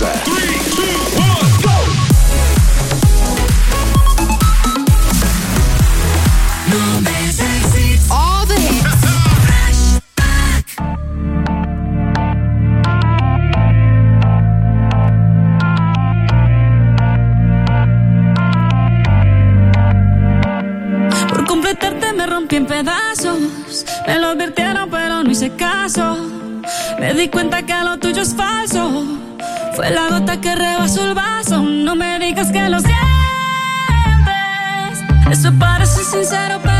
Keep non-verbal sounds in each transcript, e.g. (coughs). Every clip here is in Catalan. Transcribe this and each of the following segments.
11. 3, 2, 1, go! Només èxits. All the hits. Por completarte me rompí en pedazos. Me lo advirtieron, pero no hice caso. Me di cuenta que lo tuyo es falso. Que rebasó el vaso. No me digas que lo sientes. Eso parece sincero, pero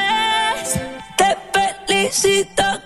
Te felicito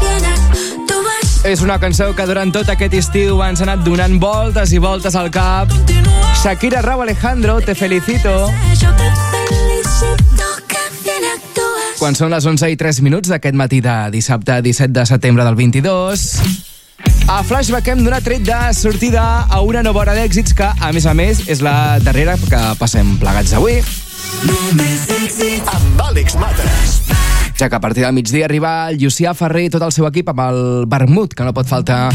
bien actúas. És una cançó que durant tot aquest estiu ens ha anat donant voltes i voltes al cap. Shakira Rau Alejandro, te felicito. Quan són les 11 i 3 minuts d'aquest matí de dissabte 17 de setembre del 22, a Flashback hem donat tret de sortida a una nova hora d'èxits que, a més a més, és la darrera que passem plegats avui, Només èxits. Amb Àlex Mates. ja que a partir del migdia arriba el Llucià Ferrer i tot el seu equip amb el vermut, que no pot faltar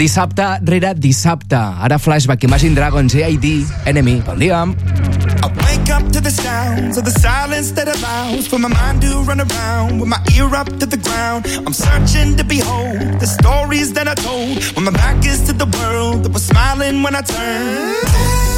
dissabte rere dissabte. Ara Flashback, Imagine Dragons, AID, Enemy. Bon dia. I wake up to the sounds of the silence that allows for my mind to run around with my ear up to the ground. I'm searching to behold the stories that I told when my back is to the world that was smiling when I turned.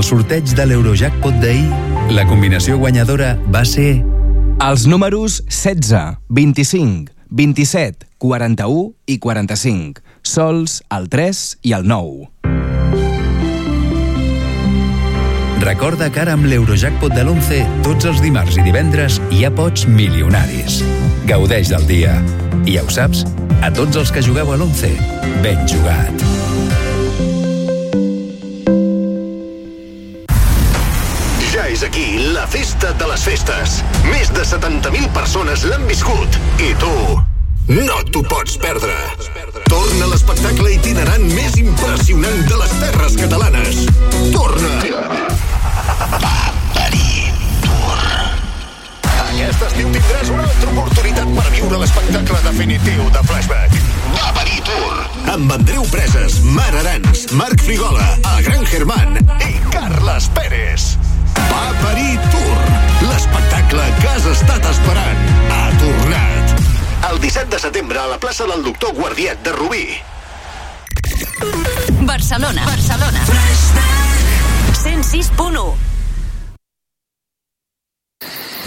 El sorteig de l'Eurojackpot d'ahir, la combinació guanyadora va ser Els números 16, 25, 27, 41 i 45. Sols el 3 i el 9. Recorda que ara amb l'Eurojackpot de l'11, tots els dimarts i divendres hi ha pots milionaris. Gaudeix del dia. I ja ho saps, a tots els que jugueu a l'11, ben jugat. Festa de les festes. Més de 70.000 persones l'han viscut. I tu no t'ho pots perdre. Torna l'espectacle itinerant més impressionant de les terres catalanes. Torna! Aquest estiu tindràs una altra oportunitat per viure l'espectacle definitiu de Flashback. Parir Tour. Amb Andreu Preses, Mar Arans, Marc Frigola, el Gran Germán i Carles Pérez. Va parir Tour. L'espectacle que has estat esperant ha tornat. El 17 de setembre a la plaça del Doctor Guardiet de Rubí. Barcelona. Barcelona. 106.1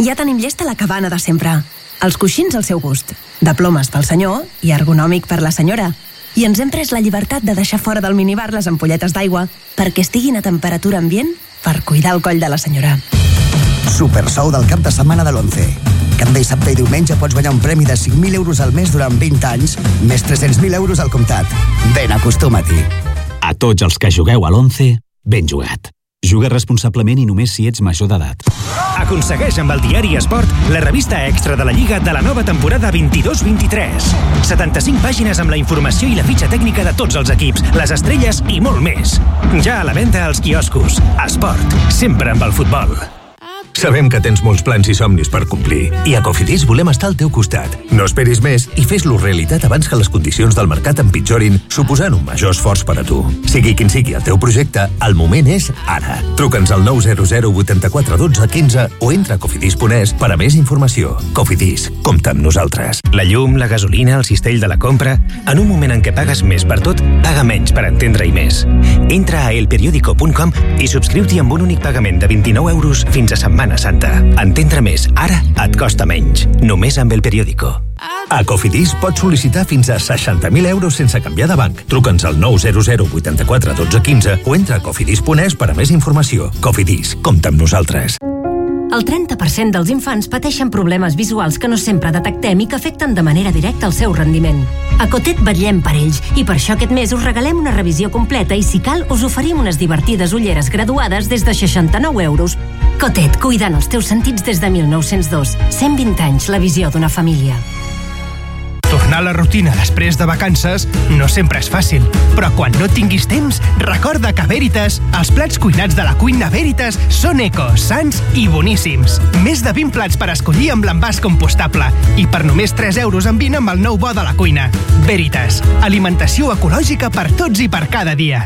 Ja tenim llesta la cabana de sempre. Els coixins al seu gust. De plomes pel senyor i ergonòmic per la senyora. I ens hem pres la llibertat de deixar fora del minibar les ampolletes d'aigua perquè estiguin a temperatura ambient per cuidar el coll de la senyora. Supersou del cap de setmana de l'11. Cap de dissabte i diumenge pots guanyar un premi de 5.000 euros al mes durant 20 anys, més 300.000 euros al comptat. Ben, acostuma-t'hi. A tots els que jugueu a l'11, ben jugat. Juga responsablement i només si ets major d'edat. Aconsegueix amb el diari Esport la revista extra de la Lliga de la nova temporada 22-23. 75 pàgines amb la informació i la fitxa tècnica de tots els equips, les estrelles i molt més. Ja a la venda als quioscos. Esport, sempre amb el futbol. Sabem que tens molts plans i somnis per complir i a Cofidis volem estar al teu costat. No esperis més i fes-lo realitat abans que les condicions del mercat empitjorin, suposant un major esforç per a tu. Sigui quin sigui el teu projecte, el moment és ara. Truca'ns al 900 84 12 15 o entra a cofidis.es per a més informació. Cofidis, compta amb nosaltres. La llum, la gasolina, el cistell de la compra... En un moment en què pagues més per tot, paga menys per entendre-hi més. Entra a elperiódico.com i subscriu-t'hi amb un únic pagament de 29 euros fins a Setmana Santa. Entendre més, ara et costa menys. Només amb el periòdico. A Cofidis pots sol·licitar fins a 60.000 euros sense canviar de banc. Truca'ns al 900 84 12 15 o entra a cofidis.es per a més informació. Cofidis, compta amb nosaltres. El 30% dels infants pateixen problemes visuals que no sempre detectem i que afecten de manera directa el seu rendiment. A Cotet vetllem per ells i per això aquest mes us regalem una revisió completa i si cal us oferim unes divertides ulleres graduades des de 69 euros. Cotet, cuidant els teus sentits des de 1902. 120 anys, la visió d'una família. Tornar a la rutina després de vacances no sempre és fàcil, però quan no tinguis temps, recorda que Veritas, els plats cuinats de la cuina Veritas són eco, sans i boníssims. Més de 20 plats per escollir amb l'envàs compostable i per només 3 euros en vin amb el nou bo de la cuina. Veritas, alimentació ecològica per tots i per cada dia.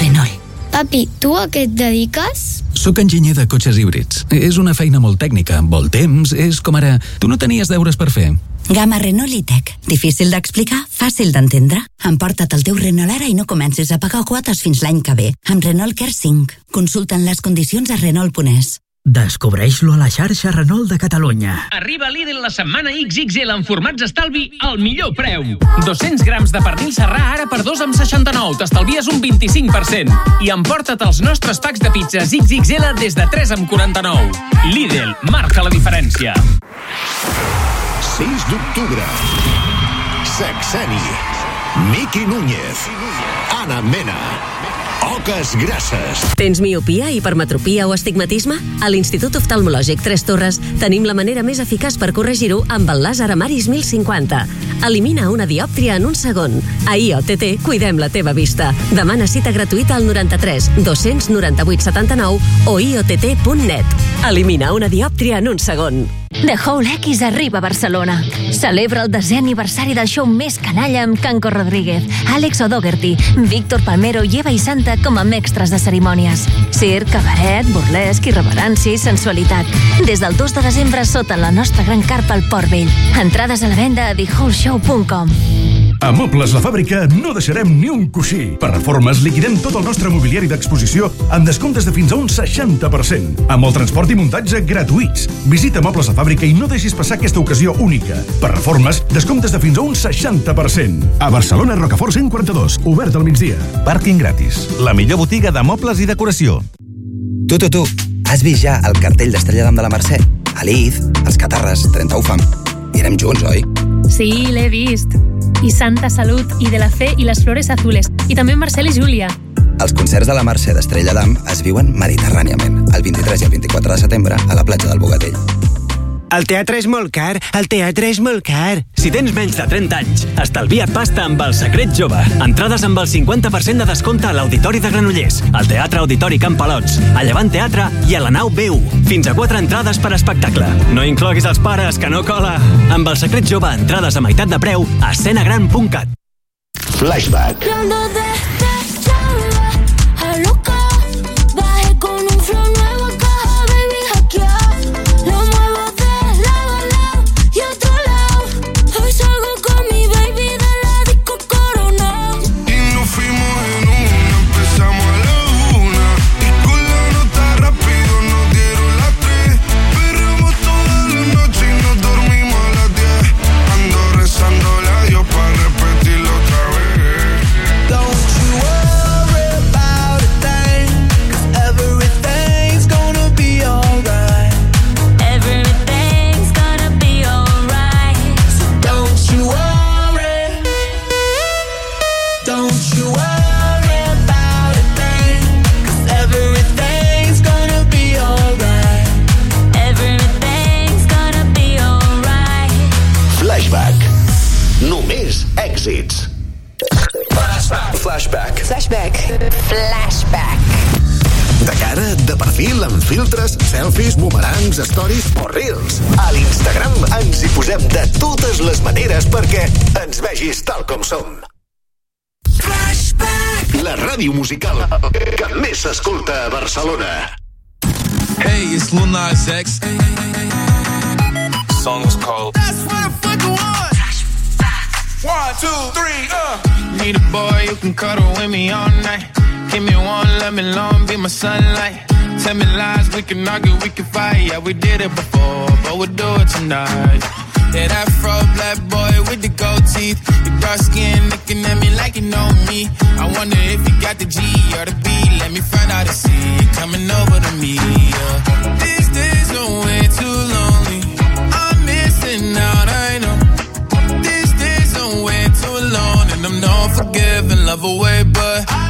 Renault. Papi, tu a què et dediques? Soc enginyer de cotxes híbrids. És una feina molt tècnica, vol temps, és com ara... Tu no tenies deures per fer. Gamma Renault i-Tech. Difícil d'explicar, fàcil d'entendre. Emporta't el teu Renault ara i no comencis a pagar quotes fins l'any que ve. Amb Renault Care 5. Consulta'n les condicions a Renault.es. Descobreix-lo a la xarxa Renault de Catalunya. Arriba a Lidl la setmana XXL en formats estalvi al millor preu. 200 grams de pernil serrà ara per 2 amb 69. T'estalvies un 25%. I emporta't els nostres packs de pizzas XXL des de 3 amb 49. Lidl, marca la diferència. 6 d'octubre. Saxani. Miqui Núñez. Anna Mena. Oques Grasses. Tens miopia, hipermetropia o astigmatisme? A l'Institut Oftalmològic Tres Torres tenim la manera més eficaç per corregir-ho amb el làser Amaris 1050. Elimina una diòptria en un segon. A IOTT cuidem la teva vista. Demana cita gratuïta al 93 298 79 o iott.net. Elimina una diòptria en un segon. The Whole X arriba a Barcelona. Celebra el desè aniversari del show més canalla amb Canco Rodríguez, Àlex O'Dougherty, Víctor Palmero i Eva i Santa com a mestres de cerimònies. Circ, cabaret, burlesc, irreverència i sensualitat. Des del 2 de desembre sota la nostra gran carpa al Port Vell. Entrades a la venda a thewholeshow.com. A Mobles La Fàbrica no deixarem ni un coixí. Per reformes liquidem tot el nostre mobiliari d'exposició amb descomptes de fins a un 60%. Amb el transport i muntatge gratuïts. Visita Mobles La Fàbrica i no deixis passar aquesta ocasió única. Per reformes, descomptes de fins a un 60%. A Barcelona, Rocafort 142, obert al migdia. Pàrquing gratis. La millor botiga de mobles i decoració. Tu, tu, tu, has vist ja el cartell d'Estrella d'Am de la Mercè? Aliz, els Catarres, 30 UFAM. I anem junts, oi? Sí, l'he vist. I Santa Salut, i De la Fe, i les Flores Azules. I també Marcel i Júlia. Els concerts de la Mercè d'Estrella d'Am es viuen mediterràniament, el 23 i el 24 de setembre a la platja del Bogatell. El teatre és molt car, el teatre és molt car. Si tens menys de 30 anys, estalvia't pasta amb el Secret Jove. Entrades amb el 50% de descompte a l'Auditori de Granollers, al Teatre Auditori Camp Palots, a Llevant Teatre i a la nau B1. Fins a 4 entrades per espectacle. No incloguis els pares, que no cola. Amb el Secret Jove, entrades a meitat de preu a escenagran.cat. Flashback. Flashback. Flashback. De cara, de perfil, amb filtres, selfies, boomerangs, stories o reels. A l'Instagram ens hi posem de totes les maneres perquè ens vegis tal com som. Flashback. La ràdio musical que més s'escolta a Barcelona. Hey, it's Lil Nas X. Song is called. That's what I fucking want. One, two, three, uh. Need a boy who can cuddle with me all night. Give me one, let me long, be my sunlight. Tell me lies, we can argue, we can fight. Yeah, we did it before, but we'll do it tonight. That fro black boy with the gold teeth. Your dark skin looking at me like you know me. I wonder if you got the G or the B. Let me find out and see you coming over to me. Yeah. These days are way too lonely. I'm missing out, alone and I'm not forgiving, love away, but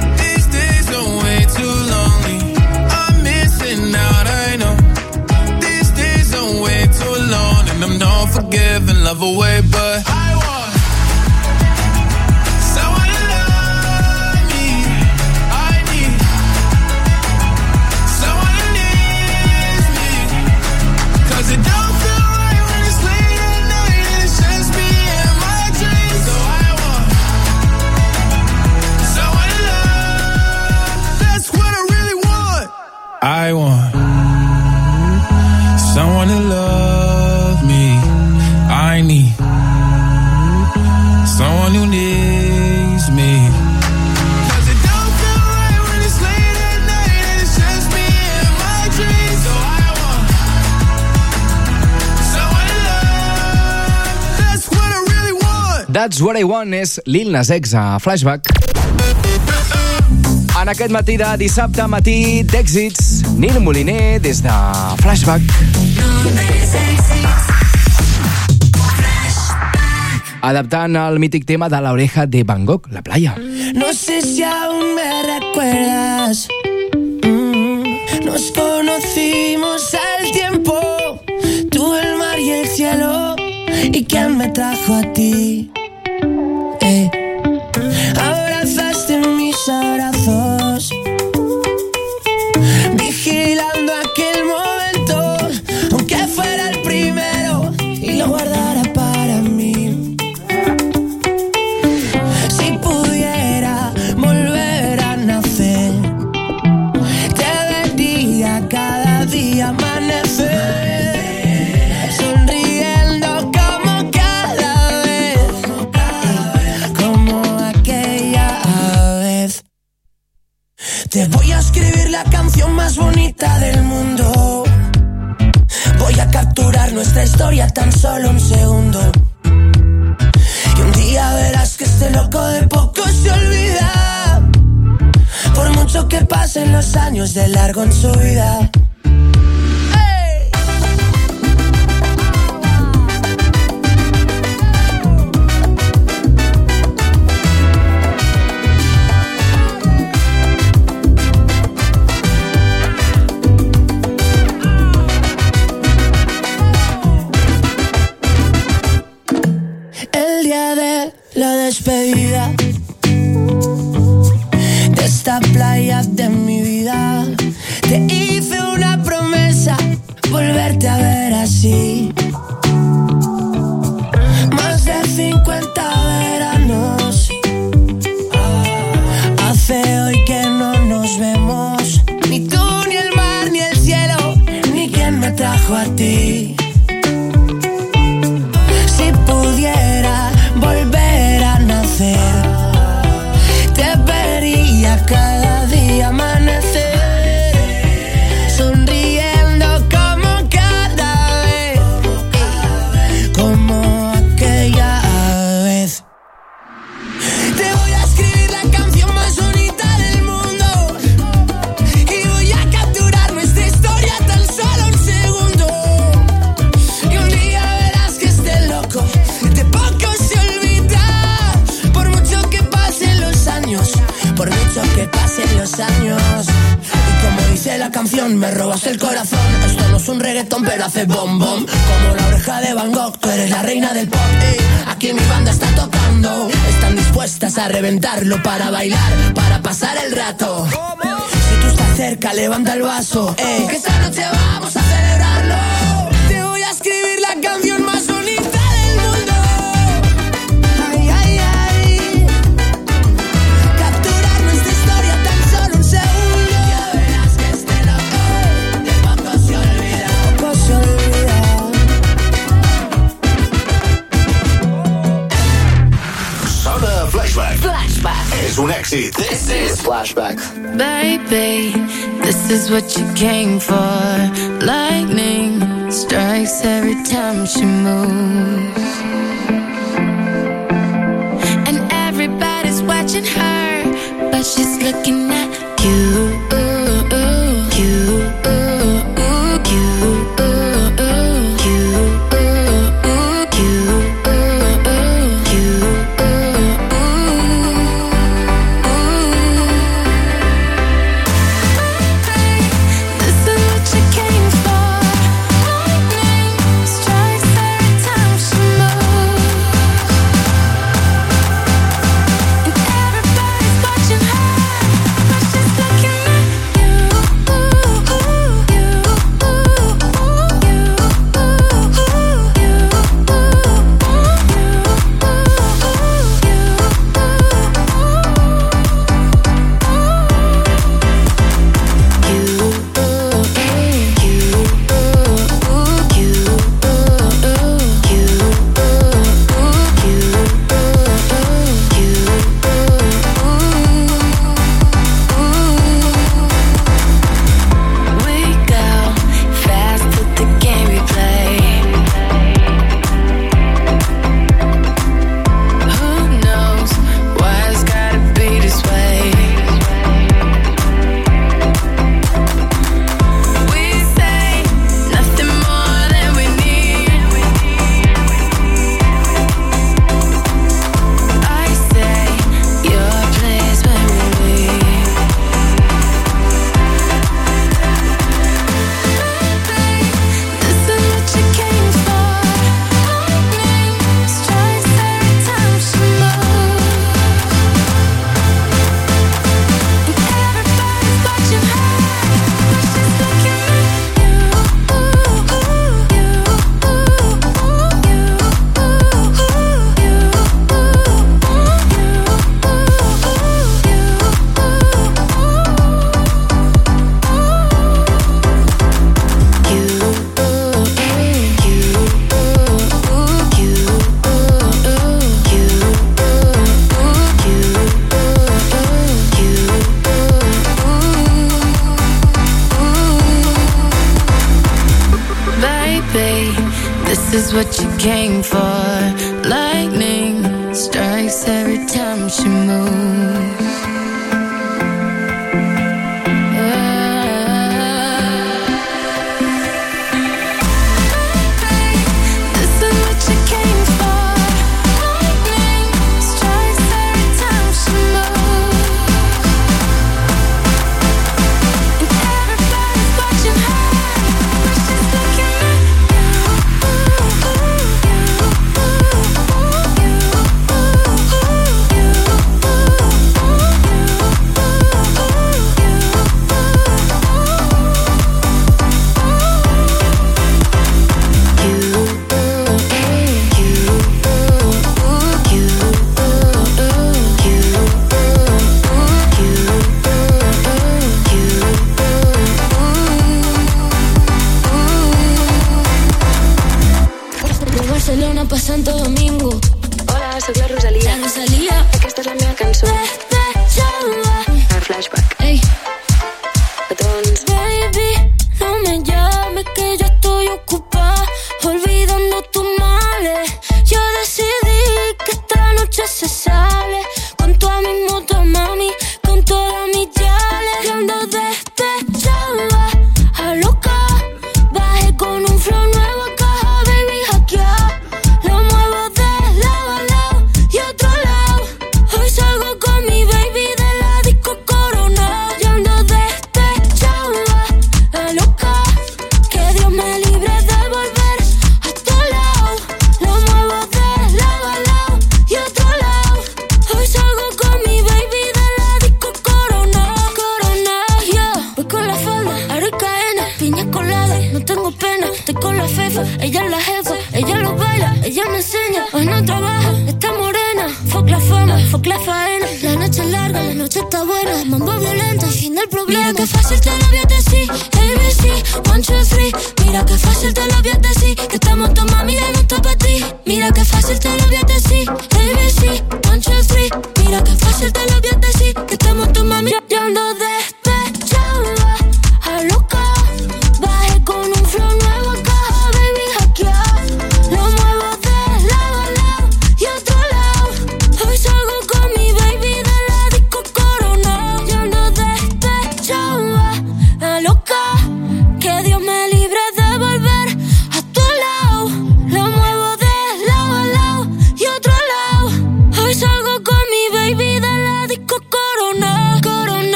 Want someone to love. That's what I really want. I want someone to love That's What I Want és Lil Nas X a Flashback. En aquest matí de dissabte matí d'èxits, Nil Moliner des de Flashback. Adaptant el mític tema de la oreja de Van Gogh, La playa. No sé si aún me recuerdas. Mm, nos conocimos al tiempo. Tú, el mar y el cielo. ¿Y quién me trajo a ti? Eh. canción más bonita del mundo. Voy a capturar nuestra historia tan solo un segundo. Y un día verás que este loco de poco se olvida. Por mucho que pasen los años de largo en su vida. despedida. what you came for.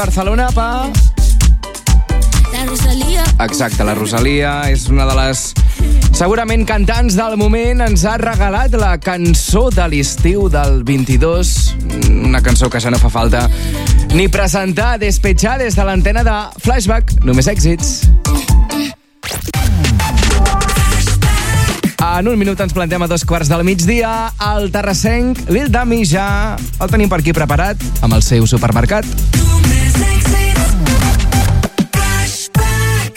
Barcelona, pa... La Rosalía. Exacte, la Rosalia és una de les segurament cantants del moment. Ens ha regalat la cançó de l'estiu del 22, una cançó que ja no fa falta ni presentar, despetxar des de l'antena de Flashback. Només èxits. En un minut ens plantem a dos quarts del migdia. El terrassenc Lil Dami ja el tenim per aquí preparat amb el seu supermercat.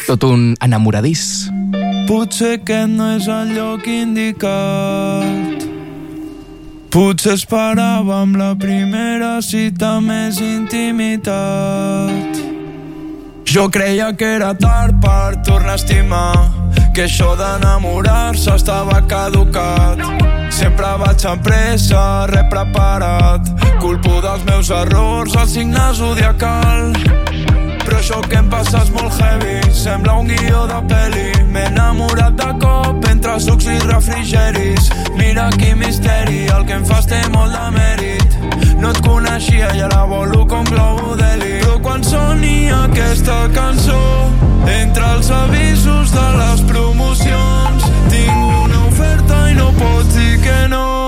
Tot un enamoradís. Potser aquest no és el lloc indicat. Potser esperàvem la primera cita més intimitat. Jo creia que era tard per tornar a estimar, que això d'enamorar-se estava caducat. Sempre vaig amb pressa, res preparat, culpo dels meus errors, el signe zodiacal. Però això que em passa és molt heavy. Sembla un guió de peli M'he enamorat de cop entre sucs i refrigeris. Mira quin misteri El que em fas té molt de mèrit. No et coneixia i ara volo com globo d'heli Però quan soni aquesta cançó Entre els avisos de les promocions Tinc una oferta i no pots dir que no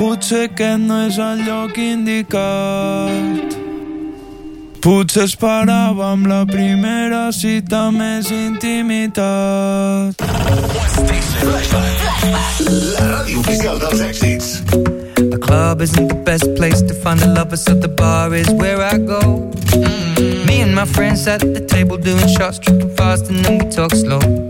Potser aquest no és el lloc indicat. Potser esperàvem la primera cita més intimitat. La ràdio oficial dels èxits. The club isn't the best place to find the lovers, so the bar is where I go. Mm. Me and my friends at the table doing shots, tripping fast, and then we talk slow.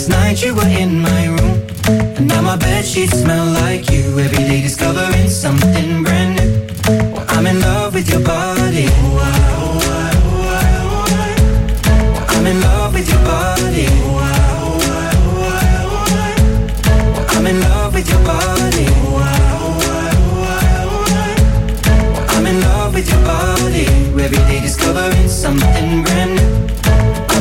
last night you were in my room. And now my bed sheets smell like you. Every day discovering something brand new. Well, I'm in love with your body. Oh, I'm in love with your body. Oh, I'm in love with your body. I'm in love with your body. Every day discovering something brand new.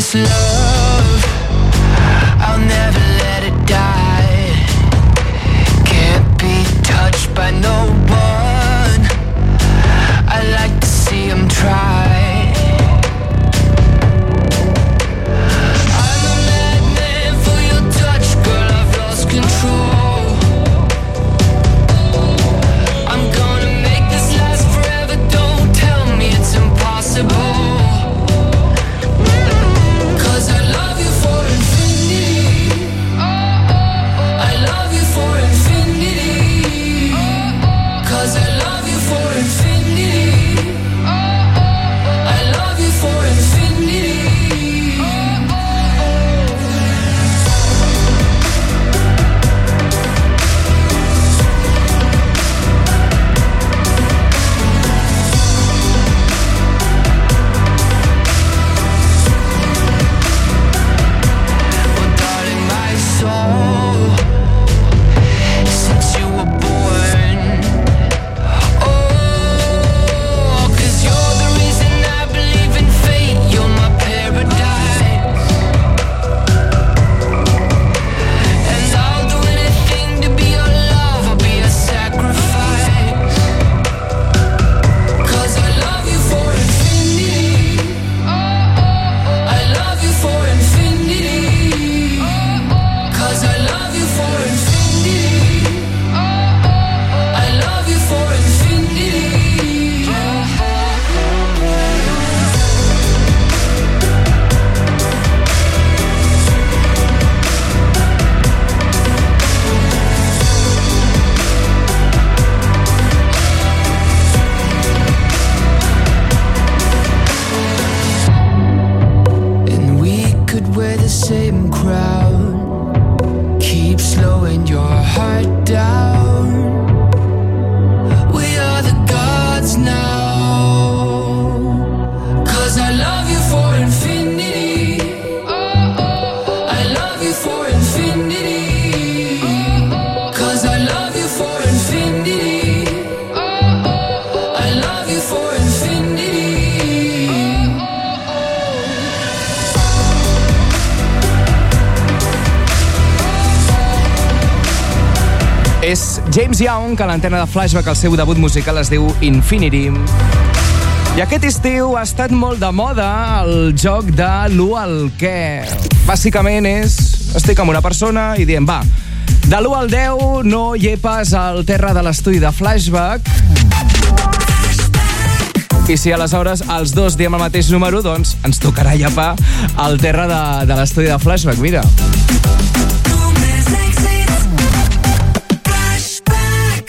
This love, I'll never let it die. Can't be touched by no one. I like to see try. Young, que l'antena de Flashback el seu debut musical es diu Infinity. I aquest estiu ha estat molt de moda el joc de l'1 al què. Bàsicament és, estic amb una persona i diem, va, de l'1 al 10 no llepes al terra de l'estudi de Flashback. I si aleshores els dos diem el mateix número, doncs ens tocarà llepar al terra de, de l'estudi de Flashback, mira.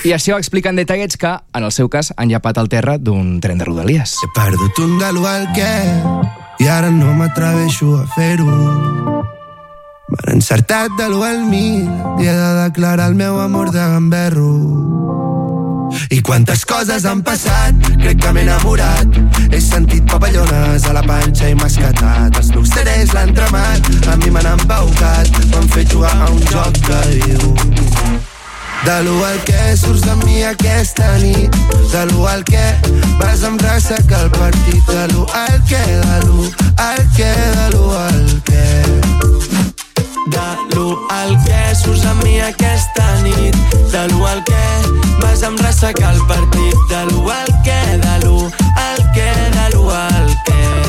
I això explica en detallets que, en el seu cas, han llepat el terra d'un tren de Rodalies. He perdut un l'u al què i ara no m'atreveixo a fer-ho. M'han encertat de l'u al mil i he de declarar el meu amor de gamberro. I quantes coses han passat, crec que m'he enamorat. He sentit papallones a la panxa i m'ha escatat. Els meus terers l'han tramat, a mi m'han embaucat. M'han fet jugar a un joc que diu de al que surts amb mi aquesta nit De al que vas amb ressaca al partit De al que, de al que, de al que De l'u al que surts amb mi aquesta nit De al que vas amb ressaca al partit De al que, de l'u al que, de l'u al que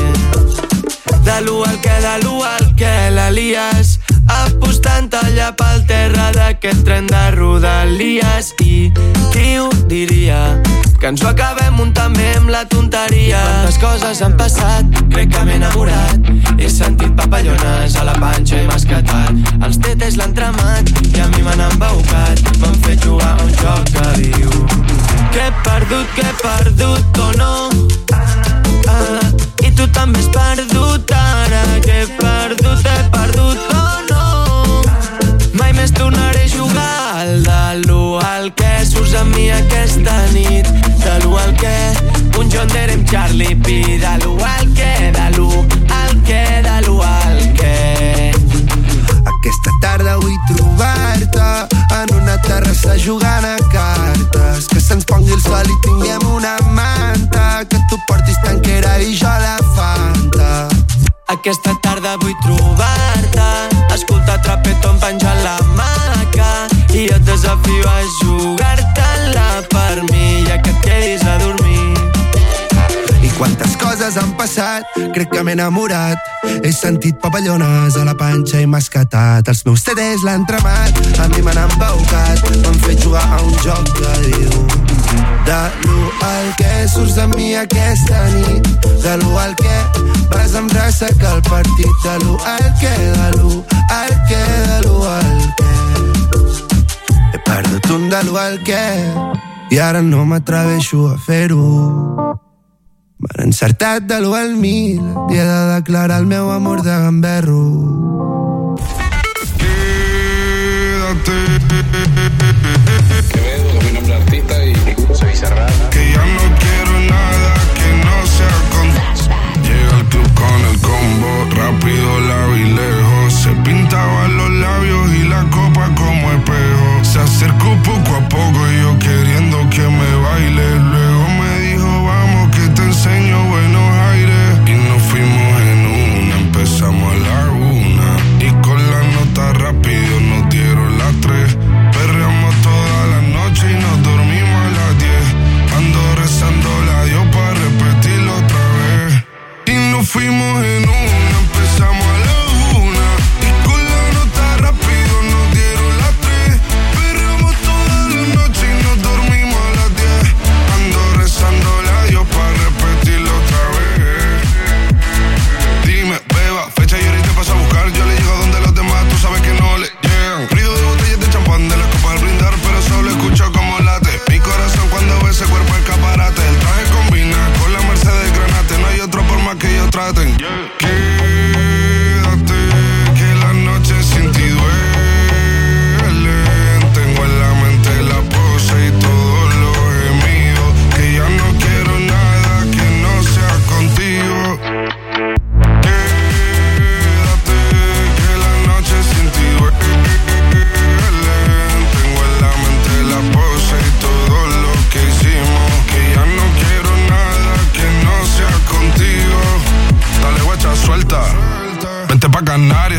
De l'u al que, de l'u al que la lies apostant allà pel terra d'aquest tren de Rodalies. I qui ho diria que ens ho acabem un també amb la tonteria. Quantes coses han passat crec que m'he enamorat. He sentit papallones a la panxa i m'ha escatat els tetes l'han tramat i a mi m'han embaucat. M'han fet jugar a un joc que diu que he perdut, que he perdut o no ah, i tu també has perdut ara que he perdut, he perdut o no mai més tornaré a jugar al de l'1 al que surts amb mi aquesta nit de l'1 al que un John Deere amb Charlie P de l'1 al que, de l'1 al que, de l'1 al que Aquesta tarda vull trobar-te en una terrassa jugant a cartes. Que se'ns pongui el sol i tinguem una manta. Que i jo la fanta. Aquesta tarda vull trobar-te Escoltar trapeton penjant la maca I jo et desafio a jugar-te-la per mi Ja que et quedis a dormir I quantes coses han passat, crec que m'he enamorat. He sentit papallones a la panxa i m'ha escatat. Els meus CDs l'han tremat, a mi m'han embaucat. M'han fet jugar a un joc que diu de l'1 al que surts amb mi aquesta nit de l'1 al que vas amb ressaca al partit de l'1 al que, de l'1 al que, de l'1 al que he perdut un de l'1 al que i ara no m'atreveixo a fer-ho M'han encertat de l'1 al 1000 i he de declarar el meu amor de gamberro. Quevedo,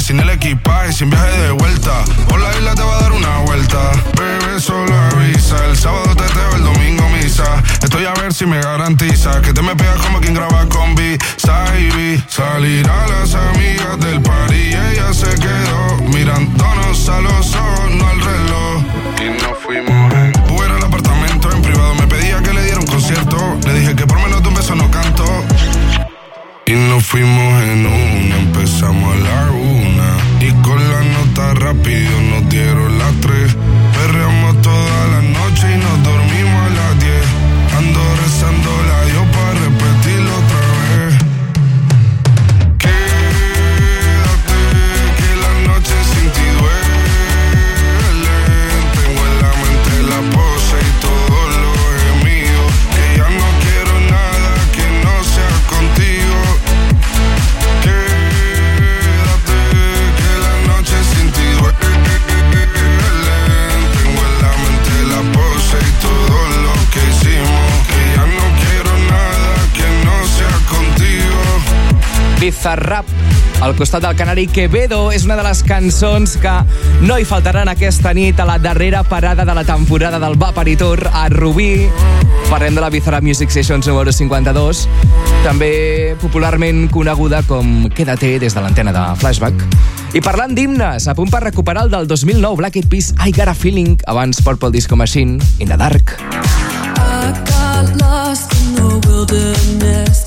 sin el equipaje, sin viaje de vuelta. Por la isla te va a dar una vuelta. Bebé, solo avisa. El sábado te teo, el domingo misa. Estoy a ver si me garantiza que te me pegas como quien graba con B. Salir a las amigas del party y ella se quedó mirándonos a los ojos, no al reloj. Y nos fuimos en fuera al apartamento en privado. Me pedía que le diera un concierto. Le dije que por menos de un beso no canto. Y nos fuimos en una, empezamos a la una. Y con la nota rápido nos dieron Bizarrap al costat del canari Quevedo és una de les cançons que no hi faltaran aquesta nit a la darrera parada de la temporada del Vaporitor a Rubí. Parlem de la Bizarrap Music Sessions número 52, també popularment coneguda com Quédate des de l'antena de Flashback. I parlant d'himnes, a punt per recuperar el del 2009 Black Eyed Peas I Got a Feeling, abans Purple Disco Machine, In the Dark. I got lost in the wilderness.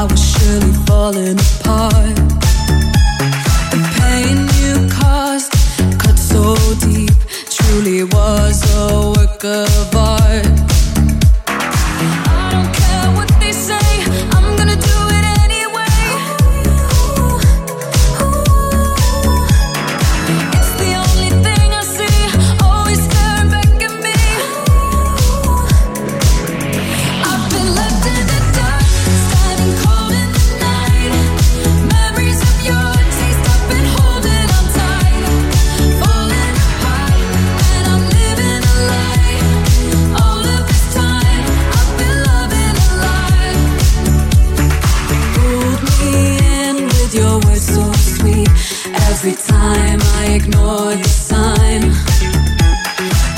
I was surely falling apart. The pain you caused cut so deep, truly was a work of art. your design.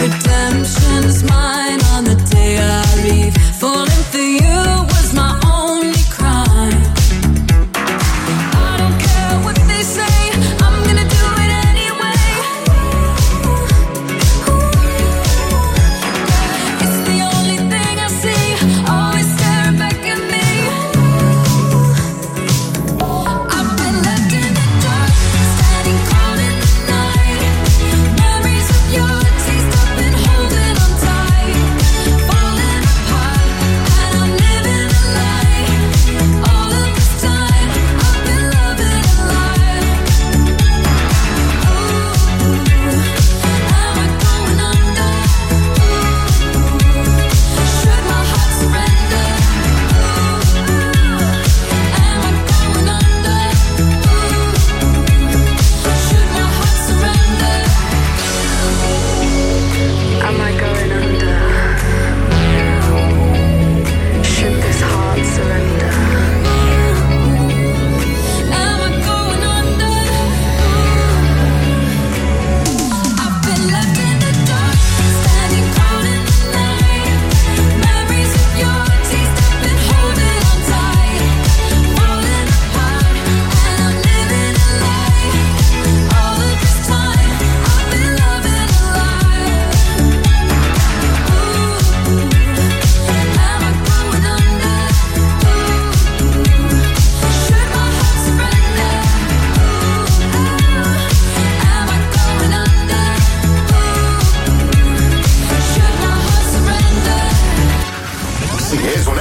Redemption's mine.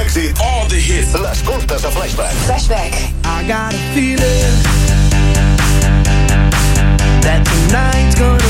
See all the hits. Las cortas a flashback. Flashback. I got a feeling that tonight's gonna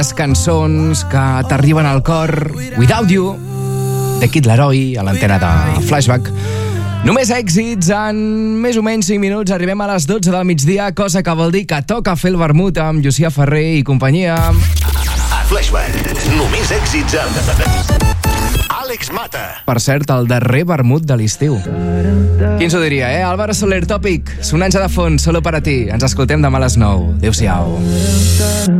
aquelles cançons que t'arriben al cor Without You de Kid Laroi a l'antena de Flashback Només èxits en més o menys 5 minuts arribem a les 12 del migdia cosa que vol dir que toca fer el vermut amb Llucia Ferrer i companyia Flashback, només èxits en... Àlex Mata. Per cert, el darrer vermut de l'estiu. Qui ens ho diria, eh? Álvaro Soler Tòpic, sonança de fons, solo per a ti. Ens escoltem demà a les 9. Adéu-siau. Adéu-siau.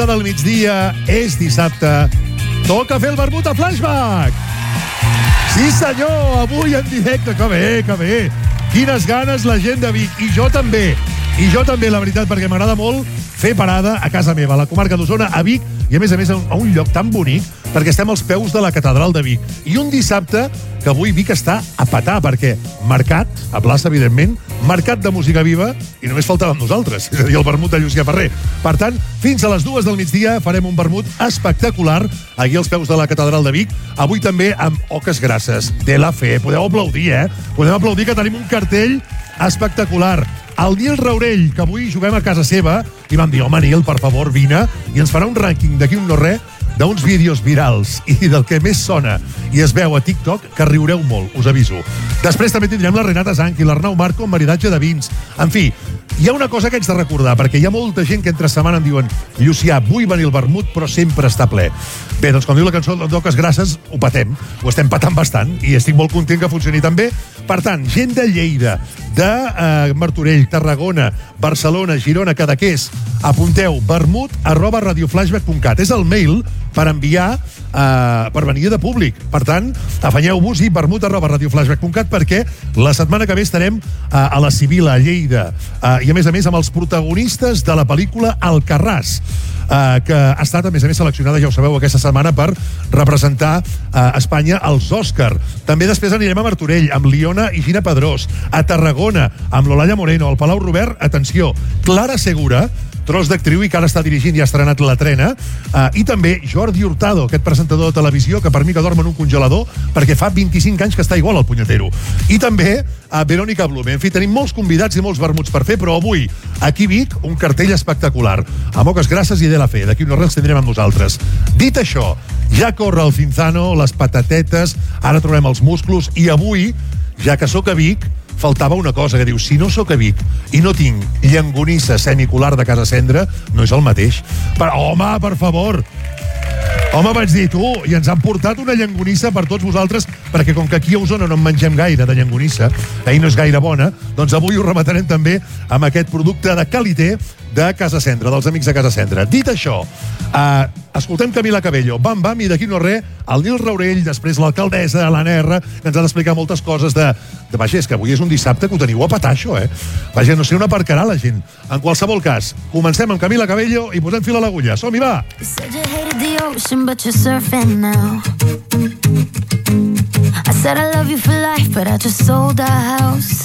12 del migdia és dissabte. Toca fer el vermut a Flashback. Sí, senyor, avui en directe. Que bé, que bé. Quines ganes la gent de Vic. I jo també. I jo també, la veritat, perquè m'agrada molt fer parada a casa meva, a la comarca d'Osona, a Vic, i a més a més a un, lloc tan bonic, perquè estem als peus de la catedral de Vic. I un dissabte que avui Vic està a petar, perquè mercat, a plaça, evidentment, mercat de música viva, i només faltàvem nosaltres, és a dir, el vermut de Llucià Ferrer. Per tant, fins a les dues del migdia farem un vermut espectacular aquí als peus de la catedral de Vic, avui també amb oques grasses, de la fe. Podeu aplaudir, eh? Podem aplaudir que tenim un cartell espectacular. El Nil Raurell, que avui juguem a casa seva, i vam dir, home, Nil, per favor, vine, i ens farà un rànquing d'aquí un no res d'uns vídeos virals i del que més sona i es veu a TikTok que riureu molt, us aviso. Després també tindrem la Renata Zanc i l'Arnau Marco amb maridatge de vins. En fi, hi ha una cosa que haig de recordar, perquè hi ha molta gent que entre setmana em diuen Llucià, vull venir al vermut, però sempre està ple. Bé, doncs com diu la cançó d'Oques Grasses, ho patem, ho estem patant bastant, i estic molt content que funcioni tan bé. Per tant, gent de Lleida, de eh, Martorell, Tarragona, Barcelona, Girona, Cadaqués, apunteu vermut arroba radioflashback.cat. És el mail per enviar eh, per venir de públic. Per tant, afanyeu-vos i vermut arroba radioflashback.cat perquè la setmana que ve estarem eh, a la Civila, a Lleida, eh, i a més a més amb els protagonistes de la pel·lícula Alcarràs, eh, que ha estat, a més a més, seleccionada, ja ho sabeu, aquesta setmana per representar eh, Espanya als Òscar. També després anirem a Martorell amb Liona i Gina Pedrós, a Tarragona amb l'Olalla Moreno, al Palau Robert, atenció, Clara Segura, tros d'actriu i que ara està dirigint i ha estrenat la trena, uh, i també Jordi Hurtado, aquest presentador de televisió que per mi que dorm en un congelador perquè fa 25 anys que està igual al punyetero. I també a uh, Verònica Blume. En fi, tenim molts convidats i molts vermuts per fer, però avui, aquí Vic, un cartell espectacular. A moques grasses i de la fe. D'aquí uns res tindrem amb nosaltres. Dit això, ja corre el Cinzano, les patatetes, ara trobem els musclos, i avui, ja que sóc a Vic, faltava una cosa, que diu, si no sóc a Vic i no tinc llangonissa semicular de casa cendra, no és el mateix. Per, home, per favor! Home, vaig dir, tu, i ens han portat una llangonissa per tots vosaltres, perquè com que aquí a Osona no en mengem gaire de llangonissa, eh, i no és gaire bona, doncs avui ho rematarem també amb aquest producte de qualité de Casa Cendra, dels amics de Casa Cendra. Dit això, eh, escoltem Camila Cabello, bam, bam, i d'aquí no res, el Nil Raurell, després l'alcaldessa, l'Anna R, que ens ha d'explicar moltes coses de, de... Vaja, és que avui és un dissabte que ho teniu a petar, això, eh? Vaja, no sé on aparcarà la gent. En qualsevol cas, comencem amb Camila Cabello i posem fil a l'agulla. Som-hi, va! I said I love you for life, but I just sold our house.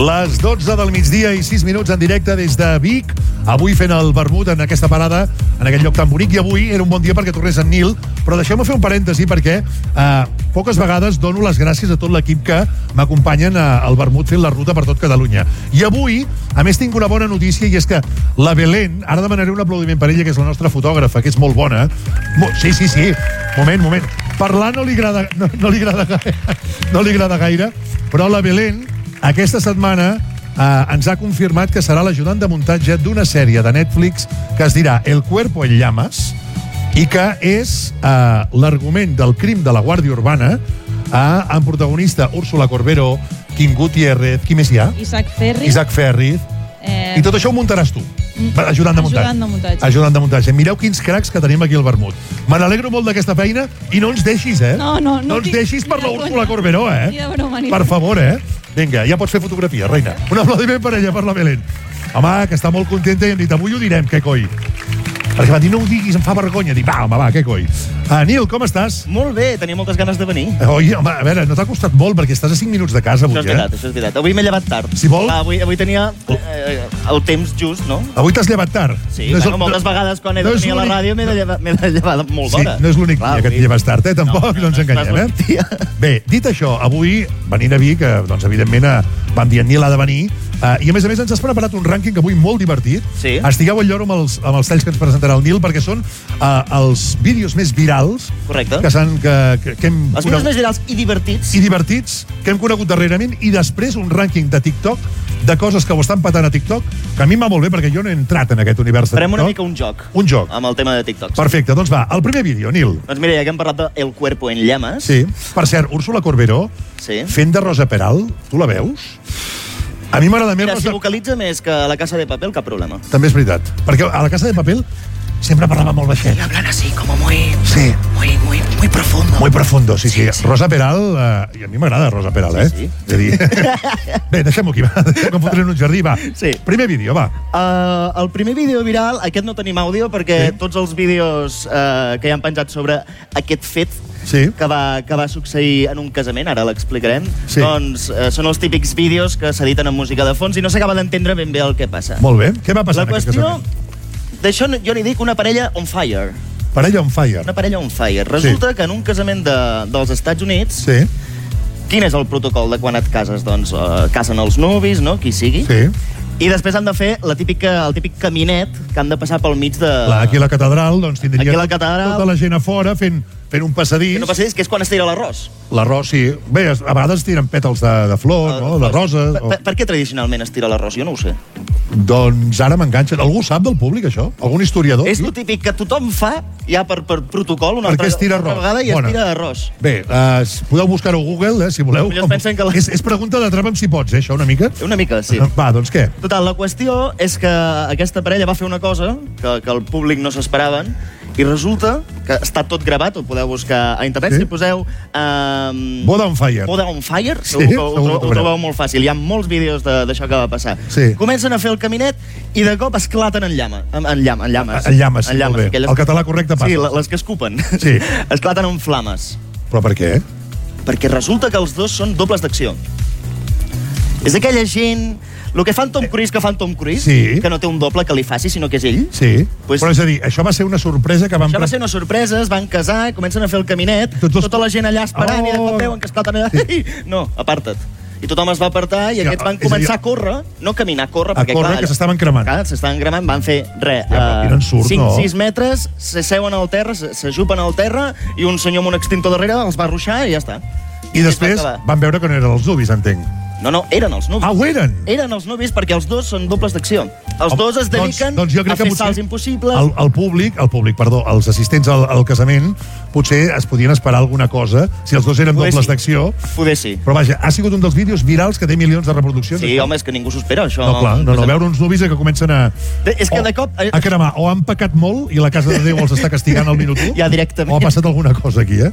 Les 12 del migdia i 6 minuts en directe des de Vic. Avui fent el vermut en aquesta parada, en aquest lloc tan bonic. I avui era un bon dia perquè tornés en Nil. Però deixeu-me fer un parèntesi perquè eh, poques vegades dono les gràcies a tot l'equip que m'acompanyen eh, al vermut fent la ruta per tot Catalunya. I avui, a més, tinc una bona notícia i és que la Belén, ara demanaré un aplaudiment per ella, que és la nostra fotògrafa, que és molt bona. Mo sí, sí, sí. Moment, moment. Parlar no li agrada, no, no li agrada gaire, no li agrada gaire, però la Belén aquesta setmana eh, ens ha confirmat que serà l'ajudant de muntatge d'una sèrie de Netflix que es dirà El cuerpo en llamas i que és eh, l'argument del crim de la Guàrdia Urbana eh, amb protagonista Úrsula Corbero, Kim Gutiérrez, qui més hi ha? Isaac Ferri. Isaac Ferriz. Eh, I tot això ho muntaràs tu. Ajudant de muntatge. Ajudant de muntatge. Ajudant de muntatge. Mireu quins cracs que tenim aquí al Vermut. Me n'alegro molt d'aquesta feina i no ens deixis, eh? No, no, no No ens tinc- deixis per ni la de Úrsula broma. Corberó, eh? Per favor, eh? Vinga, ja pots fer fotografia, reina. Un aplaudiment per ella, per la Belén. Home, que està molt contenta i hem dit, avui ho direm, què coi. Perquè va dir, no ho diguis, em fa vergonya. Dic, va, home, va, què coi. Uh, Nil, com estàs? Molt bé, tenia moltes ganes de venir. Oi, home, a veure, no t'ha costat molt, perquè estàs a 5 minuts de casa avui, Això és veritat, això és veritat. Avui m'he llevat tard. Si vol- Clar, avui, avui tenia eh, el temps just, no? eh? Avui t'has llevat tard. Sí, No és bueno, el- moltes vegades quan he no de venir a la ràdio m'he de, llevar, de llevar molt Sí, d'hora. no és l'únic dia que et lleves tard, eh? Tampoc no, no, ens enganyem, eh? Bé, dit això, avui, venint a Vic, eh, doncs, evidentment, eh, vam dir en Nil ha de venir, eh, i a més a més ens has preparat un rànquing avui molt divertit. Sí. Estigueu al lloro amb els, amb els talls que ens presentarà el Nil, perquè són eh, els vídeos més virals Correcte. que, s'han, que, que, que hem Els vídeos més virals i divertits. i divertits que hem conegut darrerament i després un rànquing de TikTok de coses que ho estan patant a TikTok que a mi em va molt bé perquè jo no he entrat en aquest univers de Farem una TikTok. mica un joc. Un joc. Amb el tema de TikToks. Perfecte, doncs va, el primer vídeo, Nil. Doncs mira, ja que hem parlat de El cuerpo en llamas. Sí. Per cert, Úrsula Corberó, Sí. fent de Rosa Peral, tu la veus? A mi m'agrada més Mira, si Rosa... vocalitza més que a la Casa de Papel, cap problema. També és veritat. Perquè a la Casa de Papel sempre parlava molt baixet. Hablan así, como muy... Sí. Muy, muy, muy profundo. Muy profundo, sí, sí. Rosa Peral, eh, i a mi m'agrada Rosa Peral, eh? Sí, És a dir... (laughs) Bé, deixem-ho aquí, va. (laughs) Deixem em fotré en un jardí, va. Sí. Primer vídeo, va. Uh, el primer vídeo viral, aquest no tenim àudio perquè sí. tots els vídeos uh, que hi han penjat sobre aquest fet sí. que, va, que va succeir en un casament, ara l'explicarem, Sí. doncs uh, són els típics vídeos que s'editen amb música de fons i no s'acaba d'entendre ben bé el que passa. Molt bé. Què va passar La en aquest qüestió, casament? D'això jo n'hi dic una parella on fire. Parella on fire. Una parella on fire. Resulta que en un casament de, dels Estats Units, Sí. quin és el protocol de quan et cases? Doncs uh, casen els nuvis, no? Qui sigui. Sí. I després han de fer la típica, el típic caminet que han de passar pel mig de... Clar, aquí a la catedral, doncs tindria la catedral. tota la gent a fora fent, fent un passadís. Que no passadís, que és quan es tira l'arròs. L'arròs, sí. Bé, a vegades tiren pètals de, de flor, no? de roses. Per, per, per què tradicionalment es tira l'arròs? Jo no ho sé. Doncs ara m'enganxen. Algú sap del públic, això? Algun historiador? És el típic que tothom fa, ja per, per protocol, una Per què altra, es tira arròs? vegada i Bona. es tira arròs. Bé, uh, podeu buscar-ho a Google, eh, si voleu. Es pensen que la- és, és pregunta de trampa amb si pots, eh, això, una mica? Una mica, sí. (laughs) Va, doncs què? Total, la qüestió és que aquesta parella va fer una cosa que, que el públic no s'esperaven i resulta que està tot gravat, ho podeu buscar a internet, Sí. si poseu... Um, Boda on fire. Boda on fire, Sí, segur que ho, ho ho trobeu molt fàcil. Hi ha molts vídeos de- d'això que va passar. Sí. Comencen a fer el caminet i de cop esclaten en llama. En, en, llama, en llames. En llames, sí, molt bé. El català correcte passa. Sí, les que escupen. Sí. (laughs) esclaten en flames. Però per què? Perquè resulta que els dos són dobles d'acció. És aquella gent... El que fan Tom Cruise, que fan Tom Cruise, Sí. que no té un doble que li faci, sinó que és ell. Sí. Pues- Però és a dir, això va ser una sorpresa que van... Això va ser una sorpresa, es van casar, comencen a fer el caminet, Tots els- tota la gent allà esperant Oh. i de cop veuen que esclaten allà. Sí. No, aparta't. I tothom es va apartar i aquests van començar a córrer, no caminar, a córrer, A perquè córrer, clar, que s'estaven cremant. Clar, s'estaven cremant, van fer res, Ja, quin ensurt, 5, no? 6 metres, se seuen al terra, se- s'ajupen al terra i un senyor amb un extintor darrere els va ruixar i ja està. I després va acabar. van veure que no eren els nuvis, entenc. No, no, eren els nuvis. Ah, ho eren? Eren els nuvis perquè els dos són dobles d'acció. Els dos es dediquen doncs, doncs jo crec a que fer potser salts impossibles. El, el públic, el públic, perdó, els assistents al, al casament, potser es podien esperar alguna cosa si els dos eren Poder dobles sí. d'acció. Poder sí. Però vaja, ha sigut un dels vídeos virals que té milions de reproduccions. Sí, home, és que ningú s'ho espera, això. No, clar, no, no, veure uns nuvis que comencen a, De- És que de cop... eh, a cremar. O han pecat molt i la Casa de Déu els està castigant al minut 1. Ja directament. O ha passat alguna cosa aquí, eh?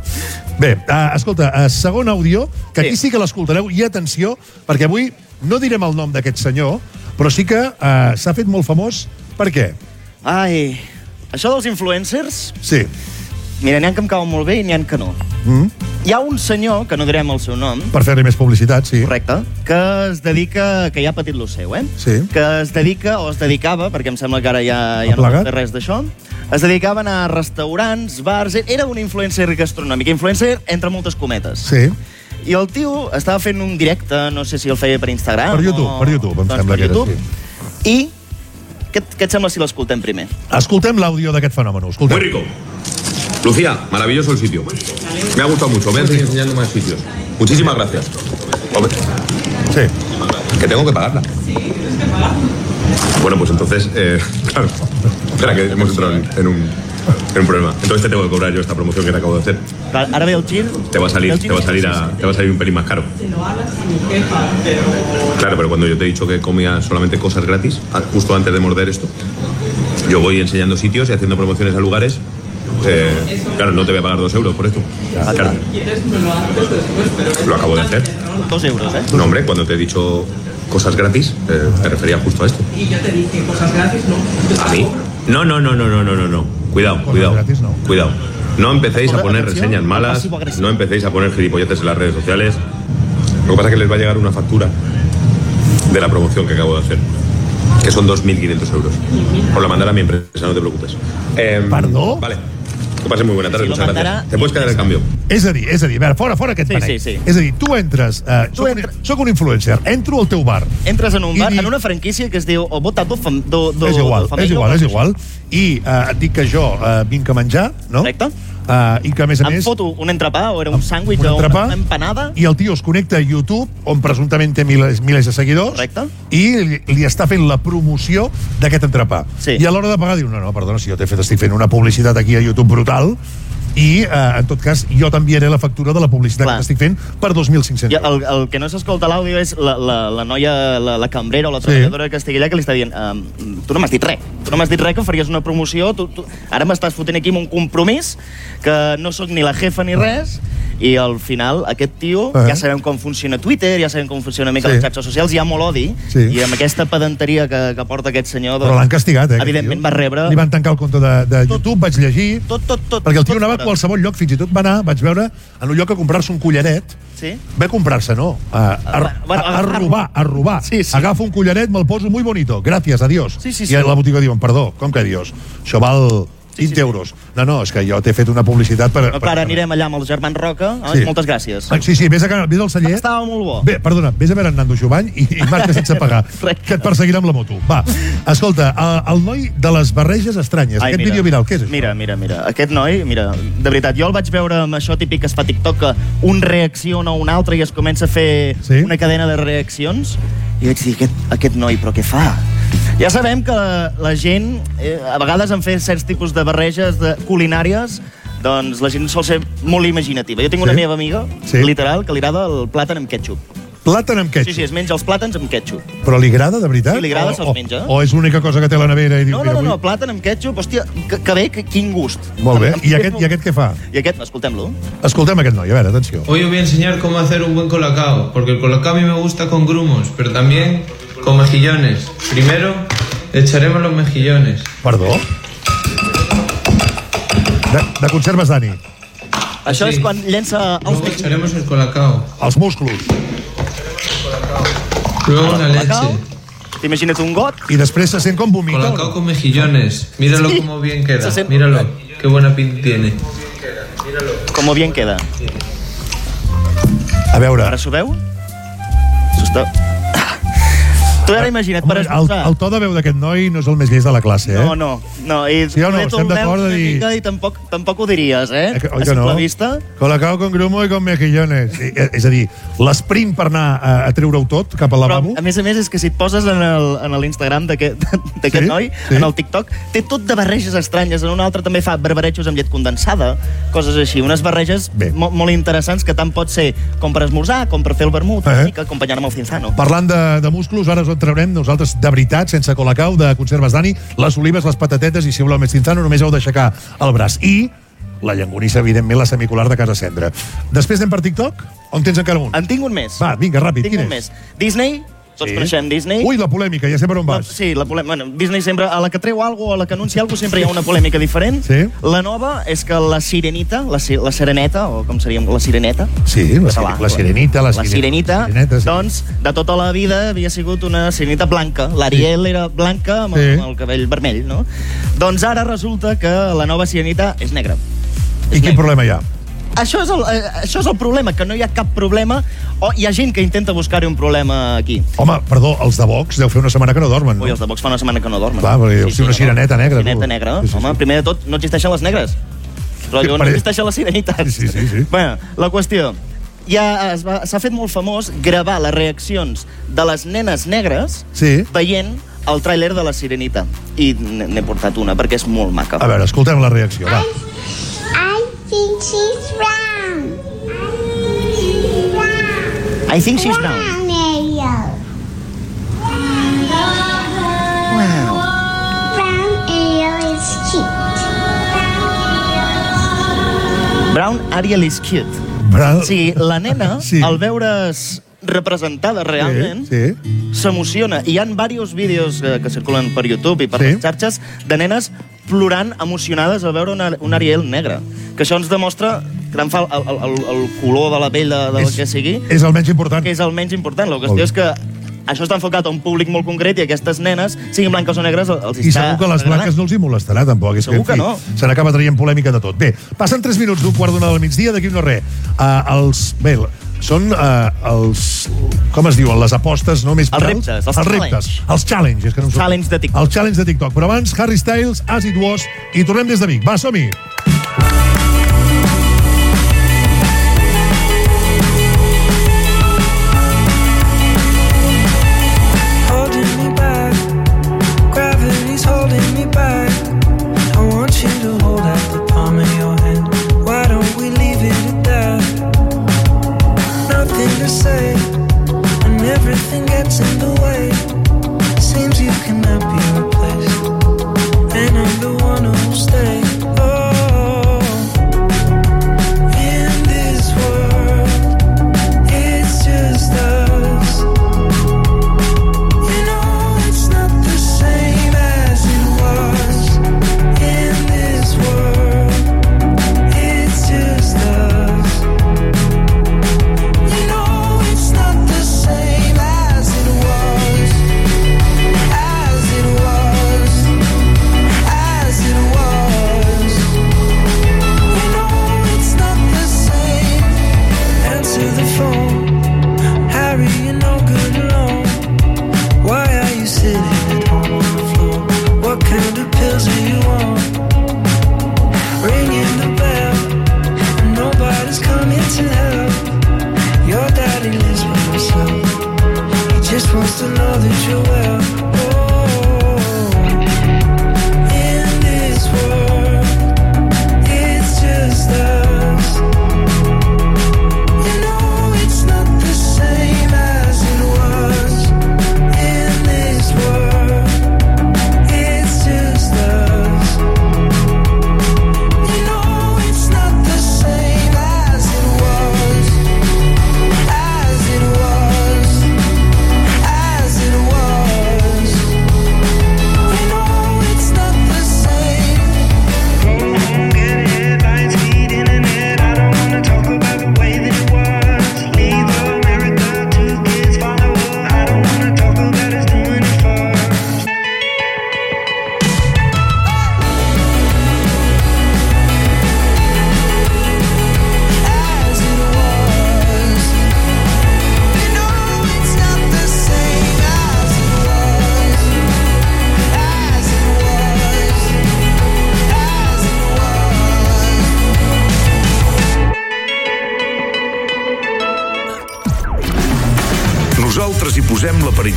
Bé, uh, escolta, uh, segon àudio, que aquí sí que l'escoltareu, i atenció, perquè avui no direm el nom d'aquest senyor, però sí que uh, s'ha fet molt famós Per què? Ai, això dels influencers, Sí. Mira, n'hi ha que em cauen molt bé i n'hi ha que no. Mm? Hi ha un senyor, que no direm el seu nom, Per fer-li més publicitat, sí. correcte, que es dedica, que ja ha patit lo seu, eh? Sí. Que es dedica, o es dedicava, perquè em sembla que ara ja, ja no fer res d'això, es dedicava a anar a restaurants, bars... Era un influencer gastronòmic. Influencer entre moltes cometes. Sí. I el tio estava fent un directe, no sé si el feia per Instagram Per YouTube, o... per YouTube, em doncs sembla que era, YouTube. sí. I què, et- què et sembla si l'escoltem primer? Escoltem l'àudio d'aquest fenomen. Escoltem. Muy rico. Lucía, maravilloso el sitio. Me ha gustado mucho. Voy a seguir enseñando más sitios. Muchísimas gracias. Hombre. Sí. Que tengo que pagarla. Bueno, pues entonces, eh, (laughs) claro. Espera, que hemos entrado en, un, en un problema. Entonces te tengo que cobrar yo esta promoción que te acabo de hacer. Ara ara ve el. Te va a salir, te va a salir, a, te va a salir un pelín más caro. Claro, pero cuando yo te he dicho que comía solamente cosas gratis, justo antes de morder esto, yo voy enseñando sitios y haciendo promociones a lugares. Eh, claro, no te voy a pagar dos euros por esto. Claro, lo acabo de hacer. Dos euros, eh? No, hombre, cuando te he dicho cosas gratis, eh, me refería justo a esto. Y yo te dije cosas gratis, ¿no? ¿A mí? No, no, no, no, no, no, no, no. Cuidado, cuidado. Cuidado. No empecéis a poner reseñas malas, no empecéis a poner gilipolletes en las redes sociales. Lo que pasa es que les va a llegar una factura de la promoción que acabo de hacer, que son 2.500 euros. Os la mandará mi empresa, no te preocupes. ¿Perdón? Vale. Que pases muy buena tarde, Si muchas gracias. Te puedes quedar el cambio. És a dir, és a dir, a veure, fora, fora aquest Sí, sí, sí. És a dir, tu entres, uh, soc, un, soc un influencer, entro al teu bar. Entres en un bar, dic- en una franquícia que es diu O Bota do, fam, do, do és igual, do és igual, és igual. I uh, et dic que jo uh, vinc a menjar, no? Correcte. Uh, I que, a més a Em més... foto un entrepà o era un sàndwich un o entrepà. una empanada. I el tio es connecta a YouTube, on presumptament té milers, milers de seguidors, Correcte. i li, li està fent la promoció d'aquest entrepà. Sí. I a l'hora de pagar diu, no, no, perdona, si jo t'he fet, estic fent una publicitat aquí a YouTube brutal, i, eh, en tot cas, jo t'enviaré la factura de la publicitat Clar. que estic fent per 2.500 I euros. el, el que no s'escolta l'àudio és la, la, la noia, la, la cambrera o la Sí. treballadora que estigui allà que li està dient um, tu no m'has dit res, tu no m'has dit res que faries una promoció, tu, tu... ara m'estàs fotent aquí amb un compromís que no sóc ni la jefa ni res i al final aquest tio, Ah. ja sabem com funciona Twitter, ja sabem com funciona mica Sí. les xarxes socials, hi ha molt odi Sí. i amb aquesta pedanteria que, que porta aquest senyor Però l'han castigat, eh? evidentment va rebre Li van tancar el compte de, de YouTube, vaig llegir... tot, tot, tot, perquè el tio tot anava a qualsevol lloc, fins i tot va anar, vaig veure, en un lloc a comprar-se un collaret, Sí? Ve a comprar-se, no. A, a, a, a robar, a robar. Sí, sí. Agafa un collaret, me'l poso muy bonito. Gracias, adiós. Sí, sí, I sí. a la botiga diuen, perdó, com que adiós? Això val 20 euros. No, no, és que jo t'he fet una publicitat per... No, ara anirem allà amb els germans Roca. Sí. Sí. Moltes gràcies. Ah, Sí, sí, vés a, vés al celler. Estava molt bo. Bé, perdona, vés a veure en Nando Jovany i, i marca sense (laughs) pagar, que et perseguirà amb la moto. Va, escolta, el, el noi de les barreges estranyes, Ai, aquest mira. vídeo viral, què és això? Mira, mira, mira. Aquest noi, mira, de veritat, jo el vaig veure amb això típic que es fa TikTok, que un reacciona a un altre i es comença a fer Sí? una cadena de reaccions. I vaig dir, aquest, aquest noi, però què fa? Ja sabem que la, la gent, eh, a vegades en fer certs tipus de barreges de, culinàries, doncs la gent sol ser molt imaginativa. Jo tinc una Sí? meva amiga, Sí? literal, que li agrada el plàtan amb ketchup. Plàtan amb ketchup. Sí, sí, es menja els plàtans amb ketchup. Però li agrada, de veritat? Sí, li agrada, o, se'ls menja. O, o és l'única cosa que té a la nevera i diu, No, mira, no, no, no, plàtan amb ketchup, hòstia, que, que bé, que, quin gust. Molt bé. I aquest, (laughs) I aquest què fa? I aquest, escoltem-lo. Escoltem aquest noi, a veure, atenció. Hoy os voy a enseñar cómo hacer un buen colacao, porque el colacao a mí me gusta con grumos, pero también con mejillones. Primero echaremos los mejillones. Perdó? De, de conserves, Dani. Això és quan llença els Luego echaremos el colacao. Els músculs. Luego la leche. T'imagina't un got? I després se sent com vomita. Colacao con mejillones. Míralo Sí. cómo bien queda. Se sent- Míralo. Qué buena pinta tiene. Com bien queda. A veure... Ara s'ho veu? S'ho està... Tu ara imagina't, per Home, el, esmorzar... el to de veu d'aquest noi no és el més llest de la classe, eh? No, no, no. I Sí o no? Estem el d'acord de dir- I tampoc, tampoc ho diries, eh? Eh, oi a que no? vista. Colacao con grumo i con mejillones. I, eh, és a dir, l'esprint per anar a, a treure-ho tot cap al Però, lavabo... a més a més, és que si et poses en el- en l'Instagram d'aquest (laughs) d'aquest Sí? noi, Sí. en el TikTok, té tot de barreges estranyes. En un altre també fa barbarejos amb llet condensada, coses així. Unes barreges mo molt interessants que tant pot ser com per esmorzar, com per fer el vermut, Eh. eh? que acompanyant amb el cinzano. Parlant de, de músculos, ara en traurem nosaltres de veritat, sense colacau, de conserves Dani, les olives, les patatetes i si voleu més cinzano només heu d'aixecar el braç. I la llangonissa, evidentment, la semicular de Casa Cendra. Després anem per TikTok? On tens encara un? En tinc un més. Va, vinga, ràpid, Tinc quin un és? més. Disney Tots coneixem Disney. Ui, la polèmica, ja sé per on La, vas. sí, la polèmica. Bueno, Disney sempre, a la que treu alguna a la que anuncia alguna sempre hi ha una polèmica diferent. Sí. La nova és que la sirenita, la, si- la sereneta, o com seríem, la sireneta, Sí, la, Català. la sirenita, la, la sirenita, sireneta, sí. doncs, de tota la vida havia sigut una sirenita blanca. L'Ariel era blanca amb, Sí. sí. amb el cabell vermell, no? Doncs ara resulta que la nova sirenita és negra. I quin problema hi ha? Això és, el, eh, això és el problema, que no hi ha cap problema, o hi ha gent que intenta buscar-hi un problema aquí. Home, perdó, els de Vox deu fer una setmana que no dormen, no? Ui, els de Vox fa una setmana que no dormen. Clar, perquè deu ser una sireneta negra, tu. Sireneta negra. Sí, sí, Home, primer de tot, no existeixen les negres. Però Sí, no pare- existeixen les sirenites. Sí, sí, sí. Bueno, la qüestió ja s'ha fet molt famós gravar les reaccions de les nenes negres Sí. veient el tràiler de la Sirenita. I n'he portat una, perquè és molt maca. A veure, escoltem la reacció, va. I think she's brown. I think she's brown. Brown Ariel. Wow. Brown Ariel is cute. Brown Ariel is cute. Brown... Sigui, la nena, Sí. sí. al veure's representada realment, Sí, s'emociona. I hi ha diversos vídeos eh, que circulen per YouTube i per Sí. les xarxes de nenes plorant emocionades a veure una, un Ariel negre. Que això ens demostra que tant fa el, el, el, color de la pell de, del És- que sigui, És el menys important. que és el menys important. La qüestió és que això està enfocat a un públic molt concret i aquestes nenes, siguin blanques o negres, els I està segur que les blanques no els hi molestarà, tampoc. És Segur que, que no. Se n'acaba traient polèmica de tot. Bé, passen 3 minuts d'un quart d'una del migdia, d'aquí no res. Uh, els, bé, són uh, els... Com es diuen? Les apostes, no? Més Els reptes, els els reptes. Els challenges, que no. Challenge de TikTok. Els challenge de TikTok. Però abans, Harry Styles, As It Was, i tornem des de Vic. Va, som-hi!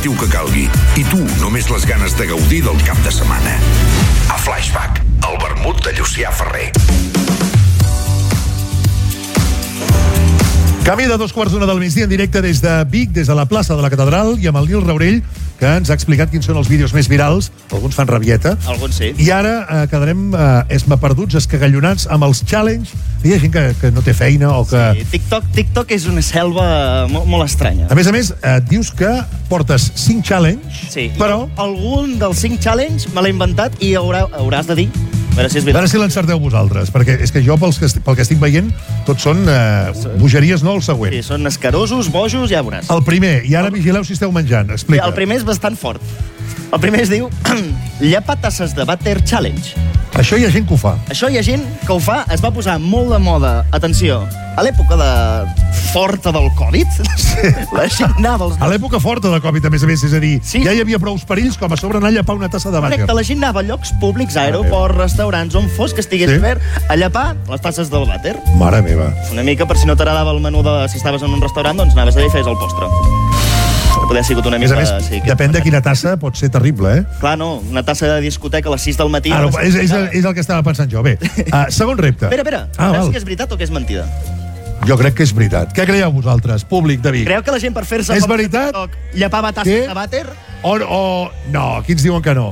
L'aperitiu que calgui i tu només les ganes de gaudir del cap de setmana. A Flashback, el vermut de Llucià Ferrer. Camí de dos quarts d'una del migdia en directe des de Vic, des de la plaça de la Catedral, i amb el Nil Raurell, que ens ha explicat quins són els vídeos més virals, alguns fan rabieta, Alguns sí. i ara eh, quedarem eh, esmaperduts, escagallonats amb els challenge. Hi ha gent que, que no té feina o que... I TikTok, TikTok és una selva molt, molt estranya. A més a més, eh, dius que portes 5 challenge, Sí, però... algun dels 5 challenge me l'he inventat i haurà, hauràs de dir a veure si és A veure si l'encerteu vosaltres, perquè és que jo, pels que, pel que estic veient, tots són eh, bogeries, no el següent. Sí, són escarosos, bojos, ja veuràs. El primer, i ara vigileu si esteu menjant. Explica. el primer és bastant fort. El primer es diu (clears throat) Llapa tasses de vàter challenge. Això hi ha gent que ho fa. Això hi ha gent que ho fa, es va posar molt de moda, atenció, a l'època de forta del Covid, la gent anava als... A l'època forta de Covid, a més a més, és a dir, sí. ja hi havia prou perills com a sobre anar a llapar una tassa de vàter. Correcte, la gent anava a llocs públics, aeroports, restaurants, on fos que estigués Sí. obert, a llapar les tasses del vàter. Mare meva. Una mica per si no t'agradava el menú de si estaves en un restaurant, doncs anaves allà i feies el postre. Poder ha sigut una A més mica... a més, sí, depèn de quina tassa, pot ser terrible, eh? Clar, no, una tassa de discoteca a les 6 del matí... Ah, no, a és, és, 6 el, és el que estava pensant jo. Bé, uh, (laughs) segon repte. Espera, espera, Ah, ah, val. que és veritat o que és mentida? Jo crec que és veritat. Què creieu vosaltres, públic de Vic? Creieu que la gent per fer-se... És veritat? Llepava tasses de vàter? O, o... No, aquí ens diuen que no.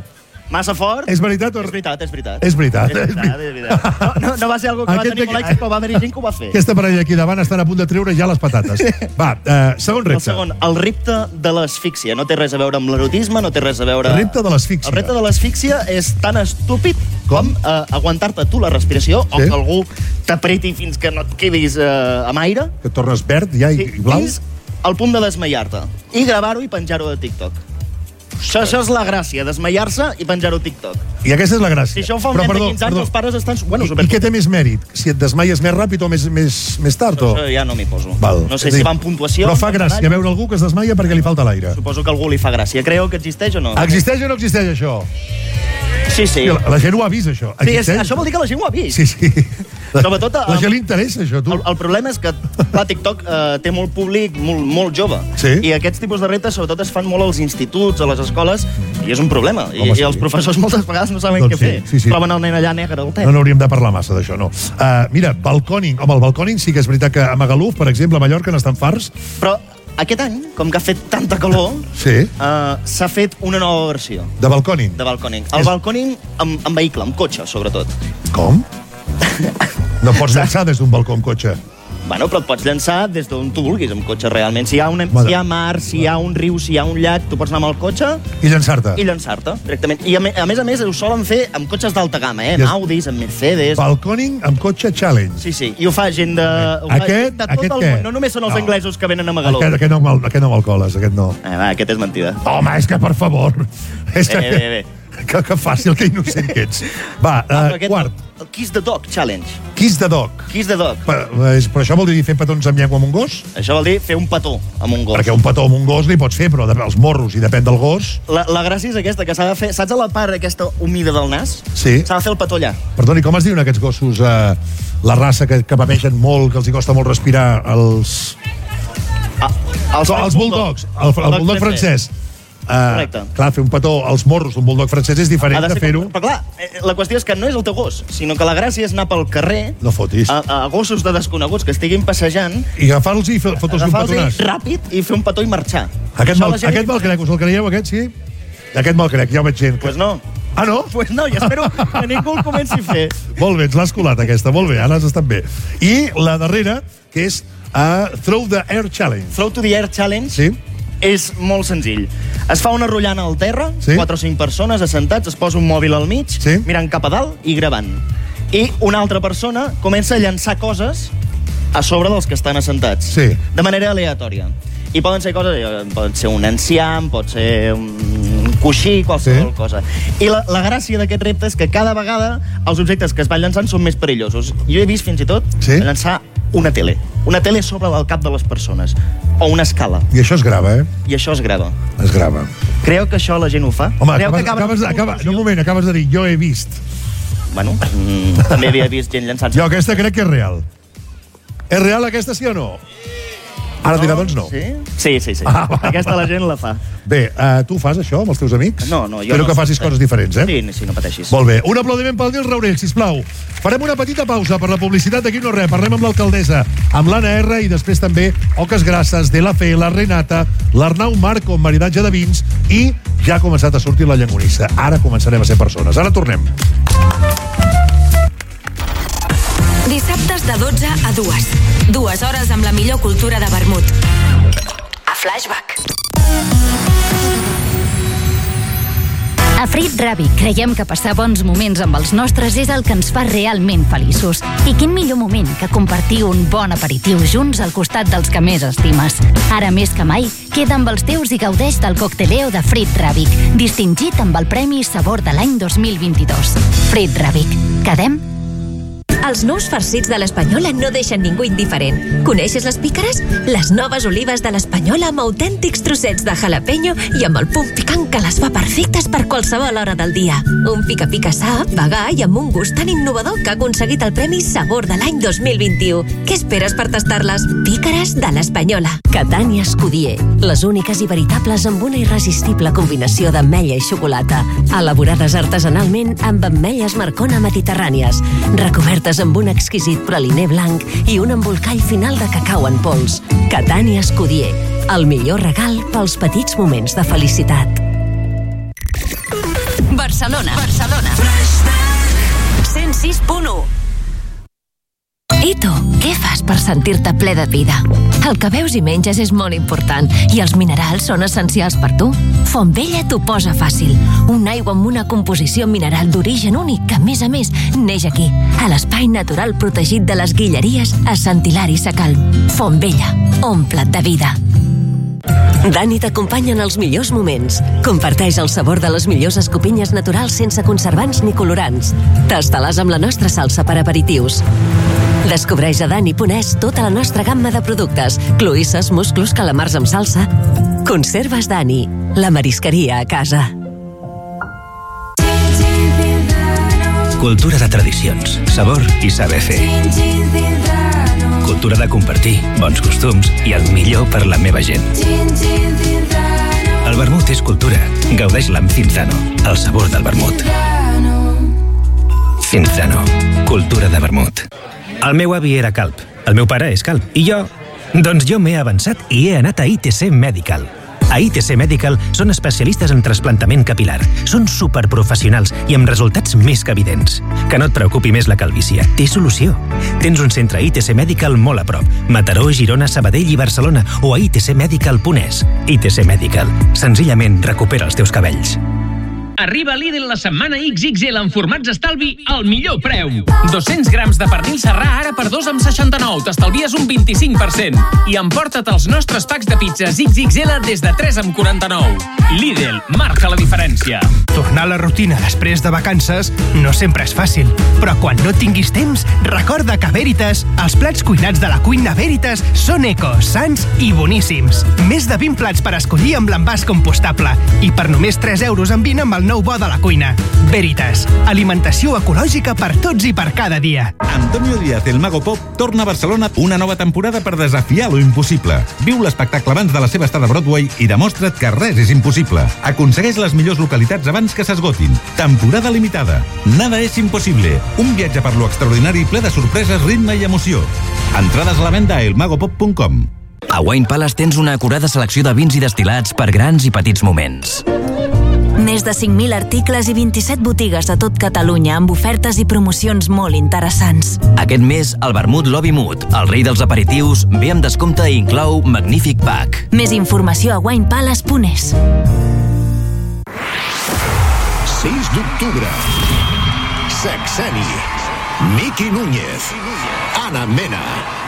Massa fort? És veritat o... És veritat, és veritat. És veritat. És veritat, és veritat. No, no, no va ser algo que va Aquest tenir de- molt èxit, però va haver gent que ho va fer. Aquesta parella aquí davant estan a punt de treure ja les patates. Va, uh, segon El repte. segon, el repte de l'asfíxia. No té res a veure amb l'erotisme, no té res a veure... El repte de l'asfíxia. El repte de l'asfíxia és tan estúpid com, eh, aguantar-te tu la respiració o Sí. que algú t'apreti fins que no et quedis eh, amb aire Que tornes verd ja i, i blau. fins al punt de desmaiar-te. I gravar-ho i penjar-ho a TikTok. Això, això és la gràcia, desmaiar-se i penjar-ho a TikTok. I aquesta és la gràcia. Si això ho fa un Però, nen perdó, de 15 anys, perdó. els pares estan... Bueno, I, I què té més mèrit? Si et desmaies més ràpid o més, més, més tard? O... Això ja no m'hi poso. Val. No sé a si dir, va en puntuació... Però fa gràcia veure algú que es desmaia perquè li falta l'aire. Suposo que algú li fa gràcia. Creu que existeix o no? Existeix o no existeix això? Sí, sí. La, la gent ho ha vist, això. Sí, és, això vol dir que la gent ho ha vist. Sí, sí. La, Sobretot, la amb- gent li interessa, això, tu. El, el problema és que clar, TikTok eh, té molt públic molt, molt jove. Sí. I aquests tipus de reptes sobretot es fan molt als instituts, a les escoles, i és un problema. I, Home, sí. I els professors moltes vegades no saben Doncs què sí, fer. sí, sí. Troben el nen allà negre al No tet. n'hauríem de parlar massa d'això, no. Uh, mira, balconing. Home, el balconing sí que és veritat que a Magaluf, per exemple, a Mallorca, n'estan farts. Però aquest any, com que ha fet tanta calor, Sí. eh, s'ha fet una nova versió De balconing. de balconing. El balconing amb, amb vehicle, amb cotxe, sobretot. Com? (laughs) No pots llançar des d'un balcó amb cotxe. Bueno, però et pots llançar des d'on tu vulguis, amb cotxe, realment. Si hi ha, una, Mare. si hi ha mar, si hi ha un riu, si hi ha un llac, tu pots anar amb el cotxe I llançar-te. i llançar-te, directament. I a, me, a més a més ho solen fer amb cotxes d'alta gamma, eh? Amb es- Audis, amb Mercedes... Balconing amb cotxe challenge. Sí, sí, i ho fa gent de... Ho fa Aquest- gent de tot aquest el què? món. No només són els No. anglesos que venen a Magaló. Aquest, aquest, no, aquest no me'l coles, aquest no. Eh, va, aquest és mentida. Home, és que, per favor. És que, Bé, bé, bé. Que, que fàcil, que innocent que ets. Va, Ah, uh, aquest quart. no. El Kiss the Dog Challenge. Kiss the dog. Kiss the Dog. Per, és, però això vol dir fer petons amb llengua amb un gos? Això vol dir fer un petó amb un gos. Perquè un petó amb un gos li pots fer, però dels morros i depèn del gos. La, la gràcia és aquesta, que s'ha de fer... Saps a la part aquesta humida del nas? Sí. S'ha de fer el petó allà. Perdoni, com es diuen aquests gossos, eh, la raça que, que bevegen molt, que els hi costa molt respirar, els... Ah, els, els bulldogs, el, el bulldog francès. Uh, Correcte. clar, fer un petó als morros d'un bulldog francès és diferent Ha de, ser- fer-ho... Però clar, eh, la qüestió és que no és el teu gos, sinó que la gràcia és anar pel carrer No fotis. a, a gossos de desconeguts que estiguin passejant, I agafar-los i fer- fotre'ls un agafar-los petonàs. ràpid i fer un petó i marxar. Aquest Això me'l la gent aquest me'l crec, us el creieu, aquest, sí? Aquest me'l crec, ja ho veig gent. Pues no. Ah, no? Pues no, i espero que (laughs) ningú el comenci a fer. Molt bé, ens l'has colat, aquesta. Molt bé, ara has estat bé. I la darrera, que és uh, Throw the Air Challenge. Throw to the Air Challenge Sí? És molt senzill. Es fa una rotllana al terra, Sí. 4 o 5 persones assentats, es posa un mòbil al mig, Sí. mirant cap a dalt i gravant. I una altra persona comença a llançar coses a sobre dels que estan assentats. Sí. De manera aleatòria. I poden ser coses, eh, pot ser un enciam, pot ser un coixí, qualsevol Sí. cosa. I la, la gràcia d'aquest repte és que cada vegada els objectes que es van llançant són més perillosos. Jo he vist fins i tot Sí? llançar una tele. Una tele sobre el cap de les persones. O una escala. I això es grava, eh? I això es grava. Es grava. Creu que això la gent ho fa? Home, Creu acabes, que acabes, acaba, no, un moment, acabes de dir, jo he vist. Bueno, mm, també havia vist gent llançant... Jo aquesta crec que és real. És real aquesta, sí o no? Ara dirà, doncs no. Sí? Sí, sí, sí. Ah, va, Aquesta va. la gent la fa. Bé, uh, tu fas això amb els teus amics? No, no, jo Espero no que sé. facis coses diferents, eh? Sí, sí, no pateixis. Molt bé. Un aplaudiment pel Nils Raurell, sisplau. Farem una petita pausa per la publicitat d'aquí no res. Parlem amb l'alcaldessa, amb l'Anna R i després també Oques Grasses, De La Fe, la Renata, l'Arnau Marco amb maridatge de vins i ja ha començat a sortir la llangonissa. Ara començarem a ser persones. Ara tornem. Dissabtes de 12 a 2. Dues hores amb la millor cultura de vermut. A Flashback. A Frit Ravi creiem que passar bons moments amb els nostres és el que ens fa realment feliços. I quin millor moment que compartir un bon aperitiu junts al costat dels que més estimes. Ara més que mai, queda amb els teus i gaudeix del cocteleo de Frit Ravic, distingit amb el Premi Sabor de l'any 2022. Frit Ravic. Quedem? Els nous farcits de l'Espanyola no deixen ningú indiferent. Coneixes les pícares? Les noves olives de l'Espanyola amb autèntics trossets de jalapeño i amb el punt picant que les fa perfectes per qualsevol hora del dia. Un pica-pica sa, vegà i amb un gust tan innovador que ha aconseguit el Premi Sabor de l'any 2021. Què esperes per tastar-les? Pícares de l'Espanyola. Catània Escudier, les úniques i veritables amb una irresistible combinació d'ametlla i xocolata, elaborades artesanalment amb ametlles Marcona mediterrànies, recobertes amb un exquisit praliner blanc i un embolcall final de cacau en pols. Catània Escudier, el millor regal pels petits moments de felicitat. Barcelona. Barcelona. 106.1 I tu, què fas per sentir-te ple de vida? El que veus i menges és molt important i els minerals són essencials per tu. Fontvella t'ho posa fàcil. Una aigua amb una composició mineral d'origen únic que, a més a més, neix aquí, a l'espai natural protegit de les Guilleries a Sant Hilari Sacalm. Fontvella, omple't de vida. Dani t'acompanya en els millors moments. Comparteix el sabor de les millors escopinyes naturals sense conservants ni colorants. Tastaràs amb la nostra salsa per aperitius. Descobreix a Dani.es tota la nostra gamma de productes. Cloïsses, musclos, calamars amb salsa. Conserves Dani, la marisqueria a casa. Cultura de tradicions, sabor i saber fer. Cultura de compartir, bons costums i el millor per la meva gent. El vermut és cultura. Gaudeix-la amb Cinzano, el sabor del vermut. Cinzano, cultura de vermut. El meu avi era calp, el meu pare és calp, i jo... Doncs jo m'he avançat i he anat a ITC Medical. A ITC Medical són especialistes en trasplantament capilar. Són superprofessionals i amb resultats més que evidents. Que no et preocupi més la calvície. Té solució. Tens un centre ITC Medical molt a prop. Mataró, Girona, Sabadell i Barcelona o a itcmedical.es. ITC Medical. Senzillament recupera els teus cabells. Arriba Lidl la setmana XXL en formats estalvi al millor preu. 200 grams de pernil serrà ara per 2 amb 69. T'estalvies un 25%. I emporta't els nostres packs de pizzas XXL des de 3 amb 49. Lidl, marca la diferència. Tornar a la rutina després de vacances no sempre és fàcil, però quan no tinguis temps, recorda que Veritas, els plats cuinats de la cuina Veritas són eco, sans i boníssims. Més de 20 plats per escollir amb l'envàs compostable i per només 3 euros en vin amb el nou bo de la cuina. Veritas, alimentació ecològica per tots i per cada dia. Antonio Díaz, el Mago Pop, torna a Barcelona una nova temporada per desafiar lo impossible. Viu l'espectacle abans de la seva estada a Broadway i demostra't que res és impossible. Aconsegueix les millors localitats abans que s'esgotin. Temporada limitada. Nada és impossible. Un viatge per lo extraordinari ple de sorpreses, ritme i emoció. Entrades a la venda a elmagopop.com. A Wine Palace tens una acurada selecció de vins i destilats per grans i petits moments. Més de 5.000 articles i 27 botigues de tot Catalunya amb ofertes i promocions molt interessants. Aquest mes, el vermut Lobby Mood, el rei dels aperitius, ve amb descompte i inclou Magnífic Pack. Més informació a winepalace.es. 6 d'octubre. Saxeni. Miqui Núñez. Anna Mena.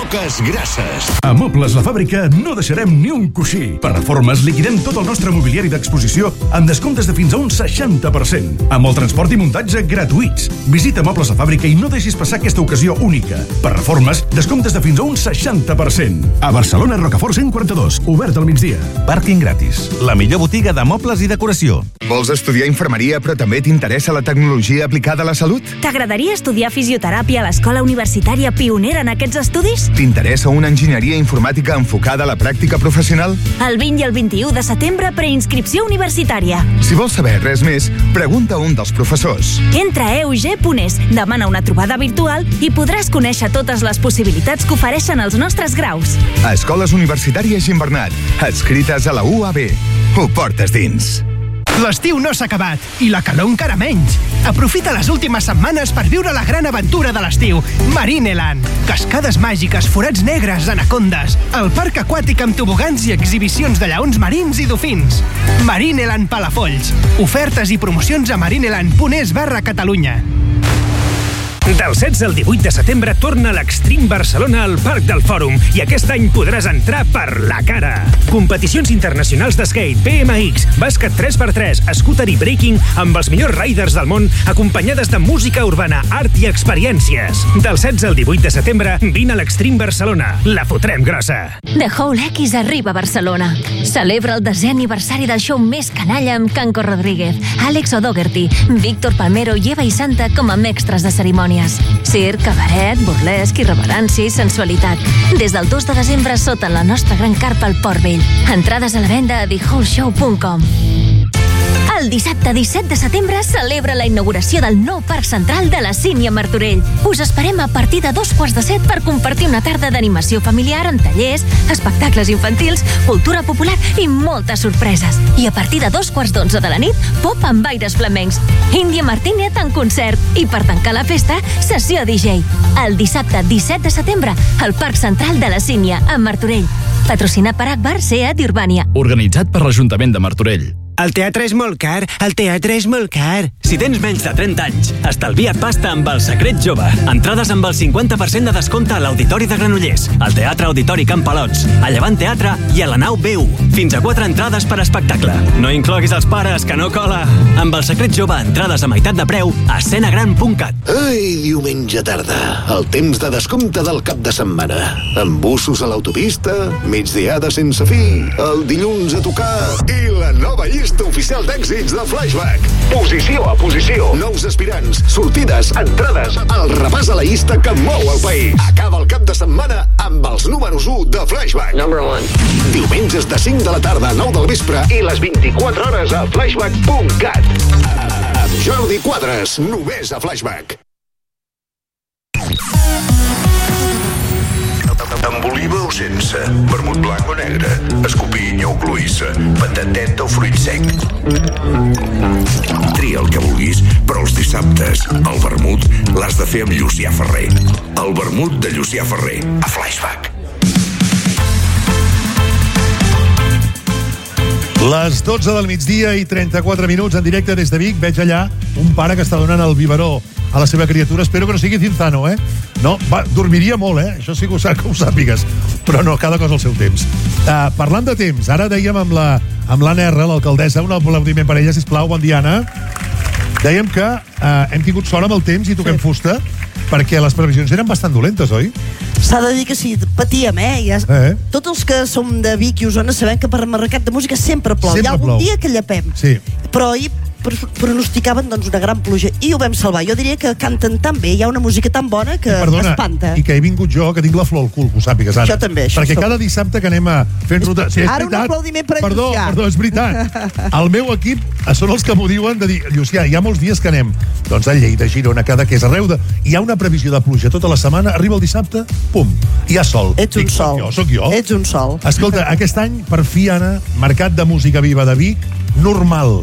Oques Grasses. A Mobles La Fàbrica no deixarem ni un coixí. Per reformes liquidem tot el nostre mobiliari d'exposició amb descomptes de fins a un 60%. Amb el transport i muntatge gratuïts. Visita Mobles La Fàbrica i no deixis passar aquesta ocasió única. Per reformes, descomptes de fins a un 60%. A Barcelona, Rocafort 142, obert al migdia. Pàrquing gratis. La millor botiga de mobles i decoració. Vols estudiar infermeria però també t'interessa la tecnologia aplicada a la salut? T'agradaria estudiar fisioteràpia a l'escola universitària pionera en aquests estudis? T'interessa una enginyeria informàtica enfocada a la pràctica professional? El 20 i el 21 de setembre, preinscripció universitària. Si vols saber res més, pregunta a un dels professors. Entra a eug.es, demana una trobada virtual i podràs conèixer totes les possibilitats que ofereixen els nostres graus. Escoles Universitàries Gimbernat, adscrites a la UAB. Ho portes dins. L'estiu no s'ha acabat i la calor encara menys. Aprofita les últimes setmanes per viure la gran aventura de l'estiu. Marineland. Cascades màgiques, forats negres, anacondes. El parc aquàtic amb tobogans i exhibicions de lleons marins i dofins. Marineland Palafolls. Ofertes i promocions a marineland.es barra Catalunya. Del 16 al 18 de setembre torna l'Extreme Barcelona al Parc del Fòrum i aquest any podràs entrar per la cara. Competicions internacionals de skate, BMX, bàsquet 3x3, scooter i breaking amb els millors riders del món acompanyades de música urbana, art i experiències. Del 16 al 18 de setembre vine a l'Extreme Barcelona. La fotrem grossa. The Whole X arriba a Barcelona. Celebra el desè aniversari del show més canalla amb Canco Rodríguez, Àlex O'Dougherty, Víctor Palmero i Eva i Santa com a mestres de cerimònies. Circ, cabaret, burlesc, irreverència i sensualitat. Des del 2 de desembre sota la nostra gran carpa al Port Vell. Entrades a la venda a thewholeshow.com. El dissabte 17 de setembre celebra la inauguració del nou Parc Central de la Sínia Martorell. Us esperem a partir de dos quarts de set per compartir una tarda d'animació familiar amb tallers, espectacles infantils, cultura popular i moltes sorpreses. I a partir de dos quarts d'onze de la nit, pop amb aires flamencs. Índia Martínez en concert. I per tancar la festa, sessió DJ. El dissabte 17 de setembre, al Parc Central de la Sínia, a Martorell. Patrocinat per Akbar, Seat i Urbània. Organitzat per l'Ajuntament de Martorell. El teatre és molt car, el teatre és molt car. Si tens menys de 30 anys, estalvia't pasta amb el Secret Jove. Entrades amb el 50% de descompte a l'Auditori de Granollers, al Teatre Auditori Camp Palots, a Llevant Teatre i a la nau B1. Fins a 4 entrades per espectacle. No incloguis els pares, que no cola. Amb el Secret Jove, entrades a meitat de preu a escenagran.cat. Ai, diumenge tarda, el temps de descompte del cap de setmana. Amb bussos a l'autopista, migdiada sense fi, el dilluns a tocar i la nova llista oficial d'èxits de Flashback. Posició a posició. Nous aspirants, sortides, entrades, el repàs a la llista que mou el país. Acaba el cap de setmana amb els números 1 de Flashback. Number 1. Diumenges de 5 de la tarda a 9 del vespre i les 24 hores a flashback.cat. Amb Jordi Quadres, només a Flashback. Amb oliva o sense, vermut blanc o negre, escopinya o cloïssa, patateta o fruit sec. Tria el que vulguis, però els dissabtes el vermut l'has de fer amb Llucià Ferrer. El vermut de Llucià Ferrer, a Flashback. Les 12 del migdia i 34 minuts en directe des de Vic. Veig allà un pare que està donant el biberó a la seva criatura. Espero que no sigui Cinzano, eh? No, va, dormiria molt, eh? Això sí que ho, sap, que ho sàpigues. Però no, cada cosa al seu temps. Uh, parlant de temps, ara dèiem amb la amb l'Anna R, l'alcaldessa, un aplaudiment per ella, sisplau, bon dia, Anna. Dèiem que uh, hem tingut sort amb el temps i toquem sí. fusta, perquè les previsions eren bastant dolentes, oi? S'ha de dir que sí, patíem, eh? Ja, Eh? Tots els que som de Vic i Osona sabem que per Mercat de Música sempre plou. Sempre Hi ha algun plou. dia que llepem. Sí. Però ahir pronosticaven doncs, una gran pluja i ho vam salvar. Jo diria que canten tan bé, hi ha una música tan bona que Perdona, espanta. i que he vingut jo, que tinc la flor al cul, que ho sàpigues, Anna. Jo també, això Perquè som. cada dissabte que anem a fent ruta... Sí, és Ara un veritat. aplaudiment per en Perdó, Llucià. perdó, és veritat. (laughs) El meu equip són els que m'ho diuen de dir, Llucià, hi ha molts dies que anem doncs a Lleida, Girona, a Cadaqués, arreu de... Hi ha una previsió de pluja tota la setmana, arriba el dissabte, pum, hi ha sol. Ets un Dic, sol. Soc jo, soc jo. Ets un sol. Escolta, aquest any, per fi, Anna, Mercat de Música Viva de Vic, normal.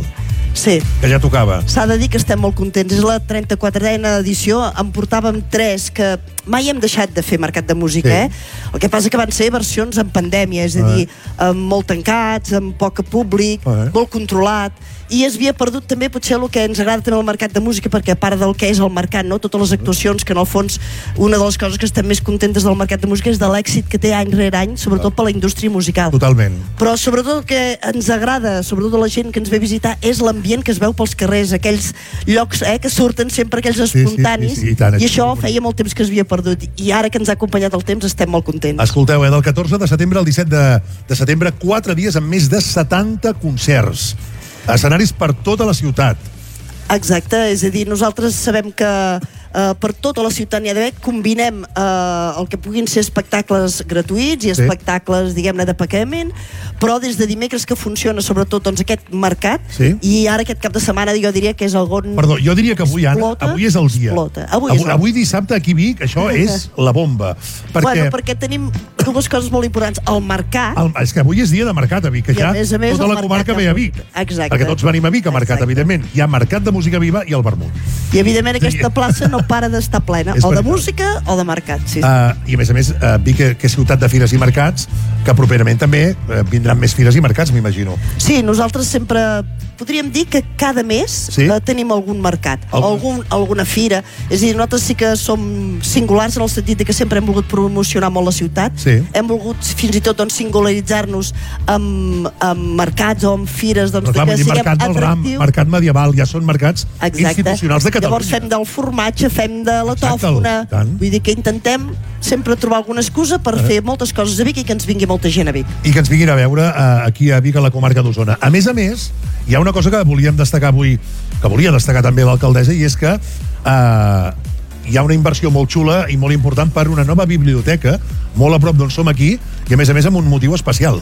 Sí. Que ja tocava. S'ha de dir que estem molt contents. És la 34a edició. En portàvem tres que mai hem deixat de fer mercat de música, Sí. eh? El que passa que van ser versions en pandèmia, és a Ah. dir, amb molt tancats, amb poc públic, Ah. molt controlat, i es havia perdut també potser el que ens agrada també el mercat de música, perquè a part del que és el mercat, no? totes les actuacions, que en el fons una de les coses que estem més contentes del mercat de música és de l'èxit que té any rere any, sobretot per la indústria musical. Totalment. Però sobretot el que ens agrada, sobretot a la gent que ens ve a visitar, és l'ambient que es veu pels carrers, aquells llocs eh, que surten sempre aquells sí, espontanis, sí, sí, i tant, i això feia molt temps que es havia perdut. I ara que ens ha acompanyat el temps estem molt contents. Escolteu, eh, del 14 de setembre al 17 de, de setembre, 4 dies amb més de 70 concerts. Escenaris per tota la ciutat. Exacte, és a dir, nosaltres sabem que eh, per tota la ciutat n'hi ha d'haver, combinem eh, el que puguin ser espectacles gratuïts i Sí. espectacles, diguem-ne, de pagament, però des de dimecres que funciona sobretot doncs, aquest mercat, Sí. i ara aquest cap de setmana jo diria que és el on... Perdó, jo diria que avui, Anna, Explota, avui és el dia. explota. Avui és avui, el- avui dissabte aquí a Vic, això (laughs) és la bomba. Perquè, Bueno, perquè tenim dues coses molt importants. El mercat, el, és que avui és dia de mercat a Vic, que I a ja més a més tota la comarca de ve a Vic. Exacte. Perquè tots venim a Vic a mercat, evidentment. Hi ha mercat de música viva i el vermut. i evidentment aquesta plaça no para d'estar plena, És o de música o de mercat. Sí. Uh, I a més a més, uh, Vic que, que és ciutat de fires i mercats, que properament també uh, vindran més fires i mercats, m'imagino. Sí, nosaltres sempre podríem dir que cada mes Sí? eh, tenim algun mercat, Algun- algun, alguna fira. És a dir, nosaltres sí que som singulars en el sentit de que sempre hem volgut promocionar molt la ciutat. Sí. Hem volgut fins i tot doncs, singularitzar-nos amb, amb mercats o amb fires doncs, Però clar, de que siguem mercat Ram, mercat medieval, ja són mercats Exacte. institucionals de Catalunya. Llavors fem del formatge, fem de la tòfona. Vull dir que intentem sempre trobar alguna excusa per fer moltes coses a Vic i que ens vingui molta gent a Vic. i que ens vinguin a veure uh, aquí a Vic, a la comarca d'Osona. A més a més, hi ha una cosa que volíem destacar avui, que volia destacar també l'alcaldessa, i és que uh, hi ha una inversió molt xula i molt important per una nova biblioteca, molt a prop d'on som aquí, i a més a més amb un motiu especial.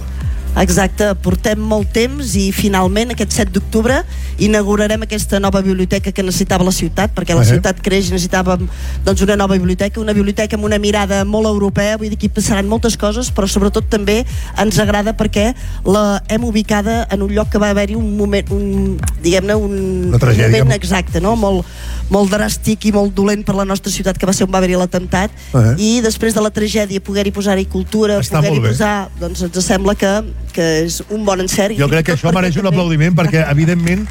Exacte, portem molt temps i finalment aquest 7 d'octubre inaugurarem aquesta nova biblioteca que necessitava la ciutat, perquè la Ah, eh? ciutat creix i necessitàvem doncs, una nova biblioteca, una biblioteca amb una mirada molt europea, vull dir que hi passaran moltes coses, però sobretot també ens agrada perquè la hem ubicada en un lloc que va haver-hi un moment, un, diguem-ne, un, Una tragèdia. un moment exacte, no? molt, molt dràstic i molt dolent per la nostra ciutat, que va ser on va haver-hi l'atemptat, Ah, eh? i després de la tragèdia poder-hi posar-hi cultura, poder-hi posar, doncs ens sembla que, que és un bon encert. Jo crec que això mereix un aplaudiment perquè, evidentment,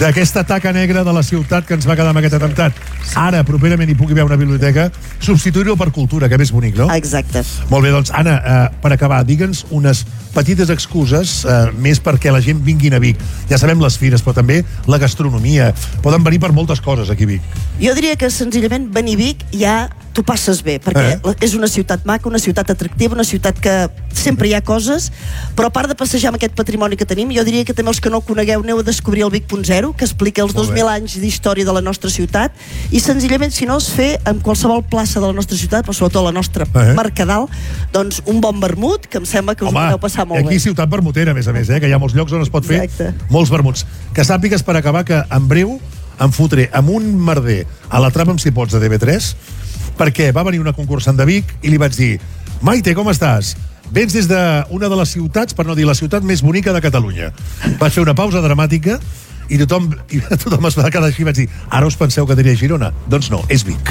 d'aquesta taca negra de la ciutat que ens va quedar amb aquest atemptat, ara, properament, hi pugui haver una biblioteca, substituir-ho per cultura, que més bonic, no? Exacte. Molt bé, doncs, Anna, eh, per acabar, digue'ns unes petites excuses eh, més perquè la gent vinguin a Vic. Ja sabem les fires, però també la gastronomia. Poden venir per moltes coses aquí a Vic. Jo diria que senzillament venir a Vic ja t'ho passes bé, perquè Eh. és una ciutat maca, una ciutat atractiva, una ciutat que sempre hi ha coses, però a part de passejar amb aquest patrimoni que tenim, jo diria que també els que no el conegueu aneu a descobrir el Vic.0, que explica els Molt bé. 2.000 anys d'història de la nostra ciutat, i senzillament, si no, es fer en qualsevol plaça de la nostra ciutat, però sobretot la nostra Eh. Mercadal, doncs un bon vermut, que em sembla que us ho podeu passar molt aquí bé. ciutat vermutera, a més a més, eh, que hi ha molts llocs on es pot fer Exacte. molts vermuts. Que sàpigues, per acabar, que en breu em fotré amb un merder a la trama amb si pots de TV3 perquè va venir una concursant de Vic i li vaig dir Maite, com estàs? Vens des d'una de les ciutats, per no dir la ciutat més bonica de Catalunya. Vaig fer una pausa dramàtica i tothom, i tothom es va quedar així i vaig dir ara us penseu que diria Girona? Doncs no, és Vic.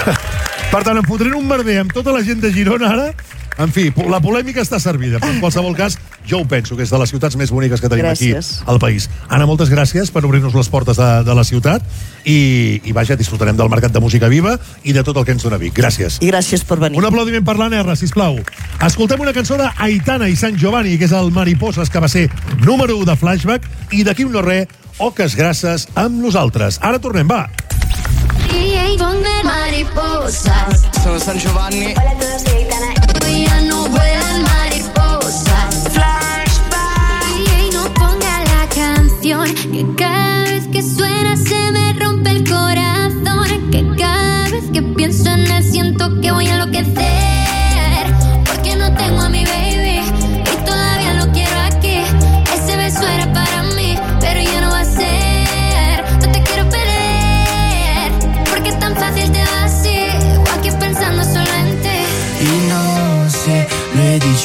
(laughs) Per tant, em fotré un merder amb tota la gent de Girona ara. En fi, la polèmica està servida, però en qualsevol cas, jo ho penso, que és de les ciutats més boniques que tenim Gràcies. aquí al país. Anna, moltes gràcies per obrir-nos les portes de, de la ciutat i, i vaja, disfrutarem del mercat de música viva i de tot el que ens dona Vic. Gràcies. I gràcies per venir. Un aplaudiment per l'Anna R, sisplau. Escoltem una cançó d'Aitana i Sant Giovanni, que és el Mariposes, que va ser número 1 de Flashback, i d'aquí un no res, oques grasses amb nosaltres. Ara tornem, va. Y donde mariposas. Sono San Giovanni. Hola a todos,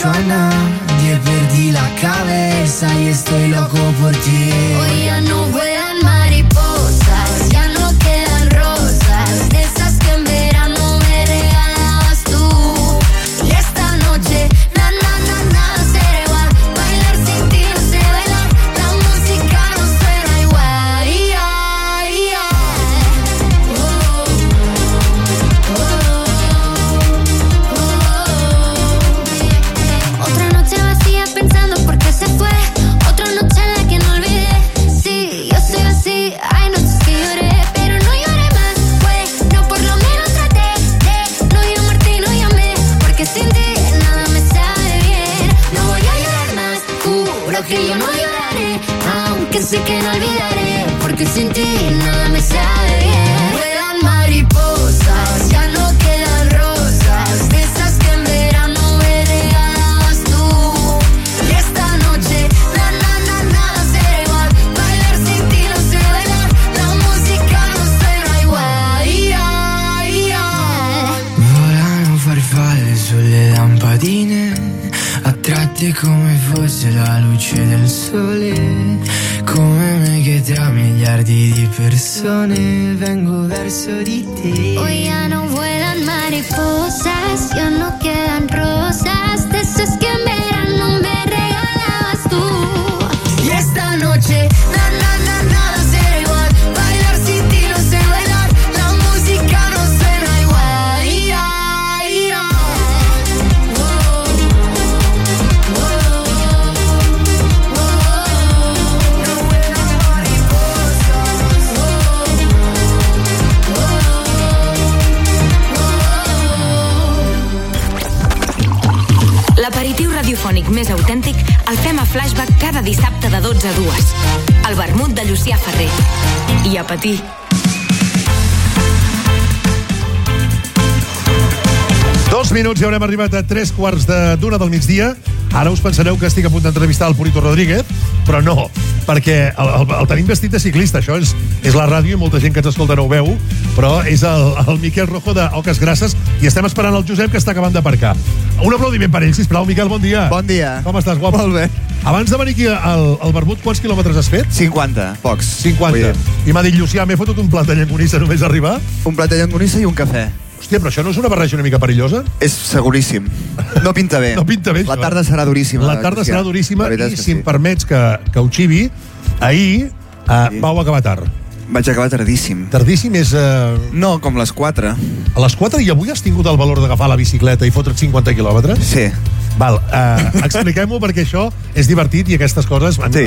a nadie, perdí la cabeza y estoy loco por ti. que sí que no olvidaré, porque sin ti nada me sabe bien. Vuelan mariposas, ya no quedan rosas, de esas que en verano me regalabas tú. Y noche, na na na nada será igual, bailar sin ti no bailar, la música no suena igual. Yeah, yeah. Volano farfalle sulle lampadine, attratte come fosse la luce del sole come me che tra miliardi di persone vengo verso di te. Hoy ya no vuelan mariposas, ya no quedan rosas, Flashback cada dissabte de 12 a 2. El vermut de Llucià Ferrer. I a patir. Dos minuts i haurem arribat a tres quarts de- d'una del migdia. Ara us pensareu que estic a punt d'entrevistar el Purito Rodríguez, però no, perquè el, el, el tenim vestit de ciclista. Això és, és la ràdio i molta gent que ens escolta no ho veu, però és el, el Miquel Rojo de Oques Grasses i estem esperant el Josep que està acabant d'aparcar. Un aplaudiment per ell, sisplau. Miquel, bon dia. Bon dia. Com estàs, guapo? Molt bé. Abans de venir aquí al, al Barbut, quants quilòmetres has fet? 50, pocs. 50. I m'ha dit, Llucià, m'he fotut un plat de llangonissa només arribar? Un plat de llangonissa i un cafè. Hòstia, però això no és una barreja una mica perillosa? És seguríssim. No pinta bé. (laughs) No pinta bé, La això. tarda serà duríssima. La tarda serà duríssima i si em permets que, que ho xivi, ahir uh, vau acabar tard. Vaig acabar tardíssim. Tardíssim és... Uh... No, com les 4. A les 4 i avui has tingut el valor d'agafar la bicicleta i fotre't 50 quilòmetres? Sí. Val, uh, (laughs) expliquem-ho perquè això és divertit i aquestes coses van Sí.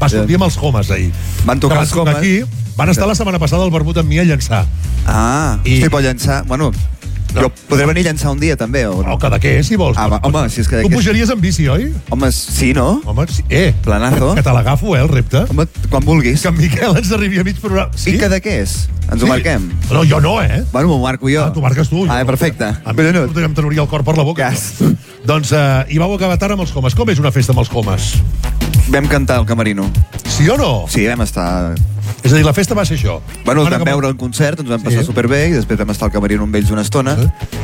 Va sortir amb els homes ahir. Van tocar els homes. Aquí, van estar la setmana passada al Vermut amb mi a llançar. Ah, I... hosti, pot llançar... Bueno, no. jo podré venir a llançar un dia, també, o no? O de què, si vols. Ah, va, home, si és que... Tu pujaries en bici, oi? Home, sí, no? Home, sí. Eh, Planazo. que te l'agafo, eh, el repte. Home, quan vulguis. Que en Miquel ens arribi a mig programa. Sí? I que de què és? Ens ho marquem? No, jo no, eh? Bueno, m'ho marco jo. Ah, tu marques tu. Ah, perfecte. A mi no em trauria el cor per la boca. Cas. Doncs uh, hi vau acabar tard amb els homes. Com és una festa amb els homes? Vam cantar al Camerino. Sí o no? Sí, vam estar... És a dir, la festa va ser això. Bueno, vam veure el concert, ens vam passar Sí. superbé i després vam estar al Camerino amb ells una estona,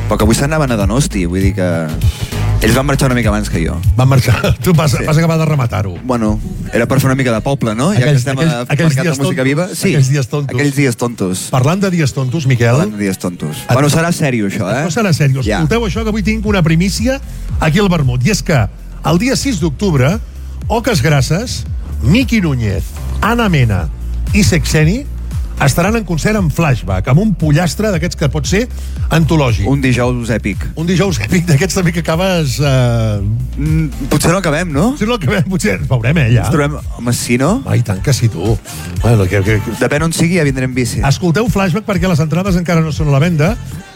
però que avui s'anaven a Donosti, vull dir que... Ells van marxar una mica abans que jo. Van marxar. (laughs) Tu vas, sí. vas acabar de rematar-ho. Bueno, era per fer una mica de poble, no? ja que Aquells- estem aquells- a aquells dies Música tontos. Viva. Sí, Aquells dies tontos. Aquells dies tontos. Parlant de dies tontos, Miquel... Parlant de dies tontos. Bueno, serà sèrio, això, eh? No serà sèrio. Ja. Escolteu això, que avui tinc una primícia aquí al Vermut. I és que el dia 6 d'octubre, Oques Grasses, Miqui Núñez, Anna Mena i Sexeni estaran en concert en flashback, amb un pollastre d'aquests que pot ser antològic. Un dijous èpic. Un dijous èpic d'aquests també que acabes... Eh... Mm, potser no acabem, no? Potser no acabem, potser ens veurem, eh, ja. Ens trobem... Home, sí, no? Ai, tant que sí, tu. Bueno, que, que. Depèn on sigui, ja vindrem bici. Escolteu Flashback perquè les entrades encara no són a la venda,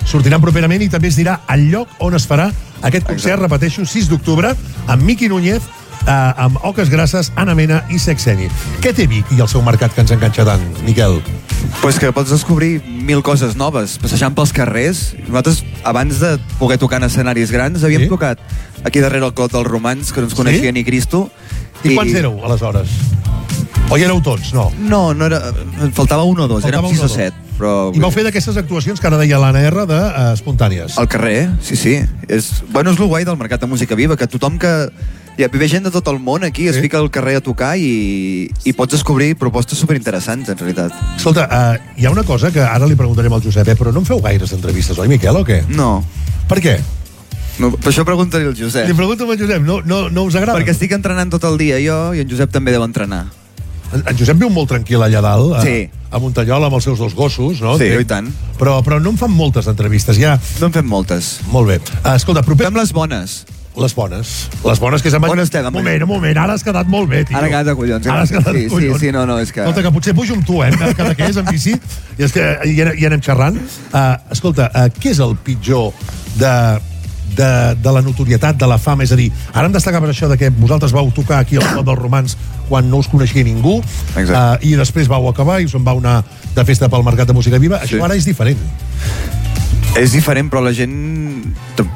sortiran properament i també es dirà el lloc on es farà aquest concert, Exacte. repeteixo, 6 d'octubre, amb Miqui Núñez, eh, amb Oques Grasses, Anna Mena i Sexeni. Què té Vic i el seu mercat que ens enganxa tant, Miquel? Pues que pots descobrir mil coses noves, passejant pels carrers. Nosaltres, abans de poder tocar en escenaris grans, havíem sí? tocat aquí darrere el Clot dels Romans, que no ens coneixia Sí? ni Cristo. I, quants éreu, aleshores? O hi éreu tots? No. No, no era... Faltava un o dos, Faltava érem sis o o set. Però... I vau fer d'aquestes actuacions que ara deia l'Anna R de eh, espontànies. Al carrer, sí, sí. És, bueno, és el guai del Mercat de Música Viva, que tothom que... Hi ha ve gent de tot el món aquí, sí. es fica al carrer a tocar i, i pots descobrir propostes superinteressants, en realitat. Escolta, uh, hi ha una cosa que ara li preguntarem al Josep, eh, però no en feu gaires entrevistes, oi, Miquel, o què? No. Per què? No, per això pregunta-li al Josep. Li pregunto al Josep, no, no, no us agrada? Perquè estic entrenant tot el dia jo i en Josep també deu entrenar. En, en Josep viu molt tranquil allà dalt, a, Sí. a Montellol, amb els seus dos gossos, no? Sí, i tant. Però, però no en fan moltes entrevistes, ja. No en fem moltes. Molt bé. Uh, escolta, proper... Fem les bones. Les bones. Les bones que s'han... On estem, Un moment, un moment, ara has quedat molt bé, tio. Ara quedat de collons. Ara has quedat sí, de collons. Sí, sí, no, no, és que... Escolta, que potser pujo amb tu, eh, cada que és en bici, i és que hi, hi anem xerrant. Uh, escolta, uh, què és el pitjor de, de, de la notorietat, de la fama? És a dir, ara em destacaves això de que vosaltres vau tocar aquí al Clot dels Romans quan no us coneixia ningú, uh, i després vau acabar i us en vau anar de festa pel Mercat de Música Viva. Això Sí. ara és diferent. És diferent, però la gent...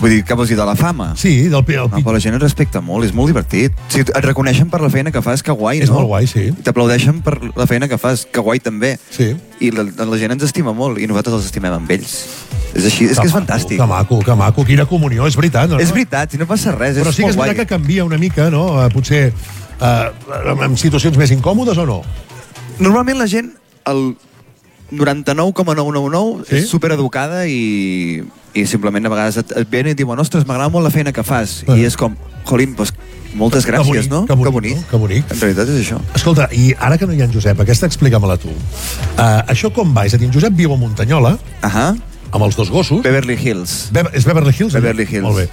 Vull dir, què vols dir, de la fama? Sí, del el, no, però la gent et respecta molt, és molt divertit. Si et reconeixen per la feina que fas, que guai, És no? molt guai, sí. I T'aplaudeixen per la feina que fas, que guai també. Sí. I la, la gent ens estima molt, i nosaltres els estimem amb ells. És així, és que és fantàstic. Que maco, que maco. Quina comunió, és veritat, no? És veritat, i no passa res, Però és sí que és veritat guai. que canvia una mica, no? Eh, potser eh, en situacions més incòmodes o no? Normalment la gent, el 99,999 sí? és supereducada i, i simplement a vegades et, et ven i et diuen ostres, m'agrada molt la feina que fas. I és com, jolín, doncs, moltes gràcies, bonic, no? que bonic, no? Que bonic. En realitat és això. Escolta, i ara que no hi ha en Josep, aquesta explica-me-la tu. Uh, això com va? És a dir, en Josep viu a Muntanyola, uh -huh. amb els dos gossos. Beverly Hills. Be és Beverly Hills? Beverly Hills. Molt bé.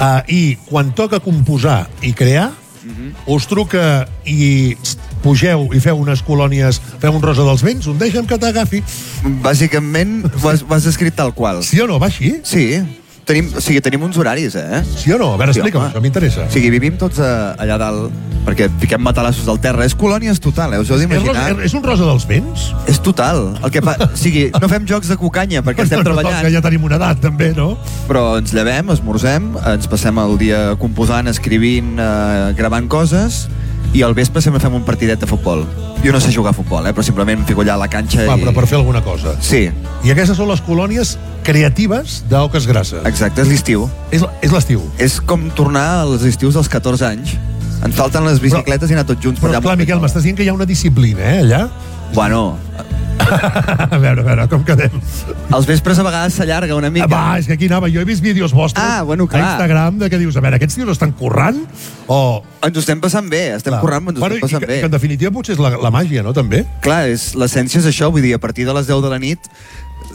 Uh, I quan toca composar i crear, Mhm. us truca i pugeu i feu unes colònies, feu un rosa dels vents, un deixa'm que t'agafi. Bàsicament, ho has, ho has escrit tal qual. Sí o no? Va així? Sí. Tenim, o sigui, tenim uns horaris, eh? Sí o no? A veure, Sí, explica'm, això m'interessa. O sigui, vivim tots a, allà dalt, perquè fiquem matalassos al terra. És colònies total, eh? Us heu És, d'imaginar. rosa, és un rosa dels vents? És total. El que fa... O sigui, no fem jocs de cucanya perquè estem No, no, treballant. Que ja tenim una edat, també, no? Però ens llevem, esmorzem, ens passem el dia composant, escrivint, eh, gravant coses, i al vespre sempre fem un partidet de futbol. Jo no sé jugar a futbol, eh, però simplement em fico allà a la canxa Va, i... però per fer alguna cosa. Sí, I aquestes són les colònies creatives d'Oques Grasses. exacte, és l'estiu. És, l'estiu. És com tornar als estius dels 14 anys. Ens falten les bicicletes i anar tots junts per Però, allà. clar, Miquel, m'estàs dient que hi ha una disciplina, eh, allà? Bueno, (laughs) a veure, a veure, com quedem? els vespres a vegades s'allarga una mica. Va, és que aquí anava. Jo he vist vídeos vostres Ah, bueno, clar. a Instagram de que dius, a veure, aquests tios estan currant o... Ens ho estem passant bé, estem currant, però ens ho Bueno, estem i, passant que, bé. que en definitiva potser és la, la màgia, no, també? Clar, l'essència és això, vull dir, a partir de les 10 de la nit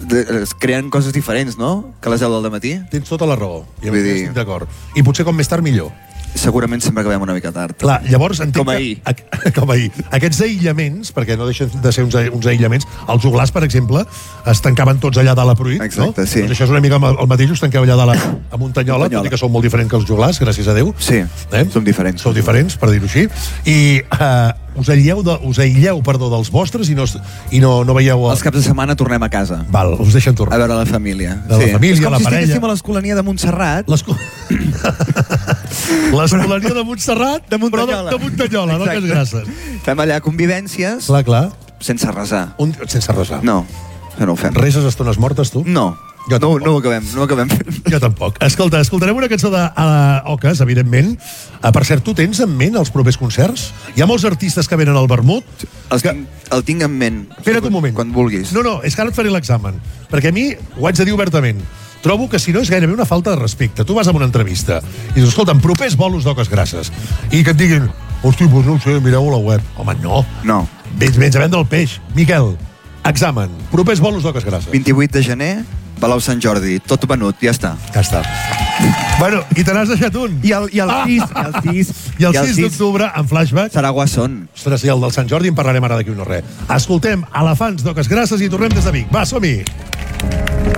de, es creen coses diferents, no?, que a les 10 del matí. Tens tota la raó. I això dir- estic d'acord. I potser com més tard millor. Segurament sempre acabem una mica tard. Clar, llavors entenc Com que- ahir. a- (laughs) Com ahir. Aquests aïllaments, perquè no deixen de ser uns, uns aïllaments, els joglars, per exemple, es tancaven tots allà dalt a Pruit, Exacte, no? sí. Doncs això és una mica el, el mateix, us tanqueu allà dalt a, (coughs) a Muntanyola, tot i que som molt diferents que els joglars, gràcies a Déu. Sí, eh? som diferents. Sou diferents, per dir-ho així. I eh, us aïlleu, de, us aïlleu perdó, dels vostres i no, i no, no veieu... Els caps de setmana tornem a casa. Val, us deixen tornar. A veure la família. De la família, és com la si parella. estiguéssim a l'Escolania de Montserrat. L'esco... L'escolania (laughs) de Montserrat, De però de, Muntanyola. de Muntanyola, no que és grasses. Fem allà convivències Clar, clar. sense resar. Un, sense resar. No, no ho fem. Reses estones mortes, tu? No, Jo no, no ho acabem, no ho acabem. Jo tampoc. Escolta, escoltarem una cançó de uh, Oques, evidentment. Uh, per cert, tu tens en ment els propers concerts? Hi ha molts artistes que venen al Vermut. Els tinc, el tinc en ment. Espera't un moment. Quan vulguis. No, no, és que ara et faré l'examen. Perquè a mi, ho haig de dir obertament, trobo que si no és gairebé una falta de respecte. Tu vas a una entrevista i dius, escolta, propers bolos d'oques grasses. I que et diguin, hosti, doncs no sé, mireu a la web. Home, no. No. Vens, vens a vendre el peix. Miquel, examen. Propers bolos d'oques grasses. 28 de gener, Palau Sant Jordi. Tot venut, ja està. Ja està. Bueno, i te n'has deixat un. I el, i el 6, i el 6, I el 6 d'octubre, en flashback, serà Guasson. Ostres, i el del Sant Jordi en parlarem ara d'aquí no res. Escoltem Elefants d'Oques Grasses i tornem des de Vic. Va, som-hi!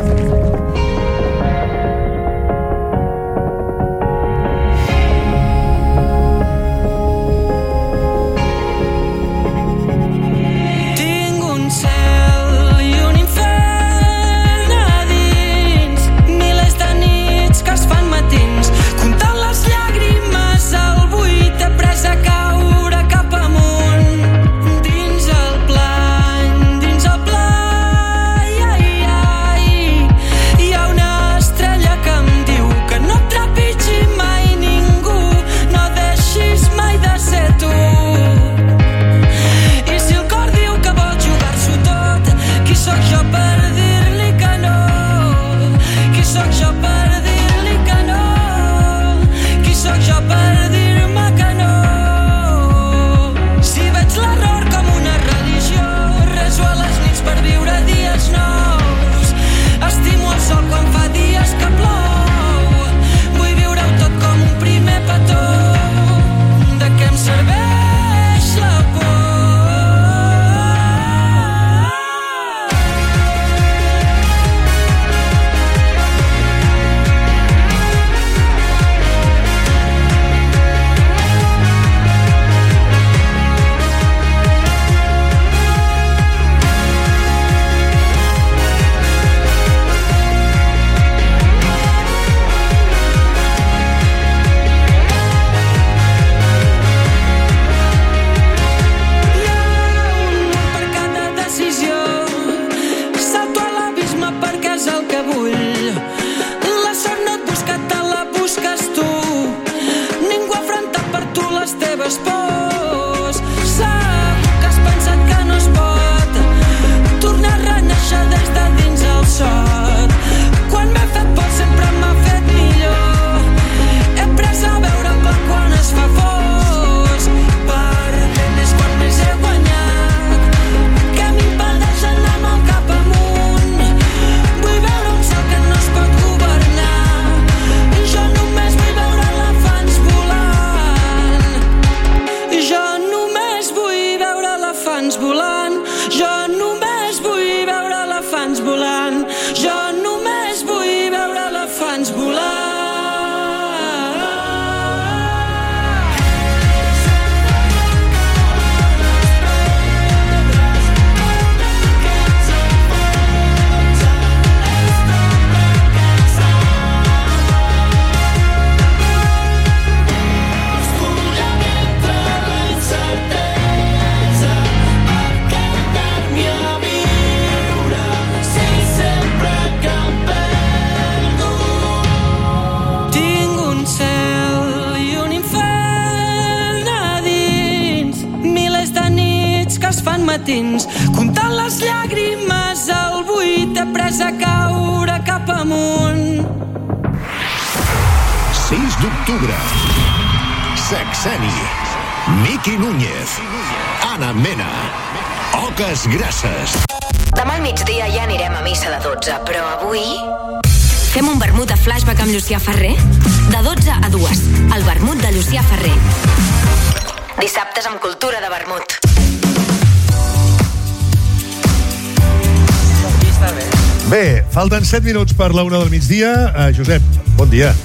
7 minuts per la una del migdia. Uh, Josep, bon dia.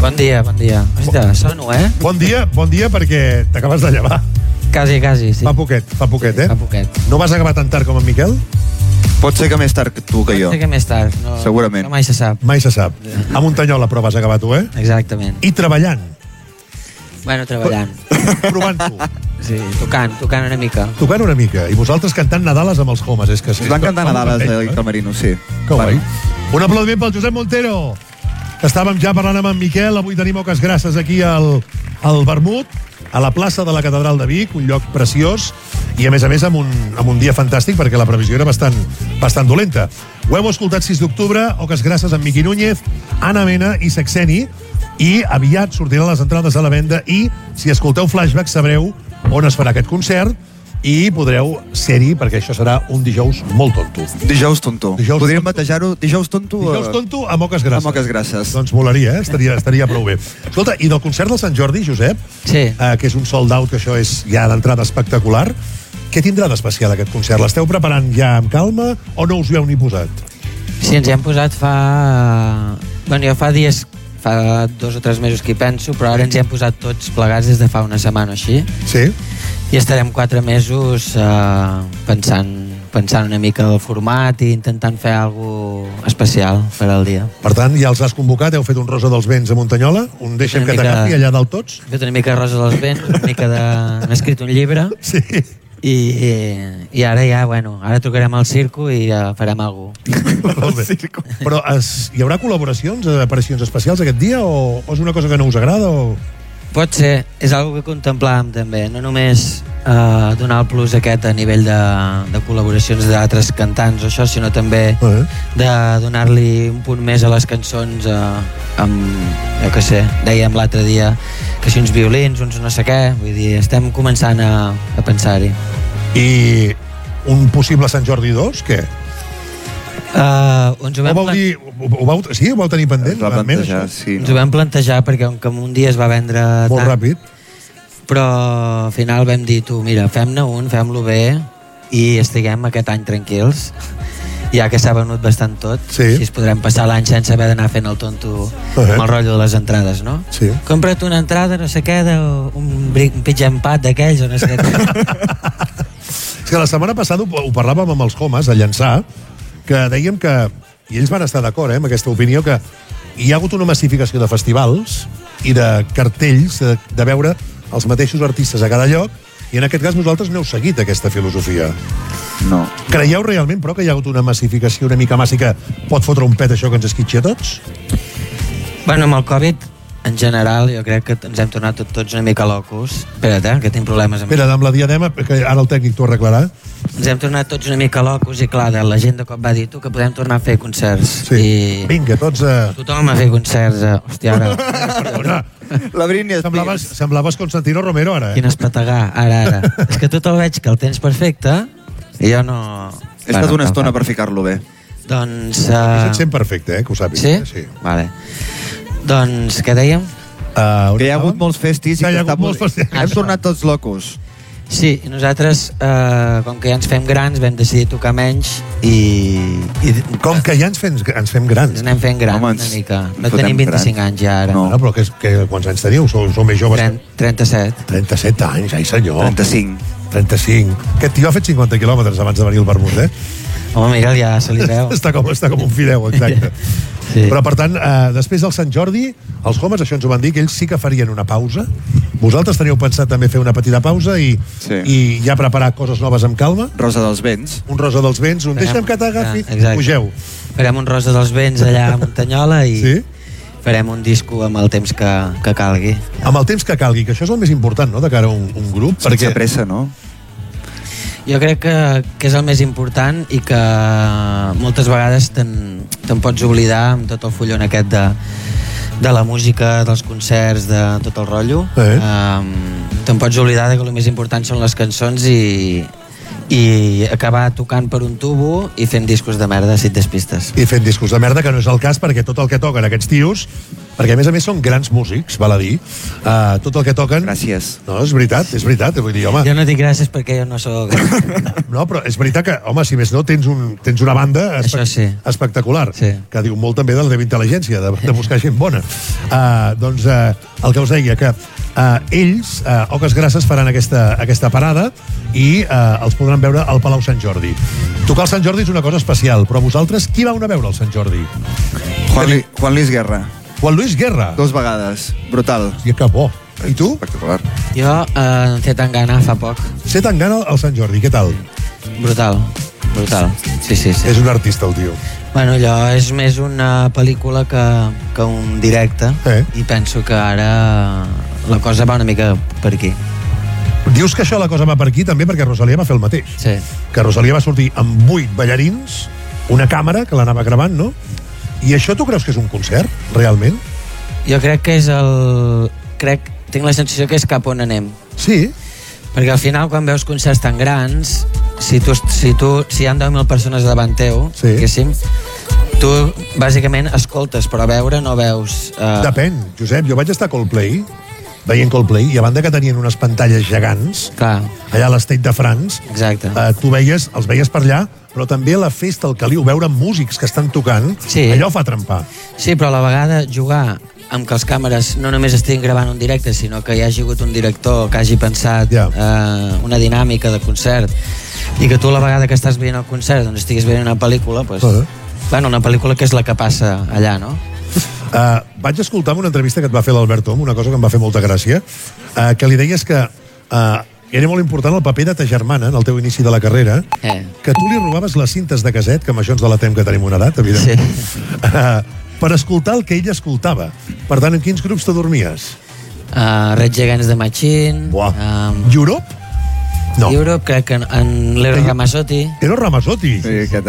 Bon dia, bon dia. Hòstia, sono, eh? Bon dia, bon dia perquè t'acabes de llevar. Quasi, quasi, sí. Fa poquet, fa poquet, eh? Fa poquet. No vas acabar tan tard com en Miquel? Pot ser que més tard que tu que jo. Sé que més tard. No, Segurament. No mai se sap. Mai se sap. A Muntanyola, però vas acabar tu, eh? Exactament. I treballant. Bueno, treballant. (laughs) Provant-ho. Sí, tocant, tocant una mica. Tocant una mica. I vosaltres cantant Nadales amb els homes. És que, Es van cantar Nadales al Camerino, sí. Que guai. Un aplaudiment pel Josep Montero, estàvem ja parlant amb en Miquel. Avui tenim oques grasses aquí al, al Vermut, a la plaça de la Catedral de Vic, un lloc preciós, i a més a més amb un, amb un dia fantàstic perquè la previsió era bastant, bastant dolenta. Ho heu escoltat 6 d'octubre, oques grasses amb Miqui Núñez, Anna Mena i Sexeni, i aviat sortiran les entrades a la venda i si escolteu Flashback sabreu on es farà aquest concert i podreu ser-hi perquè això serà un dijous molt tonto. Dijous tonto. Dijous Podríem batejar-ho dijous tonto. Dijous eh, tonto amb moques grasses. Amb moques grasses. Doncs molaria, eh? Estaria, estaria prou bé. Escolta, i del concert del Sant Jordi, Josep, sí. eh, que és un sold out, que això és ja d'entrada espectacular, què tindrà d'especial aquest concert? L'esteu preparant ja amb calma o no us hi heu ni posat? Sí, ens hi hem posat fa... Bueno, jo fa dies, fa dos o tres mesos que hi penso, però ara ens hi hem posat tots plegats des de fa una setmana o així. Sí. I estarem quatre mesos eh, pensant, pensant una mica el format i intentant fer alguna especial per al dia. Per tant, ja els has convocat, heu fet un Rosa dels Vents a Muntanyola, un Deixa'm Una que mica- t'agafi allà dalt tots. He fet una mica de Rosa dels Vents, una mica de... M'he escrit un llibre. (laughs) Sí. I, i, i ara ja, bueno, ara tocarem al circo i ja farem alguna (laughs) Molt bé. Però es, hi haurà col·laboracions, eh, aparicions especials aquest dia o, o és una cosa que no us agrada? O... Pot ser, és algo que contemplàvem també, no només eh, donar el plus aquest a nivell de, de col·laboracions d'altres cantants o això, sinó també de donar-li un punt més a les cançons eh, amb, jo què sé, dèiem l'altre dia que si uns violins, uns no sé què, vull dir, estem començant a, a pensar-hi. I un possible Sant Jordi 2, què? Uh, ens ho vam vau dir, ho, ho vau, sí, ho vau tenir pendent? va plantejar, això? sí. Ens ho vam plantejar perquè com un dia es va vendre Molt tant, ràpid. però al final vam dir tu, mira, fem-ne un, fem-lo bé i estiguem aquest any tranquils ja que s'ha venut bastant tot Sí. així es podrem passar l'any sense haver d'anar fent el tonto Eh. amb el rotllo de les entrades no? Sí. compra't una entrada no sé què de, un, bric- un pitjam pat d'aquells o no sé què (laughs) És que la setmana passada ho, ho parlàvem amb els homes, a llançar, que dèiem que, i ells van estar d'acord eh, amb aquesta opinió, que hi ha hagut una massificació de festivals i de cartells, de, de veure els mateixos artistes a cada lloc, i en aquest cas nosaltres no heu seguit aquesta filosofia. No. Creieu realment, però, que hi ha hagut una massificació una mica massa i que pot fotre un pet això que ens esquitxi a tots? bueno, amb el Covid en general jo crec que ens hem tornat tot, tots una mica locos espera't eh, que tinc problemes amb Espera, amb la diadema, que ara el tècnic t'ho arreglarà. ens hem tornat tots una mica locos i clar, la gent de cop va dir tu que podem tornar a fer concerts Sí. i Vinga, tots a... tothom a fer concerts eh? hòstia ara (laughs) Perdona, La Britney Spears. semblaves, semblaves Constantino Romero ara, eh? quin espategar, ara, ara és que tot el veig que el tens perfecte i jo no... He estat una estona per ficar-lo bé. doncs Uh... Et sent perfecte, eh, que ho sàpigues. sí? eh? sí. vale doncs què dèiem? Uh, Que hi ha hagut molts festis i Que està molt- festis. Hem tornat tots locos. Sí, i nosaltres, eh, com que ja ens fem grans, vam decidir tocar menys i, i Com que ja ens fem, ens fem grans. ens anem fent grans Home, una ens- mica. ens No fotem tenim 25 grans. anys ja ara. No. No, però que, que, quants anys teniu? Sou, sou més joves. Tren- 37. 37 anys, ai senyor. 35. 35. Aquest tio ha fet 50 quilòmetres abans de venir al Vermut, eh? Home, Miguel, ja se li veu. (laughs) està, com, està com un fideu, exacte. (laughs) Sí. Però, per tant, eh, després del Sant Jordi, els homes, això ens ho van dir, que ells sí que farien una pausa. Vosaltres teniu pensat també fer una petita pausa i, Sí. i ja preparar coses noves amb calma? Rosa dels Vents. Un rosa dels vents, un deixa'm que t'agafi, exacte. pugeu. Farem un Rosa dels Vents allà a Muntanyola i Sí? farem un disco amb el temps que, que calgui. Amb el temps que calgui, que això és el més important, no?, de cara a un, un grup. Sense pressa, no? Jo crec que, que és el més important i que moltes vegades te'n te pots oblidar amb tot el fullon aquest de, de la música, dels concerts, de tot el rotllo. Eh. Um, te'n pots oblidar que el més important són les cançons i, i acabar tocant per un tubo i fent discos de merda si et despistes. I fent discos de merda, que no és el cas, perquè tot el que toquen aquests tios perquè a més a més són grans músics, val a dir uh, tot el que toquen... Gràcies. No, és veritat, és veritat, vull dir, home... Jo no dic gràcies perquè jo no sóc... (laughs) No, però és veritat que, home, si més no, tens, un, tens una banda espe Això sí. espectacular, Sí. que diu molt també de la teva intel·ligència, de, de buscar gent bona. Uh, doncs uh, el que us deia, que uh, ells, uh, Oques Grasses, faran aquesta, aquesta parada i uh, els podran veure al Palau Sant Jordi. Tocar el Sant Jordi és una cosa especial, però vosaltres, qui vau anar a veure el Sant Jordi? Juan, Juan Luis Guerra. Juan Luis Guerra. Dos vegades. Brutal. I que bo. I tu? Espectacular. Jo eh, té tan gana fa poc. Sé tan gana al Sant Jordi, què tal? Brutal, brutal. Sí, sí, sí. És un artista, el tio. Bueno, allò és més una pel·lícula que, que un directe eh? i penso que ara la cosa va una mica per aquí. Dius que això la cosa va per aquí també perquè Rosalia va fer el mateix. Sí. Que Rosalia va sortir amb vuit ballarins, una càmera que l'anava gravant, no? I això tu creus que és un concert, realment? Jo crec que és el... Crec, tinc la sensació que és cap on anem. Sí? Perquè al final, quan veus concerts tan grans, si, tu, si, tu, si hi ha 10.000 persones davant teu, Sí. diguéssim, tu bàsicament escoltes, però veure no veus... Uh, Depèn, Josep. Jo vaig estar a Coldplay, veient Coldplay, i a banda que tenien unes pantalles gegants, Clar. allà a l'Estate de France, Exacte. eh, tu veies, els veies per allà, però també la festa, al caliu, veure músics que estan tocant, Sí. allò fa trempar. Sí, però a la vegada jugar amb que els càmeres no només estiguin gravant un directe, sinó que hi hagi hagut un director que hagi pensat Ja. eh, una dinàmica de concert i que tu a la vegada que estàs veient el concert doncs estiguis veient una pel·lícula, doncs, Uh-huh. bueno, una pel·lícula que és la que passa allà, no? Uh, vaig escoltar una entrevista que et va fer l'Albert una cosa que em va fer molta gràcia, uh, que li deies que uh, era molt important el paper de ta germana en el teu inici de la carrera, Eh. que tu li robaves les cintes de caset, que amb això ens delatem que tenim una edat, evidentment, uh, (laughs) per escoltar el que ell escoltava. Per tant, en quins grups te dormies? Uh, Red Against the Machine um, Europe? No. Europe, crec que en, l'Ero Ramazzotti Ero Ramazzotti? Sí, aquest...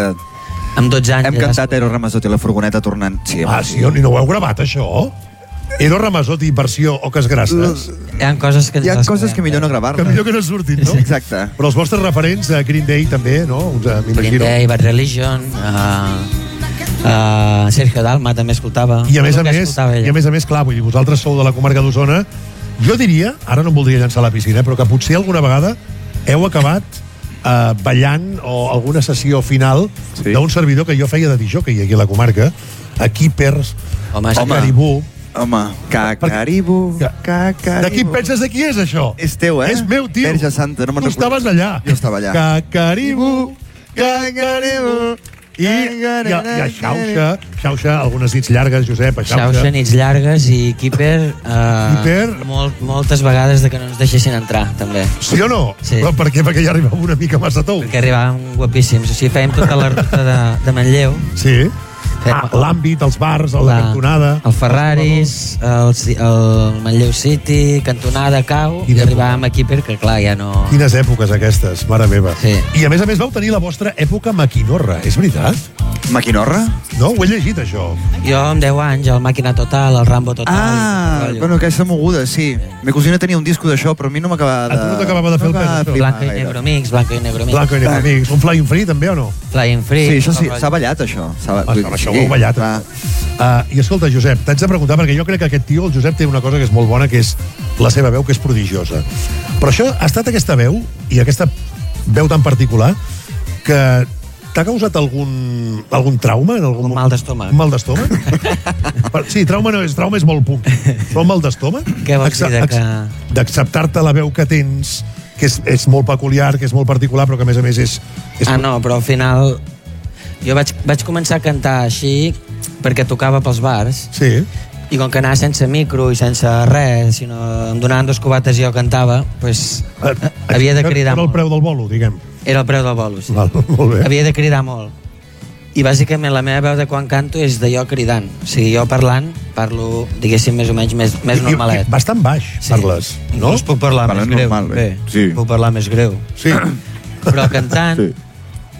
amb 12 anys Hem cantat Ero Ramazzotti a la furgoneta tornant. Sí, Ah, sí? I no ho heu gravat, això? Ero Ramazzotti, versió Oques Grasses. hi ha coses que Hi ha coses que millor no eh? gravar-les. Que millor que no surtin, no? (laughs) Exacte. Però els vostres referents, a Green Day també, no? Uns, eh, Green. Day, Bad Religion uh, uh, Sergio Dalma també escoltava I a més a més, escoltava i a més a més, clar, vull dir, vosaltres sou de la comarca d'Osona, jo diria, ara no em voldria llançar a la piscina, però que potser alguna vegada heu acabat eh, ballant o alguna sessió final sí. d'un servidor que jo feia de disjockey aquí a la comarca, a Keepers, Home, a. Caribú. Home, Cacaribu, De Cacaribu. qui penses de qui és això? És teu, eh? És meu, tio. Verge Santa, no me'n Tu recordo. estaves allà. Jo estava allà. Cacaribu, Cacaribu. I, i, a, i a Xauxa, Xauxa, algunes nits llargues, Josep, a Xauxa. Xauxa, nits llargues i Keeper, uh, Keeper. Molt, moltes vegades de que no ens deixessin entrar també Sí o no? Sí. Però per què? Perquè ja arribava una mica massa tou. perquè arribàvem guapíssims o sigui, fèiem tota la ruta de, de Manlleu Sí. Ah, L'àmbit, els bars, a la, La- cantonada. el Ferraris, el, el Manlleu City, Cantonada, Cau, i, arribàvem a Keeper, que clar, ja no... Quines èpoques aquestes, mare meva. Sí. I a més a més vau tenir la vostra època maquinorra, és veritat? Maquinorra? No? Ho he llegit, això. Jo amb 10 anys, el Màquina Total, el Rambo Total... Ah, el bueno, aquesta moguda, sí. Ma cosina tenia un disco d'això, però a mi no m'acabava de... A tu no t'acabava de fer el no pes, això. flipar Blanco i. Negro Mix, Blanco i Negro Mix. Blanco i Negro Amics. Un Flying Free, també, o no? Flying Free. Sí, això sí, el s'ha ballat, això. Ah, això heu ballat. clar. Uh, I escolta, Josep, t'haig de preguntar, perquè jo crec que aquest tio, el Josep, té una cosa que és molt bona, que és la seva veu, que és prodigiosa. Però això ha estat aquesta veu, i aquesta veu tan particular, que t'ha causat algun, algun trauma? En algun Un mal d'estómac. Un mal d'estómac? (laughs) Sí, trauma no és, trauma és molt puc. Però un mal d'estómac? Què vols dir, que- acce- D'acceptar-te la veu que tens, que és, és molt peculiar, que és molt particular, però que a més a més és... és Ah, no, però al final... Jo vaig, vaig començar a cantar així perquè tocava pels bars Sí. i com que anava sense micro i sense res, sinó em donaven dos cubates i jo cantava, doncs Eh, havia de cridar Era el molt. preu del bolo, diguem. Era el preu del bolo, sí. Val, molt bé. Havia de cridar molt. I bàsicament la meva veu de quan canto és de jo cridant. O sigui, jo parlant, parlo, diguéssim, més o menys més, més I- i- normalet. Bastant baix, Sí. parles, no? Inclús puc parlar Parles més greu. normal, bé. bé. Sí. Puc parlar més greu. Sí. però cantant, sí.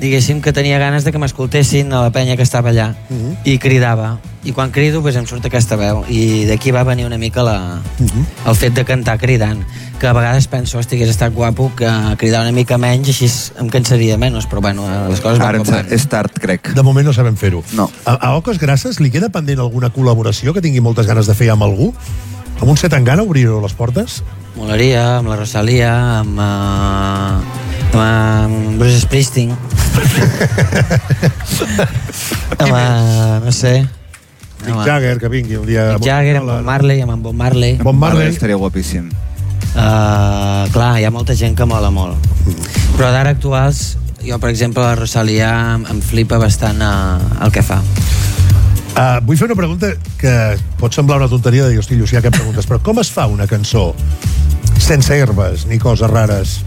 Diguéssim que tenia ganes de que m'escoltessin a la penya que estava allà Mhm. i cridava. I quan crido pues, em surt aquesta veu i d'aquí va venir una mica la, Mhm. el fet de cantar cridant que a vegades penso, hosti, hagués estat guapo que cridar una mica menys, així em cansaria menys, però bueno, les coses van Ara com van. és tard, crec. De moment no sabem fer-ho. No. A, a Oques Grasses li queda pendent alguna col·laboració que tingui moltes ganes de fer amb algú? Amb un set en gana obrir les portes? Molaria, amb la Rosalia, amb, uh, amb Bruce Springsteen. (laughs) amb, uh, no sé... Mick Jagger, que vingui un dia... Mick Jagger, amb Bob Marley, amb en Bob Marley. Bob Marley. Estaria guapíssim. Uh, clar, hi ha molta gent que mola molt. Però d'ara actuals, jo, per exemple, la Rosalia em, em flipa bastant uh, el que fa. Uh, vull fer una pregunta que pot semblar una tonteria de dir, hosti, Llucià, què preguntes? Però com es fa una cançó sense herbes ni coses rares?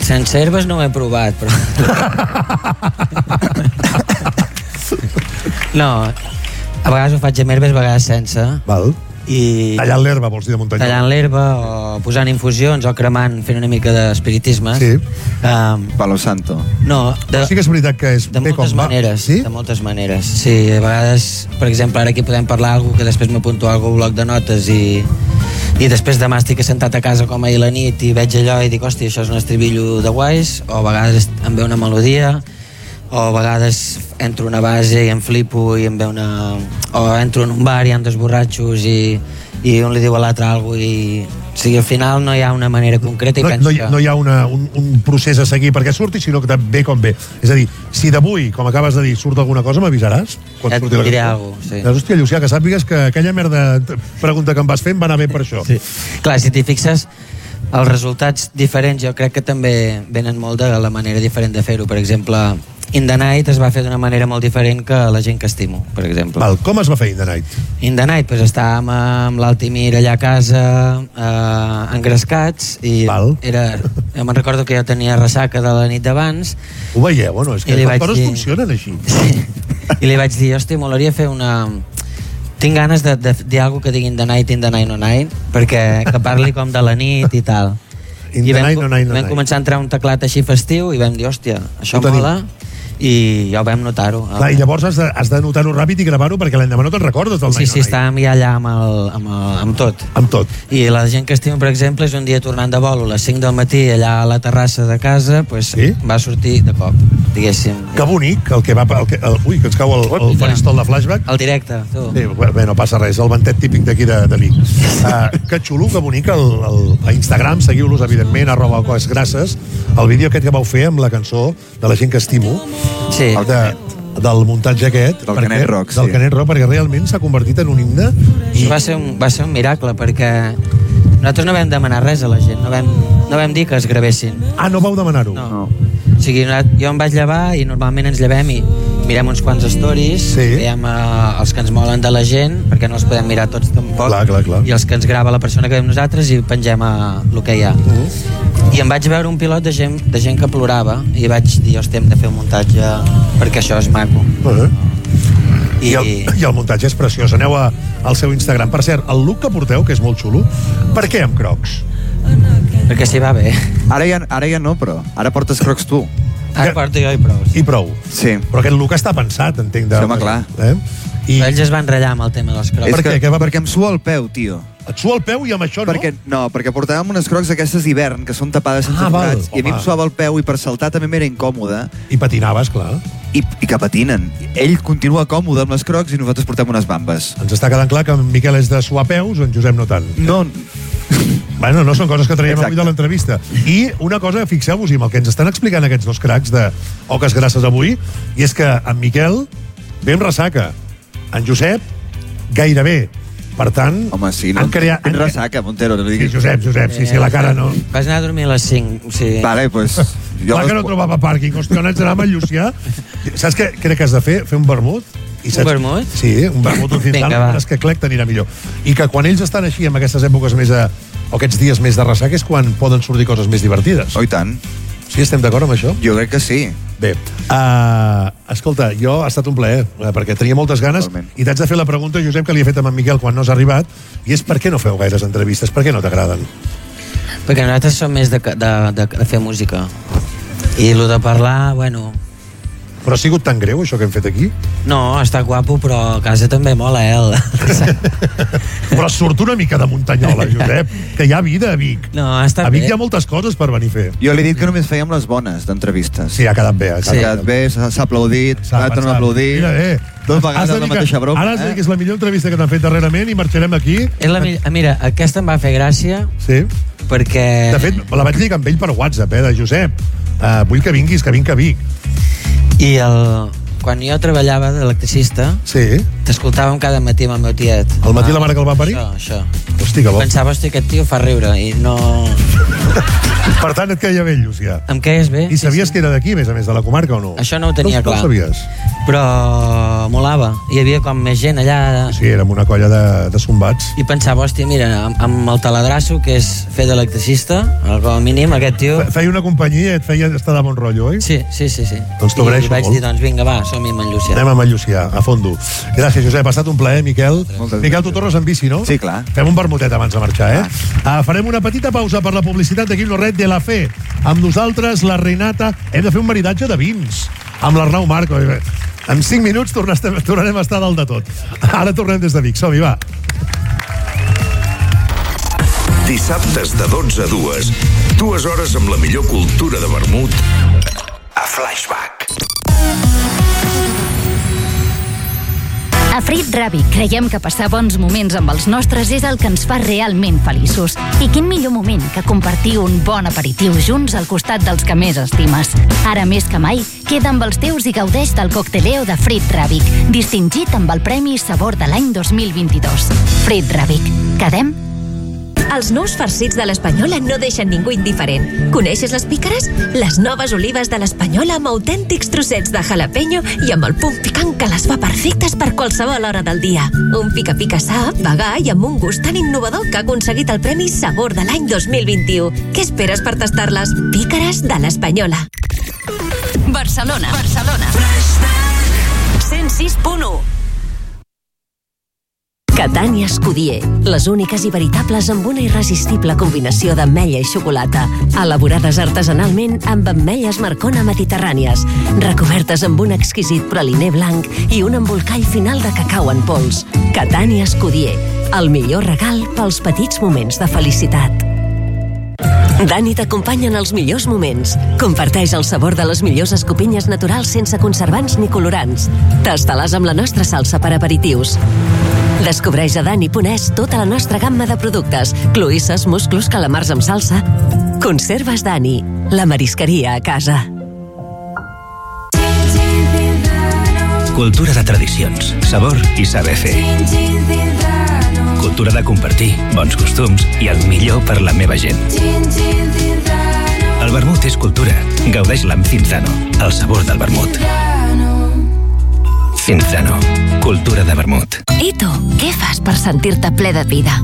Sense herbes no ho he provat, però... (laughs) no, a vegades ho faig amb herbes, a vegades sense. Val. I... Tallant l'herba, vols dir, de muntanya? tallant l'herba o posant infusions o cremant, fent una mica d'espiritisme. Sí. Um, Palo Santo. no, de, Sí que és veritat que és de bé moltes com va. maneres, Sí? de moltes maneres. Sí, a vegades, per exemple, ara aquí podem parlar alguna que després m'apunto a algun bloc de notes i, i després demà estic assentat a casa com ahir a la nit i veig allò i dic, hòstia, això és un estribillo de guais, o a vegades em ve una melodia, o a vegades entro a una base i em flipo i em ve una... o entro en un bar i hi ha dos borratxos i, i un li diu a l'altre alguna cosa i... O sigui, al final no hi ha una manera concreta i No, penso no, hi, no hi ha una, un, un procés a seguir perquè surti, sinó que ve com ve. És a dir, si d'avui, com acabes de dir, surt alguna cosa, m'avisaràs? Quan Ja et la diré alguna cosa, sí. Doncs, hòstia, Llucià, que sàpigues que aquella merda pregunta que em vas fent va anar bé per això. Sí. Clar, si t'hi fixes, els resultats diferents jo crec que també venen molt de la manera diferent de fer-ho. Per exemple, In the Night es va fer d'una manera molt diferent que la gent que estimo, per exemple. Val, com es va fer In the Night? In the Night, pues, estàvem amb l'Altimir allà a casa, eh, engrescats, i Val. era... Jo me'n recordo que jo tenia ressaca de la nit d'abans, Ho veieu, o no? És que les coses dir- funcionen així. (laughs) i li vaig dir, hòstia, molaria fer una... Tinc ganes de, de dir alguna que digui in the night, in the night, no night, perquè que parli com de la nit i tal. In I vam, night, no night, no vam night. començar a entrar un teclat així festiu i vam dir, hòstia, això Ho tenim. I ja ho vam notar-ho. Clar, I llavors has de, has de notar-ho ràpid i gravar-ho perquè l'endemà no te'n recordes del Sí, sí, estàvem ja allà amb, el, amb, el, amb tot. Amb tot. I la gent que estima, per exemple, és un dia tornant de vol a les 5 del matí allà a la terrassa de casa, pues, Sí? va sortir de cop, diguéssim. Que bonic, el que va... El que, el, ui, que ens cau el, el faristol de flashback. El directe, tu. Sí, bé, no passa res, el ventet típic d'aquí de, de Vic. Uh, (laughs) que xulo, que bonic, el, el, a Instagram, seguiu-los, evidentment, arroba coses grasses, el vídeo aquest que vau fer amb la cançó de la gent que estimo, sí. el de, del muntatge aquest, Del Canet Rock, del sí. Canet Rock, perquè realment s'ha convertit en un himne I va ser, un, va ser un miracle, perquè nosaltres no vam demanar res a la gent, no vam, no vam dir que es gravessin. Ah, no vau demanar-ho? No. no. O sigui, jo em vaig llevar i normalment ens llevem i mirem uns quants stories, Sí. veiem uh, els que ens molen de la gent, perquè no els podem mirar tots tampoc, Clar, clar, clar. i els que ens grava la persona que veiem nosaltres i pengem a el que hi ha. Uh -huh. I em vaig veure un pilot de gent, de gent que plorava i vaig dir, hòstia, hem de fer un muntatge perquè això és maco. Uh -huh. I, I, el, I el muntatge és preciós. Aneu a, al seu Instagram. Per cert, el look que porteu, que és molt xulo, per què amb crocs? perquè s'hi va bé. Ara ja, ara ja no, però. Ara portes crocs tu. Ara porto jo i prou. I prou. Sí. Però aquest look està pensat, entenc. De, Sí, home, clar. Eh? I... Però ells es van ratllar amb el tema dels crocs. Per que, què? Què va- Perquè em sua el peu, tio. Et sua el peu i amb això no? Perquè, no, perquè portàvem unes crocs d'aquestes d'hivern que són tapades sense Ah, forats i a mi em suava el peu i per saltar també m'era incòmode I patinaves, clar. i, i que patinen. Ell continua còmode amb les crocs i nosaltres portem unes bambes. Ens està quedant clar que en Miquel és de suar peus, en Josep no tant. No, Bueno, no són coses que traiem Exacte. avui de l'entrevista. I una cosa, fixeu-vos-hi, amb el que ens estan explicant aquests dos cracs de Oques Grasses avui, i és que en Miquel ve amb ressaca. En Josep, gairebé. Per tant, home, sí, no? han creat... Tens ressaca, Montero, no li Sí, diguis. Josep, Josep, sí, sí, la cara no... Vas anar a dormir a les 5. O sigui... Vale, pues... (laughs) Jo Clar que no trobava pàrquing. Hòstia, on amb el Llucià? Saps què crec que has de fer? Fer un vermut? I Un vermut? Sí, un vermut, (laughs) un Vinga, cinsal, va. és que clec t'anirà millor. I que quan ells estan així, en aquestes èpoques més de, o aquests dies més de ressaca, és quan poden sortir coses més divertides. Oh, i tant. Sí, estem d'acord amb això? Jo crec que sí. Bé, uh, escolta, jo ha estat un plaer, eh, perquè tenia moltes ganes Totalment. i t'haig de fer la pregunta, Josep, que li he fet amb en Miquel quan no has arribat, i és per què no feu gaires entrevistes? Per què no t'agraden? Perquè nosaltres som més de, de, de, de fer música. I el de parlar, bueno, Però ha sigut tan greu, això que hem fet aquí? no, està guapo, però a casa també mola, eh? El... (laughs) Però surt una mica de muntanyola, Josep, que hi ha vida a Vic. No, està a Vic bé. hi ha moltes coses per venir a fer. Jo li he dit que només fèiem les bones d'entrevistes. Sí, ha quedat bé. Ha Ha quedat bé, s'ha aplaudit, s'ha tornat a aplaudir. Mira, eh, has vegades de la mateixa broma. Ara has eh? que és la millor entrevista que t'han fet darrerament i marxarem aquí. És la mill... ah, Mira, aquesta em va fer gràcia Sí. perquè... De fet, la vaig dir amb ell per WhatsApp, eh, de Josep. Uh, vull que vinguis, que vinc a Vic. I el... quan jo treballava d'electricista, sí. t'escoltàvem cada matí amb el meu tiet. El matí la mare que el va parir? Això, això. Hosti, que bo. Pensava, hosti, aquest tio fa riure i no... Per tant, et queia bé, Llucià. Em queies bé? I sabies que era d'aquí, a més a més, de la comarca o no? Això no ho tenia no, clar. No sabies? Però molava. Hi havia com més gent allà... Sí, érem una colla de, de sombats. I pensava, hòstia, mira, amb, amb el taladrasso, que és fer d'electricista, com a mínim aquest tio... Feia una companyia i et feia estar de bon rotllo, oi? Sí, sí, sí. sí. Doncs t'ho I, I vaig molt. dir, doncs vinga, va, som-hi amb en Llucià. Anem amb en Llucià, a fondo. Gràcies, Josep. Ha estat un plaer, Miquel. Miquel, tu tornes en bici, no? Sí, clar. Fem un vermutet abans de marxar, eh? Ah. farem una petita pausa per la publicitat d'aquí no red de la fe. Amb nosaltres, la Renata. Hem de fer un maridatge de vins amb l'Arnau Marco. En 5 minuts tornarem a estar dalt de tot. Ara tornem des de Vic. Som-hi, va. Dissabtes de 12 a 2, dues hores amb la millor cultura de vermut a Flashback. A Frit creiem que passar bons moments amb els nostres és el que ens fa realment feliços. I quin millor moment que compartir un bon aperitiu junts al costat dels que més estimes. Ara més que mai, queda amb els teus i gaudeix del cocteleo de Frit Ràbic, distingit amb el Premi Sabor de l'any 2022. Frit Ràbic. Quedem? Els nous farcits de l'Espanyola no deixen ningú indiferent. Coneixes les pícares? Les noves olives de l'Espanyola amb autèntics trossets de jalapeño i amb el punt picant que les fa perfectes per qualsevol hora del dia. Un pica-pica sa, vegà i amb un gust tan innovador que ha aconseguit el Premi Sabor de l'any 2021. Què esperes per tastar-les? Pícares de l'Espanyola. Barcelona. Barcelona. 106.1 Catània Escudier, les úniques i veritables amb una irresistible combinació d'ametlla i xocolata, elaborades artesanalment amb ametlles Marcona mediterrànies, recobertes amb un exquisit praliner blanc i un embolcall final de cacau en pols. Catània Escudier, el millor regal pels petits moments de felicitat. Dani t'acompanya en els millors moments. Comparteix el sabor de les millors escopinyes naturals sense conservants ni colorants. Tastalàs amb la nostra salsa per aperitius. Descobreix a Dani.es tota la nostra gamma de productes. Cloïsses, musclos, calamars amb salsa. Conserves Dani, la marisqueria a casa. Cultura de tradicions, sabor i saber fer. Cultura de compartir, bons costums i el millor per la meva gent. El vermut és cultura. Gaudeix-la amb Cinzano, el sabor del vermut. Cinzano, cultura de vermut. I tu, què fas per sentir-te ple de vida?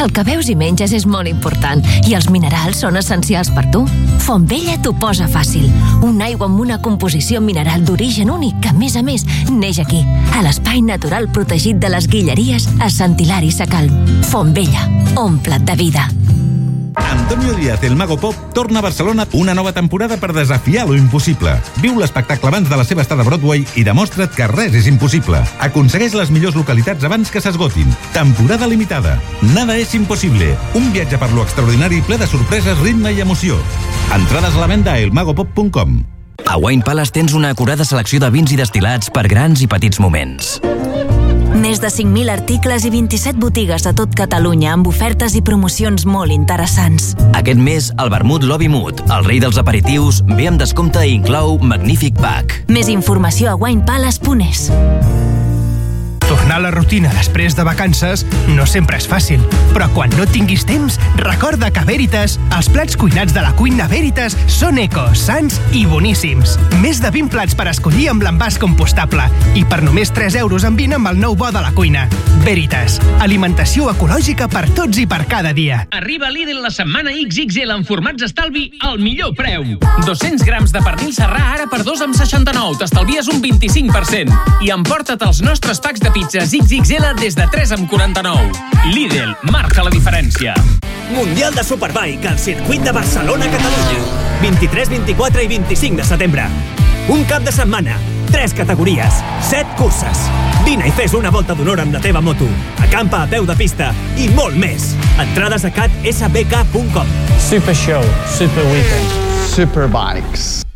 El que veus i menges és molt important i els minerals són essencials per tu. Fontvella t'ho posa fàcil. Una aigua amb una composició mineral d'origen únic que, a més a més, neix aquí, a l'espai natural protegit de les Guilleries a Sant Hilari Sacalm. Fontvella, ompla't de vida. Antonio Díaz, el Mago Pop, torna a Barcelona una nova temporada per desafiar lo impossible. Viu l'espectacle abans de la seva estada a Broadway i demostra't que res és impossible. Aconsegueix les millors localitats abans que s'esgotin. Temporada limitada. Nada és impossible. Un viatge per lo extraordinari ple de sorpreses, ritme i emoció. Entrades a la venda a elmagopop.com. A Wine Palace tens una acurada selecció de vins i destilats per grans i petits moments. Més de 5.000 articles i 27 botigues a tot Catalunya amb ofertes i promocions molt interessants. Aquest mes, el vermut Lobby Mood, el rei dels aperitius, ve amb descompte i inclou Magnífic Pack. Més informació a winepalace.es. Tornar a la rutina després de vacances no sempre és fàcil, però quan no tinguis temps, recorda que Veritas, els plats cuinats de la cuina Veritas són eco, sans i boníssims. Més de 20 plats per escollir amb l'envàs compostable i per només 3 euros en 20 amb el nou bo de la cuina. Veritas, alimentació ecològica per tots i per cada dia. Arriba Lidl la setmana XXL en formats estalvi al millor preu. 200 grams de pernil serrà ara per 2 amb 69. T'estalvies un 25%. I emporta't els nostres packs de pizzas XXL des de 3 amb 49. Lidl, marca la diferència. Mundial de Superbike al circuit de Barcelona, Catalunya. 23, 24 i 25 de setembre. Un cap de setmana, tres categories, set curses. Vine i fes una volta d'honor amb la teva moto. Acampa a peu de pista i molt més. Entrades a catsbk.com. Super Show, Super Weekend, Superbikes.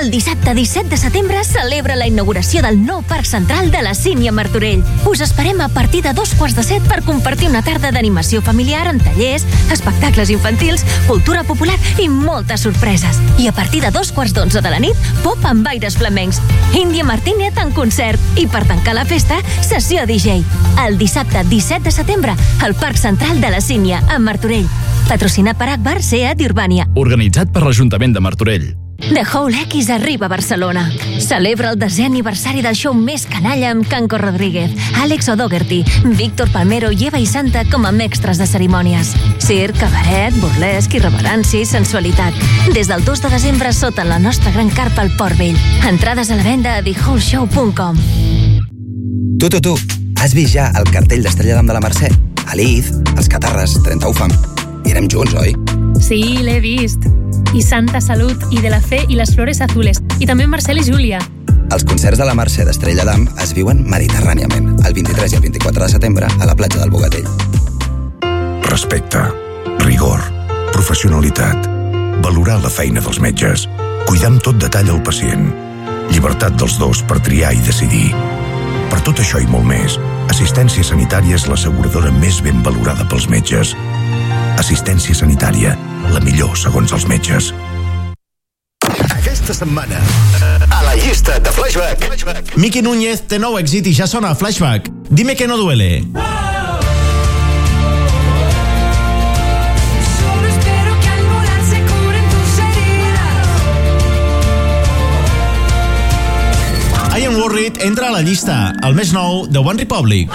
El dissabte 17 de setembre celebra la inauguració del nou Parc Central de la Sínia Martorell. Us esperem a partir de dos quarts de set per compartir una tarda d'animació familiar en tallers, espectacles infantils, cultura popular i moltes sorpreses. I a partir de dos quarts d'onze de la nit, pop amb aires flamencs. Índia Martínez en concert. I per tancar la festa, sessió DJ. El dissabte 17 de setembre, al Parc Central de la Sínia, a Martorell. Patrocinat per Akbar, Seat Urbània. Organitzat per l'Ajuntament de Martorell. The Whole X arriba a Barcelona. Celebra el desè aniversari del show més canalla amb Canco Rodríguez, Àlex O'Dougherty, Víctor Palmero i Eva i Santa com a mestres de cerimònies. Circ, cabaret, burlesc, irreverència i sensualitat. Des del 2 de desembre sota la nostra gran carpa al Port Vell. Entrades a la venda a thewholeshow.com. Tu, tu, tu, has vist ja el cartell d'Estrella d'Am de la Mercè? Aliz, els Catarres, 30 UFAM. I anem junts, oi? Sí, l'he vist. I Santa Salut, i De la Fe, i Les Flores Azules. I també Marcel i Júlia. Els concerts de la Mercè d'Estrella d'Am es viuen mediterràniament, el 23 i el 24 de setembre a la platja del Bogatell. Respecte, rigor, professionalitat, valorar la feina dels metges, cuidar amb tot detall el pacient, llibertat dels dos per triar i decidir. Per tot això i molt més, Assistència Sanitària és l'asseguradora més ben valorada pels metges. Assistència Sanitària, la millor segons els metges. Aquesta setmana, a la llista de Flashback, Miki Núñez té nou èxit i ja sona Flashback. Dime que no duele. Solo Worried entra a la llista, el més nou de One Republic.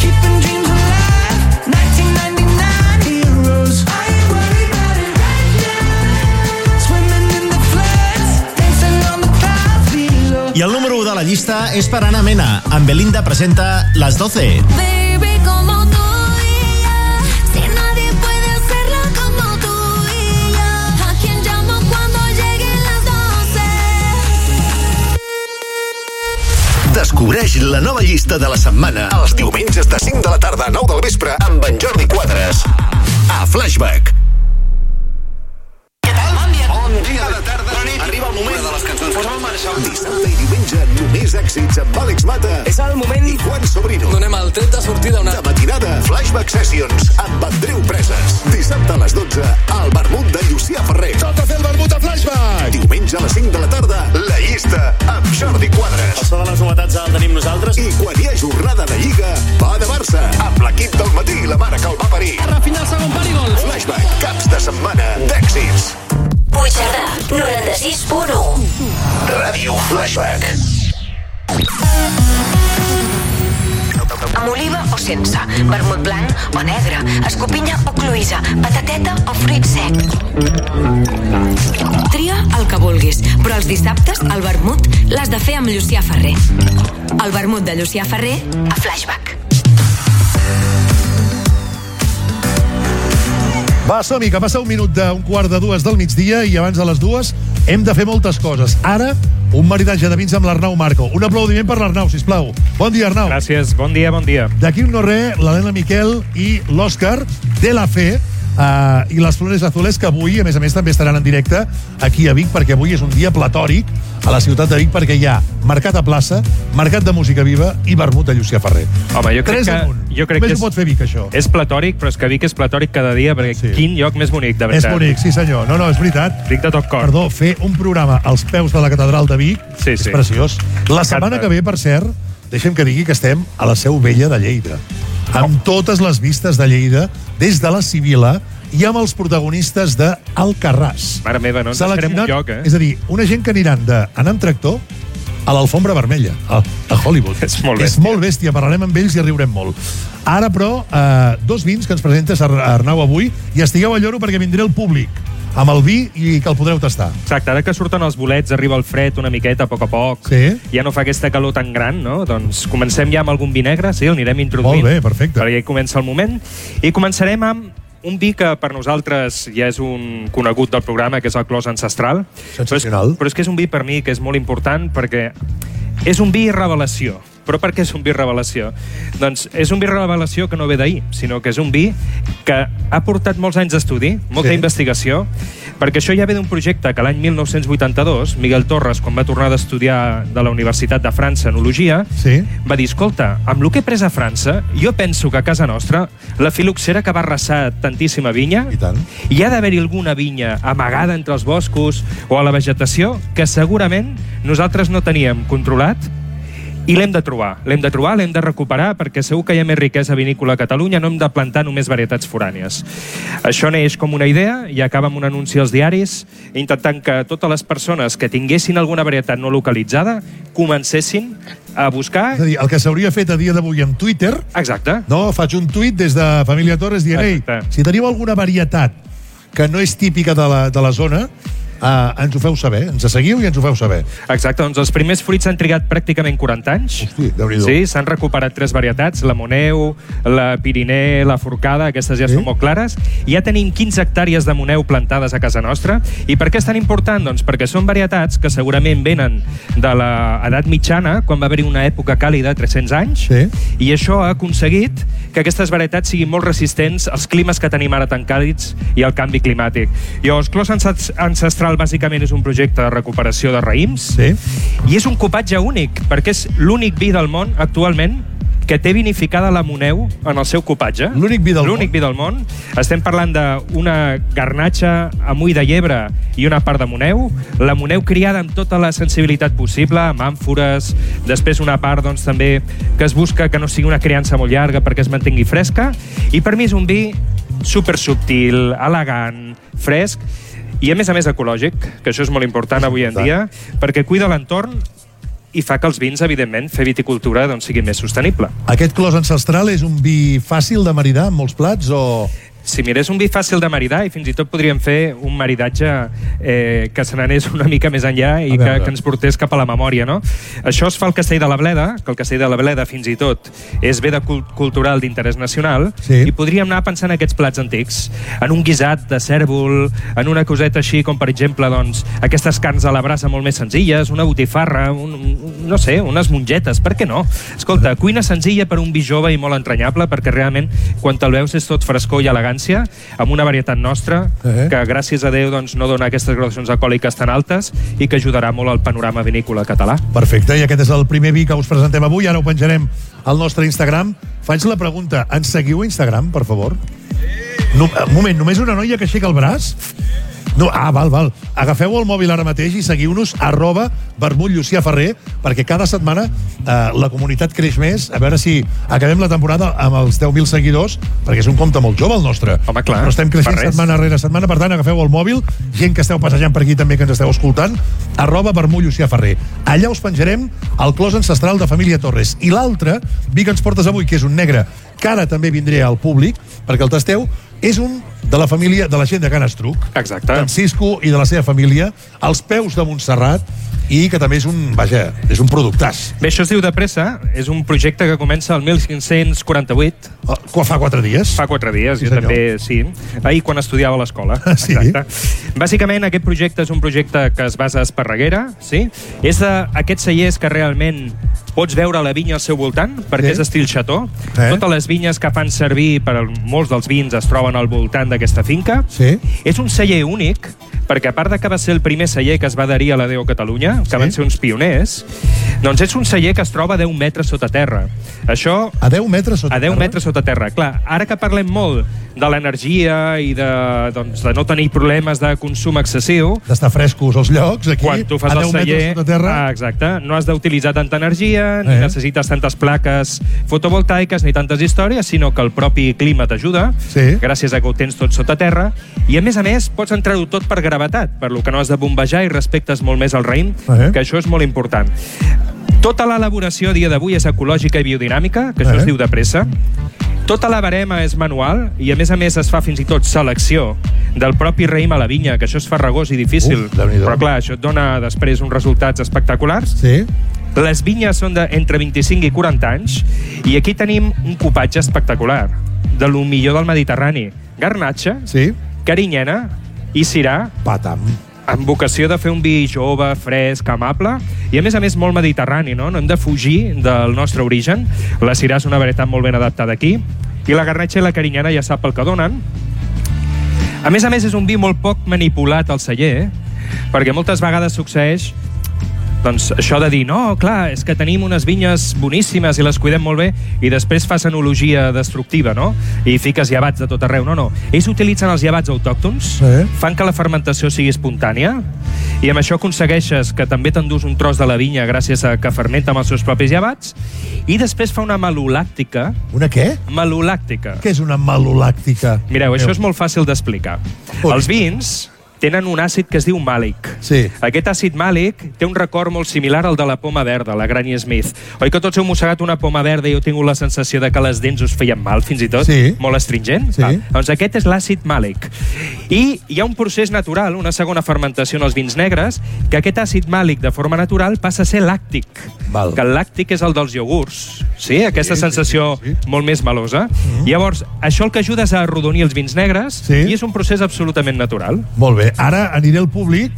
Keeping dreams alive. 1999 heroes. I worried. I el número 1 de la llista és per Ana Mena, amb Belinda presenta Les 12. Baby, Descobreix la nova llista de la setmana els diumenges de 5 de la tarda a 9 del vespre amb en Jordi Quadres. A Flashback. Què tal? Bon dia. Bon dia. Cada tarda arriba el moment de les cançons. Posa'm en marxa. Dissabte i diumenge només èxits amb Àlex Mata. És el moment. I Juan Sobrino. Donem el tret de sortida una... De matinada, Flashback Sessions amb Andreu Preses. Dissabte a les 12, al Vermut de Llucià Ferrer. Toca fer el vermut a Flashback. Diumenge a les 5 de la tarda, la llista amb Jordi Quadres. El so de les novetats el tenim nosaltres. I quan hi ha jornada de Lliga, va de Barça. Amb l'equip del matí, la mare que el va parir. Refinar el segon pal i gol. Flashback, caps de setmana d'èxits. Puigcerdà, 96.1. Ràdio Flashback. Amb oliva o sense, vermut blanc o negre, escopinya o cloïsa, patateta o fruit sec. Tria el que vulguis, però els dissabtes el vermut l'has de fer amb Llucià Ferrer. El vermut de Llucià Ferrer a Flashback. Va, som-hi, que passa un minut d'un quart de dues del migdia i abans de les dues hem de fer moltes coses. Ara, un maridatge de vins amb l'Arnau Marco. Un aplaudiment per l'Arnau, sisplau. Bon dia, Arnau. Gràcies, bon dia, bon dia. D'aquí un no res, l'Helena Miquel i l'Òscar de la Fe Uh, i les Flores Azules, que avui, a més a més, també estaran en directe aquí a Vic, perquè avui és un dia platòric a la ciutat de Vic, perquè hi ha Mercat a plaça, Mercat de Música Viva i Vermut de Llucià Ferrer. Home, jo crec Tres que... Jo crec Només que ho pot fer Vic, això. És platòric, però és que Vic és platòric cada dia, perquè sí. quin lloc més bonic, de És veritat. bonic, sí senyor. No, no, és veritat. Vic de tot cor. Perdó, fer un programa als peus de la catedral de Vic Sí, és sí. preciós. La setmana que ve, per cert, deixem que digui que estem a la Seu Vella de Lleida. Amb totes les vistes de Lleida, des de la Sibila, i amb els protagonistes de Alcarràs. Mare meva, no ens esperem un lloc, eh? És a dir, una gent que aniran d'anar en tractor a l'alfombra vermella, a, a Hollywood. És molt És bèstia. molt bèstia, parlarem amb ells i riurem molt. Ara, però, eh, dos vins que ens presentes, Ar- Arnau, avui, i estigueu a lloro perquè vindré el públic. amb el vi i que el podreu tastar. Exacte, ara que surten els bolets, arriba el fred una miqueta a poc a poc, Sí. ja no fa aquesta calor tan gran, no? Doncs comencem ja amb algun vi negre, sí, el anirem introduint. Molt bé, perfecte. Perquè comença el moment. I començarem amb un vi que per nosaltres ja és un conegut del programa, que és el Clos Ancestral. Sensacional. Però és, però és que és un vi per mi que és molt important perquè és un vi revelació. Però per què és un vi revelació? Doncs és un vi revelació que no ve d'ahir, sinó que és un vi que ha portat molts anys d'estudi, molta Sí. investigació, perquè això ja ve d'un projecte que l'any 1982, Miguel Torres, quan va tornar d'estudiar de la Universitat de França Enologia, sí. va dir, escolta, amb el que he pres a França, jo penso que a casa nostra la filoxera que va arrasar tantíssima vinya, I tant. hi ha d'haver-hi alguna vinya amagada entre els boscos o a la vegetació que segurament nosaltres no teníem controlat i l'hem de trobar. L'hem de trobar, l'hem de recuperar, perquè segur que hi ha més riquesa vinícola a Catalunya, no hem de plantar només varietats forànies. Això neix com una idea i acaba amb un anunci als diaris, intentant que totes les persones que tinguessin alguna varietat no localitzada comencessin a buscar... És a dir, el que s'hauria fet a dia d'avui amb Twitter... Exacte. No, faig un tuit des de Família Torres dient, ei, si teniu alguna varietat que no és típica de la, de la zona, uh, ens ho feu saber, ens seguiu i ens ho feu saber. Exacte, doncs els primers fruits han trigat pràcticament 40 anys. Hosti. Sí, s'han recuperat tres varietats, la Moneu, la Pirineu, la Forcada, aquestes ja sí? són molt clares. I ja tenim 15 hectàrees de Moneu plantades a casa nostra. I per què és tan important? Doncs perquè són varietats que segurament venen de l'edat mitjana, quan va haver-hi una època càlida, 300 anys, sí. i això ha aconseguit que aquestes varietats siguin molt resistents als climes que tenim ara tan càlids i al canvi climàtic. Llavors, Clos Ancest- Ancestral bàsicament és un projecte de recuperació de raïms sí. i és un copatge únic, perquè és l'únic vi del món actualment que té vinificada la Moneu en el seu copatge. L'únic vi del món? L'únic vi del món. Estem parlant d'una garnatxa amb ull de llebre i una part de Moneu. La Moneu criada amb tota la sensibilitat possible, amb àmfores, després una part doncs, també que es busca que no sigui una criança molt llarga perquè es mantengui fresca. I per mi és un vi super subtil, elegant, fresc, i a més a més ecològic, que això és molt important avui en dia, perquè cuida l'entorn i fa que els vins, evidentment, fer viticultura doncs, sigui més sostenible. Aquest clos ancestral és un vi fàcil de maridar amb molts plats o... Si mirés un vi fàcil de maridar i fins i tot podríem fer un maridatge eh, que se n'anés una mica més enllà i que, que ens portés cap a la memòria, no? Això es fa al Castell de la Bleda, que el Castell de la Bleda fins i tot és bé de cul cultural d'interès nacional, Sí. i podríem anar pensant en aquests plats antics, en un guisat de cèrvol, en una coseta així com, per exemple, doncs, aquestes carns a la brasa molt més senzilles, una botifarra, un, un, no sé, unes mongetes, per què no? Escolta, cuina senzilla per un vi jove i molt entranyable, perquè realment, quan te'l veus, és tot frescor i elegància, amb una varietat nostra, Eh. que gràcies a Déu doncs, no dona aquestes gradacions alcohòliques tan altes i que ajudarà molt al panorama vinícola català. Perfecte, i aquest és el primer vi que us presentem avui. Ara ho penjarem al nostre Instagram. Faig la pregunta, ens seguiu a Instagram, per favor? No, un moment, només una noia que aixeca el braç? No, ah, val, val. Agafeu el mòbil ara mateix i seguiu-nos arroba vermut Llucià Ferrer, perquè cada setmana eh, la comunitat creix més. A veure si acabem la temporada amb els 10.000 seguidors, perquè és un compte molt jove el nostre. Home, clar, Però estem creixent setmana rere setmana, per tant, agafeu el mòbil, gent que esteu passejant per aquí també que ens esteu escoltant, arroba vermut Llucià Ferrer. Allà us penjarem el clos ancestral de Família Torres. I l'altre, vi que ens portes avui, que és un negre, que ara també vindré al públic, perquè el tasteu, és un de la família de la gent de Can Estruc. Exacte. Francisco i de la seva família, als peus de Montserrat, i que també és un, vaja, és un productàs. Bé, això es diu de pressa, és un projecte que comença el 1548. Quan fa quatre dies? Fa quatre dies, Sí, jo senyor. també, sí. Ahir, quan estudiava a l'escola. Sí. Exacte. Bàsicament, aquest projecte és un projecte que es basa a Esparreguera, sí? És d'aquests cellers que realment pots veure la vinya al seu voltant, perquè Sí. és estil xató. Eh? Totes les vinyes que fan servir per molts dels vins es troben al voltant d'aquesta finca. Sí. És un celler únic, perquè a part de que va ser el primer celler que es va adherir a la Déu Catalunya, que Sí. van ser uns pioners, doncs és un celler que es troba a 10 metres sota terra. Això... A 10 metres sota A 10 terra? metres sota terra. Clar, ara que parlem molt de l'energia i de, doncs, de no tenir problemes de consum excessiu, D'estar frescos als llocs, aquí, quan tu fas a el 10 metres celler... sota terra. Ah, exacte. No has d'utilitzar tanta energia, ni Eh. necessites tantes plaques fotovoltaiques, ni tantes històries, sinó que el propi clima t'ajuda, Sí. gràcies a que ho tens tot sota terra, i a més a més pots entrar-ho tot per gravetat, per lo que no has de bombejar i respectes molt més el raïm, Eh. que això és molt important. Tota l'elaboració a dia d'avui és ecològica i biodinàmica, que això Eh. es diu de pressa. Tota la barema és manual i, a més a més, es fa fins i tot selecció del propi raïm a la vinya, que això és farragós i difícil. Uf, però clar, això et dona després uns resultats espectaculars. Sí. Les vinyes són de entre 25 i 40 anys i aquí tenim un copatge espectacular de lo millor del Mediterrani. Garnatxa, sí. carinyena i cirà Patam. amb vocació de fer un vi jove, fresc, amable i a més a més molt mediterrani, no? No hem de fugir del nostre origen. La cirà és una varietat molt ben adaptada aquí i la garnatxa i la carinyana ja sap el que donen. A més a més és un vi molt poc manipulat al celler, eh? perquè moltes vegades succeeix doncs això de dir, no, clar, és que tenim unes vinyes boníssimes i les cuidem molt bé i després fas enologia destructiva, no? I fiques llevats de tot arreu. No, no. Ells utilitzen els llevats autòctons, Sí. fan que la fermentació sigui espontània i amb això aconsegueixes que també t'endús un tros de la vinya gràcies a que fermenta amb els seus propis llevats i després fa una malolàctica. Una què? Malolàctica. Què és una malolàctica? Mireu, això Déu. és molt fàcil d'explicar. Els vins tenen un àcid que es diu màlic. Sí. Aquest àcid màlic té un record molt similar al de la poma verda, la Granny Smith. Oi que tots heu mossegat una poma verda i heu tingut la sensació de que les dents us feien mal, fins i tot? Sí. Molt astringent? Sí. Ah, doncs aquest és l'àcid màlic. I hi ha un procés natural, una segona fermentació en els vins negres, que aquest àcid màlic de forma natural passa a ser làctic. Val. Que el làctic és el dels iogurts. Sí? Aquesta Sí, sensació sí, sí. molt més melosa. Llavors, això el que ajuda és a arrodonir els vins negres Sí. i és un procés absolutament natural. Molt bé, ara aniré al públic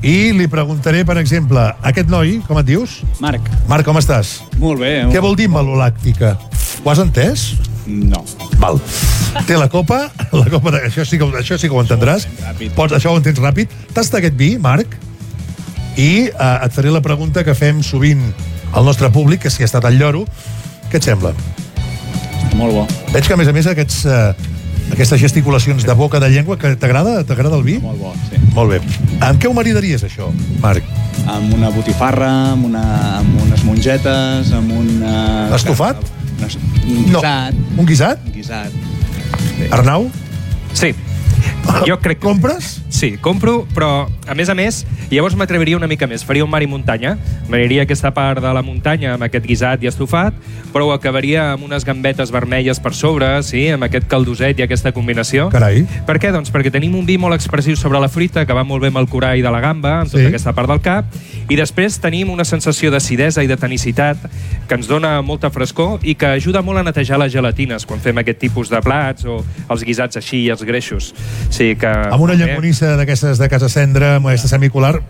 i li preguntaré, per exemple, aquest noi, com et dius? Marc. Marc, com estàs? Molt bé. Què vol dir malolàctica? Ho has entès? No. Val. Té la copa, la copa de... això, sí que, això sí que ho entendràs. Pots, això ho entens ràpid. Tasta aquest vi, Marc, i eh, et faré la pregunta que fem sovint al nostre públic, que si ha estat al lloro. Què et sembla? Molt bo. Veig que, a més a més, aquests, eh, aquestes gesticulacions de boca, de llengua, que t'agrada t'agrada el vi? Molt bo, sí. Molt bé. Amb què ho maridaries, això, Marc? Amb una botifarra, amb, una, amb unes mongetes, amb una... Estofat? Un guisat. No. Un guisat? Un guisat. Arnau? Sí. Jo crec que... Compres? Sí, compro, però a més a més, llavors m'atreviria una mica més. Faria un mar i muntanya, m'aniria aquesta part de la muntanya amb aquest guisat i estofat, però ho acabaria amb unes gambetes vermelles per sobre, sí, amb aquest caldoset i aquesta combinació. Carai. Per què? Doncs perquè tenim un vi molt expressiu sobre la fruita, que va molt bé amb el corall de la gamba, amb tota Sí. aquesta part del cap, i després tenim una sensació d'acidesa i de tenicitat que ens dona molta frescor i que ajuda molt a netejar les gelatines quan fem aquest tipus de plats o els guisats així i els greixos. Sí, que... Amb una llangonissa d'aquestes de casa cendra, amb aquesta semicular,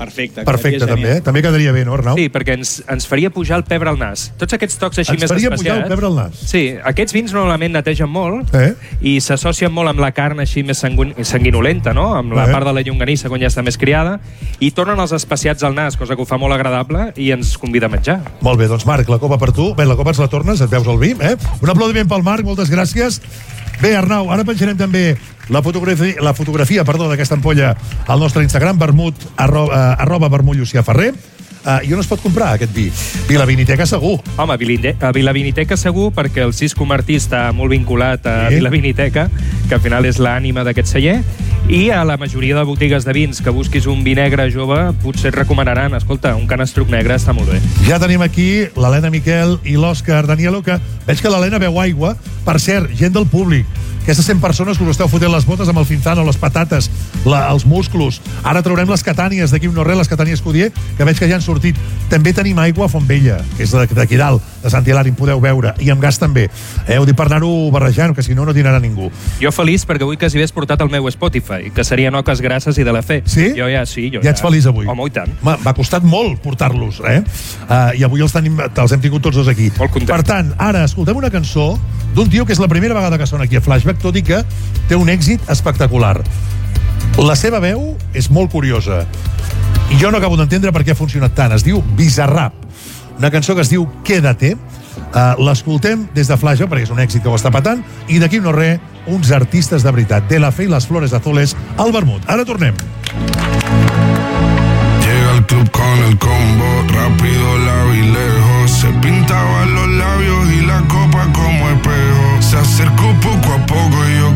Perfecte. perfecte, també. genial. eh? També quedaria bé, no, Arnau? Sí, perquè ens, ens faria pujar el pebre al nas. Tots aquests tocs així Ens més faria especiats. pujar el pebre al nas. Sí, aquests vins normalment netegen molt Eh? i s'associen molt amb la carn així més sanguin sanguinolenta, no? Amb la Eh? part de la llonganissa quan ja està més criada i tornen els especiats al nas, cosa que ho fa molt agradable i ens convida a menjar. Molt bé, doncs Marc, la copa per tu. Bé, la copa ens la tornes, et veus el vi, eh? Un aplaudiment pel Marc, moltes gràcies. Bé, Arnau, ara penjarem també la fotografia, la fotografia perdó, d'aquesta ampolla al nostre Instagram, vermut, arroba, arroba vermut Ferrer. Uh, I on es pot comprar aquest vi? Vilaviniteca segur. Home, a Vilaviniteca segur, perquè el Cisco Martí està molt vinculat a Sí. Vilaviniteca, que al final és l'ànima d'aquest celler, i a la majoria de botigues de vins que busquis un vi negre jove, potser et recomanaran, escolta, un canastruc negre està molt bé. Ja tenim aquí l'Helena Miquel i l'Òscar Danielo, que veig que l'Helena beu aigua. Per cert, gent del públic, aquestes 100 persones que us esteu fotent les botes amb el finzano, les patates, la, els musclos. Ara traurem les catànies d'aquí un no res, les catànies Codier, que veig que ja han sortit. També tenim aigua a Fontvella, que és d'aquí dalt, de Sant Hilari, en podeu veure, i amb gas també. Eh, ho dic per anar-ho barrejant, que si no, no dinarà ningú. Jo feliç perquè avui quasi has portat el meu Spotify, que serien oques grasses i de la fe. Sí? Jo ja, sí, jo Ja ets feliç avui. Home, i tant. M'ha costat molt portar-los, eh? Uh, I avui els, tenim, els hem tingut tots dos aquí. Molt content. Per tant, ara escoltem una cançó d'un tio que és la primera vegada que sona aquí a Flashback, tot i que té un èxit espectacular. La seva veu és molt curiosa. I jo no acabo d'entendre per què ha funcionat tant. Es diu Bizarrap. Una cançó que es diu Quédate. Uh, L'escoltem des de Flashback, perquè és un èxit que ho està patant, i d'aquí no res, uns artistes de veritat. De la fe i les flores azules al vermut. Ara tornem. Llega al club con el combo, rápido la vi lejos. Se pintaba los acercó poco a poco yo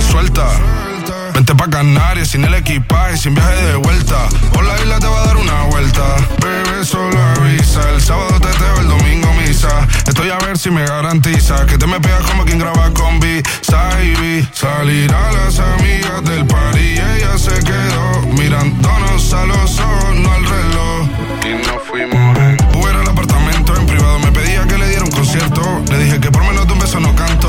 Suelta. Vente pa' Canarias sin el equipaje, sin viaje de vuelta. Por la isla te va a dar una vuelta. Bebé, solo avisa. El sábado teteo, el domingo misa. Estoy a ver si me garantiza que te me pegas como quien graba con B. Saibi. Salir a las amigas del party y ella se quedó mirándonos a los ojos, no al reloj. Y nos fuimos en Uber al apartamento en privado. Me pedía que le diera un concierto. Le dije que por menos de un beso no canto.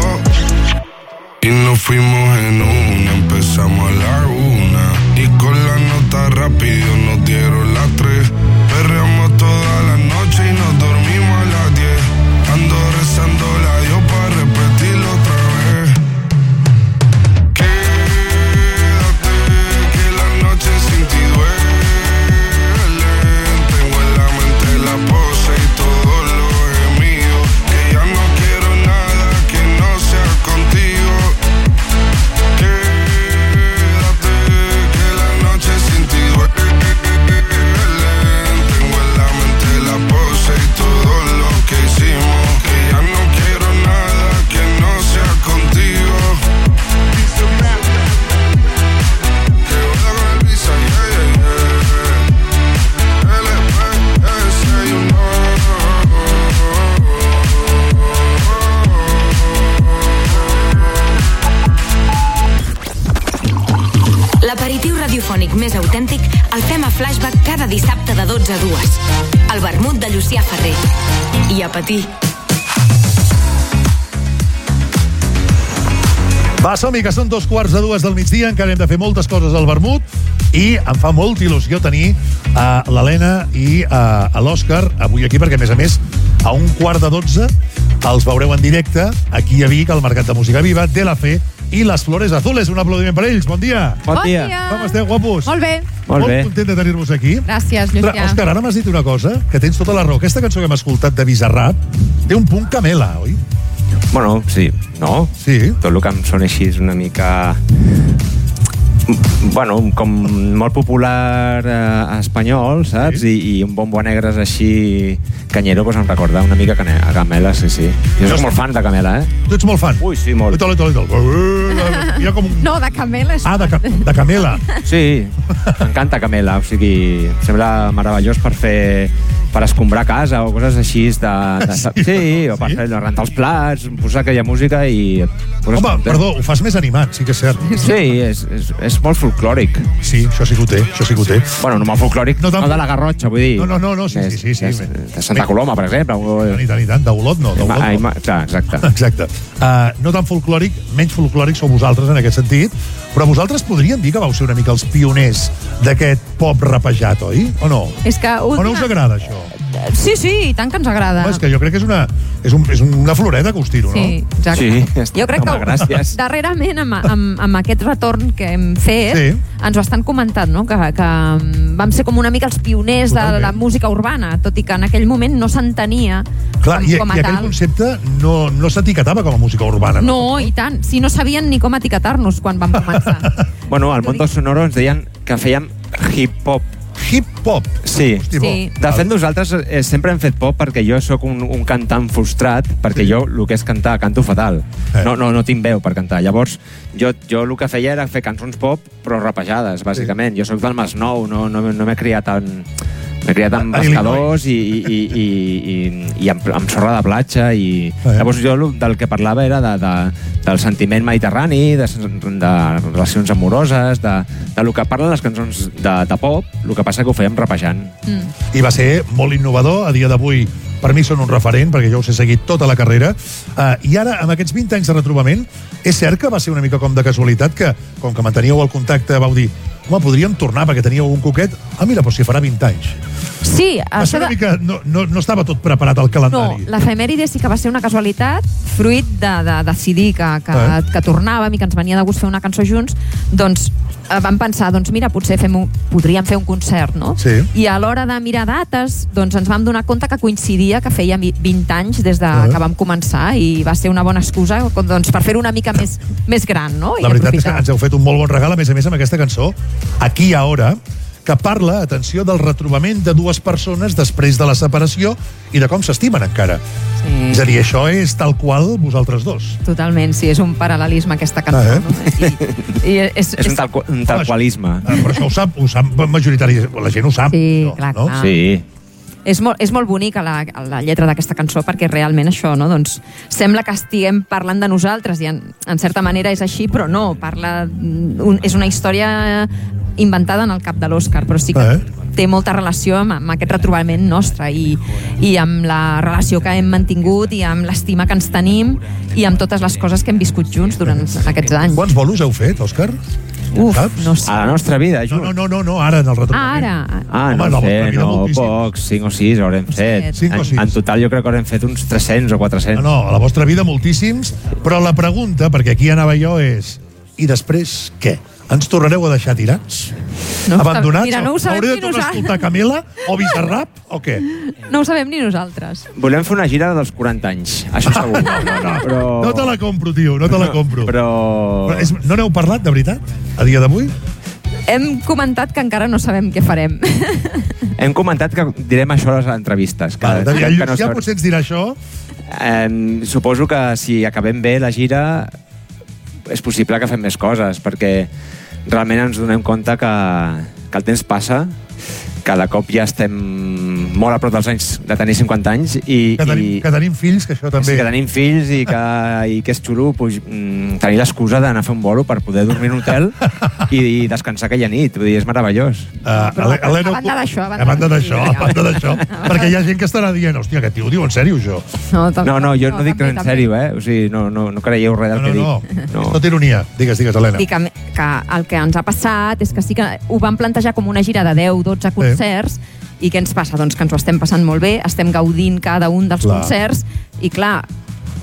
Y nos fuimos en una, empezamos a la una. Y con la nota rápido nos dieron las tres. Més autèntic el fem a Flashback cada dissabte de 12 a 2. El vermut de Llucià Ferrer. I a patir. Va, som que són dos quarts de dues del migdia, encara hem de fer moltes coses al vermut i em fa molta il·lusió tenir a l'Helena i a, a l'Òscar avui aquí, perquè a més a més a un quart de dotze els veureu en directe aquí a Vic, al Mercat de Música Viva, de la Fe i les Flores Azules. Un aplaudiment per ells. Bon dia. Bon Bon dia. dia. Com esteu, guapos? Molt bé. Molt, Molt content de tenir-vos aquí. Gràcies, Ostres, Llucià. Òscar, ara m'has dit una cosa, que tens tota la raó. Aquesta cançó que hem escoltat de Bizarrap té un punt camela, oi? Bueno, sí, no? Sí. Tot el que em sona així és una mica... Bueno, com molt popular eh, espanyol, saps? Sí. I, I un bombo negres així canyero, pues em recorda una mica cane- a Camela, sí, sí. Jo soc molt fan de Camela, eh? Tu ets molt fan? Ui, sí, molt. Tol, tol, tol. Hi ha com un... No, de Camela és... Ah, de, ca de Camela. Sí, m'encanta Camela, o sigui, em sembla meravellós per fer per escombrar casa o coses així de, de, sí, sí, o per fer, rentar els plats, posar aquella música i... Home, content. perdó, ho fas més animat, sí que és cert. Sí, és, és, és molt folclòric. Sí, això sí que ho té, això sí que ho té. Bueno, no molt folclòric, no, No no, de la Garrotxa, vull dir. No, no, no, no, sí, sí, sí, sí. De Santa Coloma, per exemple. O... I tant, i tant, d'Olot no, d'Olot no. ma- clar, exacte. (laughs) Exacte. Uh, no tan folclòric, menys folclòric sou vosaltres en aquest sentit, però vosaltres podríem dir que vau ser una mica els pioners d'aquest pop rapejat, oi? O no? És que... O no us agrada, això? Sí, sí, i tant que ens agrada. Home, és que jo crec que és una, és un, és una floreta que us tiro, no? Sí, exacte. Sí, Jo crec que home, gràcies. darrerament, amb, amb, amb aquest retorn que hem fet, Sí. ens ho estan comentant, no? que, que mm, vam ser com una mica els pioners de Totalment. la música urbana, tot i que en aquell moment no s'entenia Clar, com, i, com i a aquell tal. concepte no, no s'etiquetava com a música urbana, no? No, i tant. Si no sabien ni com etiquetar-nos quan vam començar. Bueno, al Mundo Sonoro ens deien que fèiem hip-hop. Hip-hop? Sí. Sí. De fet, nosaltres eh, sempre hem fet pop perquè jo sóc un, un cantant frustrat, perquè jo el que és cantar, canto fatal. Eh. No, no, no tinc veu per cantar. Llavors, jo, jo el que feia era fer cançons pop, però rapejades, bàsicament. Jo sóc del Masnou, no, no, no m'he criat en, M'he criat amb A pescadors i, i, i, i, i, i amb, amb sorra de platja i Eh. llavors jo del que parlava era de, de, del sentiment mediterrani, de, de relacions amoroses, de, de lo que parlen les cançons de, de pop, el que passa que ho fèiem rapejant. i va ser molt innovador. A dia d'avui, per mi són un referent, perquè jo us he seguit tota la carrera. Uh, I ara, amb aquests 20 anys de retrobament, és cert que va ser una mica com de casualitat que, com que manteníeu el contacte, vau dir home, podríem tornar perquè teníeu un coquet. Ah, mira, doncs si farà 20 anys. Sí, Va ser una de... mica... No, no, no estava tot preparat al No, calendari. l'efemèride sí que va ser una casualitat, fruit de, de decidir que, que, Eh. que tornàvem i que ens venia de gust fer una cançó junts, doncs vam pensar, doncs mira, potser fem un, podríem fer un concert, no? Sí. I a l'hora de mirar dates, doncs ens vam donar compte que coincidia que feia mi- 20 anys des de Ah. que vam començar i va ser una bona excusa doncs, per fer-ho una mica més, més gran, no? I La veritat és que aprofitar. ens heu fet un molt bon regal, a més a més, amb aquesta cançó, Aquí i Ara, que parla, atenció, del retrobament de dues persones després de la separació i de com s'estimen encara. Sí. És a dir, això és tal qual vosaltres dos. Totalment, sí, és un paral·lelisme aquesta cançó. Ah, eh? no? I, i és, És un, tal, un talqualisme. Ah, Però això ho sap, ho sap majoritari, la gent ho sap. Sí, no, clar, no? clar. Sí. És molt, és molt bonica la, la lletra d'aquesta cançó perquè realment això, no? Doncs sembla que estiguem parlant de nosaltres i en, en certa manera és així, però no, parla un, és una història inventada en el cap de l'Òscar, però sí que Eh? té molta relació amb, amb aquest retrobament nostre i, i amb la relació que hem mantingut i amb l'estima que ens tenim i amb totes les coses que hem viscut junts durant aquests anys. Quants bolos heu fet, Òscar? Uf, no sé. A la nostra vida, No, no, no, no, no ara en el Ah, retrobament. ara. Ah, Home, no sé, no, moltíssim. pocs, 5 o 6 haurem fet. Cinc o En, sis. en total jo crec que haurem fet uns 300 o 400. No, no, a la vostra vida moltíssims, però la pregunta, perquè aquí anava jo, és i després què? Ens tornareu a deixar tirats? No Abandonats? mira, no ho sabem Hauré de ni tornar a nosaltres. escoltar Camila o Bizarrap o què? No ho sabem ni nosaltres. Volem fer una gira dels 40 anys, això segur. (laughs) No, no, no. Però... No te la compro, tio, no te la compro. Però... Però és, no n'heu parlat, de veritat, a dia d'avui? Hem comentat que encara no sabem què farem. (laughs) Hem comentat que direm això a les entrevistes. Que, David, que el no sabem. potser ens dirà això. Eh, suposo que si acabem bé la gira és possible que fem més coses, perquè realment ens donem compte que, que el temps passa, cada cop ja estem molt a prop dels anys de tenir 50 anys i, Que tenim, i que tenim fills, que això també... sí, que tenim fills i que, i que és xulo pues, mm, tenir l'excusa d'anar a fer un bolo per poder dormir en un hotel i, i descansar aquella nit. Vull dir, és meravellós. Uh, Però a banda d'això, a banda a banda d'això, a banda d'això, (laughs) perquè hi ha gent que estarà dient, hòstia, aquest tio ho diu en sèrio, això. No, No, no, jo no, dic també, en sèrio, eh? O sigui, no, no, no creieu res del No, que no, dic. no. És tot ironia. Digues, digues, Helena. Dir que, que el que ens ha passat és que sí que ho vam plantejar com una gira de 10-12 concerts i què ens passa? Doncs que ens ho estem passant molt bé, estem gaudint cada un dels Clar. concerts i clar,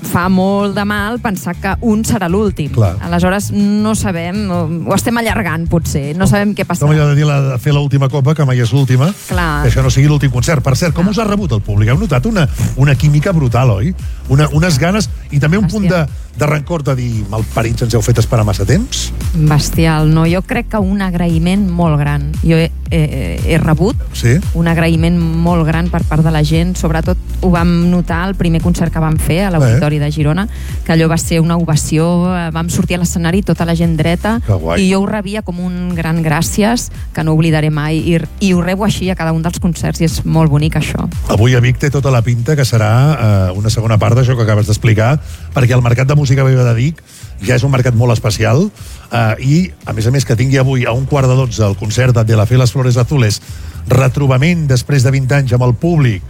fa molt de mal pensar que un serà l'últim. Clar. Aleshores no sabem, o, ho estem allargant potser, no sabem què Com passarà. allò de dir la, de fer l'última copa, que mai és l'última, Clar. que això no sigui l'últim concert. Per cert, com us ha rebut el públic? Heu notat una, una química brutal, oi? Una, unes ganes i també un punt de, de rancor de dir malparits ens heu fet esperar massa temps? Bestial, no? Jo crec que un agraïment molt gran. Jo he, he, he rebut Sí? un agraïment molt gran per part de la gent, sobretot ho vam notar el primer concert que vam fer a l'Auditori de Girona, que allò va ser una ovació, eh, vam sortir a l'escenari tota la gent dreta, i jo ho rebia com un gran gràcies, que no oblidaré mai, i, i ho rebo així a cada un dels concerts, i és molt bonic això. Avui a Vic té tota la pinta que serà eh, una segona part d'això que acabes d'explicar, perquè el mercat de música viva de Vic ja és un mercat molt especial eh, i, a més a més, que tingui avui a un quart de dotze el concert de la Fe les Flores Azules, retrobament després de 20 anys amb el públic,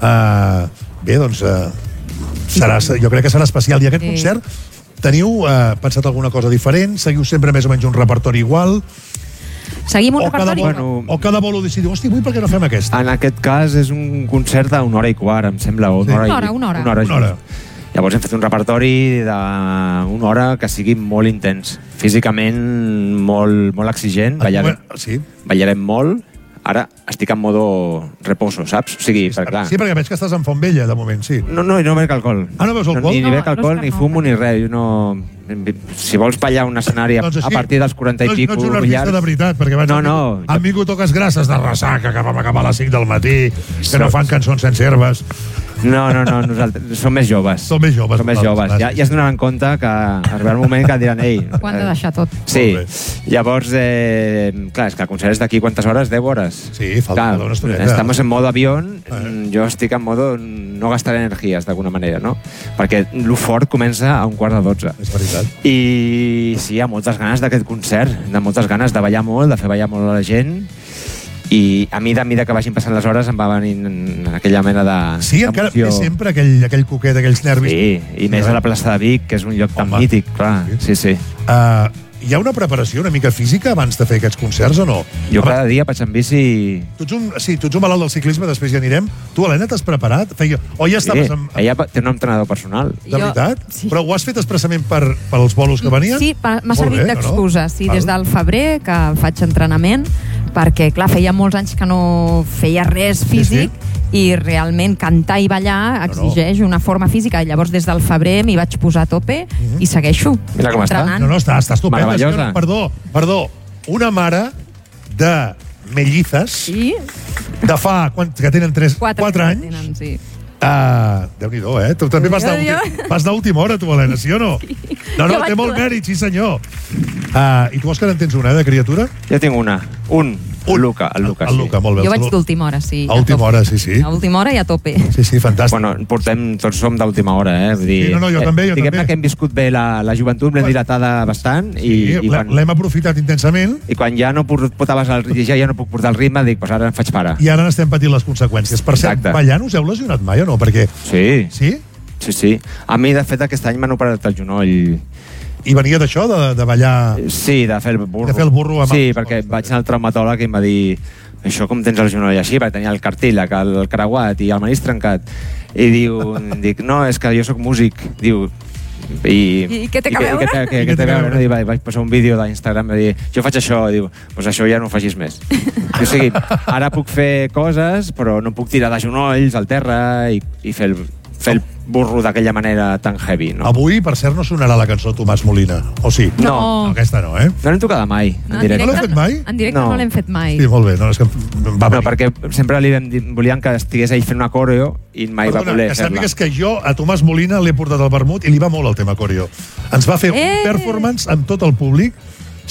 eh, bé, doncs, eh, serà, jo crec que serà especial. I aquest Sí. concert, teniu eh, pensat alguna cosa diferent? Seguiu sempre més o menys un repertori igual? Seguim un o cada, repertori? bolo, o cada bolo decidiu, hosti, avui per què no fem aquesta? En aquest cas és un concert d'una hora i quart, em sembla, o una Sí. hora, Una hora, i, una hora. Una hora, Una hora. just. Llavors hem fet un repertori d'una hora que sigui molt intens. Físicament molt, molt exigent, ballarem, Sí. ballarem molt. Ara estic en modo reposo, saps? O sigui, per clar... Sí, perquè veig que estàs en Fontvella, de moment, sí. No, no, no bec alcohol. Ah, no veus alcohol? No, ni, ni No, bec alcohol, l'Òscar ni no. fumo, ni res. Jo no... Si vols ballar un escenari a, Doncs així, a partir dels 40 i no, pico no ets un artista llargs... de veritat, perquè vaig No, no. Han vingut toques grasses de ressaca, que vam acabar a les 5 del matí, que no fan cançons sense herbes. No, no, no, nosaltres (laughs) som més joves. Som més joves. Som més joves. Ja, ja es donaran compte que arribarà un moment que diran, ei... Ho han de deixar tot. Sí, llavors, eh, clar, és que el concert és d'aquí quantes hores? 10 hores? Sí, falta una estoneta. Estamos en modo avión, eh. jo estic en modo no gastar energies d'alguna manera, no? Perquè lo fort comença a un quart de 12. És veritat. I sí, hi ha moltes ganes d'aquest concert, de moltes ganes de ballar molt, de fer ballar molt a la gent, i a mi, de mida que vagin passant les hores, em va venint aquella mena de... Sí, encara té sempre aquell, aquell coquet, aquells nervis. Sí, i més a la plaça de Vic, que és un lloc tan mític, clar. Sí, sí. Uh, hi ha una preparació una mica física abans de fer aquests concerts o no? Jo cada dia vaig en bici. Tu ets un, sí, tu ets un malalt del ciclisme, després hi anirem. Tu, Helena, t'has preparat? Feia, o ja estaves Sí, amb... ella té un entrenador personal. De veritat? Sí. Però ho has fet expressament per, per als bolos que venien? Sí, m'ha servit d'excusa, no? sí, Val. des del febrer que faig entrenament, perquè, clar, feia molts anys que no feia res físic, i realment cantar i ballar exigeix una forma física, i llavors des del febrer m'hi vaig posar a tope i segueixo Mira com està. entrenant. No, no, està, està estupenda. Que, Perdó, perdó. Una mare de mellizes sí? de fa, quan, que tenen 3, 4, Quatre anys, que tenen, sí. Uh, Déu-n'hi-do, eh? Tu també vas d'última vas d'última hora, tu, Helena, sí o no? No, no, té molt mèrit, sí senyor. Uh, I tu, Òscar, en tens una, eh, de criatura? Jo tinc una. Un. Un. Luca, el Luca, El Luca, molt bé. Jo vaig El- d'última hora, sí. A última hora, sí, sí. A última hora i a tope. Sí, sí, fantàstic. Bueno, portem, tots som d'última hora, eh? Vull dir, Sí, no, no, jo també, jo Diguem-ne també. que hem viscut bé la, la joventut, l'hem dilatada bastant, i, Sí, i, quan, L'hem aprofitat intensament i quan ja no por- portaves el, ja, ja no puc portar el ritme, dic, pues ara em faig pare. i ara n'estem patint les conseqüències. Per cert, Exacte. ballant us heu lesionat mai o no? Perquè Sí. Sí? Sí, sí. A mi, de fet, aquest any m'han operat el genoll. I venia d'això, de, de ballar... Sí, de fer el burro. De fer el burro amb Sí, els- perquè vaig anar al traumatòleg i em va dir això com tens el genoll així, perquè tenia el cartílag, el, el creuat i el manís trencat. I diu, (laughs) dic, no, és que jo sóc músic. Diu, i, I què té que i veure? I què, té- què, I què té a veure? I vaig, vaig posar un vídeo d'Instagram i dir, jo faig això, i diu, pues això ja no ho facis més. O sigui, ara puc fer coses, però no puc tirar de genolls al terra i, i fer, el, fer el burro d'aquella manera tan heavy, no? Avui, per cert, no sonarà la cançó Tomàs Molina, o sí? No. Aquesta no, eh? No l'hem tocada mai, en directe. No l'hem fet mai? En directe No. no, l'hem fet mai. Sí, molt bé. No, és que va No, venir. perquè sempre li vam dir, volíem que estigués ell fent una coreo i mai va Perdona, voler que fer-la. que jo a Tomàs Molina l'he portat al vermut i li va molt el tema coreo. Ens va fer Eh! un performance amb tot el públic.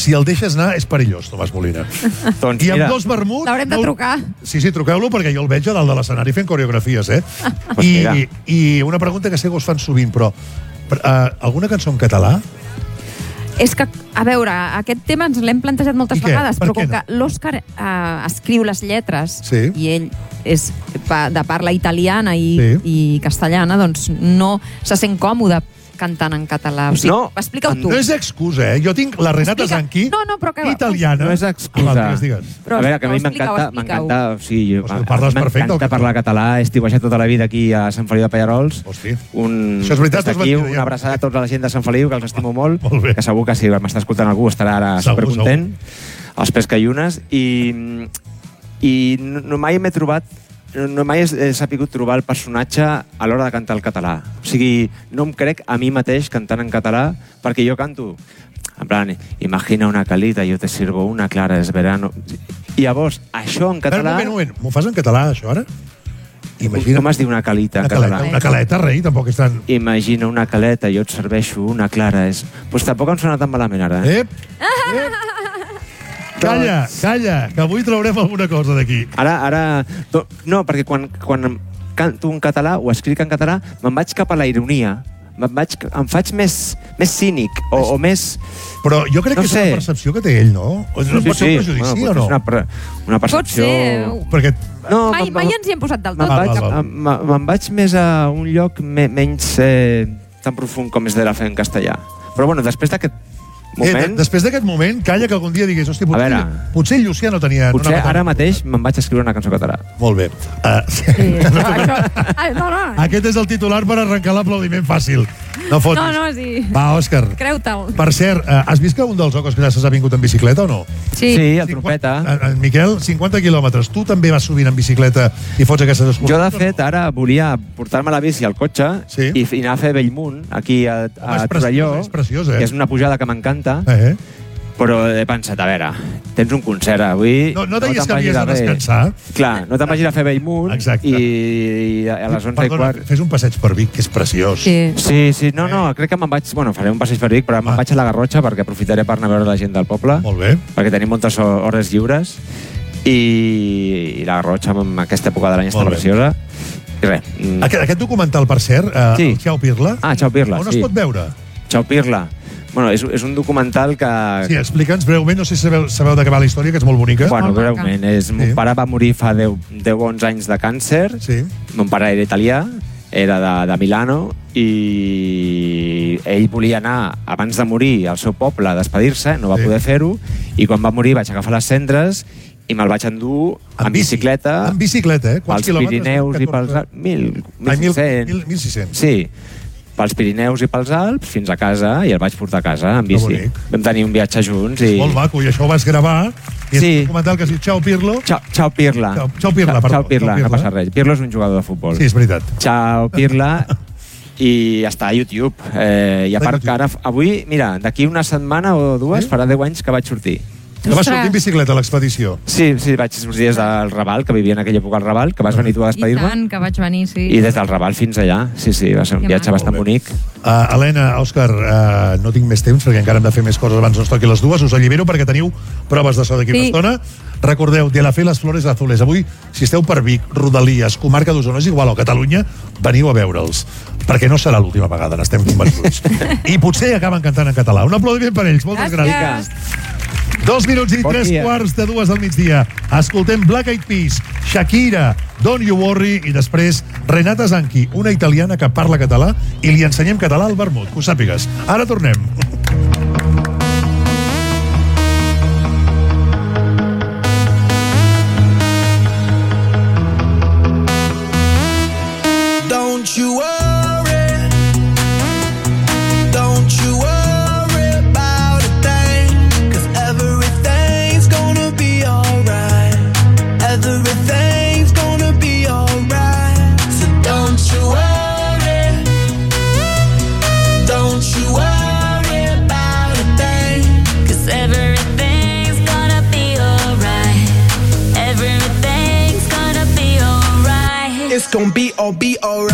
Si el deixes anar, és perillós, Tomàs Molina. (laughs) doncs I amb mira, dos vermuts... L'haurem de no- trucar. Sí, sí, truqueu-lo perquè jo el veig a dalt de l'escenari fent coreografies, eh? (laughs) Pues mira. I, I una pregunta que sé que us fan sovint, però uh, alguna cançó en català? És que, a veure, aquest tema ens l'hem plantejat moltes vegades, Per però com no? que l'Òscar eh, escriu les lletres Sí. i ell és de parla italiana i, Sí. i castellana, doncs no se sent còmode cantant en català. O sigui, No, explica-ho tu. No és excusa, eh? Jo tinc la Renata Explica. Zanqui, No, no, però que... italiana. no és Ah, excusa. digues, digues. Però- a veure, que a mi m'encanta, m'encanta, o sigui, Hosti, ho parles perfecte, m'encanta parlar català, he estiuejat tota la vida aquí a Sant Feliu de Pallarols. Hosti. Un, Això és veritat, ja. una abraçada a tota la gent de Sant Feliu, que els estimo molt, Molt bé. que segur que si m'està escoltant algú estarà ara Segur, supercontent, els pescayunes, i, i no, no mai m'he trobat no mai he, he sapigut trobar el personatge a l'hora de cantar el català. O sigui, no em crec a mi mateix cantant en català, perquè jo canto en plan, imagina una calita, yo te sirvo una clara, es verano. I llavors, això en català... un moment, un moment. M'ho fas en català, això, ara? Imagina... Com es diu una calita en Una caleta, català? una caleta, rei, tampoc és tan... Imagina una caleta, jo et serveixo una clara. És... Pues tampoc em sona tan malament ara. Eh? Ep! Calla, calla, que avui traurem alguna cosa d'aquí. Ara, ara... No, perquè quan, quan canto en català o escric en català, me'n vaig cap a la ironia. Me'n vaig, em faig més, més cínic o, o més... Però jo crec No que és sé. una percepció que té ell, no? O no pot ser un prejudici bueno, o no? És una, pre- una Pot percepció... ser. Perquè No, mai, me'n- mai ens hi hem posat del Me'n tot. vaig, val, val. em- me'n vaig més a un lloc me, menys eh, tan profund com és de la fe en castellà. Però bueno, després d'aquest eh, moment... després d'aquest moment, calla que algun dia diguis, hòstia, potser, veure. potser el Llucià no tenia... no Potser tan- ara mateix me'n vaig a escriure una cançó català. Molt bé. Uh, Sí, (laughs) això... Ai, no, no. Aquest és el titular per arrencar l'aplaudiment fàcil. No fotis. No, no, sí. Va, Òscar. Creu-te'l. Per cert, uh, has vist que un dels ocos grasses ha vingut en bicicleta o no? Sí. Sí, el trompeta. En, en Miquel, 50 quilòmetres. Tu també vas sovint en bicicleta i fots aquestes Jo, excursions? de fet, ara volia portar-me la bici al cotxe Sí. i, i anar a fer Bellmunt, aquí a, Home, a és preciós, Torelló, és preciós, eh? que és una pujada que m'encanta, Eh? Però he pensat, a veure, tens un concert avui... No, no deies te'n que havies de descansar? Clar, no te'n vagis a fer Bellmunt i, i a les 11 Perdona, i quart... fes un passeig per Vic, que és preciós. Sí. Sí, sí, no, no, crec que me'n vaig... Bueno, faré un passeig per Vic, però me'n vaig a la Garrotxa perquè aprofitaré per anar a veure la gent del poble. Molt bé. Perquè tenim moltes ho- hores lliures i, i la Garrotxa en aquesta època de l'any està preciosa. I res, mm, Aquest, aquest documental, per cert, eh, Sí. el Xau Pirla, Ah, Xau Pirla, on sí. es pot veure? Xau Pirla. Bueno, és, és un documental que... Sí, explica'ns breument, no sé si sabeu, sabeu de què va la història, que és molt bonica. Bueno, breument, és, sí. mon pare va morir fa 10, 10 o 11 anys de càncer. Sí. Mon pare era italià, era de, de Milano, i ell volia anar, abans de morir, al seu poble a despedir-se, no va Sí. poder fer-ho, i quan va morir vaig agafar les cendres i me'l vaig endur en, bicicleta En bicicleta, eh? Quants pels quilòmetres? Pirineus i 14? pels Alps. Mil, Ai, mil- 1.600. mil- 1.600. Sí, pels Pirineus i pels Alps fins a casa i el vaig portar a casa en bici. Vam tenir un viatge junts i... Molt maco, i això ho vas gravar. I és Sí. un documental que es diu Xau Pirlo. Xau, Xau Pirla. Xau- Xau Pirla, perdó. Xau Pirla, Xau Pirla. no passa res. Pirlo és un jugador de futbol. Sí, és veritat. Xau Pirla (laughs) i està a YouTube. Eh, I a part que ara, avui, mira, d'aquí una setmana o dues farà 10 anys que vaig sortir. Que vas sortir en bicicleta a l'expedició. Sí, sí, vaig sortir des del Raval, que vivia en aquella època al Raval, que vas venir tu a I despedir-me. tant, que vaig venir, sí. I des del Raval fins allà. Sí, sí, va ser un Que viatge maco. bastant bonic. Uh, Helena, Òscar, uh, no tinc més temps perquè encara hem de fer més coses abans no es toqui les dues. Us allibero perquè teniu proves de so d'aquí Sí. una estona. Recordeu, de la fe les flores azules. Avui, si esteu per Vic, Rodalies, comarca d'Osona, és igual, o Catalunya, veniu a veure'ls. Perquè no serà l'última vegada, n'estem convençuts. (laughs) I potser acaben cantant en català. Un aplaudiment per ells. Moltes gràcies. Gràcies. Dos minuts i Bon tres dia. quarts de dues del migdia. Escoltem Black Eyed Peas, Shakira, Don't You Worry i després Renata Zanchi, una italiana que parla català i li ensenyem català al vermut, que ho sàpigues. Ara tornem. Gonna be all be alright.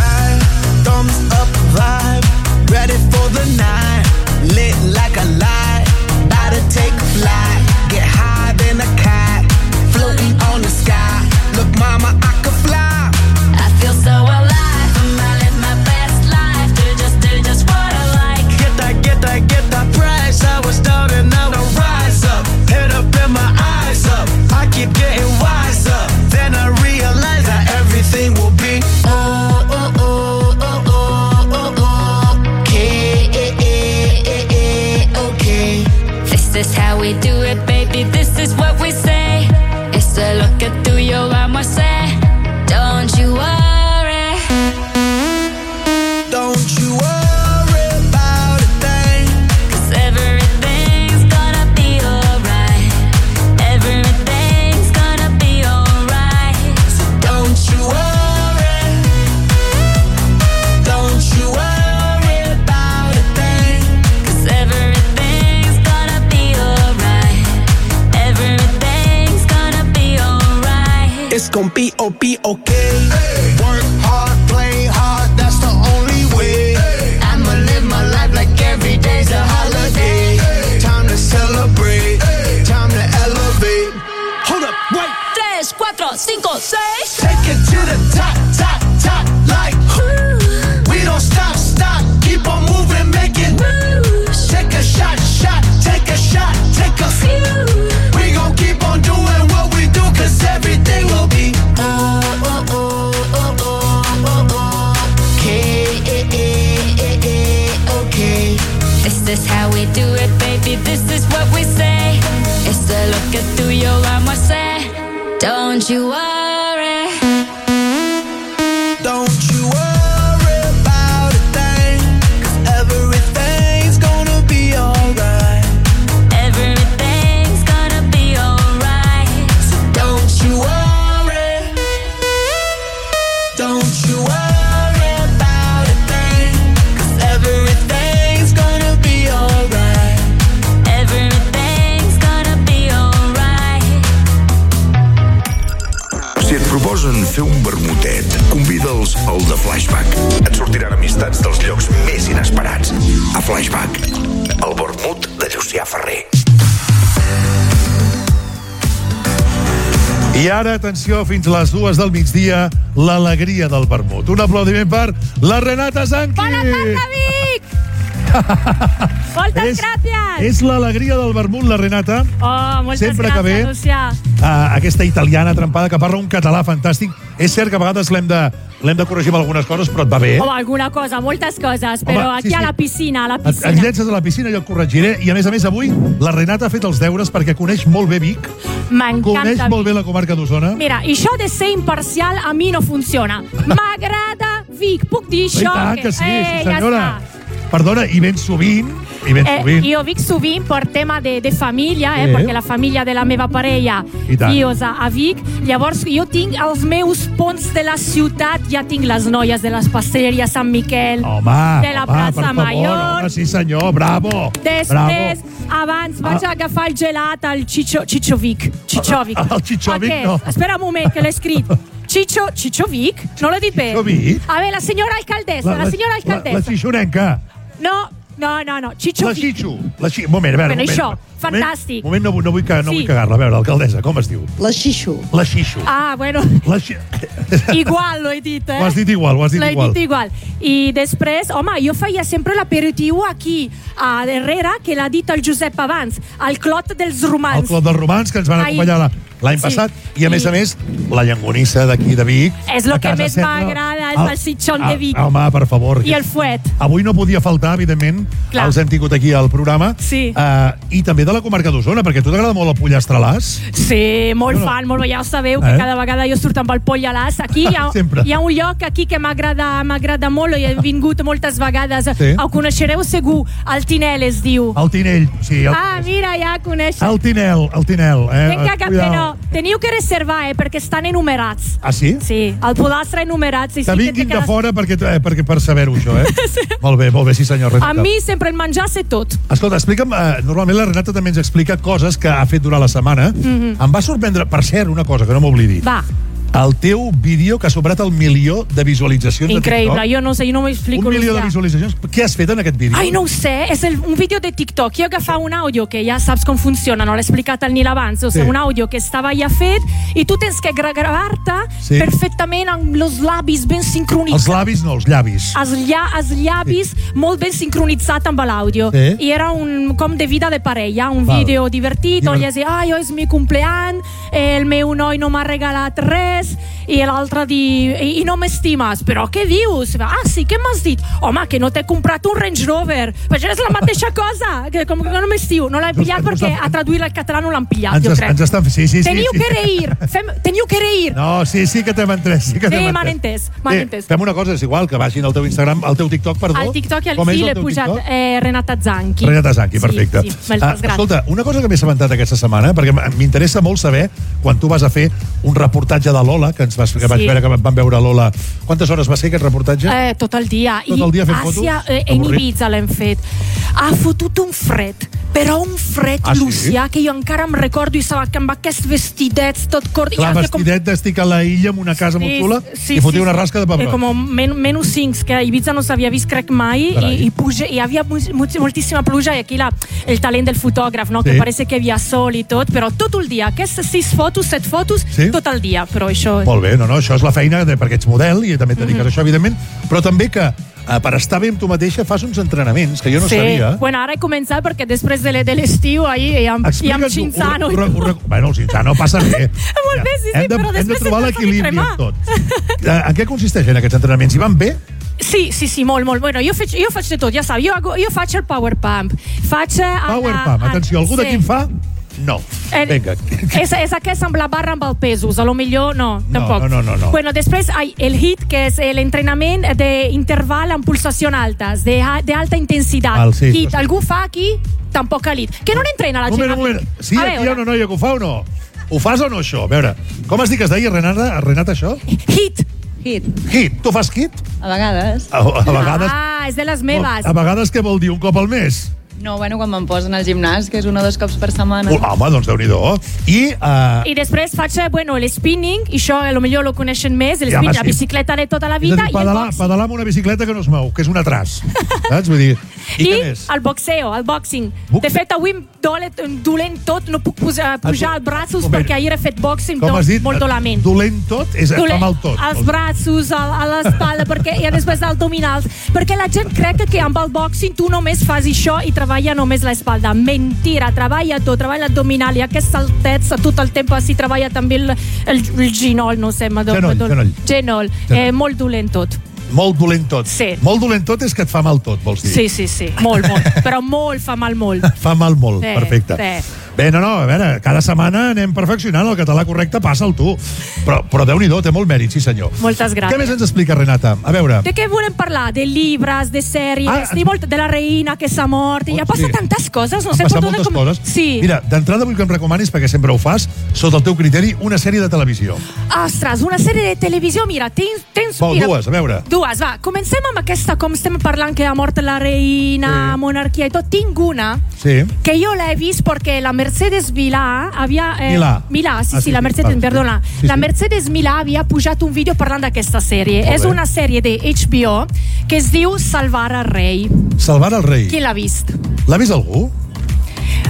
Alright. It's gonna Flashback, el vermut de Llucià Ferrer. I ara, atenció, fins a les dues del migdia, l'alegria del vermut. Un aplaudiment per la Renata Zanqui. Bona tarda, Vic! (laughs) Moltes És- gràcies! És l'alegria del vermut, la Renata. Oh, moltes Sempre que gràcies, ve. Lucià. Uh, aquesta italiana trempada que parla un català fantàstic. És cert que a vegades l'hem de, l'hem de corregir amb algunes coses, però et va bé. Home, alguna cosa, moltes coses, però Home, sí, aquí a sí. la piscina, a la Et, et piscina. llences a la piscina, jo et corregiré. I a més a més, avui la Renata ha fet els deures perquè coneix molt bé Vic, coneix M'encanta. molt bé la comarca d'Osona. Mira, i això de ser imparcial a mi no funciona. (laughs) M'agrada Vic, puc dir I això? tant que sí, eh, sí ja senyora. està. Perdona, i ben sovint, i Eh, io Vic sovint per tema de, de família, eh, Eh. perquè la família de la meva parella vius a, a Vic. Llavors jo tinc els meus ponts de la ciutat, ja tinc les noies de l'espaceria Sant Miquel, Home, de la home, plaça favor, Mayor. home, sí senyor, bravo. Després, Bravo. abans vaig Ah. agafar el gelat al Chicho, Chichovic. Chichovic. El Chichovic, Aquest. no. Espera un moment, que l'he escrit. (laughs) Chicho, Chichovic? No l'he dit bé. Chichovic? A veure, la senyora alcaldessa, la, senyora La, la alcaldessa. xixonenca. No, no, no, no. Chichovic. La xixo. La xi... Un moment, a veure, Bueno, moment. això, Un fantàstic. moment, un moment no, vull, que, no Sí. vull cagar-la. A veure, alcaldessa, com es diu? La xixo. La xixo. Ah, bueno, La xi... (laughs) igual l'he dit, eh? Ho has dit igual, ho has dit L'he igual. dit igual. I després, home, jo feia sempre l'aperitiu aquí, a darrere, que l'ha dit el Josep abans, al Clot dels Romans. El Club dels Romans, que ens van Ai. acompanyar la- l'any Sí. passat. I, a més a més, la llangonissa d'aquí de Vic. És el que més m'agrada, el salsitxón ah, de Vic. Home, per favor. I el fuet. Avui no podia faltar, evidentment, Clar. els hem tingut aquí al programa. Sí. Uh, I també de la comarca d'Osona, perquè a tu t'agrada molt el pollastre-l'às. Sí, molt Bueno. fan, molt bé. Ja ho sabeu, que Eh? cada vegada jo surto amb el poll a l'as. Aquí hi ha, (laughs) hi ha un lloc aquí que m'agrada m'agrada molt i he vingut moltes vegades. Sí. Ho coneixereu segur, el Tinel es diu. El Tinell, sí. El, Ah, mira, ja coneixes. el Tinel, el Tinel. Eh? Vinga, que. Però teniu que reservar, eh, perquè estan enumerats. Ah, sí? Sí, el pollastre enumerat. Sí, Que sí, vinguin te de quedes- fora perquè, eh, perquè per saber-ho, això, eh? (laughs) Molt bé, molt bé, sí senyor. A Renata. mi sempre el menjar sé tot. Escolta, explica'm, eh, normalment la Renata també ens explica coses que ha fet durant la setmana. Mhm. Em va sorprendre, per cert, una cosa que no m'oblidi. Va, El teu vídeo que ha sobrat el milió de visualitzacions increïble. de TikTok. Jo no sé, jo no m'ho explico. Un milió de visualitzacions. Què has fet en aquest vídeo? Ai, no ho sé, és el, un vídeo de TikTok. Jo agafava un àudio que ja saps com funciona, no l'he explicat al Nil abans, o sigui, Sí. un àudio que estava ja fet i tu tens que gra- gravar-te Sí. perfectament amb els llavis ben Els sincronitzats. llavis no, els llavis. Els, lla, els llavis molt ben sincronitzats amb l'àudio. Sí. I era un, com de vida de parella, un Val. vídeo divertit, on Divert- ella deia, ai, és mi compleany, el meu noi no m'ha regalat res, i l'altre di, i, i no m'estimes. Però què dius? Ah, sí, què m'has dit? Home, que no t'he comprat un Range Rover. Però és la mateixa cosa, que com que no m'estiu. No l'he pillat perquè a traduir al català no l'han pillat, Ens, jo crec. ens estan... Sí, sí, sí. Teniu sí. que reir, fem, teniu que reir. No, sí, sí que t'hem entès. Sí, que Sí, m'han entès, m'han Bé, entès. Fem una cosa, és igual, que vagin al teu Instagram, al teu TikTok, perdó. Al TikTok i al sí el l'he pujat TikTok? eh, Renata Zanchi. Renata Zanchi, perfecte. Sí, sí, gràcies. escolta, una cosa que m'he assabentat aquesta setmana, perquè m'interessa molt saber, quan tu vas a fer un reportatge de Lola, que ens vas, que vaig Sí. veure que vam veure Lola... Quantes hores va ser aquest reportatge? Eh, tot el dia. Tot el dia fent fotos? Àsia, eh, en? Ibiza l'hem fet. Ha fotut un fred, però un fred, Ah, sí? Lucià, que jo encara em recordo i sabia que amb aquests vestidets tot cort... Clar, hacía com- vestidet d'estic a la illa amb una casa molt xula i fotia una rasca de Eh, pebrot. com men, menys 5, que a Ibiza no s'havia vist, crec, mai, Carai. i, i, puja, i hi havia moltíssima pluja, i aquí la, el talent del fotògraf, no? Sí. que parece que hi havia sol i tot, però tot el dia, aquestes 6 fotos, 7 fotos, Sí? tot el dia, però això... Molt bé, no, no, això és la feina de, perquè ets model i també et dediques Mhm. a això, evidentment, però també que eh, per estar bé amb tu mateixa fas uns entrenaments que jo no sí. sabia. Bueno, ara he començat perquè després de, l'e- de l'estiu ahí i amb, i amb Cinzano. ho- ho- ho- Bueno, el Cinzano passa bé. (laughs) Molt bé, sí, sí, hem de, però hem de després trobar l'equilibri en tot. Eh, En què consisteixen aquests entrenaments? I van bé? Sí, sí, sí, molt, molt. Bueno, jo faig, jo faig de tot, ja saps. Jo, jo faig el power pump. Faig... eh, Power la- Pump. Atenció, algú sí. d'aquí en fa? No. Eh, Vinga. És, és aquest amb la barra amb el pesos, a lo millor no, tampoc. no, no, no. Bueno, després hay el HIIT, que és l'entrenament d'interval amb pulsacions altes, de, de alta intensitat. Val, sí, HIIT, sí. algú fa aquí? Tampoc HIIT. Que no n'entrena la Un gent. moment, un moment. Sí, A aquí hi ha una noia que ho fa o no? Ho fas o no, això? A veure, com has dit que es deia, Renata, Renata això? HIIT. Hit. Hit. Tu fas hit? A vegades. A, a vegades... Ah, és de les meves. A vegades què vol dir? Un cop al mes? No, bueno, quan me'n posen al gimnàs, que és un o dos cops per setmana. Oh, home, doncs déu-n'hi-do. I... Uh, I després faig, eh, bueno, l'spinning, i això a lo millor lo coneixen més, Ja, l'spinning, home, la sí. bicicleta de tota la és a vida, dir, i el pedalar, pedalar amb una bicicleta que no es mou, que és un atras. Saps? Vull dir... I, I què més? el boxeo, el boxing. Boxe- De fet, avui em dole, em dolent tot, no puc posar, pujar els braços moment. perquè ahir he fet boxing, Com tot, has dit? molt dolament. Dolent tot? És, et fa Dolent. mal tot. Els braços, a, a l'espalda, perquè i després abdominals. Perquè la gent crec que amb el boxing tu només fas això i treballa només l'espalda. Mentira, treballa tot, treballa l'abdominal i aquests saltets tot el temps així treballa també el, el, el ginol, no sé. Genoll, genoll. Genol. Eh, molt dolent tot. Molt dolent tot. Sí. Molt dolent tot és que et fa mal tot, vols dir? Sí, sí, sí, molt, molt. Però molt, fa mal molt. (laughs) Fa mal molt, Sí, perfecte. sí. Bé, no, no, a veure, cada setmana anem perfeccionant el català correcte, passa'l tu. Però, però Déu-n'hi-do, té molt mèrit, sí senyor. Moltes gràcies. Què més ens explica, Renata? A veure, De què volem parlar? De llibres, de sèries, Ah, molt de la reina que s'ha mort, i ha passat sí. tantes coses, no sé passat moltes com... coses. Sí. Mira, d'entrada vull que em recomanis, perquè sempre ho fas, sota el teu criteri, una sèrie de televisió. Ostres, una sèrie de televisió, mira, tens... tens Vol, mira, dues, a veure. Dues, va. Comencem amb aquesta, com estem parlant que ha mort la reina, Sí. monarquia i tot. Tinc una Sí. que jo l'he vist perquè la Mercedes Vilà havia... Eh, Milà. Milà, sí, Ah, sí, sí, la Mercedes, va, sí. perdona. Sí, la. Mercedes Milà havia pujat un vídeo parlant d'aquesta sèrie. Molt És bé. una sèrie de HBO que es diu Salvar el rei. Salvar el rei. Qui l'ha vist? L'ha vist algú?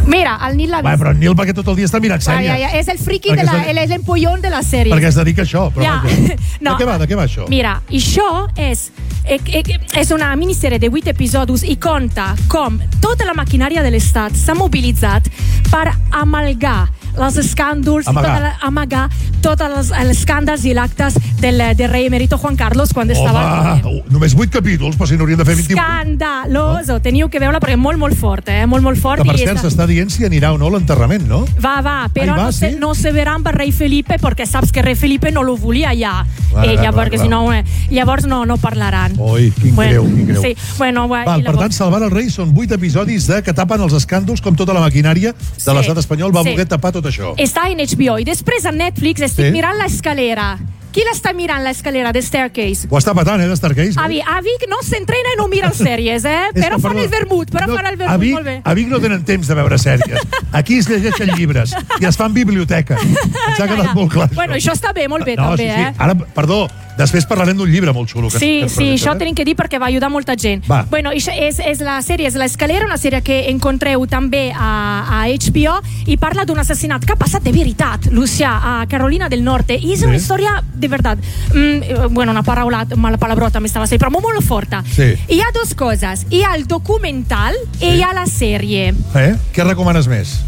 Mira, el Nil l'ha Va, vist. però en Nil perquè tot el dia està mirant sèries. ja, ja, és el friki, Perquè de la, es dedi- el, l'empollón de la sèrie. Perquè es dedica a això. Però Ja. (laughs) No. De què va, de què va això? Mira, això és, eh, és una minissèrie de 8 episodis i conta com tota la maquinària de l'Estat s'ha mobilitzat per amalgar els escàndols, i Amagar. tota la, amagar tots els, els escàndals i l'actes del, del rei emèrito Juan Carlos quan estava... Home, només 8 capítols, però si n'haurien de fer 21. Escandaloso! Teniu que veure perquè és molt, molt fort, eh? Molt, molt fort. Que per cert està- s'està dient si anirà o no l'enterrament, no? Va, va, però Ahí va, no, se, sí? no se veran per rei Felipe perquè saps que rei Felipe no lo volia ja. Clar, eh, clar, llavors, clar, si no, eh, llavors no, no parlaran. Oi, quin Bueno, greu, quin greu. Sí, bueno, va, Val, per tant, Salvar el rei són 8 episodis de que tapen els escàndols com tota la maquinària de Sí. l'estat espanyol va Sí. voler tapar tot això. Està en HBO. I després a Netflix estic Sí. mirant l'escalera. Qui l'està mirant, l'escalera de Staircase? Ho està patant, eh, de Starcase. A, Vi, a Vic no s'entrena i no miren (laughs) sèries, eh? Però fan el vermut, però fan el A vermut Vic, molt bé. a Vic no tenen temps de veure sèries. Aquí es llegeixen llibres i es fan biblioteca. Ens ha quedat molt clar. Bueno, això està bé, molt bé, no, també, sí, sí. eh? Ara, perdó, després parlarem d'un llibre molt xulo. Que Sí, que sí, això eh? tenim que dir perquè va ajudar molta gent. Va. Bueno, això és, és la sèrie, és l'Escalera, una sèrie que encontreu també a, a HBO i parla d'un assassinat que ha passat de veritat, Lucià, a Carolina del Norte. I és Sí. una història de veritat. Mm, bueno, una paraula, mala palabrota mi stava però molt, molt forta. Sí. Hi ha dues coses. Hi ha el documental i hi ha la sèrie. Eh? Què recomanes més?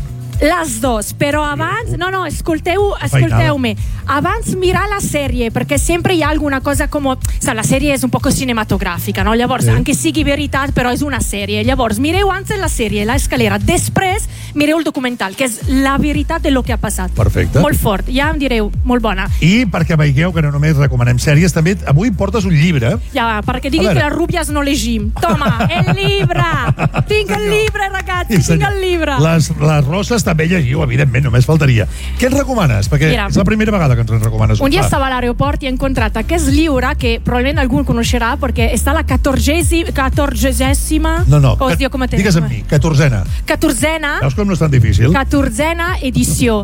Les dos, però abans... No, no, escolteu, escolteu-me. Abans mirar la sèrie, perquè sempre hi ha alguna cosa com... Saps, la sèrie és un poc cinematogràfica, no? Llavors, Sí. anche sigui veritat, però és una sèrie. Llavors, mireu antes la sèrie, la escalera. Després, mireu el documental, que és la veritat de lo que ha passat. Perfecte. Molt fort, ja em direu, molt bona. I perquè veieu que no només recomanem sèries, també avui portes un llibre. Ja, perquè digui que les rúbies no llegim. Toma, el llibre! (laughs) Tinc el llibre, ragazzi, tinc el llibre. Les, les rosses també llegiu, evidentment, només faltaria. Què ens recomanes? Perquè Mira. és la primera vegada que ens en recomanes Un dia Ah, estava a l'aeroport i he encontrat aquest llibre que probablement algú coneixerà perquè està a la 14 catorzesima No, no, o es que- diu com digues amb mi, catorzena. catorzena Veus com no és tan difícil? catorzena edició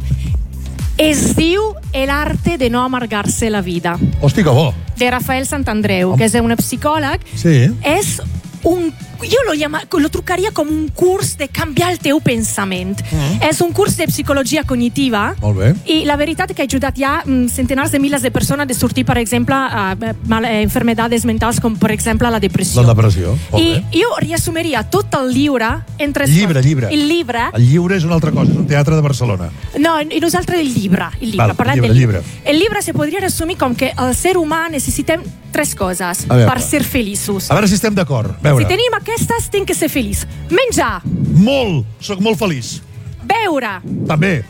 es diu El arte de no amargar-se la vida Hosti, que bo. de Rafael Santandreu, que és un psicòleg Sí. és un jo lo, llama, lo trucaria com un curs de canviar el teu pensament. Mm. És un curs de psicologia cognitiva Molt bé. i la veritat que ha ajudat ja centenars de milers de persones de sortir, per exemple, a mal- enfermedades mentals com, per exemple, la depressió. La depressió. Molt I bé. jo resumiria tot el llibre en tres Llibre, coses. llibre. El llibre. El lliure és una altra cosa, és un teatre de Barcelona. No, i nosaltres el llibre. El llibre, Val, parlem llibre, del llibre. El llibre se podria resumir com que el ser humà necessitem tres coses veure. per ser feliços. A veure si estem d'acord. Si tenim aquestes, tinc que ser feliç. Menjar, Molt, sóc molt feliç. beure També.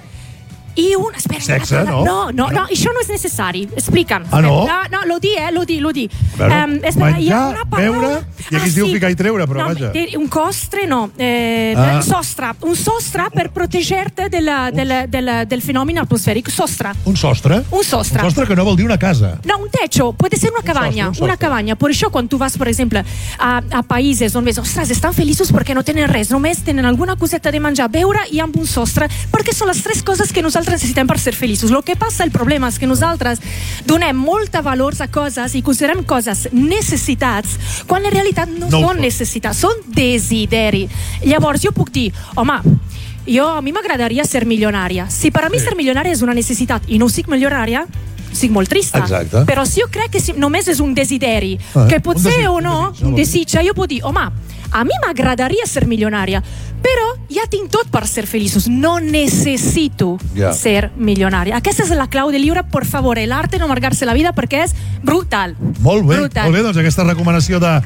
I un... Espera, Sexe, espera, no? No, no, no, això no és necessari. Explica'm. Ah, no? No, no, lo di, eh, lo di, lo di. Veure, Em, espera, hi ha menjar, una paraula... beure... I aquí es diu ficar i treure, però no, vaja. de- un costre no, eh, Ah. sostra, un sostra per protegger-te de la, de la, de la, del fenòmen atmosfèric, sostra. Un sostre? Un sostre. Un sostre que no vol dir una casa. No, un techo, puede ser una cabaña, sostre, un sostre. una cabaña. Por això, quan tu vas, per exemple, a, a països on ves, ostres, estan feliços perquè no tenen res, només tenen alguna coseta de menjar, beure i amb un sostre, perquè són les tres coses que nosaltres necessitem per ser feliços. El que passa, el problema és que nosaltres donem molta valor a coses i considerem coses necessitats, quan en realitat no, No ho són necessitats, són desideri. Llavors, jo puc dir, home, jo, a mi m'agradaria ser milionària. Si per a mi ser milionària és una necessitat i no sic milionària, estic molt trista. Exacte. Però si jo crec que si, només és un desideri, Ah, que un pot ser desig, o un no, un desitja, jo puc dir, home, a mi m'agradaria ser milionària, però ja tinc tot per ser feliços. No necessito Ja. ser milionària. Aquesta és la clau del llibre, por favor, el arte no amargar-se la vida perquè és brutal. Molt bé, Brutal. molt bé, doncs aquesta recomanació de,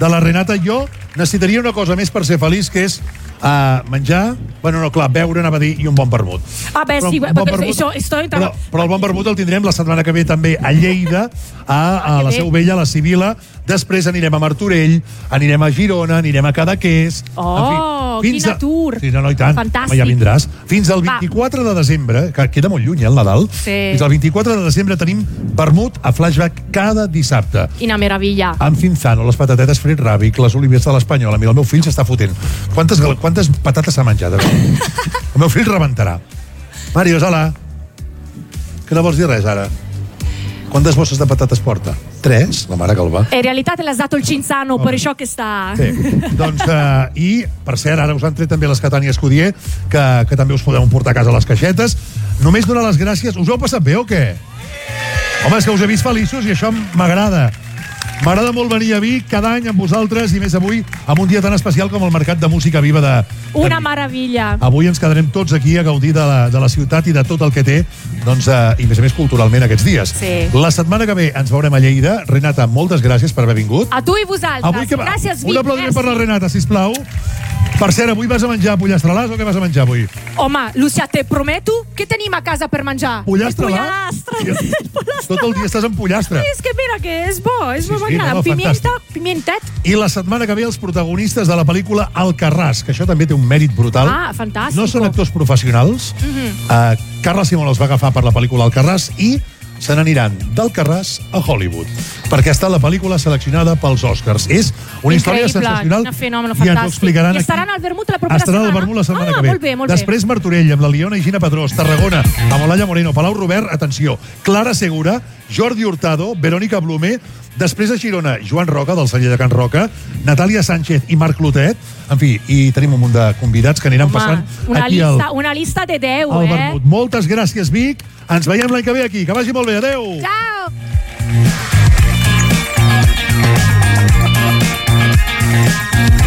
de la Renata. Jo necessitaria una cosa més per ser feliç, que és uh, menjar, bueno, no, clar, beure, anava a dir, i un bon vermut. A ver, Però sí, bon perquè vermut- això estoy... Però, però el bon vermut el tindrem la setmana que ve també a Lleida, a, a la bé. Seu Vella, a la Sibila. Després anirem a Martorell, anirem a Girona, anirem a Cadaqués... Oh, quina tour. Sí, no, no, i tant. Fantàstic. Home, ja vindràs. Fins al Va. 24 de desembre, que queda molt lluny, eh, el Nadal. Sí. Fins al 24 de desembre tenim vermut a Flashback cada dissabte Quina meravella. amb Finzano, les patatetes frit ràbic, les olives de l'Espanyola. Mira, el meu fill s'està fotent. Quantes, gal- quantes patates s'ha menjat? El meu fill rebentarà. Màrius, hola. Que no vols dir res, ara? Quantes bosses de patates porta? Tres? La mare que el va. In realtà te l'has dato il cinzano, per això que està... Sí. doncs, uh, i, per cert, ara us han tret també les Catània Escudier, que, que també us podeu portar a casa les caixetes. Només donar les gràcies. Us heu passat bé o què? Home, és que us he vist feliços i això m'agrada. M'agrada molt venir a Vic cada any amb vosaltres i més avui amb un dia tan especial com el Mercat de Música Viva de, Una meravella. Avui ens quedarem tots aquí a gaudir de la, de la ciutat i de tot el que té, doncs, eh, i més a més culturalment aquests dies. Sí. La setmana que ve ens veurem a Lleida. Renata, moltes gràcies per haver vingut. A tu i vosaltres. Avui que Gràcies, Un Vic. aplaudiment per la merci. Renata, sisplau. Per cert, avui vas a menjar pollastrelàs o què vas a menjar avui? Home, Lucia, te prometo que tenim a casa per menjar. Pollastrelàs? Pollastre. (laughs) Tot el dia estàs en pollastre. És que mira que és bo, és bo, sí, m'agrada. no, no, Pimienta. I la setmana que ve els protagonistes de la pel·lícula Alcarràs, que això també té un mèrit brutal. Ah, fantàstic. No són actors professionals. Mhm. Uh, Carla Simón els va agafar per la pel·lícula Alcarràs i se n'aniran d'Alcarràs a Hollywood, perquè està la pel·lícula seleccionada pels Oscars. És una història Increïble, sensacional un fenomen i ens ho explicaran I aquí. estaran al Vermut la propera Estaran al setmana? Vermut la setmana ah, que ve. molt bé, molt. Després Martorell, amb la Liona i Gina Pedrós, Tarragona, amb Olalla Moreno, Palau Robert, atenció, Clara Segura, Jordi Hurtado, Verònica Blume, després a Girona, Joan Roca, del celler de Can Roca, Natàlia Sánchez i Marc Clotet, en fi, i tenim un munt de convidats que aniran passant una aquí lista, al, una lista de 10, al eh? Vermut. Moltes gràcies, Vic. Ens veiem l'any que ve aquí. Que vagi molt bé. Adéu. Ciao. Flashback.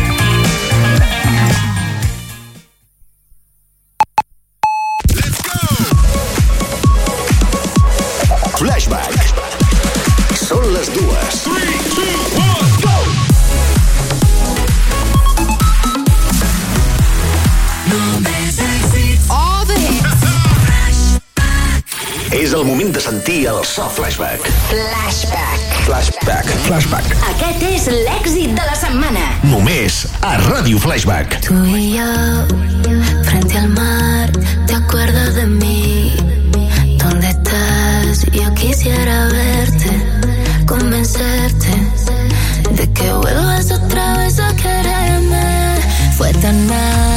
Sentir el so flashback. Flashback. Flashback. Flashback. Aquest és l'èxit de la setmana. Només a Ràdio Flashback. Tú y yo, frente al mar, ¿te acuerdas de mí? ¿Dónde estás? Yo quisiera verte, convencerte de que vuelvas otra vez a quererme. Fue tan mágico,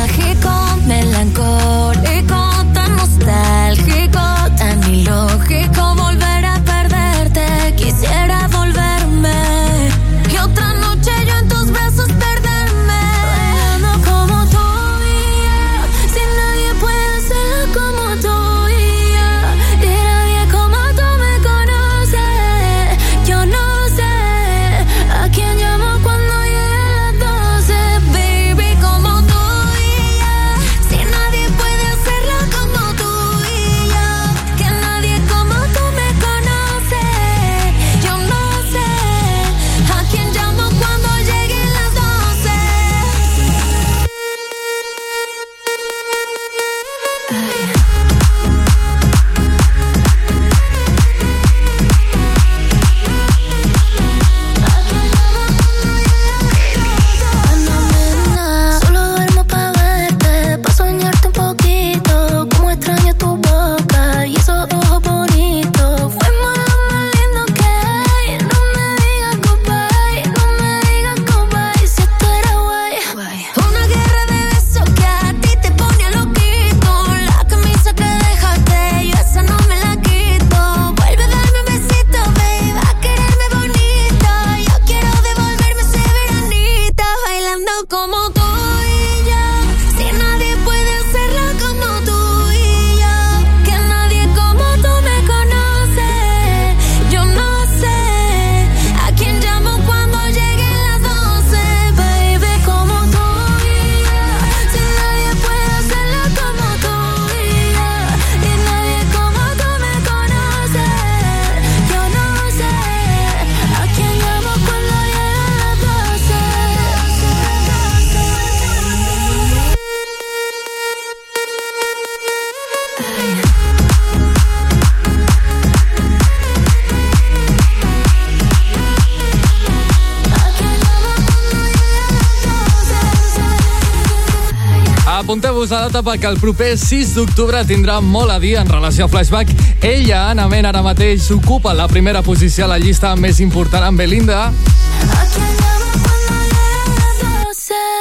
apunteu-vos la data perquè el proper 6 d'octubre tindrà molt a dir en relació a Flashback. Ella, Anna Men, ara mateix ocupa la primera posició a la llista més important amb Belinda.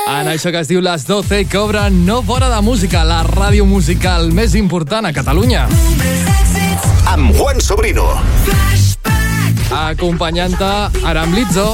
En això que es diu Les 12 cobra No Fora de Música, la ràdio musical més important a Catalunya. Amb Juan Sobrino. Acompanyant-te Aram Lizzo.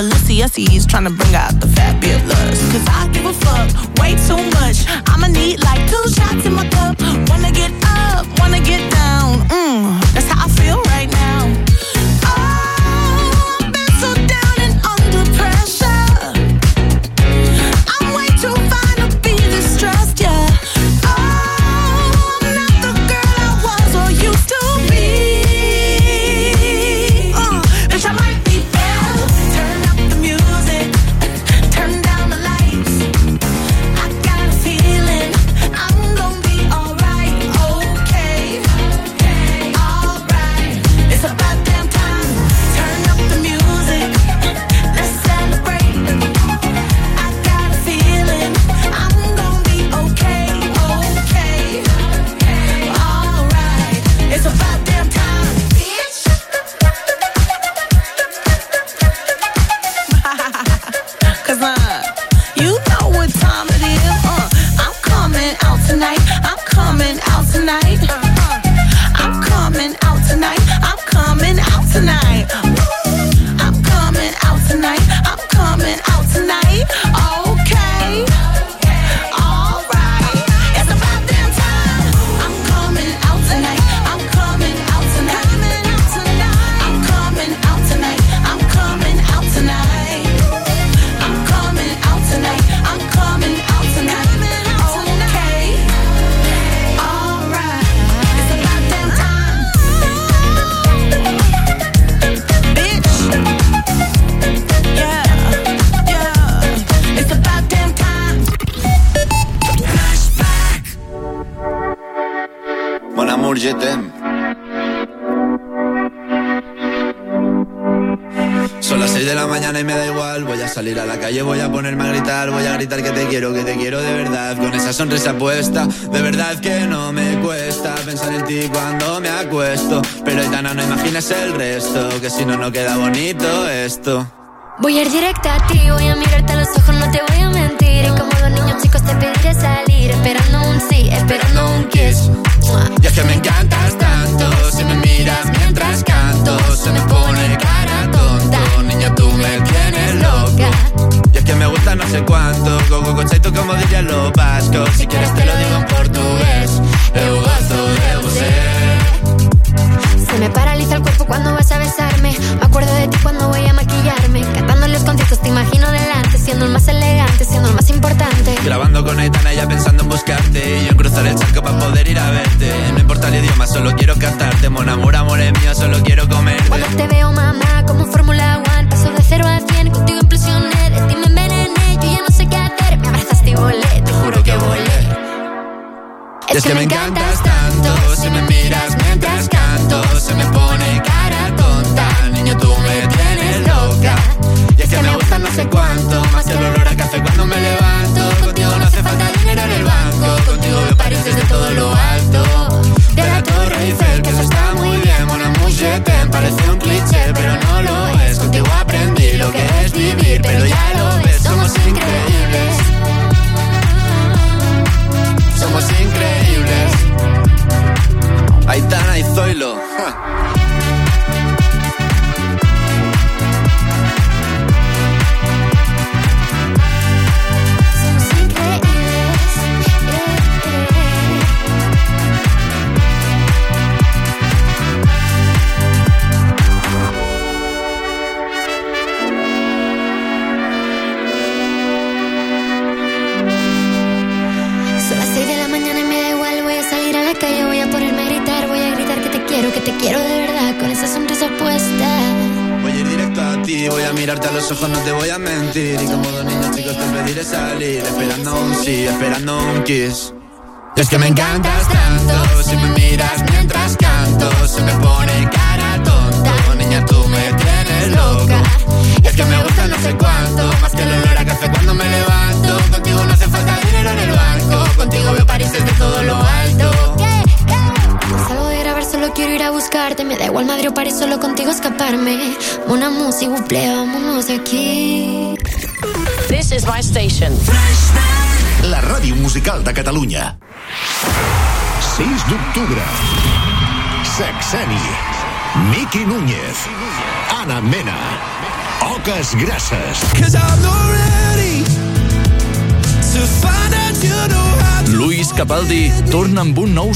Balenciennes trying to bring out the fabulous. Cause I give a fuck way too much. I'ma need like two shots in my cup.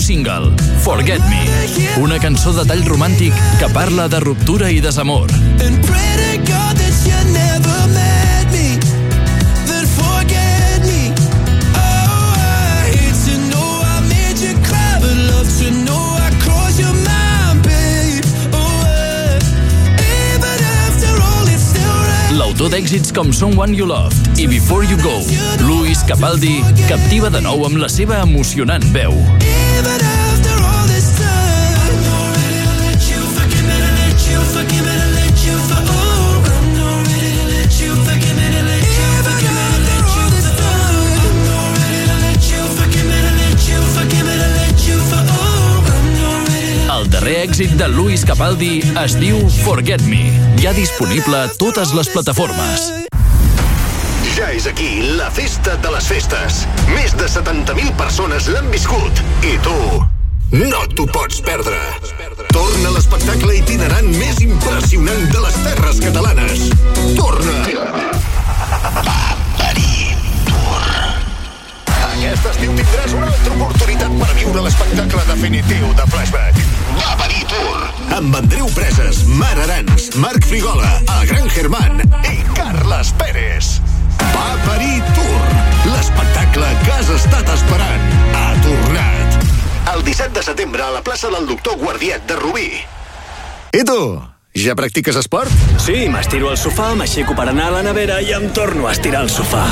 Single, Forget Me, una cançó de tall romàntic que parla de ruptura i desamor. L'autor d'èxits com Someone You Loved i Before You Go, Luis Capaldi, captiva de nou amb la seva emocionant veu. Èxit de Luis Capaldi es diu Forget Me, ja disponible a totes les plataformes. Ja és aquí la festa de les festes. Més de 70.000 persones l'han viscut. I tu no t'ho pots perdre. Torna l'espectacle itinerant més impressionant de les terres catalanes. Torna. Aquest estiu tindràs una altra oportunitat per viure l'espectacle definitiu de Flashback. Va venir Tour. Amb Andreu Preses, Mar Arans, Marc Frigola, el Gran Germán i Carles Pérez. Va parir Tour. L'espectacle que has estat esperant ha tornat. El 17 de setembre a la plaça del Doctor Guardiet de Rubí. I tu? Ja practiques esport? Sí, m'estiro al sofà, m'aixeco per anar a la nevera i em torno a estirar al sofà.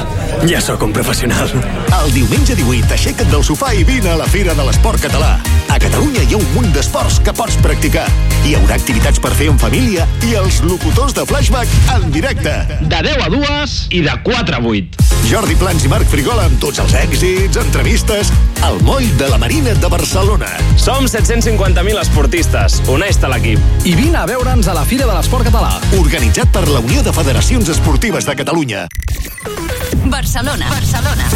Ja sóc un professional. El diumenge 18 aixeca't del sofà i vine a la Fira de l'Esport Català. Catalunya hi ha un munt d'esports que pots practicar. Hi haurà activitats per fer en família i els locutors de Flashback en directe. De 10 a 2 i de 4 a 8. Jordi Plans i Marc Frigola amb tots els èxits, entrevistes, al moll de la Marina de Barcelona. Som 750.000 esportistes. Uneix-te a l'equip. I vine a veure'ns a la Fira de l'Esport Català. Organitzat per la Unió de Federacions Esportives de Catalunya. Barcelona. Barcelona.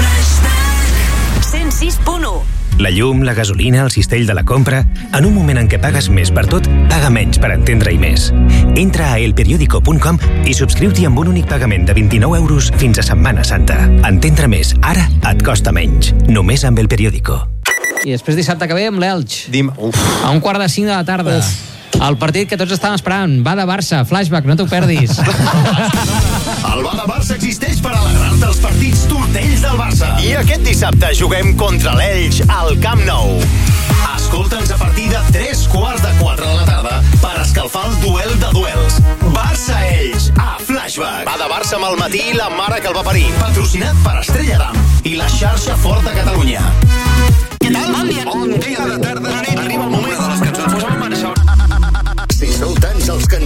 106.1 La llum, la gasolina, el cistell de la compra... En un moment en què pagues més per tot, paga menys per entendre-hi més. Entra a elperiódico.com i subscriu-t'hi amb un únic pagament de 29 euros fins a Setmana Santa. Entendre més, ara et costa menys. Només amb El Periódico. I després dissabte que ve amb l'Elx. A un quart de cinc de la tarda. El partit que tots estàvem esperant. Va de Barça, flashback, no t'ho perdis. (laughs) El Bar de Barça existeix per alegrar-te els partits tortells del Barça. I aquest dissabte juguem contra l'Elx al Camp Nou. Escolta'ns a partir de 3 quarts de 4 de la tarda per escalfar el duel de duels. Barça-Elx a Flashback. Va de Barça amb el matí i la mare que el va parir. Patrocinat per Estrella Damm i la xarxa Forta Catalunya. Què tal? Bon dia. Bon dia de tarda. Arriba el moment de les 14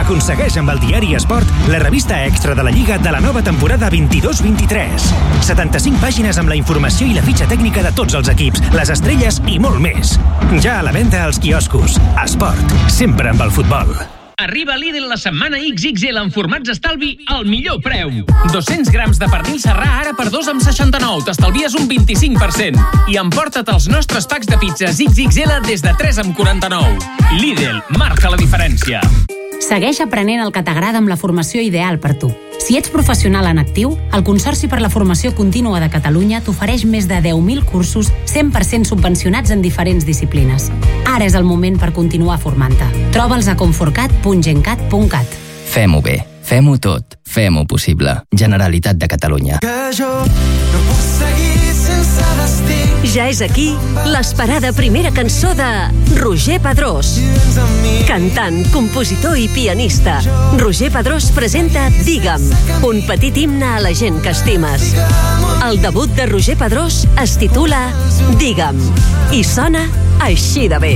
Aconsegueix amb el diari Esport la revista extra de la Lliga de la nova temporada 22-23. 75 pàgines amb la informació i la fitxa tècnica de tots els equips, les estrelles i molt més. Ja a la venda als quioscos. Esport, sempre amb el futbol. Arriba Lidl la setmana XXL en formats estalvi al millor preu. 200 grams de pernil serrà ara per 2,69. T'estalvies un 25%. I emporta't els nostres packs de pizzas XXL des de 3,49. Lidl, marca la diferència. Segueix aprenent el que t'agrada amb la formació ideal per tu. Si ets professional en actiu, el Consorci per la Formació Contínua de Catalunya t'ofereix més de 10.000 cursos 100% subvencionats en diferents disciplines. Ara és el moment per continuar formant-te. Troba'ls a conforcat.gencat.cat. Fem-ho bé, fem-ho tot, fem-ho possible. Generalitat de Catalunya. Que jo no puc seguir. Ja és aquí l'esperada primera cançó de Roger Pedrós. Cantant, compositor i pianista. Roger Pedrós presenta Digue'm, un petit himne a la gent que estimes. El debut de Roger Pedrós es titula Digue'm i sona així de bé.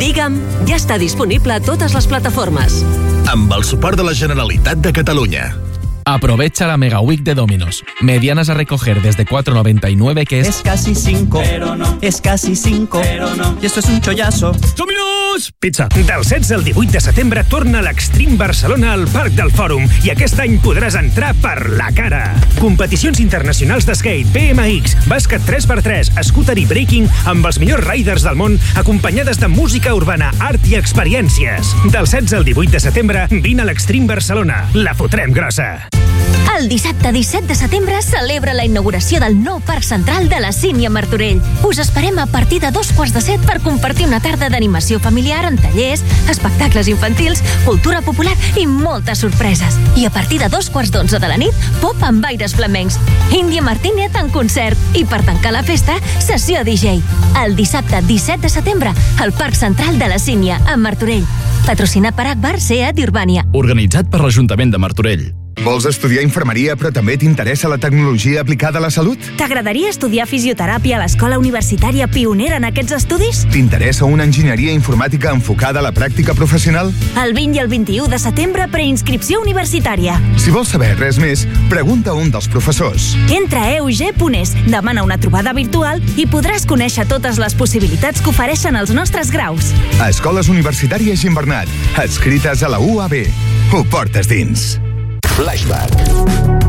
Digue'm ja està disponible a totes les plataformes. Amb el suport de la Generalitat de Catalunya. Aprovecha la Mega Week de Domino's. Medianas a recoger desde 4.99 que es... Es casi 5, pero no. Es casi 5, pero no. Y esto es un chollazo. Domino's! Pizza. Del 16 al 18 de setembre torna l'Extreme Barcelona al Parc del Fòrum i aquest any podràs entrar per la cara. Competicions internacionals de skate, BMX, bàsquet 3x3, scooter i breaking amb els millors riders del món acompanyades de música urbana, art i experiències. Del 16 al 18 de setembre vine a l'Extreme Barcelona. La fotrem grossa. El dissabte 17 de setembre celebra la inauguració del nou Parc Central de la Sínia Martorell. Us esperem a partir de dos quarts de set per compartir una tarda d'animació familiar en tallers, espectacles infantils, cultura popular i moltes sorpreses. I a partir de dos quarts d'onze de la nit, pop amb aires flamencs. Índia Martínez en concert. I per tancar la festa, sessió DJ. El dissabte 17 de setembre, al Parc Central de la Sínia, a Martorell. Patrocinat per Akbar, Seat Urbània. Organitzat per l'Ajuntament de Martorell. Vols estudiar infermeria però també t'interessa la tecnologia aplicada a la salut? T'agradaria estudiar fisioteràpia a l'escola universitària pionera en aquests estudis? T'interessa una enginyeria informàtica enfocada a la pràctica professional? El 20 i el 21 de setembre, preinscripció universitària. Si vols saber res més, pregunta a un dels professors. Entra a eug.es, demana una trobada virtual i podràs conèixer totes les possibilitats que ofereixen els nostres graus. A Escoles Universitàries Gimbernat, adscrites a la UAB. Ho portes dins. Flashback.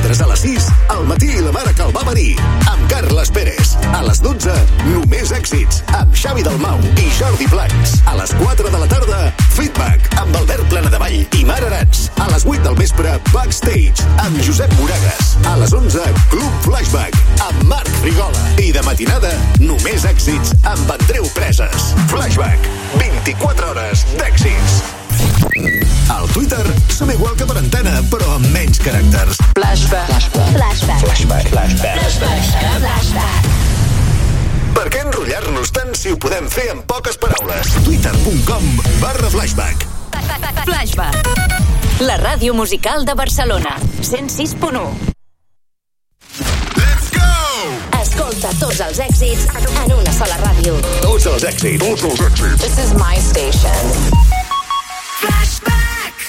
Divendres a les 6, al matí la mare que el va venir. Amb Carles Pérez. A les 12, només èxits. Amb Xavi Dalmau i Jordi Blancs. A les 4 de la tarda, Feedback. Amb Albert Planadevall i Mar Arats. A les 8 del vespre, Backstage. Amb Josep Moragas. A les 11, Club Flashback. Amb Marc Frigola. I de matinada, només èxits. Amb Andreu Preses. Flashback. 24 hores d'èxits. Al Twitter som igual que per antena, però amb menys caràcters. Flashback. Flashback. Flashback. Flashback. Flashback. Flashback. Perquè en enrotllar-nos tant si ho podem fer amb poques paraules. Twitter.com barra flashback. Flashback. La ràdio musical de Barcelona. 106.1. Escolta tots els èxits en una sola ràdio. Tots els èxits. Tots els èxits. This is my station.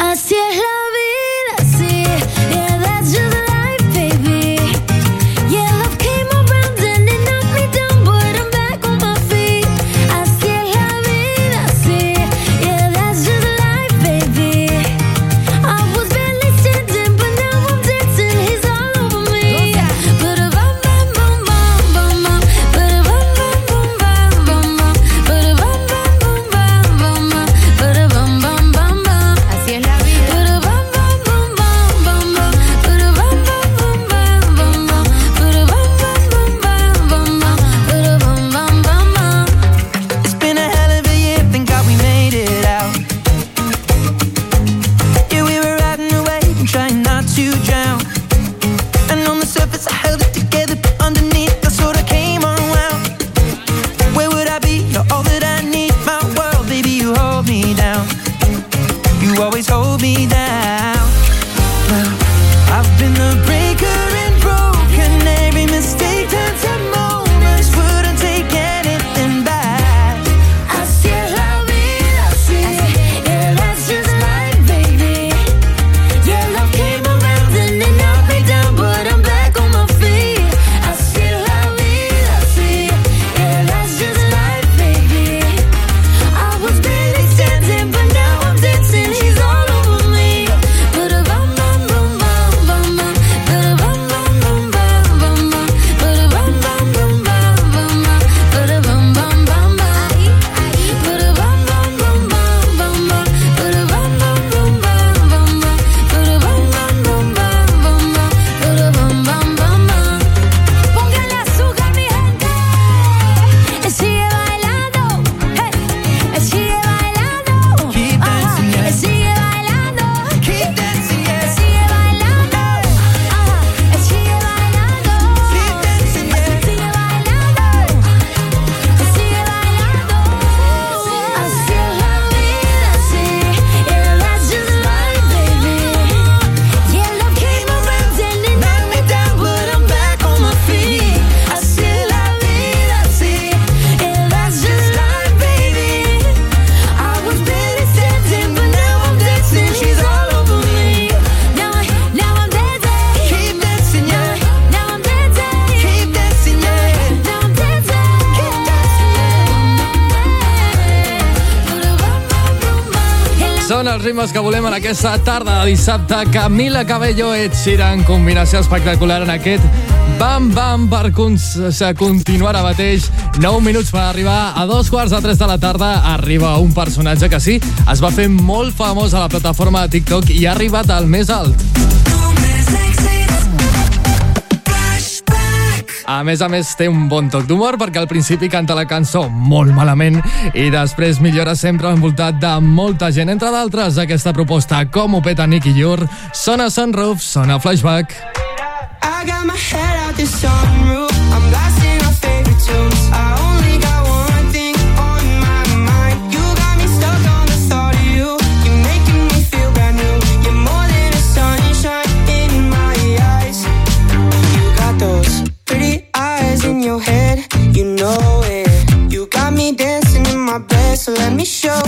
Así es ritmes que volem en aquesta tarda de dissabte. Camila Cabello, Ed Sheeran, combinació espectacular en aquest Bam Bam per con continuar ara mateix. 9 minuts per arribar a dos quarts de 3 de la tarda. Arriba un personatge que sí, es va fer molt famós a la plataforma de TikTok i ha arribat al més alt. A més a més, té un bon toc d'humor perquè al principi canta la cançó molt malament i després millora sempre envoltat de molta gent. Entre d'altres, aquesta proposta Com ho peta Nicky Llur, sona Sunroof, sona Flashback. I got my head out the sunroof. So let me show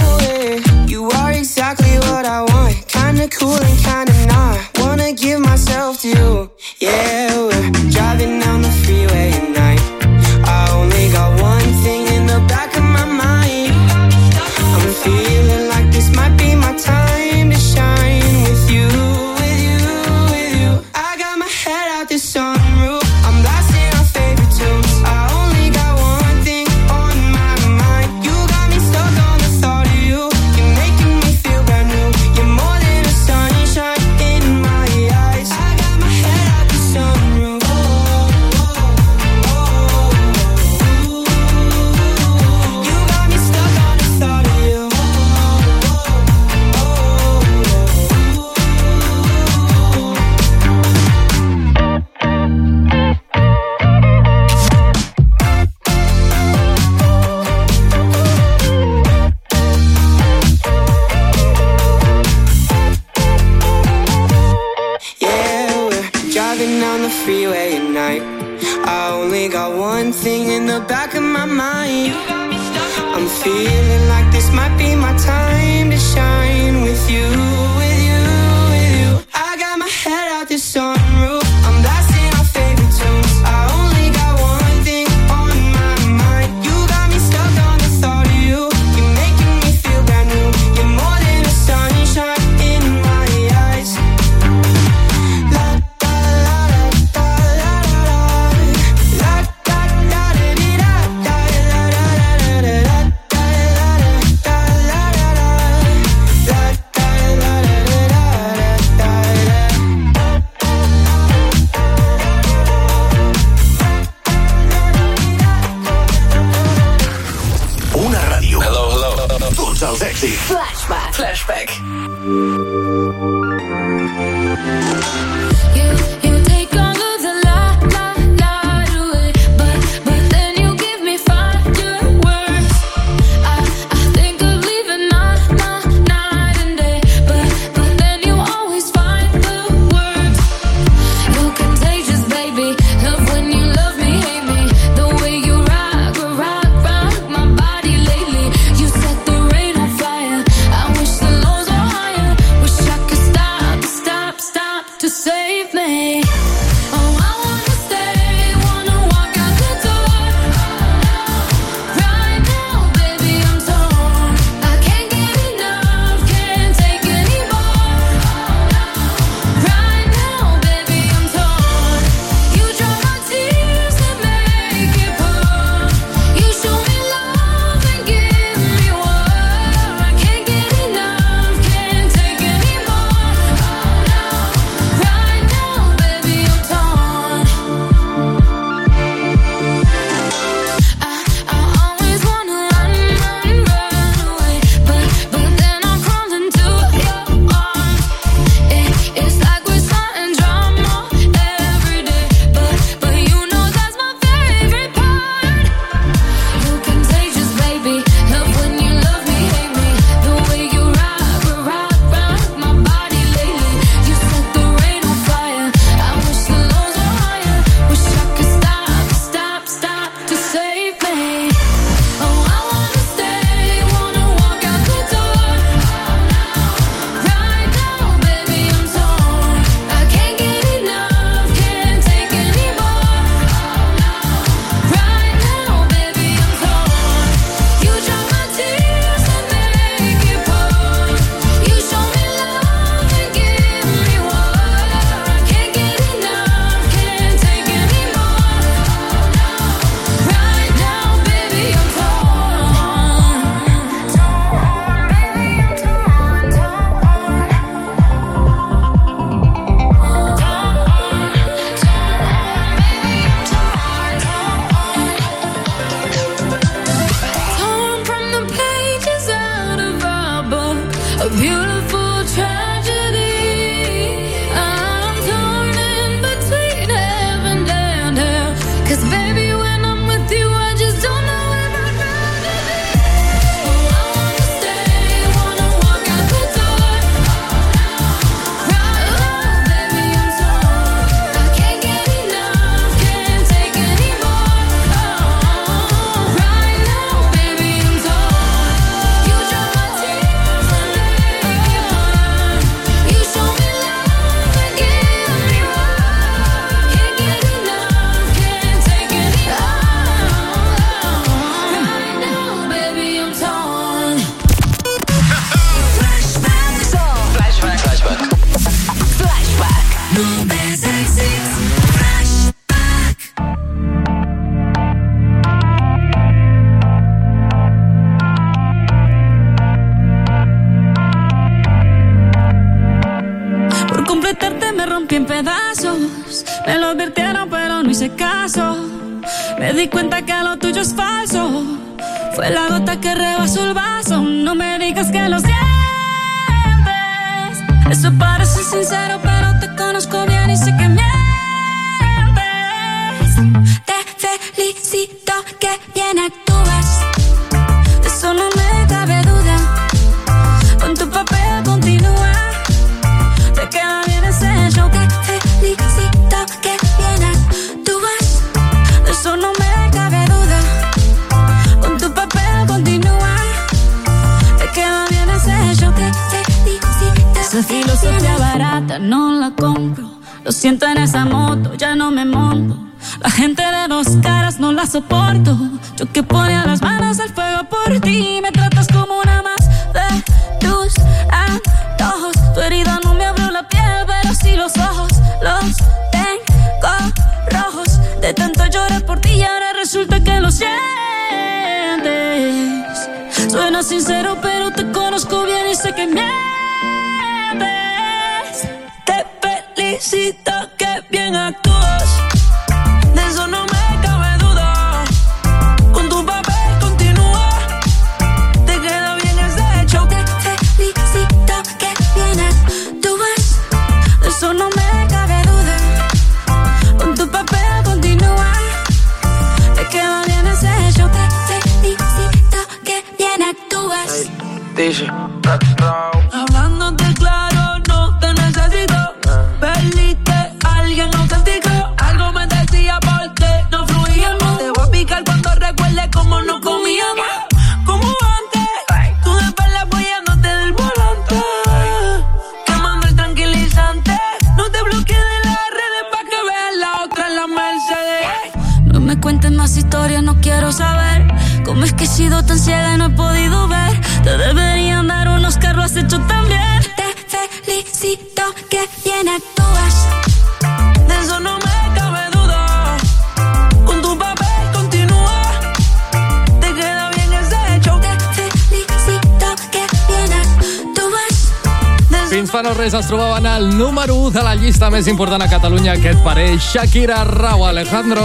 important a Catalunya aquest parell. Shakira Rau Alejandro.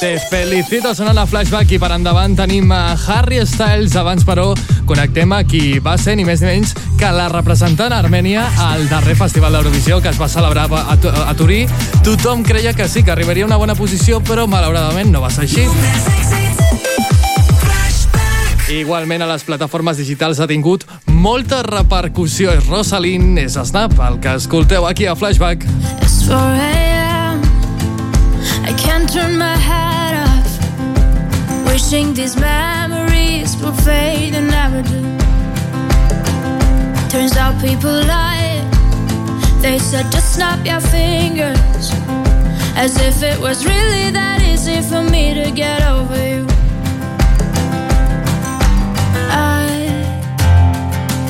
Te felicito sonant a Flashback i per endavant tenim a Harry Styles. Abans, però, connectem a qui va ser ni més ni menys que la representant armènia al darrer Festival d'Eurovisió que es va celebrar a, a Turí. Tothom creia que sí, que arribaria a una bona posició, però malauradament no va ser així. Igualment a les plataformes digitals ha tingut molta repercussió. És Rosalind, és Snap, el que escolteu aquí a Flashback. It's 4 a.m. I can't turn my head off Wishing these memories will fade and never do Turns out people lie They said just snap your fingers As if it was really that easy for me to get over you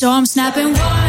So I'm snapping.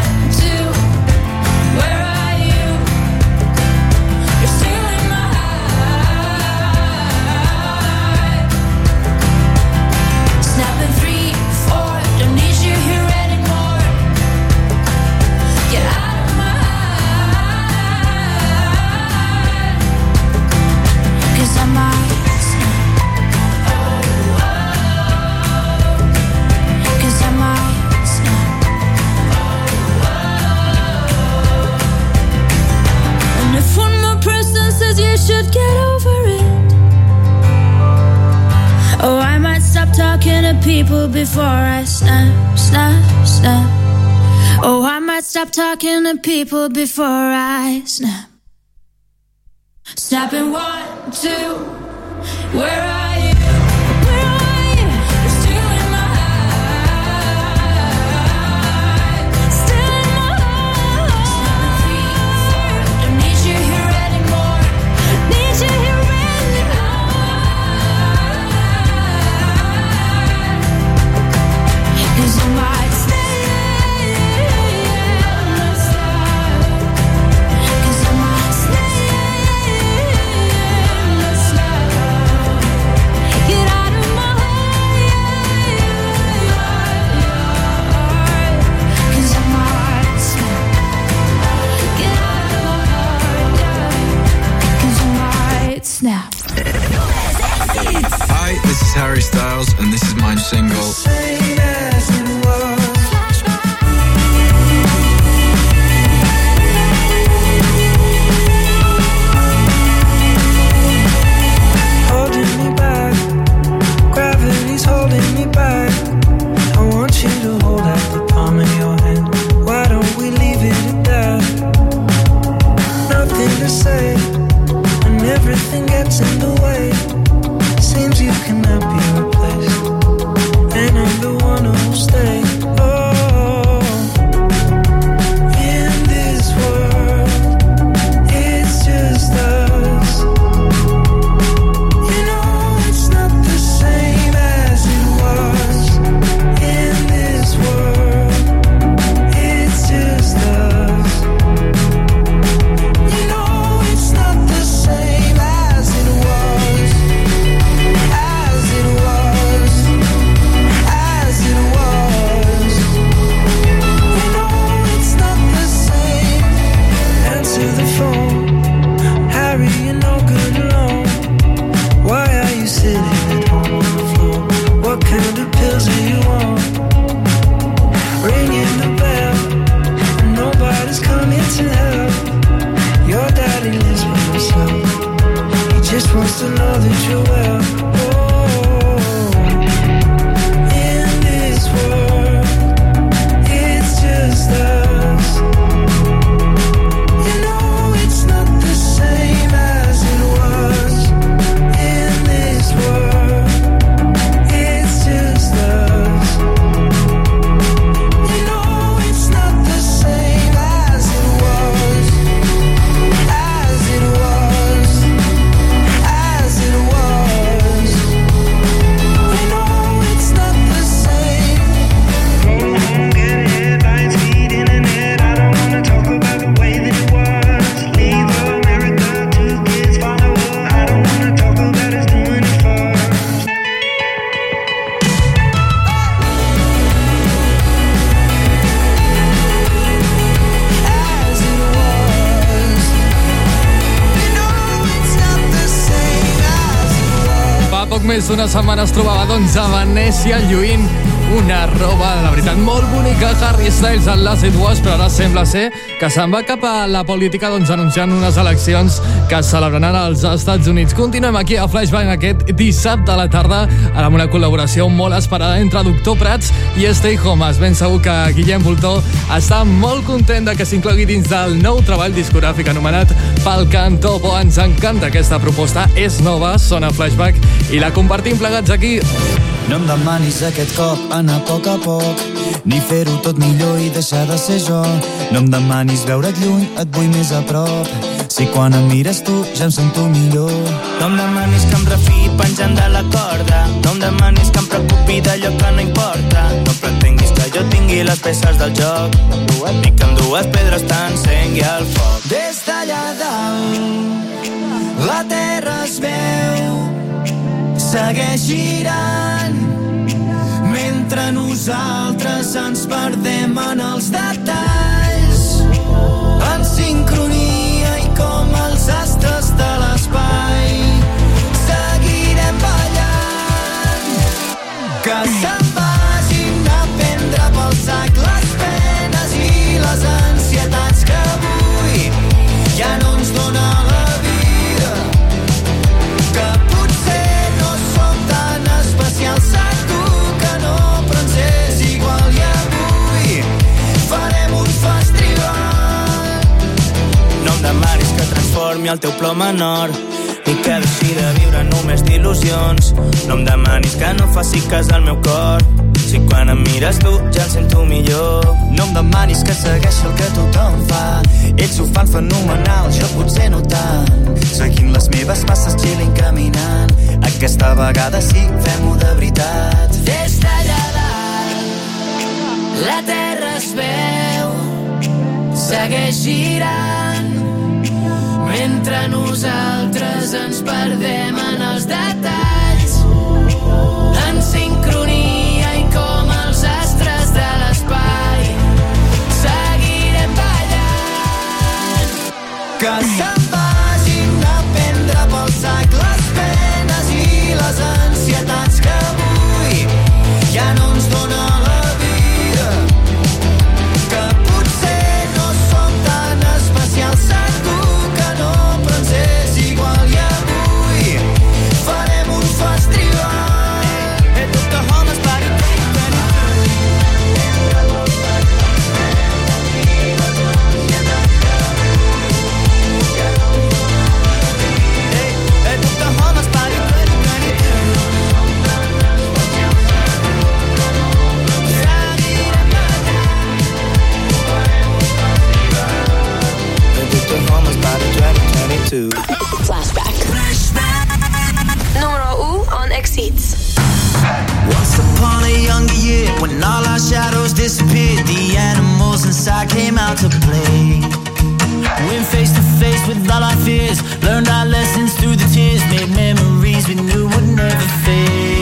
people before I snap, snap, snap. Oh, I might stop talking to people before I snap. Snapping one, two, where are sembla ser que se'n va cap a la política doncs anunciant unes eleccions que es celebraran als Estats Units. Continuem aquí a Flashback aquest dissabte a la tarda amb una col·laboració molt esperada entre Doctor Prats i Stay Homes. Ben segur que Guillem Voltó està molt content de que s'inclogui dins del nou treball discogràfic anomenat Pel Cantó Bo. Ens encanta aquesta proposta, és nova, sona Flashback i la compartim plegats aquí. No em demanis aquest cop anar a poc a poc ni fer-ho tot millor i deixar de ser jo. No em demanis veure't lluny, et vull més a prop. Si quan em mires tu ja em sento millor. No em demanis que em refiï penjant de la corda. No em demanis que em preocupi d'allò que no importa. No pretenguis que jo tingui les peces del joc. Ni que amb dues pedres t'encengui el foc. Des d'allà dalt, la terra es veu, segueix girant, mentre nosaltres ens perdem en els detalls, que se'n vagin a prendre pel sac les penes i les ansietats que avui ja no ens dona la vida. Que potser no som tan especials segur que no però ens és igual. I avui farem un festival. No em demanis que transformi el teu plor menor ni que deixi de viure només d'il·lusions. No em demanis que no faci cas al meu cor. Si quan em mires tu ja em sento millor. No em demanis que segueixi el que tothom fa. Ells ho fan fenomenal, jo potser no tant. Seguint les meves passes, chilling, caminant. Aquesta vegada sí, fem-ho de veritat. Des d'allà dalt, La terra es veu, segueix girant, mentre nosaltres ens perdem en els detalls, en sincronia i com els astres de l'espai, seguirem ballant. Que se'n vagin a prendre pel sac les penes i les ansietats que avui ja no ens dona to Flashback. Flashback. Numero U on Exceeds. Once upon a younger year, when all our shadows disappeared, the animals inside came out to play. Went face to face with all our fears, learned our lessons through the tears, made memories we knew would never fade.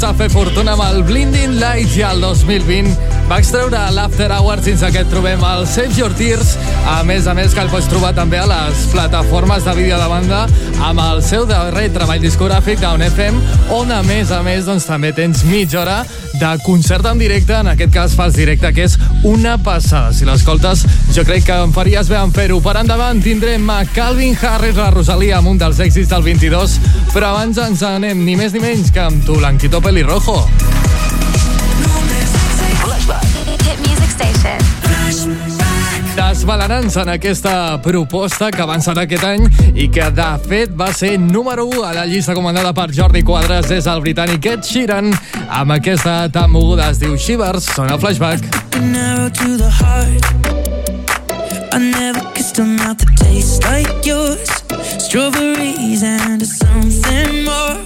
començar a fer fortuna amb el Blinding Lights i el 2020 va extreure l'After Hours fins que trobem el Save Your Tears. A més a més que el pots trobar també a les plataformes de vídeo de banda amb el seu darrer treball discogràfic d'On FM on a més a més doncs, també tens mitja hora de concert en directe, en aquest cas fas directe, que és una passada. Si l'escoltes, jo crec que em faries bé en fer-ho. Per endavant tindrem a Calvin Harris, la Rosalia, amb un dels èxits del 22, però abans ens anem ni més ni menys que amb tu, Blanquito Pelirrojo. Desvalarans en aquesta proposta que avançarà aquest any i que, de fet, va ser número 1 a la llista comandada per Jordi Quadres des del britànic Ed Sheeran. Amb aquesta tan moguda es diu Shivers, sona flashback. I never kissed a mouth that tastes like yours Strawberries and a something more.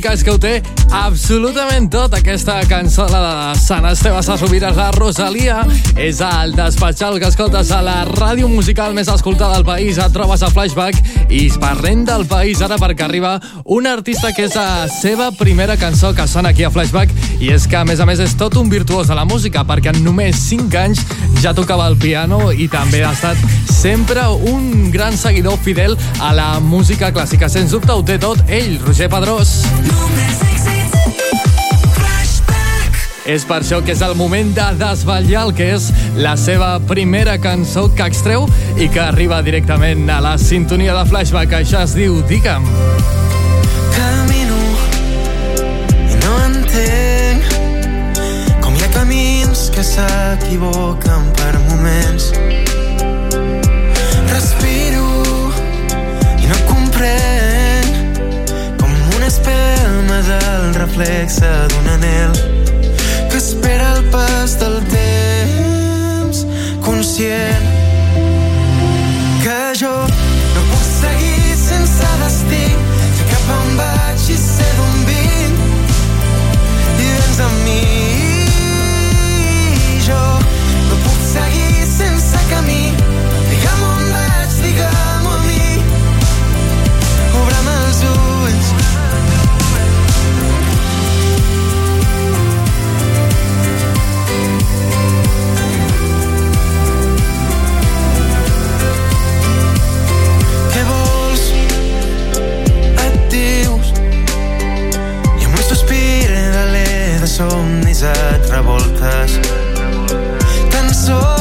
en cas que ho té absolutament tot. Aquesta cançó, la de Sant Esteve Sassovires, la Rosalia, és el despatxal que escoltes a la ràdio musical més escoltada del país. Et trobes a Flashback i parlem del país ara perquè arriba un artista que és la seva primera cançó que sona aquí a Flashback i és que, a més a més, és tot un virtuós de la música perquè en només 5 anys ja tocava el piano i també ha estat sempre un gran seguidor fidel a la música clàssica. Sens dubte ho té tot ell, Roger Pedrós. És per això que és el moment de desvetllar el que és la seva primera cançó que extreu i que arriba directament a la sintonia de Flashback. Això es diu Digue'm. Camino i no entenc com hi ha camins que s'equivoquen per moments espelma del reflexe d'un anel que espera el pas del temps conscient que jo somnis et revoltes. Tan sols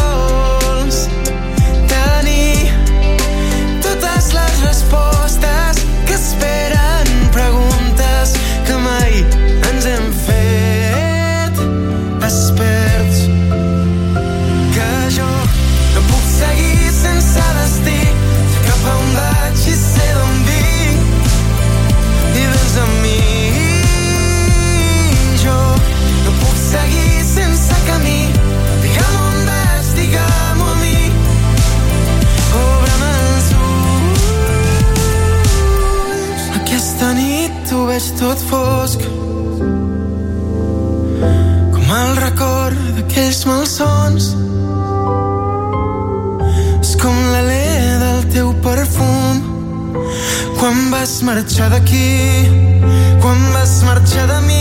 marxar d'aquí. Quan vas marxar de mi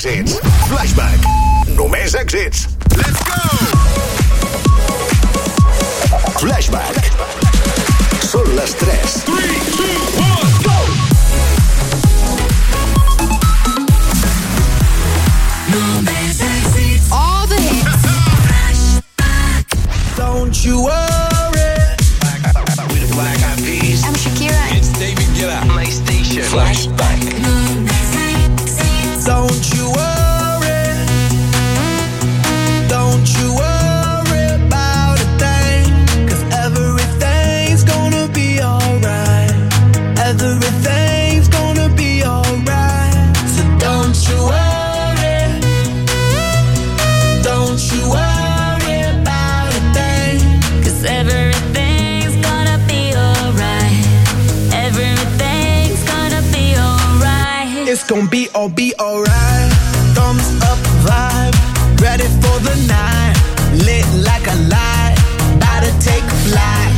èxits. Flashback. Només èxits. Let's go! Flashback. Són les 3. 3, 2, 1, go! Només èxits. All the hits. (laughs) Don't you worry. Gonna be all be alright. Thumbs up vibe, ready for the night. Lit like a light, about to take flight.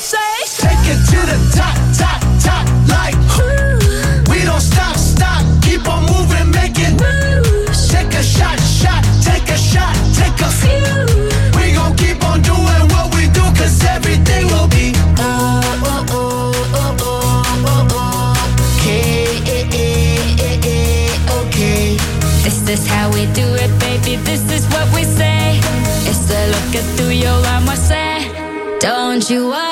Cinco, seis. Take it to the top, top, top. Like we don't stop, stop. Keep on moving, make it. Take a shot, shot. Take a shot, take a few. We gon' keep on doing what we do, cause everything will be. Oh, oh, oh, oh, oh, oh, oh. Okay, eh, eh, eh, eh, okay. This is how we do it, baby. This is what we say. It's a look at through your arm, I say. Don't you worry.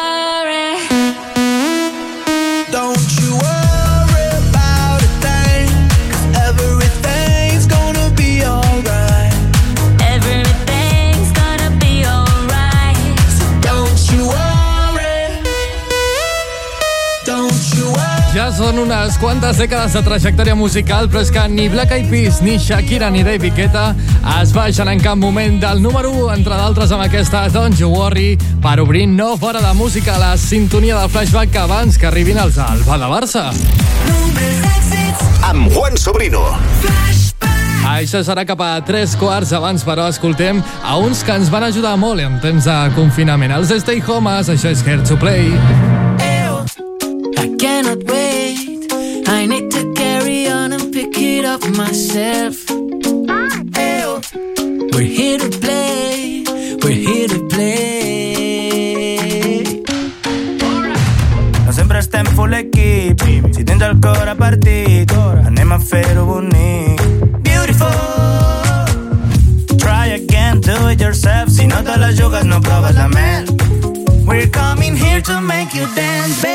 Són unes quantes dècades de trajectòria musical, però és que ni Black Eyed Peas, ni Shakira, ni David Guetta es baixen en cap moment del número 1, entre d'altres amb aquesta Don't You Worry, per obrir no fora de música la sintonia del flashback abans que arribin els Alba de Barça. Amb Juan Sobrino. Això serà cap a tres quarts abans, però escoltem a uns que ens van ajudar molt en temps de confinament. Els Stay Homes, això és Here to Play. Make you dance,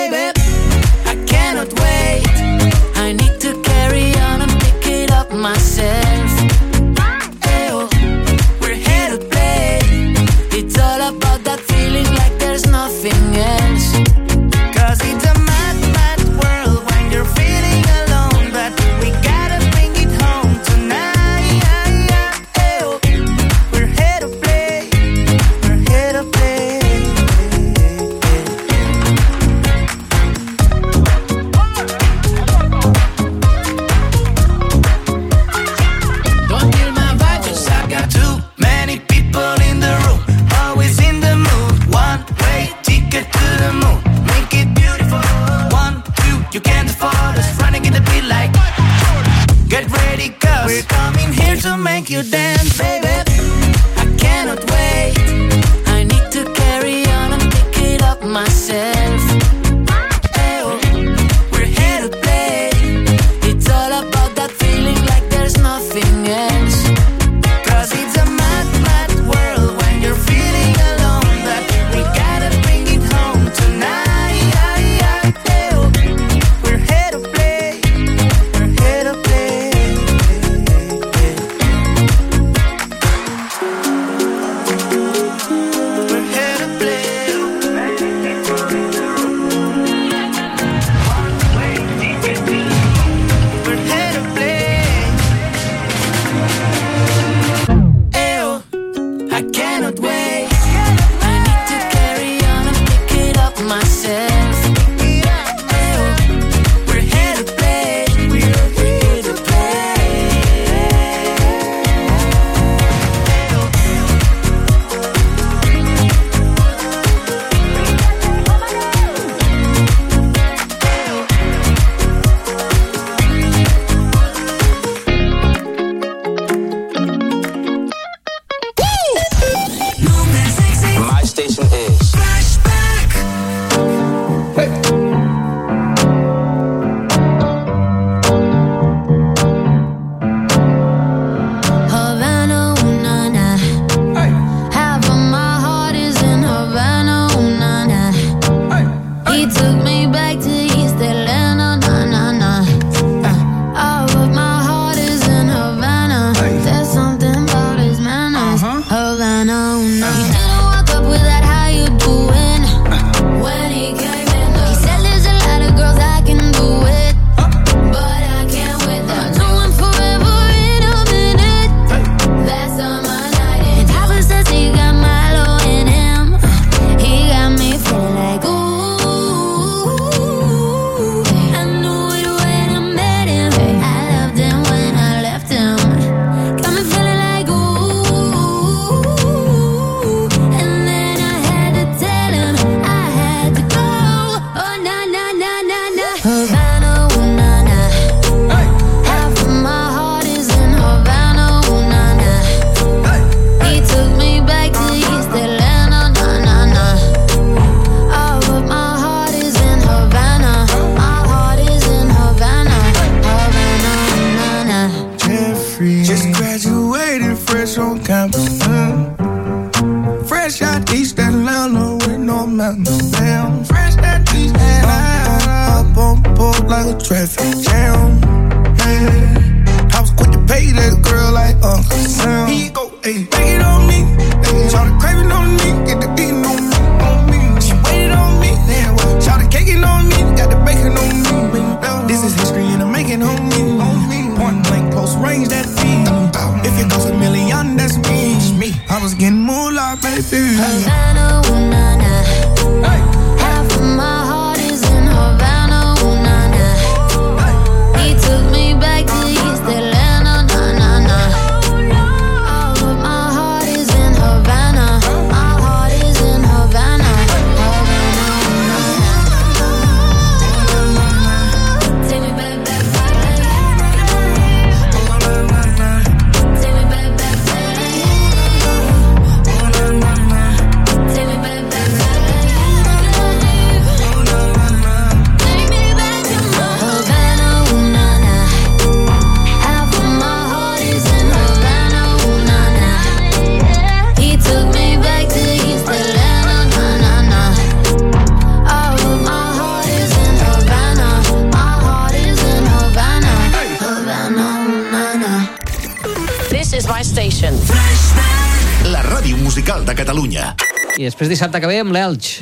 dissabte que ve amb l'Elx.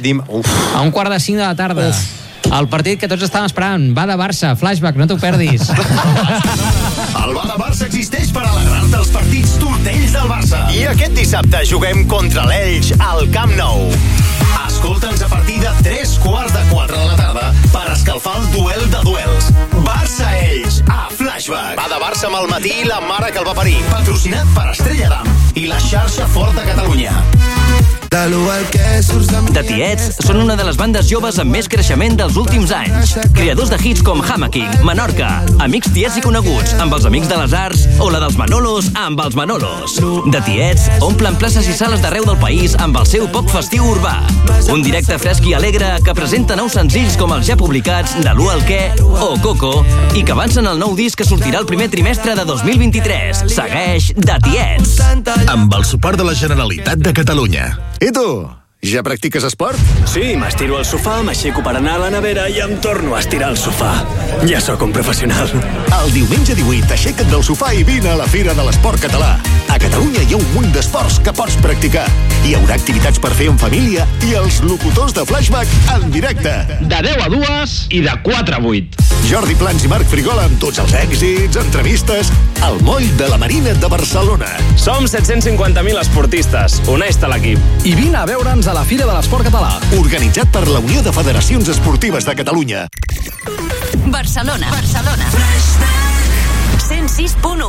A un quart de cinc de la tarda. El partit que tots estàvem esperant. Va de Barça, flashback, no t'ho perdis. (laughs) El Bar de Barça existeix per alegrar-te els partits tortells del Barça. I aquest dissabte juguem contra l'Elx al Camp Nou. Escolta'ns a partir de 3 quarts de 4 de la tarda per escalfar el duel de duels. Barça-Elx, a Flashback. Va de Barça amb el matí la mare que el va parir. Patrocinat per Estrella Damm i la xarxa Fort de Catalunya. De Tiets són una de les bandes joves amb més creixement dels últims anys. Creadors de hits com Hammocking, Menorca, Amics Tiets i Coneguts, amb els Amics de les Arts, o la dels Manolos, amb els Manolos. De Tiets omplen places i sales d'arreu del país amb el seu pop festiu urbà. Un directe fresc i alegre que presenta nous senzills com els ja publicats de Lu al Què o Coco i que avancen el nou disc que sortirà el primer trimestre de 2023. Segueix De Tiets. Amb el suport de la Generalitat de Catalunya. I tu, ja practiques esport? Sí, m'estiro al sofà, m'aixeco per anar a la nevera i em torno a estirar al sofà. Ja sóc un professional. El diumenge 18 aixeca't del sofà i vine a la Fira de l'Esport Català. A Catalunya hi ha un munt d'esports que pots practicar. Hi haurà activitats per fer en família i els locutors de Flashback en directe. De 10 a 2 i de 4 a 8. Jordi Plans i Marc Frigola amb tots els èxits, entrevistes, al moll de la Marina de Barcelona. Som 750.000 esportistes. Uneix-te a l'equip. I vine a veure'ns a la Fira de l'Esport Català. Organitzat per la Unió de Federacions Esportives de Catalunya. Barcelona. Barcelona. 106.1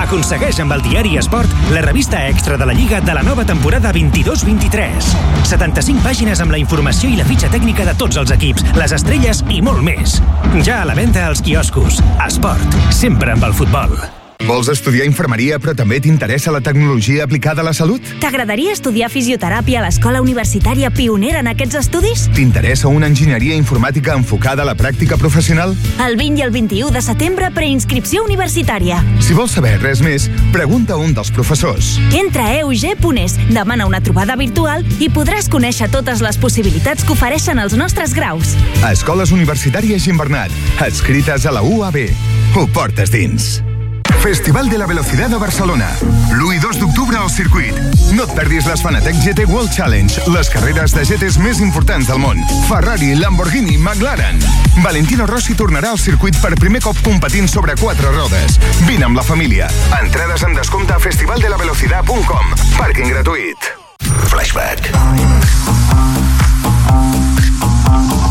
Aconsegueix amb el diari Esport la revista extra de la Lliga de la nova temporada 22-23. 75 pàgines amb la informació i la fitxa tècnica de tots els equips, les estrelles i molt més. Ja a la venda als quioscos. Esport, sempre amb el futbol. Vols estudiar infermeria però també t'interessa la tecnologia aplicada a la salut? T'agradaria estudiar fisioteràpia a l'escola universitària pionera en aquests estudis? T'interessa una enginyeria informàtica enfocada a la pràctica professional? El 20 i el 21 de setembre, preinscripció universitària. Si vols saber res més, pregunta a un dels professors. Entra a eug.es, demana una trobada virtual i podràs conèixer totes les possibilitats que ofereixen els nostres graus. Escoles Universitàries Gimbernat, adscrites a la UAB. Ho portes dins. Festival de la Velocidad a Barcelona. L'1 i 2 d'octubre al circuit. No et perdis les Fanatec GT World Challenge, les carreres de GTs més importants del món. Ferrari, Lamborghini, McLaren. Valentino Rossi tornarà al circuit per primer cop competint sobre quatre rodes. Vine amb la família. Entrades en descompte a festivaldelavelocidad.com. Parking gratuït. Flashback. Stand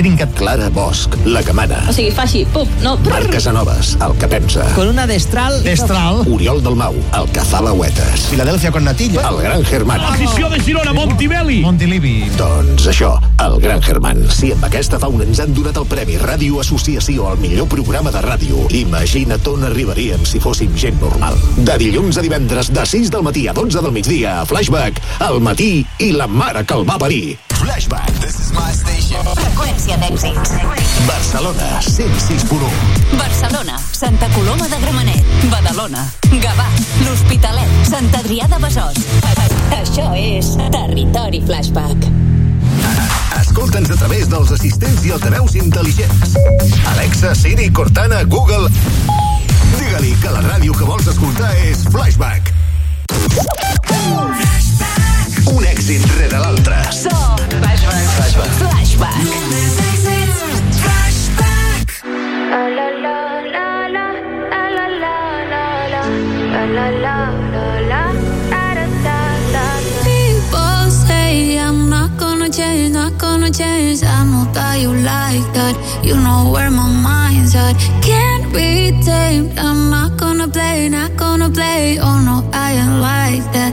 que... Clara Bosch, la que mana. O sigui, fa així, pup, no... Marc Casanovas, el que pensa. Con una destral... Destral. Oriol Dalmau, el que fa lauetes. Filadèlfia con natilla. El gran Germán. Afició de Girona, Montibeli. Montilivi. Doncs això, el gran Germán. Si amb aquesta fauna ens han donat el Premi Ràdio Associació al millor programa de ràdio, imagina't on arribaríem si fóssim gent normal. De dilluns a divendres, de 6 del matí a 12 del migdia, a Flashback, al matí i la mare que el va parir. Freqüència d'èxits. Barcelona, 106.1. Barcelona, Santa Coloma de Gramenet, Badalona, Gavà, l'Hospitalet, Sant Adrià de Besòs. Això és Territori Flashback. Escolta'ns a través dels assistents i altaveus intel·ligents. Alexa, Siri, Cortana, Google... Digue-li que la ràdio que vols escoltar és Flashback. Un èxit rere l'altre. Som Flashback. Flashback. Flashback. People say I'm not gonna change, not gonna change. I know that you like that. You know where my mind's at. Can't be tamed. I'm not gonna play, not gonna play. Oh no, I ain't like that.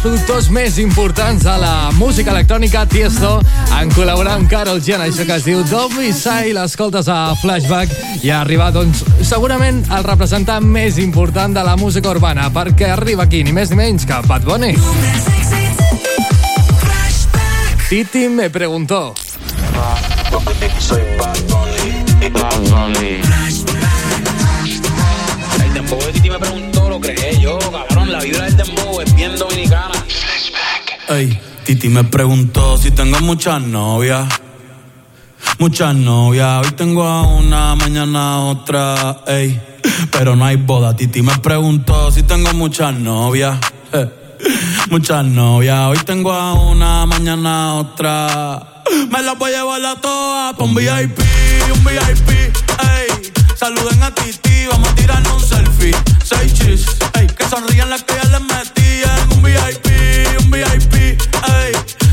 productors més importants de la música electrònica, Tiesto, en col·laborar amb Carol G en això que es diu Be Shy, l'escoltes a Flashback i ha arribat, doncs, segurament el representant més important de la música urbana, perquè arriba aquí ni més ni menys que Bad Bunny. Titi me preguntó. Soy Bad Bunny, Bad Bunny. El dembow de Titi me preguntó, lo creé yo, cabrón. La vibra del dembow es bien dominicana. Ey, Titi me preguntó si tengo muchas novias. Muchas novias, hoy tengo a una, mañana a otra, ey. Pero no hay boda. Titi me preguntó si tengo muchas novias. eh. Muchas novias, hoy tengo a una, mañana a otra. Me las voy a llevar a todas pa' un VIP, un VIP, ey. Saluden a Titi, vamos a tirarnos un selfie. Seis chis, ey. Que sonrían las que ya les metí en un VIP, un VIP, ey.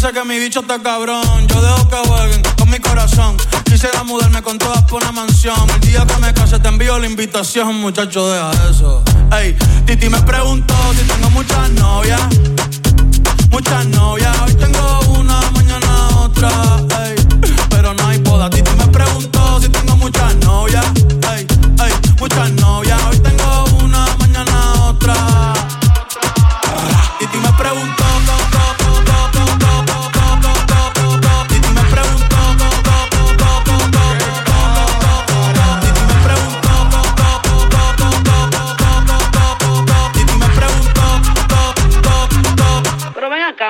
dice que mi bicho está cabrón. Yo dejo que jueguen con mi corazón. Quisiera mudarme con todas por una mansión. El día que me case te envío la invitación, muchacho, deja eso. Ey, Titi me preguntó si tengo muchas novias. Muchas novias, hoy tengo una, mañana otra. Ey, pero no hay boda. Titi me preguntó si tengo muchas novias. Ey, ey, muchas novias,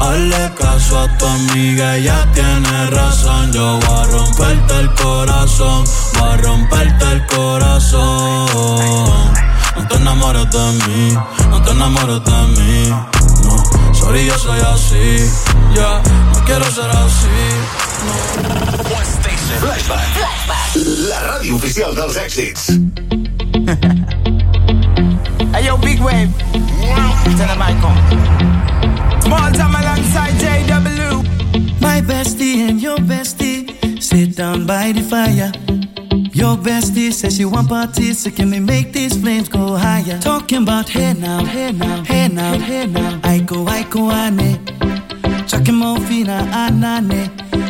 Hazle caso a tu amiga, ella tiene razón. Yo voy a romperte el corazón, voy a romperte el corazón. No te enamores de mí, no te enamores de mí. No, sorry, yo soy así. Ya, no quiero ser así. Flashback. La ràdio oficial dels èxits. (laughs) Hey yo, big wave. Tell the mic on. Small time alongside JW. My bestie and your bestie sit down by the fire. Your bestie says she want parties, so can we make these flames go higher? Talking about hey now, hey now, hey now, hey now. I go, I go, ane. Chucking more fina, anane.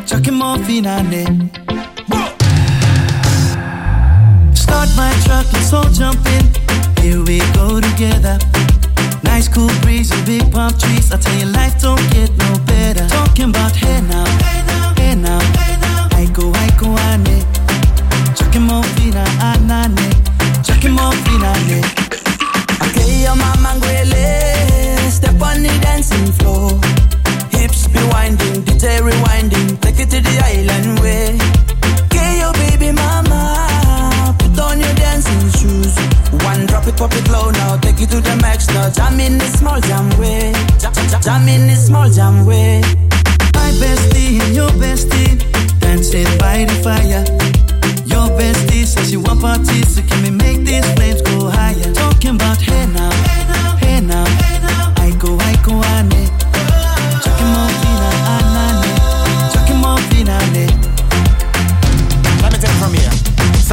Chucking more fina, ne. Start my truck, let's all jump in. Here we go together. Nice cool breeze and big palm trees. I tell you, life don't get no better. Talking about hey now, hey now, hey now, hey now. I go, I go, ane. more anane. Chakimofina, ane. Okay, your mama ngwele. Step on the dancing floor. Hips be winding, DJ rewinding. Take it to the island way. Okay, your baby mama dancing shoes. One drop it, pop it low now, take you to the max now. Jam in this small jam way, jam, jam, jam in this small jam way. My bestie and your bestie dancing by the fire. Your bestie says she want parties, so can we make these flames go higher? Talking about hey now. Hey now.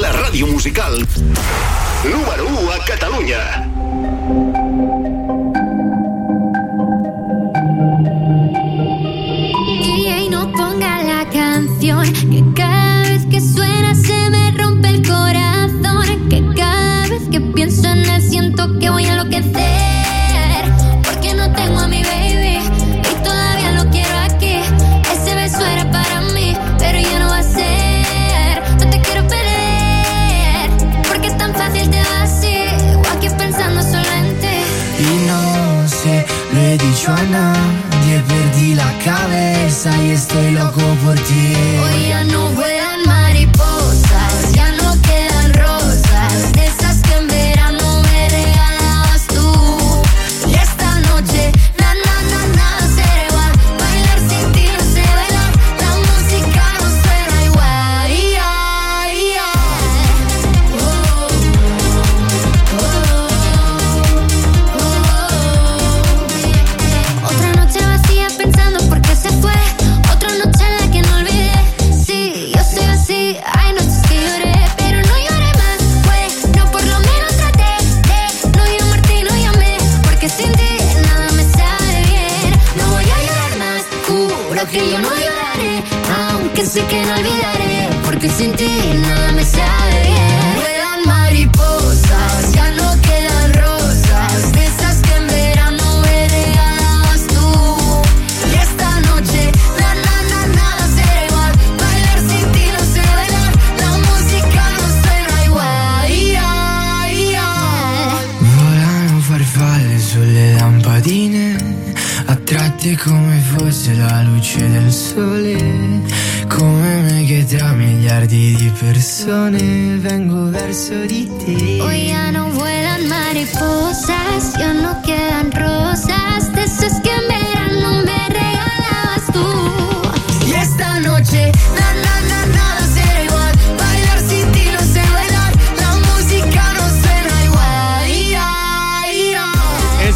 La ràdio musical número 1 a Catalunya. DJ no ponga la canción que cada vez que suena se me rompe el corazón que cada vez que pienso en él siento que voy a enloquecer lo he dicho a nadie, perdí la cabeza y estoy loco por ti. Hoy Sé que no olvidaré. Porque sin ti nada me sabe bien. Vuelan mariposas, ya no quedan rosas. De esas que en verano me regalabas tú. Y esta noche, na na na nada será igual. Bailar sin ti no sé bailar. La música no suena igual. Ia, ia. Volano farfalle sulle lampadine, attratte come fosse la luce del sole. Tra miliardi di persone vengo verso di te. Hoy ya no vuelan mariposas, ya no quedan rosas.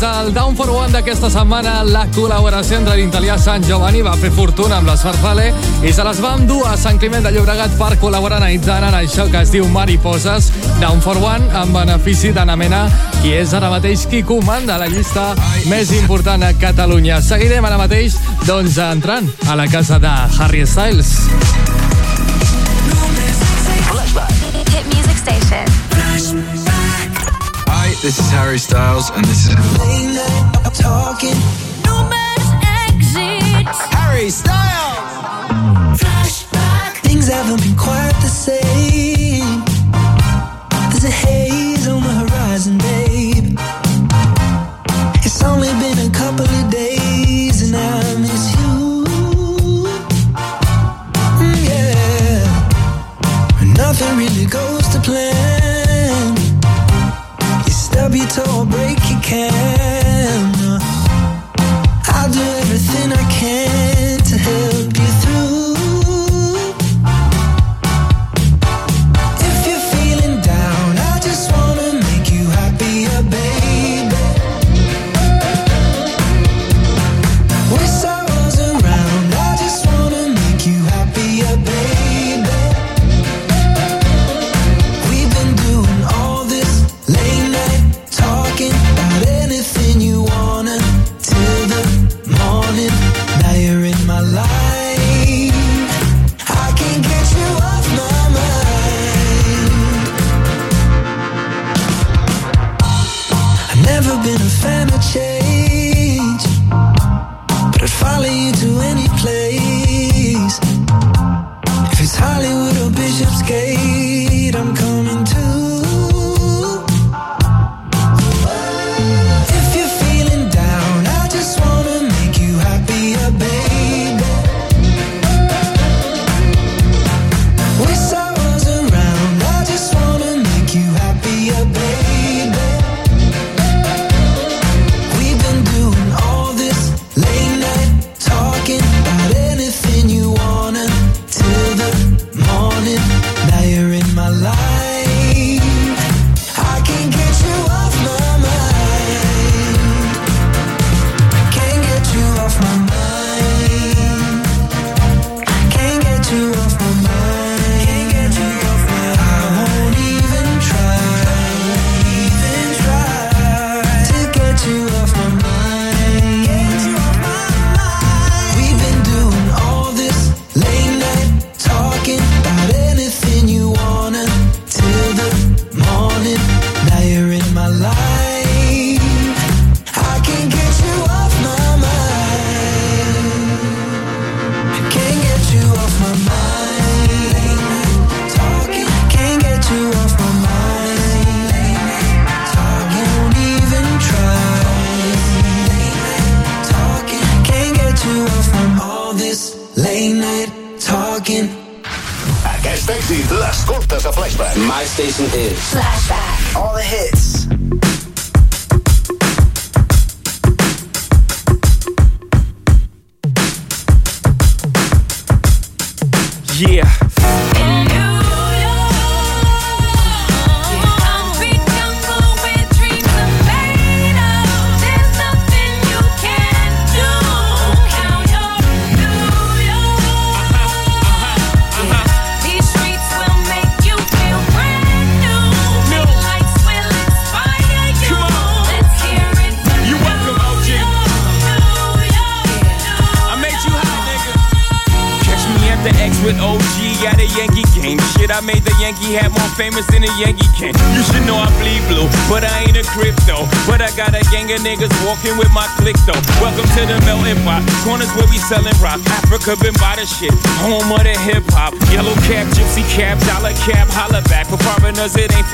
El Down for One d'aquesta setmana. La col·laboració entre l'italià Sant Giovanni va fer fortuna amb les Farfalle i se les va endur a Sant Climent de Llobregat per col·laborar analitzant en això que es diu Mariposes. Down for One en benefici d'Anna Mena, qui és ara mateix qui comanda la llista més important a Catalunya. Seguirem ara mateix, doncs, entrant a la casa de Harry Styles. Hit music station. Hi, this is Harry Styles, and this is. Talking. Harry Styles! Flashback. Things haven't been quite the same.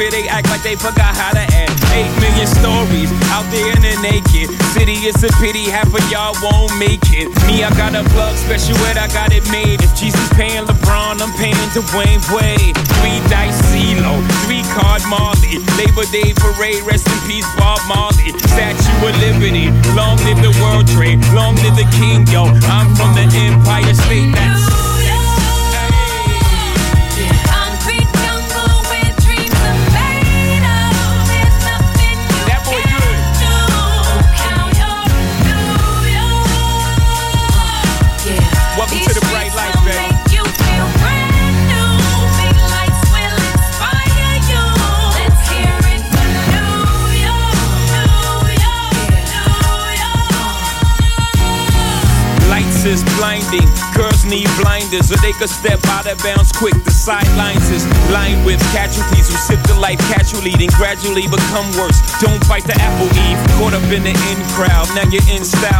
they act like they forgot how to gradually become worse. Don't fight the apple eve. Caught up in the in crowd, now you're in style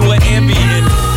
you an ambient.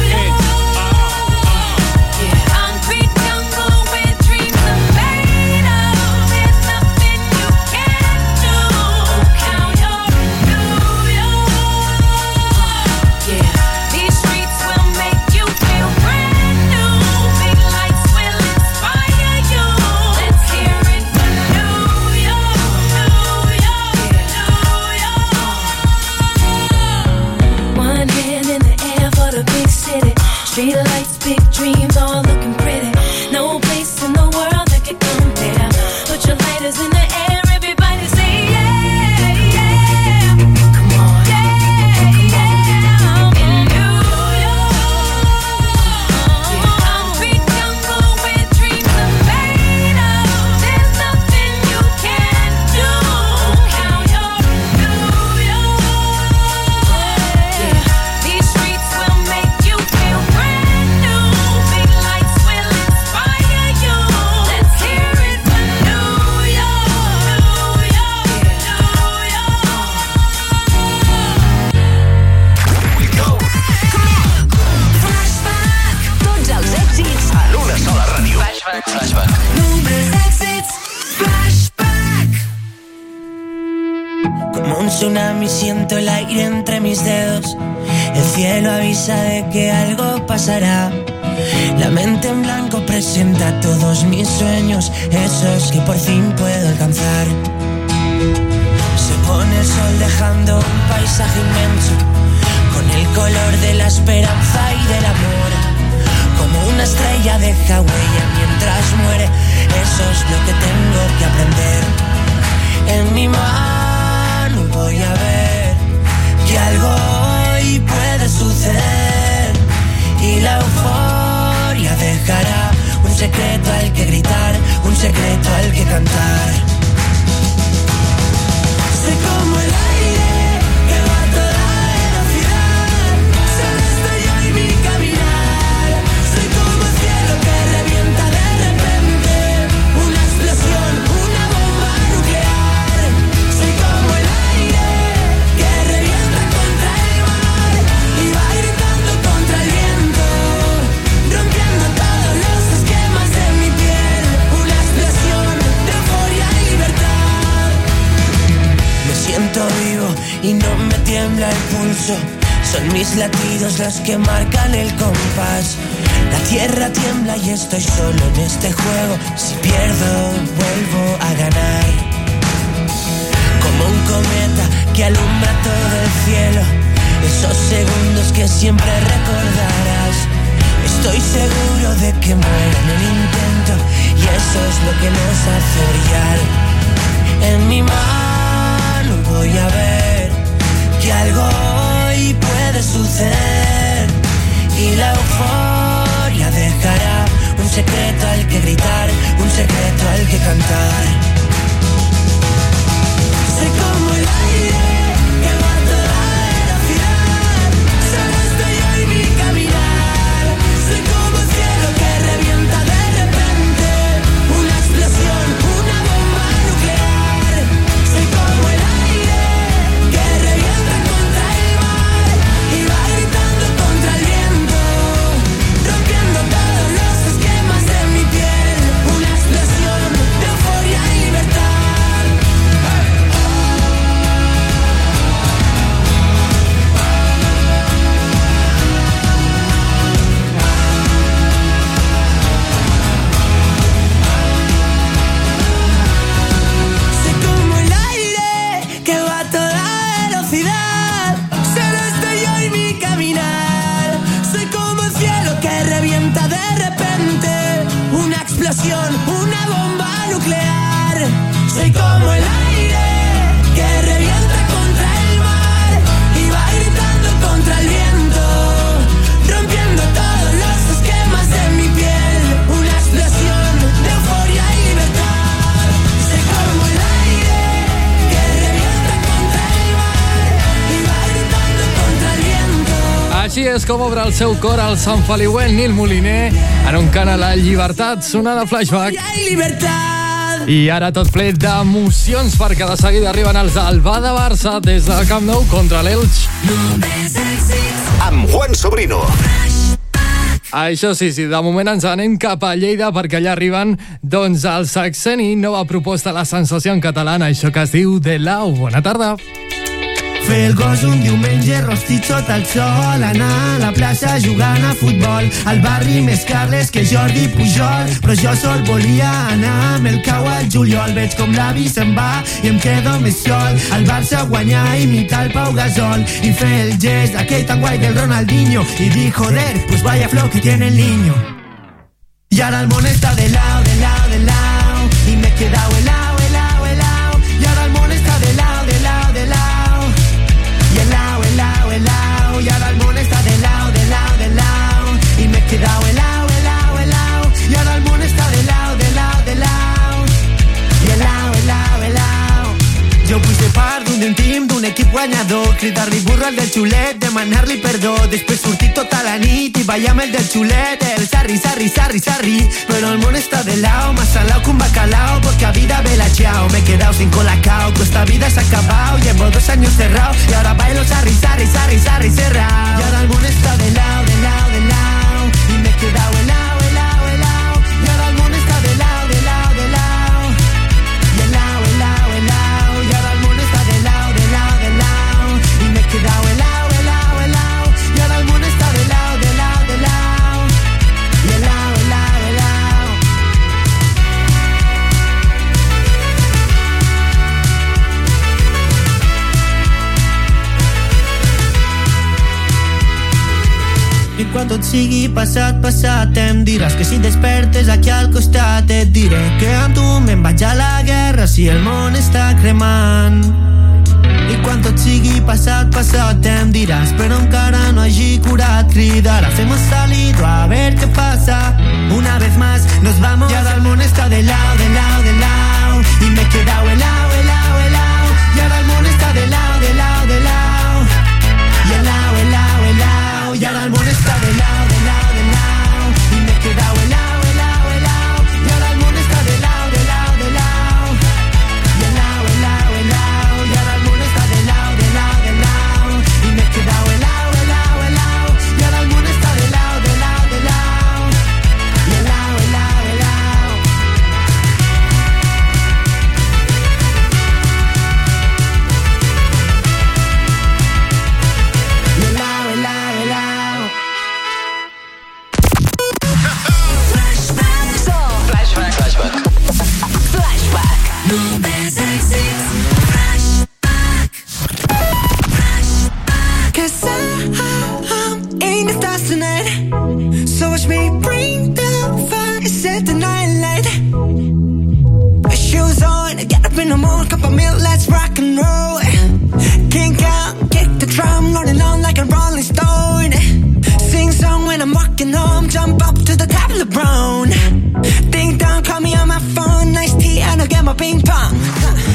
És com obre el seu cor al Sant Feliuent Nil Moliner en un cant a la llibertat sonada flashback. Libertad. I ara tot ple d'emocions perquè de seguida arriben els Alba de Barça des del Camp Nou contra l'Elx. Amb Juan Sobrino. Això sí, sí, de moment ens anem cap a Lleida perquè allà arriben doncs el Saxeni, nova proposta a la sensació en catalana, això que es diu De Lau. Bona tarda. Fer el gos un diumenge rostit sota el sol Anar a la plaça jugant a futbol. Al barri més Carles que Jordi Pujol Però jo sol volia anar amb el cau al juliol. Veig com l'avi se'n va i em quedo més sol. Al Barça guanyar imitar el Pau Gasol. I fer el gest aquell tan guai del Ronaldinho. I dir joder, pues vaya flow que tiene el niño Y ahora el món està de lao, de lao, de lao Y me he quedado helado, helado, team, d'un equip guanyador Cridar-li burro al del xulet, demanar-li perdó Després sortir tota la nit el del xulet El sarri, sarri, sarri, sarri. Però el món està de lao, más salao que un bacalao Porque a vida ve la chao Me he quedado sin colacao, esta vida se ha acabado Llevo dos años cerrado y ahora bailo sarri, sarri, sarri, sarri, cerrado Y ahora el món està de lao, de lao, de lao Y me he quedado I quan tot sigui passat, passat em diràs que si despertes aquí al costat et diré que amb tu me'n vaig a la guerra si el món està cremant. I quan tot sigui passat, passat em diràs però encara no hagi curat cridar hacemos salido a ver qué pasa una vez más nos vamos. Y ahora el món está de lado, de lado, de lado y me he quedado helado I'm home, jump up to the top of the brown. Ding dong, call me on my phone, nice tea, and I'll get my ping pong. Cause (laughs)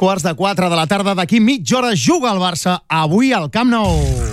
quarts de quatre de la tarda. D'aquí mitja hora juga el Barça, avui al Camp Nou.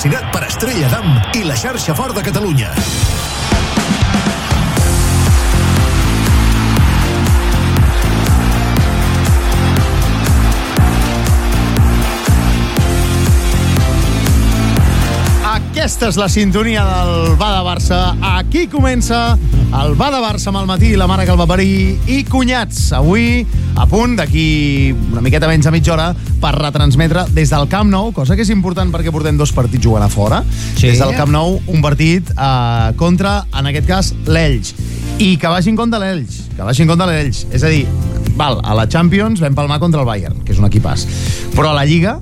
Patrocinat per Estrella Damm i la xarxa Fort de Catalunya. Aquesta és la sintonia del Va de Barça. Aquí comença el Va de Barça amb el matí, la mare que el va parir i cunyats. Avui, a punt, d'aquí una miqueta menys de mitja hora, per retransmetre des del Camp Nou, cosa que és important perquè portem dos partits jugant a fora. Sí. Des del Camp Nou, un partit eh, contra, en aquest cas, l'Elx. I que vagi en compte l'Elx, que vagi en compte l'Elx. És a dir, val, a la Champions vam palmar contra el Bayern, que és un equipàs. Però a la Lliga,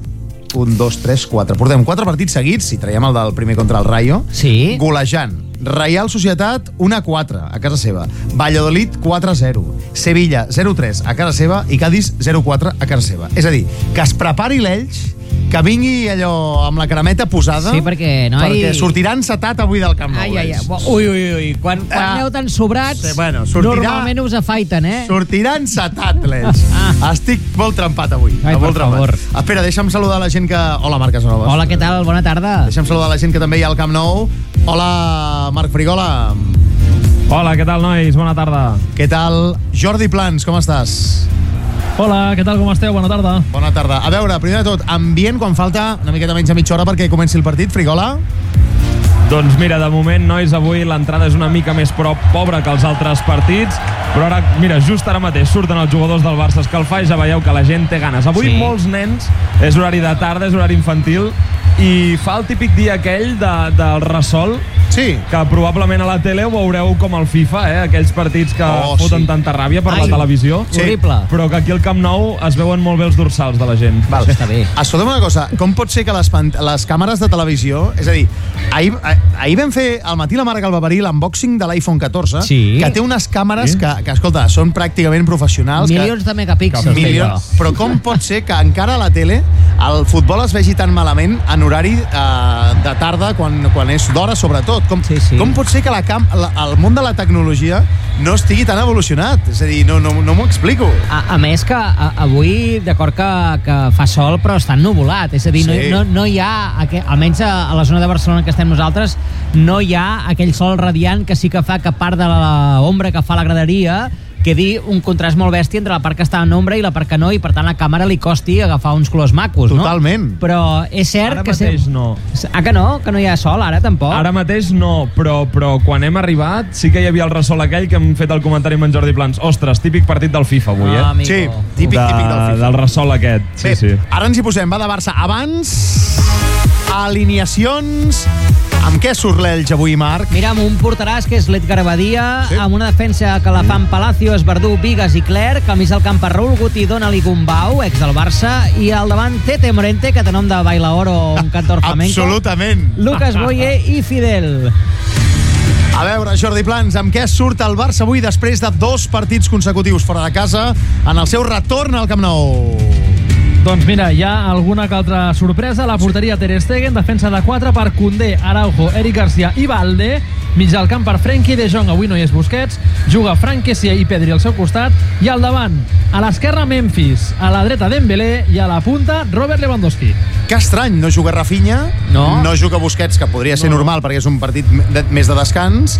un, dos, tres, quatre. Portem quatre partits seguits, si traiem el del primer contra el Rayo. Sí. Golejant. Reial Societat 1-4 a casa seva. Valladolid 4-0. Sevilla 0-3 a casa seva i Cádiz 0-4 a casa seva. És a dir, que es prepari l'Elx, que vingui allò amb la carameta posada. Sí, perquè no Perquè sortirà encetat avui del Camp Nou. Ai, ai, ai. Ui, ui, ui. Quan, quan Ah. aneu tan sobrats, Sí, bueno, sortirà- normalment us afaiten, eh? Sortirà encetat, l'Elx. Estic molt trempat avui. Ai, molt trempat. favor. Espera, deixa'm saludar la gent que... Hola, Marc Casanovas. Hola, què tal? Bona tarda. Deixa'm saludar la gent que també hi ha al Camp Nou. Hola, Marc Frigola. Hola, què tal, nois? Bona tarda. Què tal? Jordi Plans, com estàs? Hola, què tal, com esteu? Bona tarda. Bona tarda. A veure, primer de tot, ambient quan falta una miqueta menys de mitja hora perquè comenci el partit, Frigola? Doncs mira, de moment, nois, avui l'entrada és una mica més prop, pobra que els altres partits, però ara, mira, just ara mateix surten els jugadors del Barça a escalfar i ja veieu que la gent té ganes. Avui Sí. molts nens, és horari de tarda, és horari infantil, i fa el típic dia aquell de, del ressol, sí. que probablement a la tele ho veureu com el FIFA, eh? aquells partits que Oh, foten sí. tanta ràbia per Ai. la televisió. Sí. Horrible. Però que aquí al Camp Nou es veuen molt bé els dorsals de la gent. Val. Escolta'm una cosa, com pot ser que les, les càmeres de televisió... És a dir, ahir, ah- ahir vam fer al matí la Mare Galvaverí l'unboxing de l'iPhone 14, Sí. que té unes càmeres Sí. que, que, escolta, són pràcticament professionals. Milions de megapíxels. Milions, però com pot ser que encara a la tele el futbol es vegi tan malament en horari eh, de tarda quan, quan és d'hora sobretot? Com, sí, sí. com pot ser que la camp, la, el món de la tecnologia no estigui tan evolucionat? És a dir, no, no, no m'ho explico. A, a més que a, avui, d'acord que, que fa sol, però està ennuvolat. És a dir, Sí. no, no, no hi ha, almenys a, a la zona de Barcelona que estem nosaltres, no hi ha aquell sol radiant que sí que fa que part de l'ombra que fa la graderia quedi un contrast molt bèstia entre la part que està en ombra i la part que no, i per tant la càmera li costi agafar uns colors macos, no? Totalment. Però és cert Ara que... mateix no. Ah, que no? Que no hi ha sol ara, tampoc? Ara mateix no, però, però quan hem arribat sí que hi havia el ressol aquell que hem fet el comentari amb en Jordi Plans. Ostres, típic partit del FIFA avui, eh? Ah, amigo. Sí, típic, de, típic del FIFA. Del ressol aquest, sí, Bé, sí. ara ens hi posem, va de Barça. Abans, alineacions... Amb què surt l'Elx avui, Marc? Mira, amb un porteràs que és l'Edgar Badia, sí. amb una defensa que la fan Palacio, Esberdú, Vigas i Clerc, al mig del camp per Raúl Guti, Donali Gumbau, ex del Barça, i al davant Tete Morente, que té nom de bailaor o un cantor flamenco. Absolutament. Lucas Boye i Fidel. A veure, Jordi Plans, amb què surt el Barça avui després de dos partits consecutius fora de casa en el seu retorn al Camp Nou? Doncs mira, hi ha alguna que altra sorpresa. La porteria Ter Stegen, defensa de 4 per Koundé, Araujo, Eric Garcia i Valde. Mig del camp per Frenkie de Jong, avui no hi és Busquets. Juga Frank Kessie i Pedri al seu costat. I al davant, a l'esquerra Memphis, a la dreta Dembélé i a la punta Robert Lewandowski. Que estrany, no juga Rafinha, no, no juga Busquets, que podria ser no. normal perquè és un partit de, més de descans,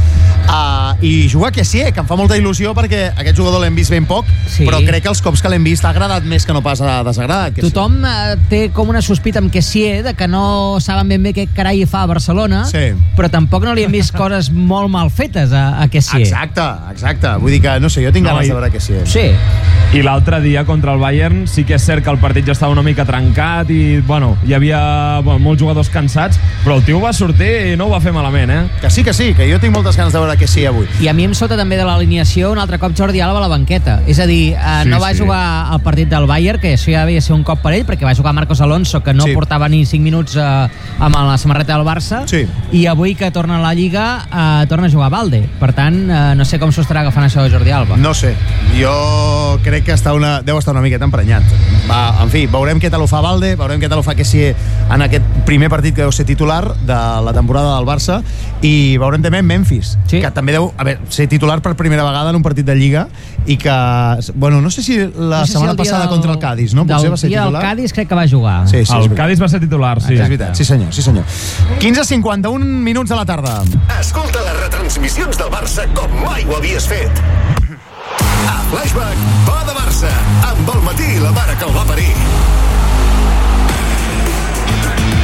uh, i juga Kessie, que em fa molta il·lusió perquè aquest jugador l'hem vist ben poc, Sí. però crec que els cops que l'hem vist ha agradat més que no pas ha desagradat. Kessie. Tothom eh, té com una sospita amb Kessier de que no saben ben bé què carai fa a Barcelona, Sí. però tampoc no li hem vist (laughs) coses molt mal fetes a, a Kessier. Exacte, exacte. Vull dir que, no sé, jo tinc No, ganes i- de veure Kessie. Sí. I l'altre dia contra el Bayern sí que és cert que el partit ja estava una mica trencat i, bueno, hi havia bueno, molts jugadors cansats, però el tio va sortir i no ho va fer malament, eh? Que sí, que sí, que jo tinc moltes ganes de veure Kessie avui. I a mi em sota també de l'alineació un altre cop Jordi Alba a la banqueta. És a dir, eh, Sí, no va sí. jugar al partit del Bayern, que això ja havia de ser un cop per ell, perquè va jugar Marcos Alonso, que no Sí. portava ni 5 minuts eh, amb la samarreta del Barça, Sí. i avui que torna a la Lliga eh, torna a jugar Valde. Per tant, eh, no sé com s'ho estarà agafant això de Jordi Alba. No sé, jo crec que està una, deu estar una miqueta emprenyat. Va, en fi, veurem què tal ho fa Valde, veurem què tal ho fa Kessie en aquest primer partit que deu ser titular de la temporada del Barça i veurem també Memphis, sí. que també deu a veure, ser titular per primera vegada en un partit de Lliga i que, bueno, no sé si la No sé si setmana el dia passada del- contra el Cádiz, no? Potser del va ser del titular. Cádiz crec que va jugar. Sí, sí, el Cádiz va ser titular, sí. És veritat, sí senyor, sí senyor. 15.51 minuts de la tarda. Escolta les retransmissions del Barça com mai ho havies fet. A Flashback, va de Barça, amb el matí la mare que el va parir.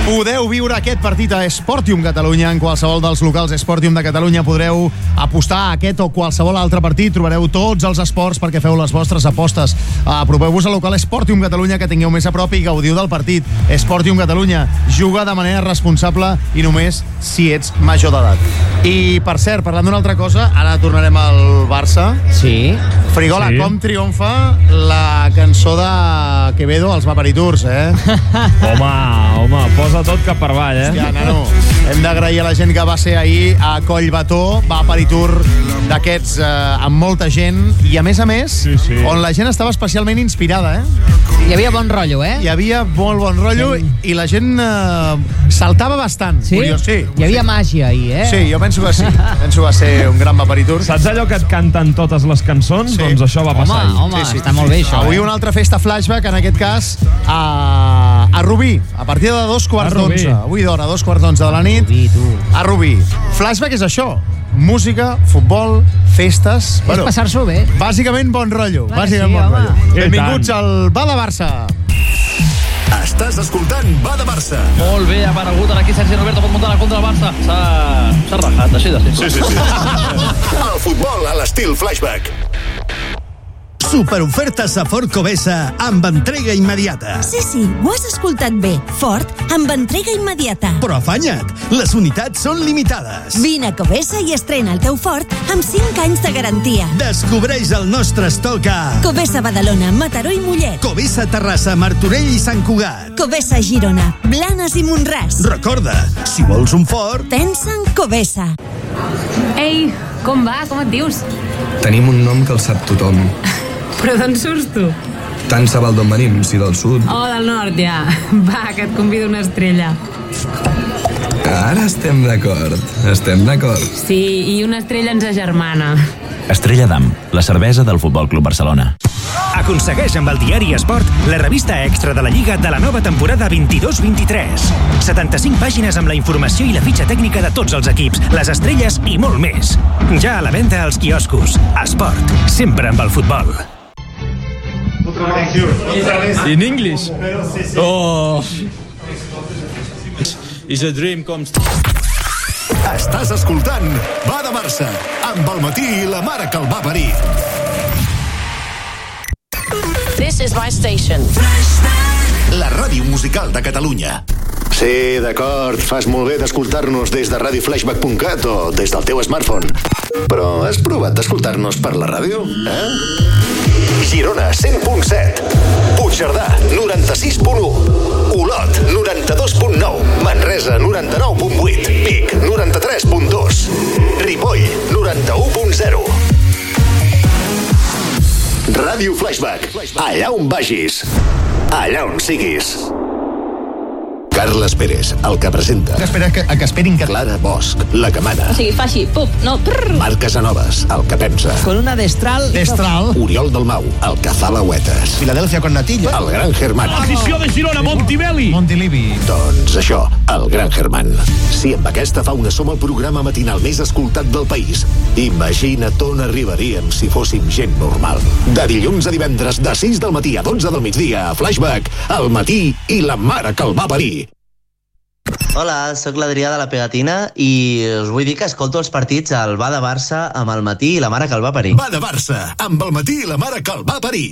Podeu viure aquest partit a Esportium Catalunya. En qualsevol dels locals Esportium de Catalunya podreu apostar a aquest o qualsevol altre partit. Trobareu tots els esports perquè feu les vostres apostes. Apropeu-vos al local Esportium Catalunya que tingueu més a prop i gaudiu del partit. Esportium Catalunya juga de manera responsable i només si ets major d'edat. I, per cert, parlant d'una altra cosa, ara tornarem al Barça. Sí. Frigola, Sí. com triomfa la cançó de Quevedo als Vaporitours, eh? (laughs) Home, home, posa tot cap per avall, eh? Hòstia, nano, hem d'agrair a la gent que va ser ahir a Collbató, va a Paritour d'aquests eh, amb molta gent i a més a més, sí, sí. on la gent estava especialment inspirada, eh? Hi havia bon rotllo, eh? Hi havia molt bon rotllo sí. i la gent eh, saltava bastant. Sí? Curiós, sí. Hi havia màgia ahir, eh? Sí, jo penso que sí. penso que va ser un gran Vaporitur. Saps allò que et canten totes les cançons? Sí. Doncs això va passar ahir. Avui una altra festa flashback, en aquest cas, a, a Rubí, a partir de dos quarts A Rubí. d'onze. Avui d'hora, dos quarts d'onze de la nit. Rubí, tu. A Rubí. Flashback és això. Música, futbol, festes... És passar-s'ho bé. Bàsicament bon rotllo. Clar, bàsicament sí, bon home. rotllo. Benvinguts al Va de Barça. Estàs escoltant Va de Barça. Molt bé, ha aparegut ara aquí Sergi Roberto, pot muntar la contra el Barça. S'ha s'ha rajat, així de simple. Sí, sí, sí. (laughs) El futbol a l'estil flashback. Superofertes a Ford Covesa amb entrega immediata. Sí, sí, ho has escoltat bé. Ford, amb entrega immediata. Però afanya't, les unitats són limitades. Vine a Covesa i estrena el teu Ford amb 5 anys de garantia. Descobreix el nostre estoc a Covesa Badalona, Mataró i Mollet. Covesa Terrassa, Martorell i Sant Cugat. Covesa Girona, Blanes i Montràs. Recorda, si vols un Ford... Pensa en Covesa. Ei, com va? Com et dius? Tenim un nom que el sap tothom. (laughs) Però d'on surts tu? Tant se val d'on venim, si del sud. Oh, del nord, ja. (laughs) Va, que et convido una estrella. Ara estem d'acord, estem d'acord. Sí, i una estrella ens agermana. Estrella d'Am, la cervesa del Futbol Club Barcelona. Aconsegueix amb el diari Esport la revista extra de la Lliga de la nova temporada 22-23. 75 pàgines amb la informació i la fitxa tècnica de tots els equips, les estrelles i molt més. Ja a la venda als quioscos. Esport, sempre amb el futbol. In English? Oh. It's a dream comes Estàs escoltant Va de Barça amb el matí i la mare que el va parir. This is my station. La ràdio musical de Catalunya. Sí, d'acord, fas molt bé d'escoltar-nos des de radioflashback.cat o des del teu smartphone. Però has provat d'escoltar-nos per la ràdio? Eh? Girona 100.7 Puigcerdà 96.1 Olot 92.9 Manresa 99.8 Vic 93.2 Ripoll 91.0 Ràdio Flashback. Allà on vagis. Allà on siguis Carles Pérez, el que presenta. Que espera que, que esperin que... Clara Bosch, la que mana. O sigui, fa així, pup, no, prrr. Marc Casanovas, el que pensa. Con una destral... Destral. Oriol Dalmau, el que fa la uetes. Filadèlfia con natilla. El gran Germán. Afició de Girona, Montibeli. Montilivi. Doncs això, el gran Germán. Si amb aquesta fauna som el programa matinal més escoltat del país, imagina't on arribaríem si fóssim gent normal. De dilluns a divendres, de 6 del matí a 12 del migdia, a Flashback, al matí i la mare que el va parir. Hola, sóc l'Adrià de la Pegatina i us vull dir que escolto els partits al Va de Barça amb el matí i la mare que el va parir. Va de Barça, amb el matí i la mare que el va parir.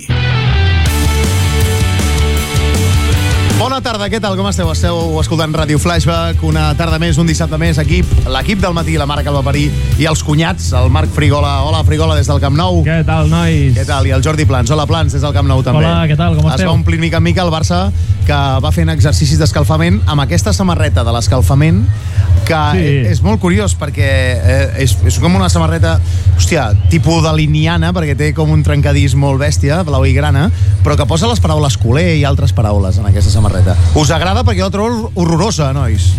Bona tarda, què tal? Com esteu? Esteu escoltant Ràdio Flashback, una tarda més, un dissabte més, equip, l'equip del matí, la Marc Albaparí i els cunyats, el Marc Frigola. Hola, Frigola, des del Camp Nou. Què tal, nois? Què tal? I el Jordi Plans. Hola, Plans, des del Camp Nou, també. Hola, què tal? Com Es esteu? va omplint mica en mica el Barça, que va fent exercicis d'escalfament amb aquesta samarreta de l'escalfament, que Sí. sí. és molt curiós, perquè eh, és, és com una samarreta, hòstia, tipus de liniana, perquè té com un trencadís molt bèstia, blau i grana, però que posa les paraules culer i altres paraules en aquesta samarreta. Us agrada perquè jo la trobo horrorosa, nois.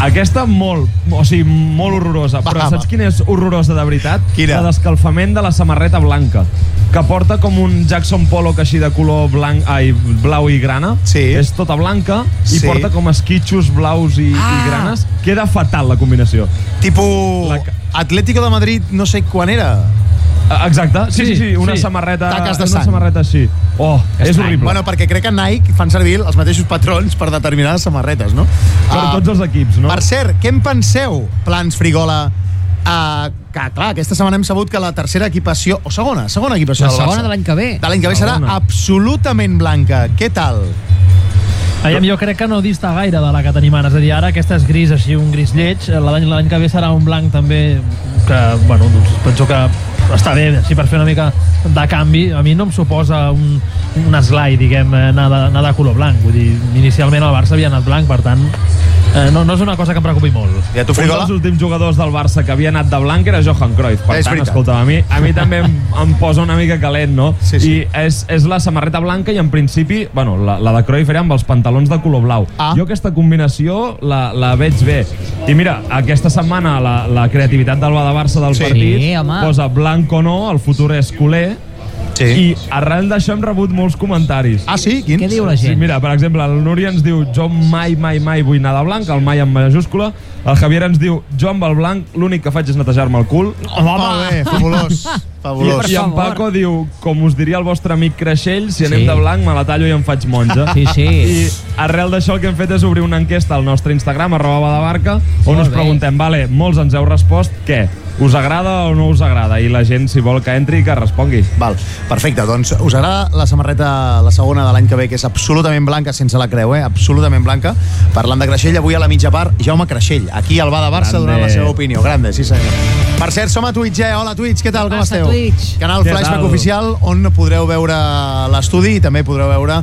Aquesta molt, o sigui, molt horrorosa. Però Va, saps quina és horrorosa de veritat? Quina? La d'escalfament de la samarreta blanca que porta com un Jackson Pollock així de color blanc, ai, blau i grana. Sí. És tota blanca i Sí. porta com esquitxos blaus i, Ah. i granes. Queda fatal la combinació. Tipo La... Atlético de Madrid, no sé quan era. Ah, Exacte, sí, sí, Sí, sí, una sí. samarreta, Taques de una sang. samarreta així. Oh, és horrible. Bueno, perquè crec que Nike fan servir els mateixos patrons per determinades samarretes, no? Per Ah, tots els equips, no? Per cert, què en penseu, Plans Frigola, uh, que, clar, aquesta setmana hem sabut que la tercera equipació, o segona, segona equipació La segona de l'any que ve. de l'any que ve serà absolutament blanca. Què tal? Aviam, jo crec que no dista gaire de la que tenim ara. És a dir, ara aquesta és gris, així, un gris lleig. L'any l'any que ve serà un blanc també que, bueno, doncs penso que està bé, així per fer una mica de canvi. A mi no em suposa un, un esglai, diguem, eh, anar de, anar de color blanc. Vull dir, inicialment el Barça havia anat blanc, per tant, eh, no, no és una cosa que em preocupi molt. I a tu, un Frigola? dels últims jugadors del Barça que havia anat de blanc era Johan Cruyff. Per És tant, veritat. escolta, a mi, a mi també em, em posa una mica calent, no? Sí, sí. I és, és la samarreta blanca i en principi, bueno, la, la de Cruyff era amb els pantalons de color blau. Ah. Jo aquesta combinació la, la veig bé. I mira, aquesta setmana la, la creativitat del Bada Barça del Sí. partit Sí, home. posa blanc o no, el futur és culer, Sí. I arrel d'això hem rebut molts comentaris. Ah, sí? Quins? Què diu la Sí, gent? mira, per exemple, el Núria ens diu jo mai, mai, mai vull anar de blanc, el mai amb majúscula. El Javier ens diu jo amb el blanc l'únic que faig és netejar-me el cul. Molt bé, fabulós. (laughs) Fabulós. I, I en Paco diu, com us diria el vostre amic Creixell, si anem Sí. de blanc me la tallo i em faig monja. Sí, sí. I arrel d'això el que hem fet és obrir una enquesta al nostre Instagram, arroba badabarca, on Molt us bé. preguntem, vale, molts ens heu respost, què? Us agrada o no us agrada? I la gent, si vol que entri, que respongui. Val, perfecte. Doncs us agrada la samarreta, la segona de l'any que ve, que és absolutament blanca, sense la creu, eh? Absolutament blanca. Parlant de Creixell, avui a la mitja part, Jaume Creixell, aquí al Bar de Barça, Grande. donant la seva opinió. Grande, sí senyor. Per cert, som a Twitch, eh? Hola, Twitch, què tal, com esteu? Twitch. Canal Què Flashback tal? oficial, on podreu veure l'estudi i també podreu veure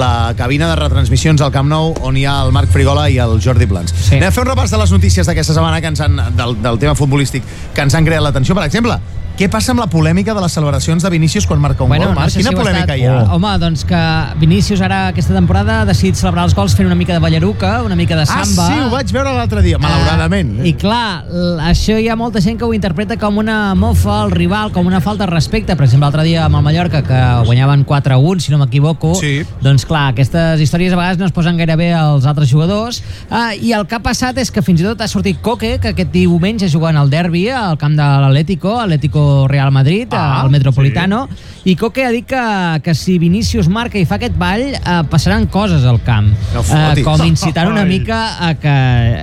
la cabina de retransmissions al Camp Nou, on hi ha el Marc Frigola i el Jordi Plans. Sí. Anem a fer un repàs de les notícies d'aquesta setmana que ens han, del, del tema futbolístic que ens han creat l'atenció. Per exemple, què passa amb la polèmica de les celebracions de Vinícius quan marca un gol, Marc? Quina heu polèmica estat- hi ha? Home, doncs que Vinícius ara aquesta temporada ha decidit celebrar els gols fent una mica de ballaruca, una mica de Ah, samba. sí, ho vaig veure l'altre dia, malauradament. Uh, I clar, això hi ha molta gent que ho interpreta com una mofa al rival, com una falta de respecte. Per exemple, l'altre dia amb el Mallorca, que guanyaven 4-1, si no m'equivoco. Sí. Doncs clar, aquestes històries a vegades no es posen gaire bé als altres jugadors. Uh, I el que ha passat és que fins i tot ha sortit Coque, que aquest diumenge jugant al derbi al camp de l'Atlético, Atlético Real Madrid, Ah, al Metropolitano, i Coque ha dit que, que si Vinícius marca i fa aquest ball, eh, passaran coses al camp. No Eh, com incitant una mica a que,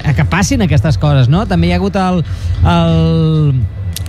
a que passin aquestes coses, no? També hi ha hagut el, el,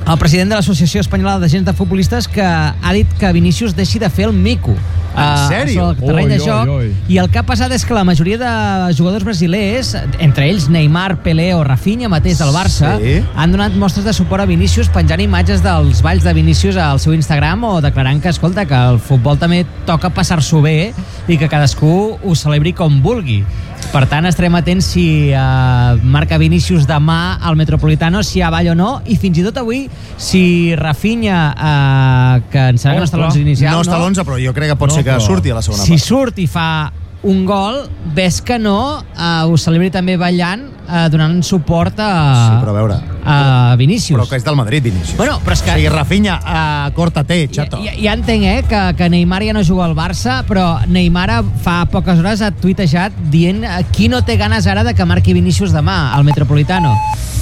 el president de l'Associació Espanyola d'Agents de Futbolistes que ha dit que Vinícius deixi de fer el mico. En eh, sèrio? el terreny Oi, de oi, joc oi. i el que ha passat és que la majoria de jugadors brasilers, entre ells Neymar, Pelé o Rafinha mateix del Barça, Sí. han donat mostres de suport a Vinícius penjant imatges dels balls de Vinícius al seu Instagram o declarant que, escolta, que el futbol també toca passar-s'ho bé i que cadascú ho celebri com vulgui. Per tant, estarem atents si uh, marca Vinícius demà al Metropolitano, si hi ha ball o no, i fins i tot avui, si Rafinha, uh, que em sembla que no està a l'onze inicial, no està a l'11, però jo crec que pot No, ser que però- surti a la segona si part. surt i fa un gol, ves que no, uh, ho celebri també ballant, uh, donant suport a, Sí, però a veure, a Vinícius. però que és del Madrid, Vinícius. Bueno, però és que- O sigui, Rafinha, uh, corta-te, chato. Ja, ja entenc, eh, que, que Neymar ja no juga al Barça, però Neymar fa poques hores ha tuitejat dient eh, qui no té ganes ara de que marqui Vinícius demà al Metropolitano.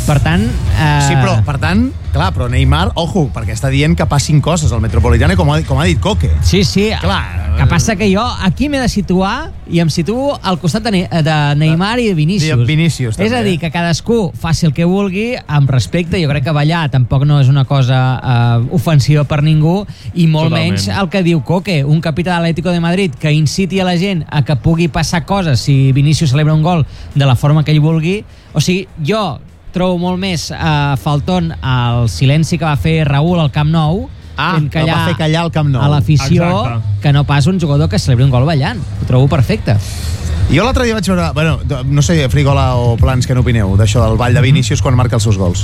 Per tant... Eh, Sí, però, per tant, clar, però Neymar, ojo, perquè està dient que passin coses al Metropolitano, com ha, com ha dit Coque. Sí, sí. Clar. Que passa que jo aquí m'he de situar i em situo al costat de, ne de Neymar i de Vinícius. Vinícius, també, És a dir, que cadascú faci el que vulgui amb respecte. Jo crec que ballar tampoc no és una cosa eh, ofensiva per ningú i molt Totalment. menys el que diu Coque, un capità de l'Atlético de Madrid que inciti a la gent a que pugui passar coses si Vinícius celebra un gol de la forma que ell vulgui. O sigui, jo trobo molt més eh, falton el silenci que va fer Raúl al Camp Nou Ah, fent el va fer callar al Camp Nou. a l'afició Exacte. que no pas un jugador que celebri un gol ballant. Ho trobo perfecte. Jo l'altre dia vaig veure... Bueno, no sé, Frigola o Plans, què n'opineu d'això del ball de Vinícius quan marca els seus gols?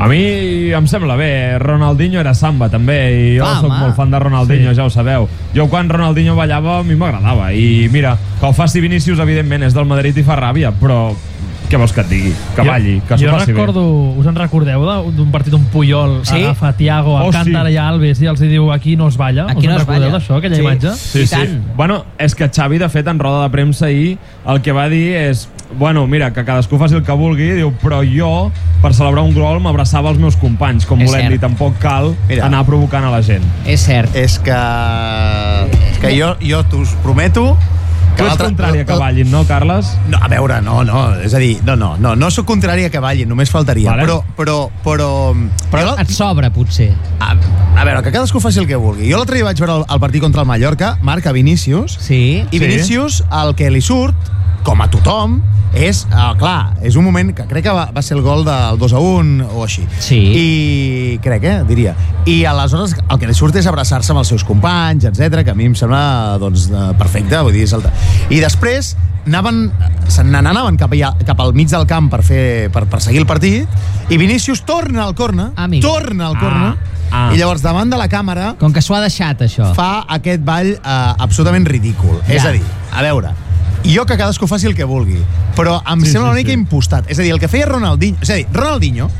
A mi em sembla bé, Ronaldinho era samba també i jo Ah, sóc molt fan de Ronaldinho, sí. ja ho sabeu. Jo quan Ronaldinho ballava a mi m'agradava i mira, que ho faci Vinícius evidentment és del Madrid i fa ràbia, però què vols que et digui? Que balli, que s'ho jo faci recordo, us en recordeu de- d'un partit on Puyol Sí? agafa Tiago, Oh, Alcántara sí. i Alves i els hi diu aquí no es balla? Aquí us no en es recordeu d'això, aquella Sí. imatge? bé. Sí, I sí. tant. Bueno, és que Xavi, de fet, en roda de premsa ahir, el que va dir és bueno, mira, que cadascú faci el que vulgui, diu, però jo, per celebrar un gol, m'abraçava als meus companys, com És volem cert. dir, tampoc cal Mira. anar provocant a la gent. És cert. És que... És que jo, jo t'us prometo... Tu ets contrari a que ballin, no, Carles? No, a veure, no, no, és a dir, no, no, no, no sóc contrari a que ballin, només faltaria, Vale. però, però, però, Però jo, et sobra, potser. a, a veure, que cadascú faci el que vulgui. Jo l'altre dia vaig veure el, el partit contra el Mallorca, marca Vinícius, Sí. i Vinícius, el que li surt, com a tothom, és, uh, clar, és un moment que crec que va, va ser el gol del 2 a 1 o així. Sí. I crec, eh, diria. I aleshores el que li surt és abraçar-se amb els seus companys, etc que a mi em sembla doncs, eh, perfecte, vull dir, és el... I després anaven, se n'anaven cap, allà, cap al mig del camp per, fer, per, per seguir el partit i Vinícius torna al corna, Amigo. torna al corna, Ah, ah. i llavors davant de la càmera Com que s'ho ha deixat, això. fa aquest ball eh, absolutament ridícul. Ja. És a dir, a veure, jo que cadascú faci el que vulgui, però em Sí, sí, sembla sí, una mica sí. impostat. És a dir, el que feia Ronaldinho... És a dir, Ronaldinho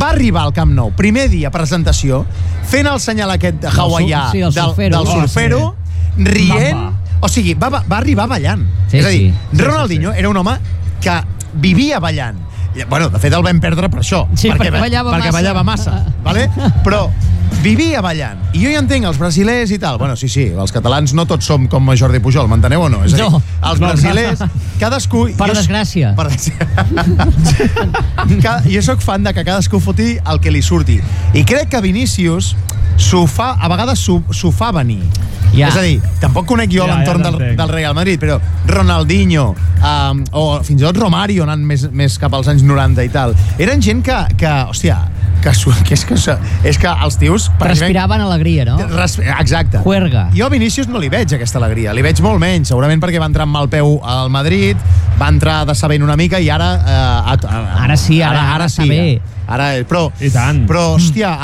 va arribar al Camp Nou, primer dia, presentació, fent el senyal aquest hawaià sí, del del, surfero. del Oh, surfero, rient... Bamba. O sigui, va, va, arribar ballant. Sí, és a dir, sí. Ronaldinho era un home que vivia ballant. Bueno, de fet el vam perdre per això. Sí, perquè va- ballava perquè massa. ballava massa. (laughs) Vale? Però vivia ballant. I jo ja entenc els brasilers i tal. Bueno, sí, sí, els catalans no tots som com Jordi Pujol, m'enteneu o no? És a dir, No. els No. brasilers, cadascú... (laughs) Per jo- desgràcia. Per desgràcia. (laughs) Jo sóc fan de que cadascú foti el que li surti. I crec que Vinícius s'ho fa, a vegades s'ho fa venir. Ja. És a dir, tampoc conec jo Ja, ja l'entorn del, t'entenc. del Real Madrid, però Ronaldinho um, o fins i tot Romario anant més, més cap als anys 90 i tal, eren gent que, que hòstia, que, (laughs) que, és, que, és que els tios... Respiraven alegria, no? Res, exacte. Juerga. Jo a Vinícius no li veig aquesta alegria, li veig molt menys, segurament perquè va entrar amb mal peu al Madrid, va entrar decebent una mica i ara... Eh, a, a, Ara sí, ara- ara sí. està bé. Ara, però, I tant. però, hòstia,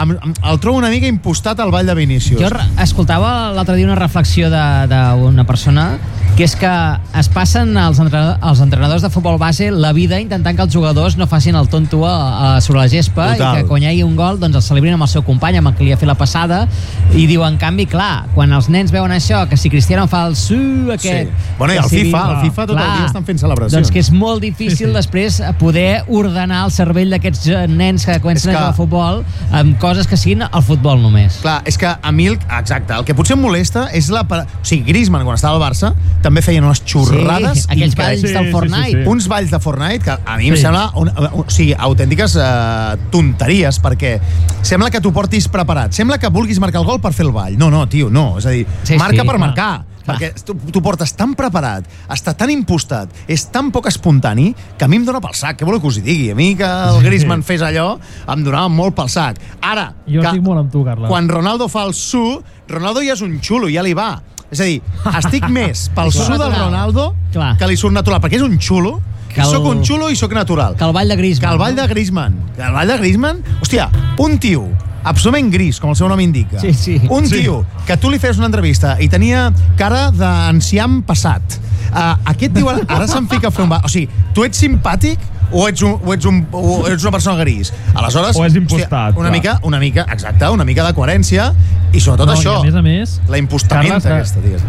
el trobo una mica impostat al ball de Vinícius. Jo escoltava l'altre dia una reflexió de- d'una persona que és que es passen els, entrenadors, els entrenadors de futbol base la vida intentant que els jugadors no facin el tonto a, a, sobre la gespa Total. i que quan hi hagi un gol doncs el celebrin amb el seu company, amb el que li ha fet la passada i diu, en canvi, clar, quan els nens veuen això, que si Cristiano fa el su aquest... Sí. Bueno, i al si FIFA, li- al FIFA tot el Clar. dia estan fent celebracions. Doncs que és molt difícil Sí, sí. després poder ordenar el cervell d'aquests eh, nens que comencen És a que- jugar a futbol amb coses que siguin el futbol només. Clar, és que a mi, el, exacte, el que potser em molesta és la... O sigui, Griezmann, quan estava al Barça, també feien unes xorrades Sí, aquells balls del Sí, sí, Fortnite. sí, sí. Uns balls de Fortnite que a mi em Sí. sembla un, un, o sigui, autèntiques eh, tonteries, perquè sembla que t'ho portis preparat. Sembla que vulguis marcar el gol per fer el ball. No, no, tio, no. És a dir, Sí, marca sí, per clar. marcar. Perquè tu, tu portes tan preparat, està tan impostat, és tan poc espontani, que a mi em dona pel sac. Què voleu que us hi digui? A mi que el Griezmann fes allò em donava molt pel sac. Ara, Jo que, estic molt amb tu, Carles. quan Ronaldo fa el su, Ronaldo ja és un xulo, ja li va. És a dir, estic (laughs) més pel su del. Ronaldo Clar. que li surt natural, perquè és un xulo, que el- sóc un xulo i sóc natural. Que el ball de Griezmann. Que el ball de Griezmann. Que el ball de Griezmann... Hòstia, un tio absolutament gris, com el seu nom indica. Sí, sí. Un Sí. tio que tu li fes una entrevista i tenia cara d'anciam passat. Uh, aquest tio ara, ara se'n fica a fer un. O sigui, tu ets simpàtic o ets, un, o ets, un, o ets una persona gris. Aleshores, O és impostat, una clar. mica, una mica, exacte, una mica de coherència i sobretot No, i això, a més a més, la impostament Carles, que- aquesta, digues.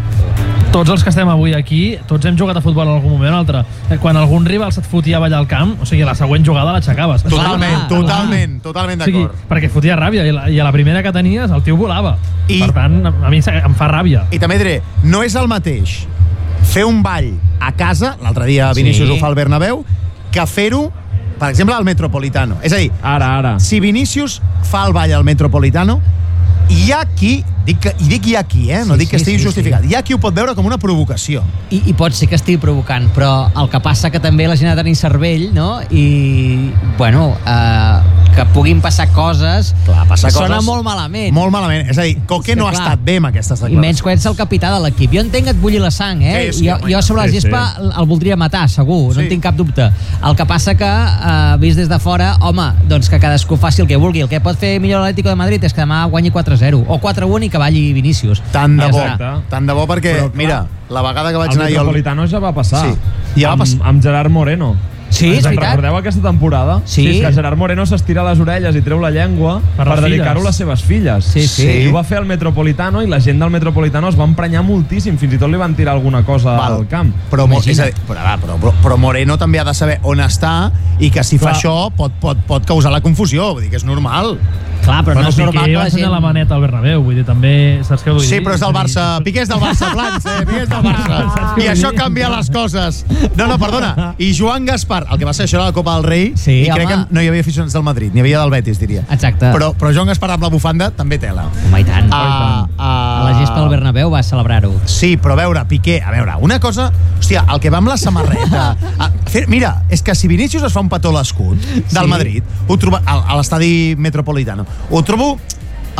Tots els que estem avui aquí, tots hem jugat a futbol en algun moment o altre. Eh, Quan algun rival se't fotia a ballar al camp, o sigui, la següent jugada l'aixecaves. Totalment, totalment, totalment O sigui, d'acord. perquè fotia ràbia i, la, i a la primera que tenies el tio volava. I... Per tant, a mi em fa ràbia. I també diré, no és el mateix fer un ball a casa, l'altre dia Vinícius Sí. ho fa al Bernabéu, que fer-ho, per exemple, al Metropolitano. És a dir, ara, ara. si Vinícius fa el ball al Metropolitano, hi ha qui, dic que, i dic hi ha qui, eh? no Sí, dic que sí, estigui sí, justificat, hi ha qui ho pot veure com una provocació. I, I pot ser que estigui provocant, però el que passa que també la gent ha de tenir cervell, no? I, bueno, eh, que puguin passar coses Clar, passar que sona coses- molt malament. Molt malament. És a dir, Coque És que no ha clar. estat bé amb aquestes I declaracions. menys quan ets el capità de l'equip. Jo entenc que et bulli la sang, eh? Sí, sí, jo, jo sobre la sí, gespa sí. el voldria matar, segur, no Sí. en tinc cap dubte. El que passa que, eh, vist des de fora, home, doncs que cadascú faci el que vulgui. El que pot fer millor l'Atlético de Madrid és que demà guanyi 4-0, o 4-1 i que balli Vinícius. Tant de Ja bo, tant de bo perquè, Però, clar, mira, la vegada que vaig El anar jo... al- Metropolitano ja va passar. Sí, ja va amb, passar. Amb Gerard Moreno. Sí, és Ens en veritat. recordeu aquesta temporada? Sí. que Gerard Moreno s'estira les orelles i treu la llengua Per per, dedicar-ho a les seves filles. Sí, sí. I ho va fer al Metropolitano i la gent del Metropolitano es va emprenyar moltíssim. Fins i tot li van tirar alguna cosa Val. al camp. Però, Mo- és a dir, però, però, però, però Moreno també ha de saber on està i que si fa Clar. això pot, pot, pot causar la confusió. Vull dir que és normal. Clar, però Bueno, no és normal que la gent... la maneta al Bernabéu, vull dir, també saps què vull dir? Sí, però és del Barça. (laughs) Piqué és del Barça, Plans, eh? Piqué és del Barça. I això canvia les coses. No, no, perdona. I Joan Gaspar, el que va ser això de la Copa del Rei, Sí, i crec home. que no hi havia aficionats del Madrid, n'hi havia del Betis, diria. Exacte. Però, però Joan Gaspar amb la bufanda també tela. Home, i tant. Ah, A la gespa del Bernabéu va celebrar-ho. Sí, però a veure, Piqué, a veure, una cosa... Hòstia, el que va amb la samarreta... (laughs) A, fer, mira, és que si Vinícius es fa un petó a l'escut del Sí. Madrid, ho troba, a, a l'estadi metropolitano, ho trobo...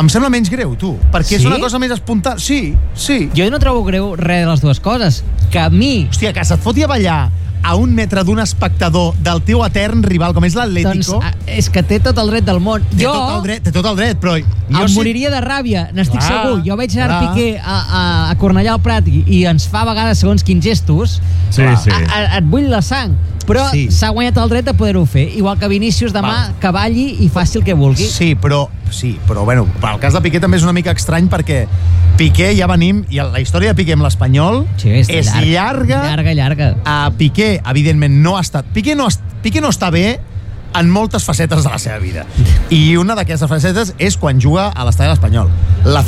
Em sembla menys greu, tu, perquè és Sí? una cosa més espontània. Sí, sí. Jo no trobo greu res de les dues coses. Que a mi... Hòstia, que se't foti a ballar a un metre d'un espectador del teu etern rival, com és l'Atlético... Doncs, ah, és que té tot el dret del món. Té jo... tot el dret, té tot el dret, però Jo em sí- moriria de ràbia, n'estic segur. Jo veig clar. Piqué a, a, a Cornellà al Prat i, i ens fa a vegades segons quins gestos. Sí, a, sí. A, et bull la sang. Però Sí. s'ha guanyat el dret de poder-ho fer. Igual que Vinícius demà, Val. que balli i faci el que vulgui. Sí, però, sí, però bueno, el cas de Piqué també és una mica estrany perquè Piqué ja venim, i la història de Piqué amb l'Espanyol Sí, és és llarg. llarga. Llarga, llarga. A Piqué, evidentment, no ha estat... Piqué no, Piqué no està bé en moltes facetes de la seva vida. I una d'aquestes facetes és quan juga a l'estadi de l'Espanyol. La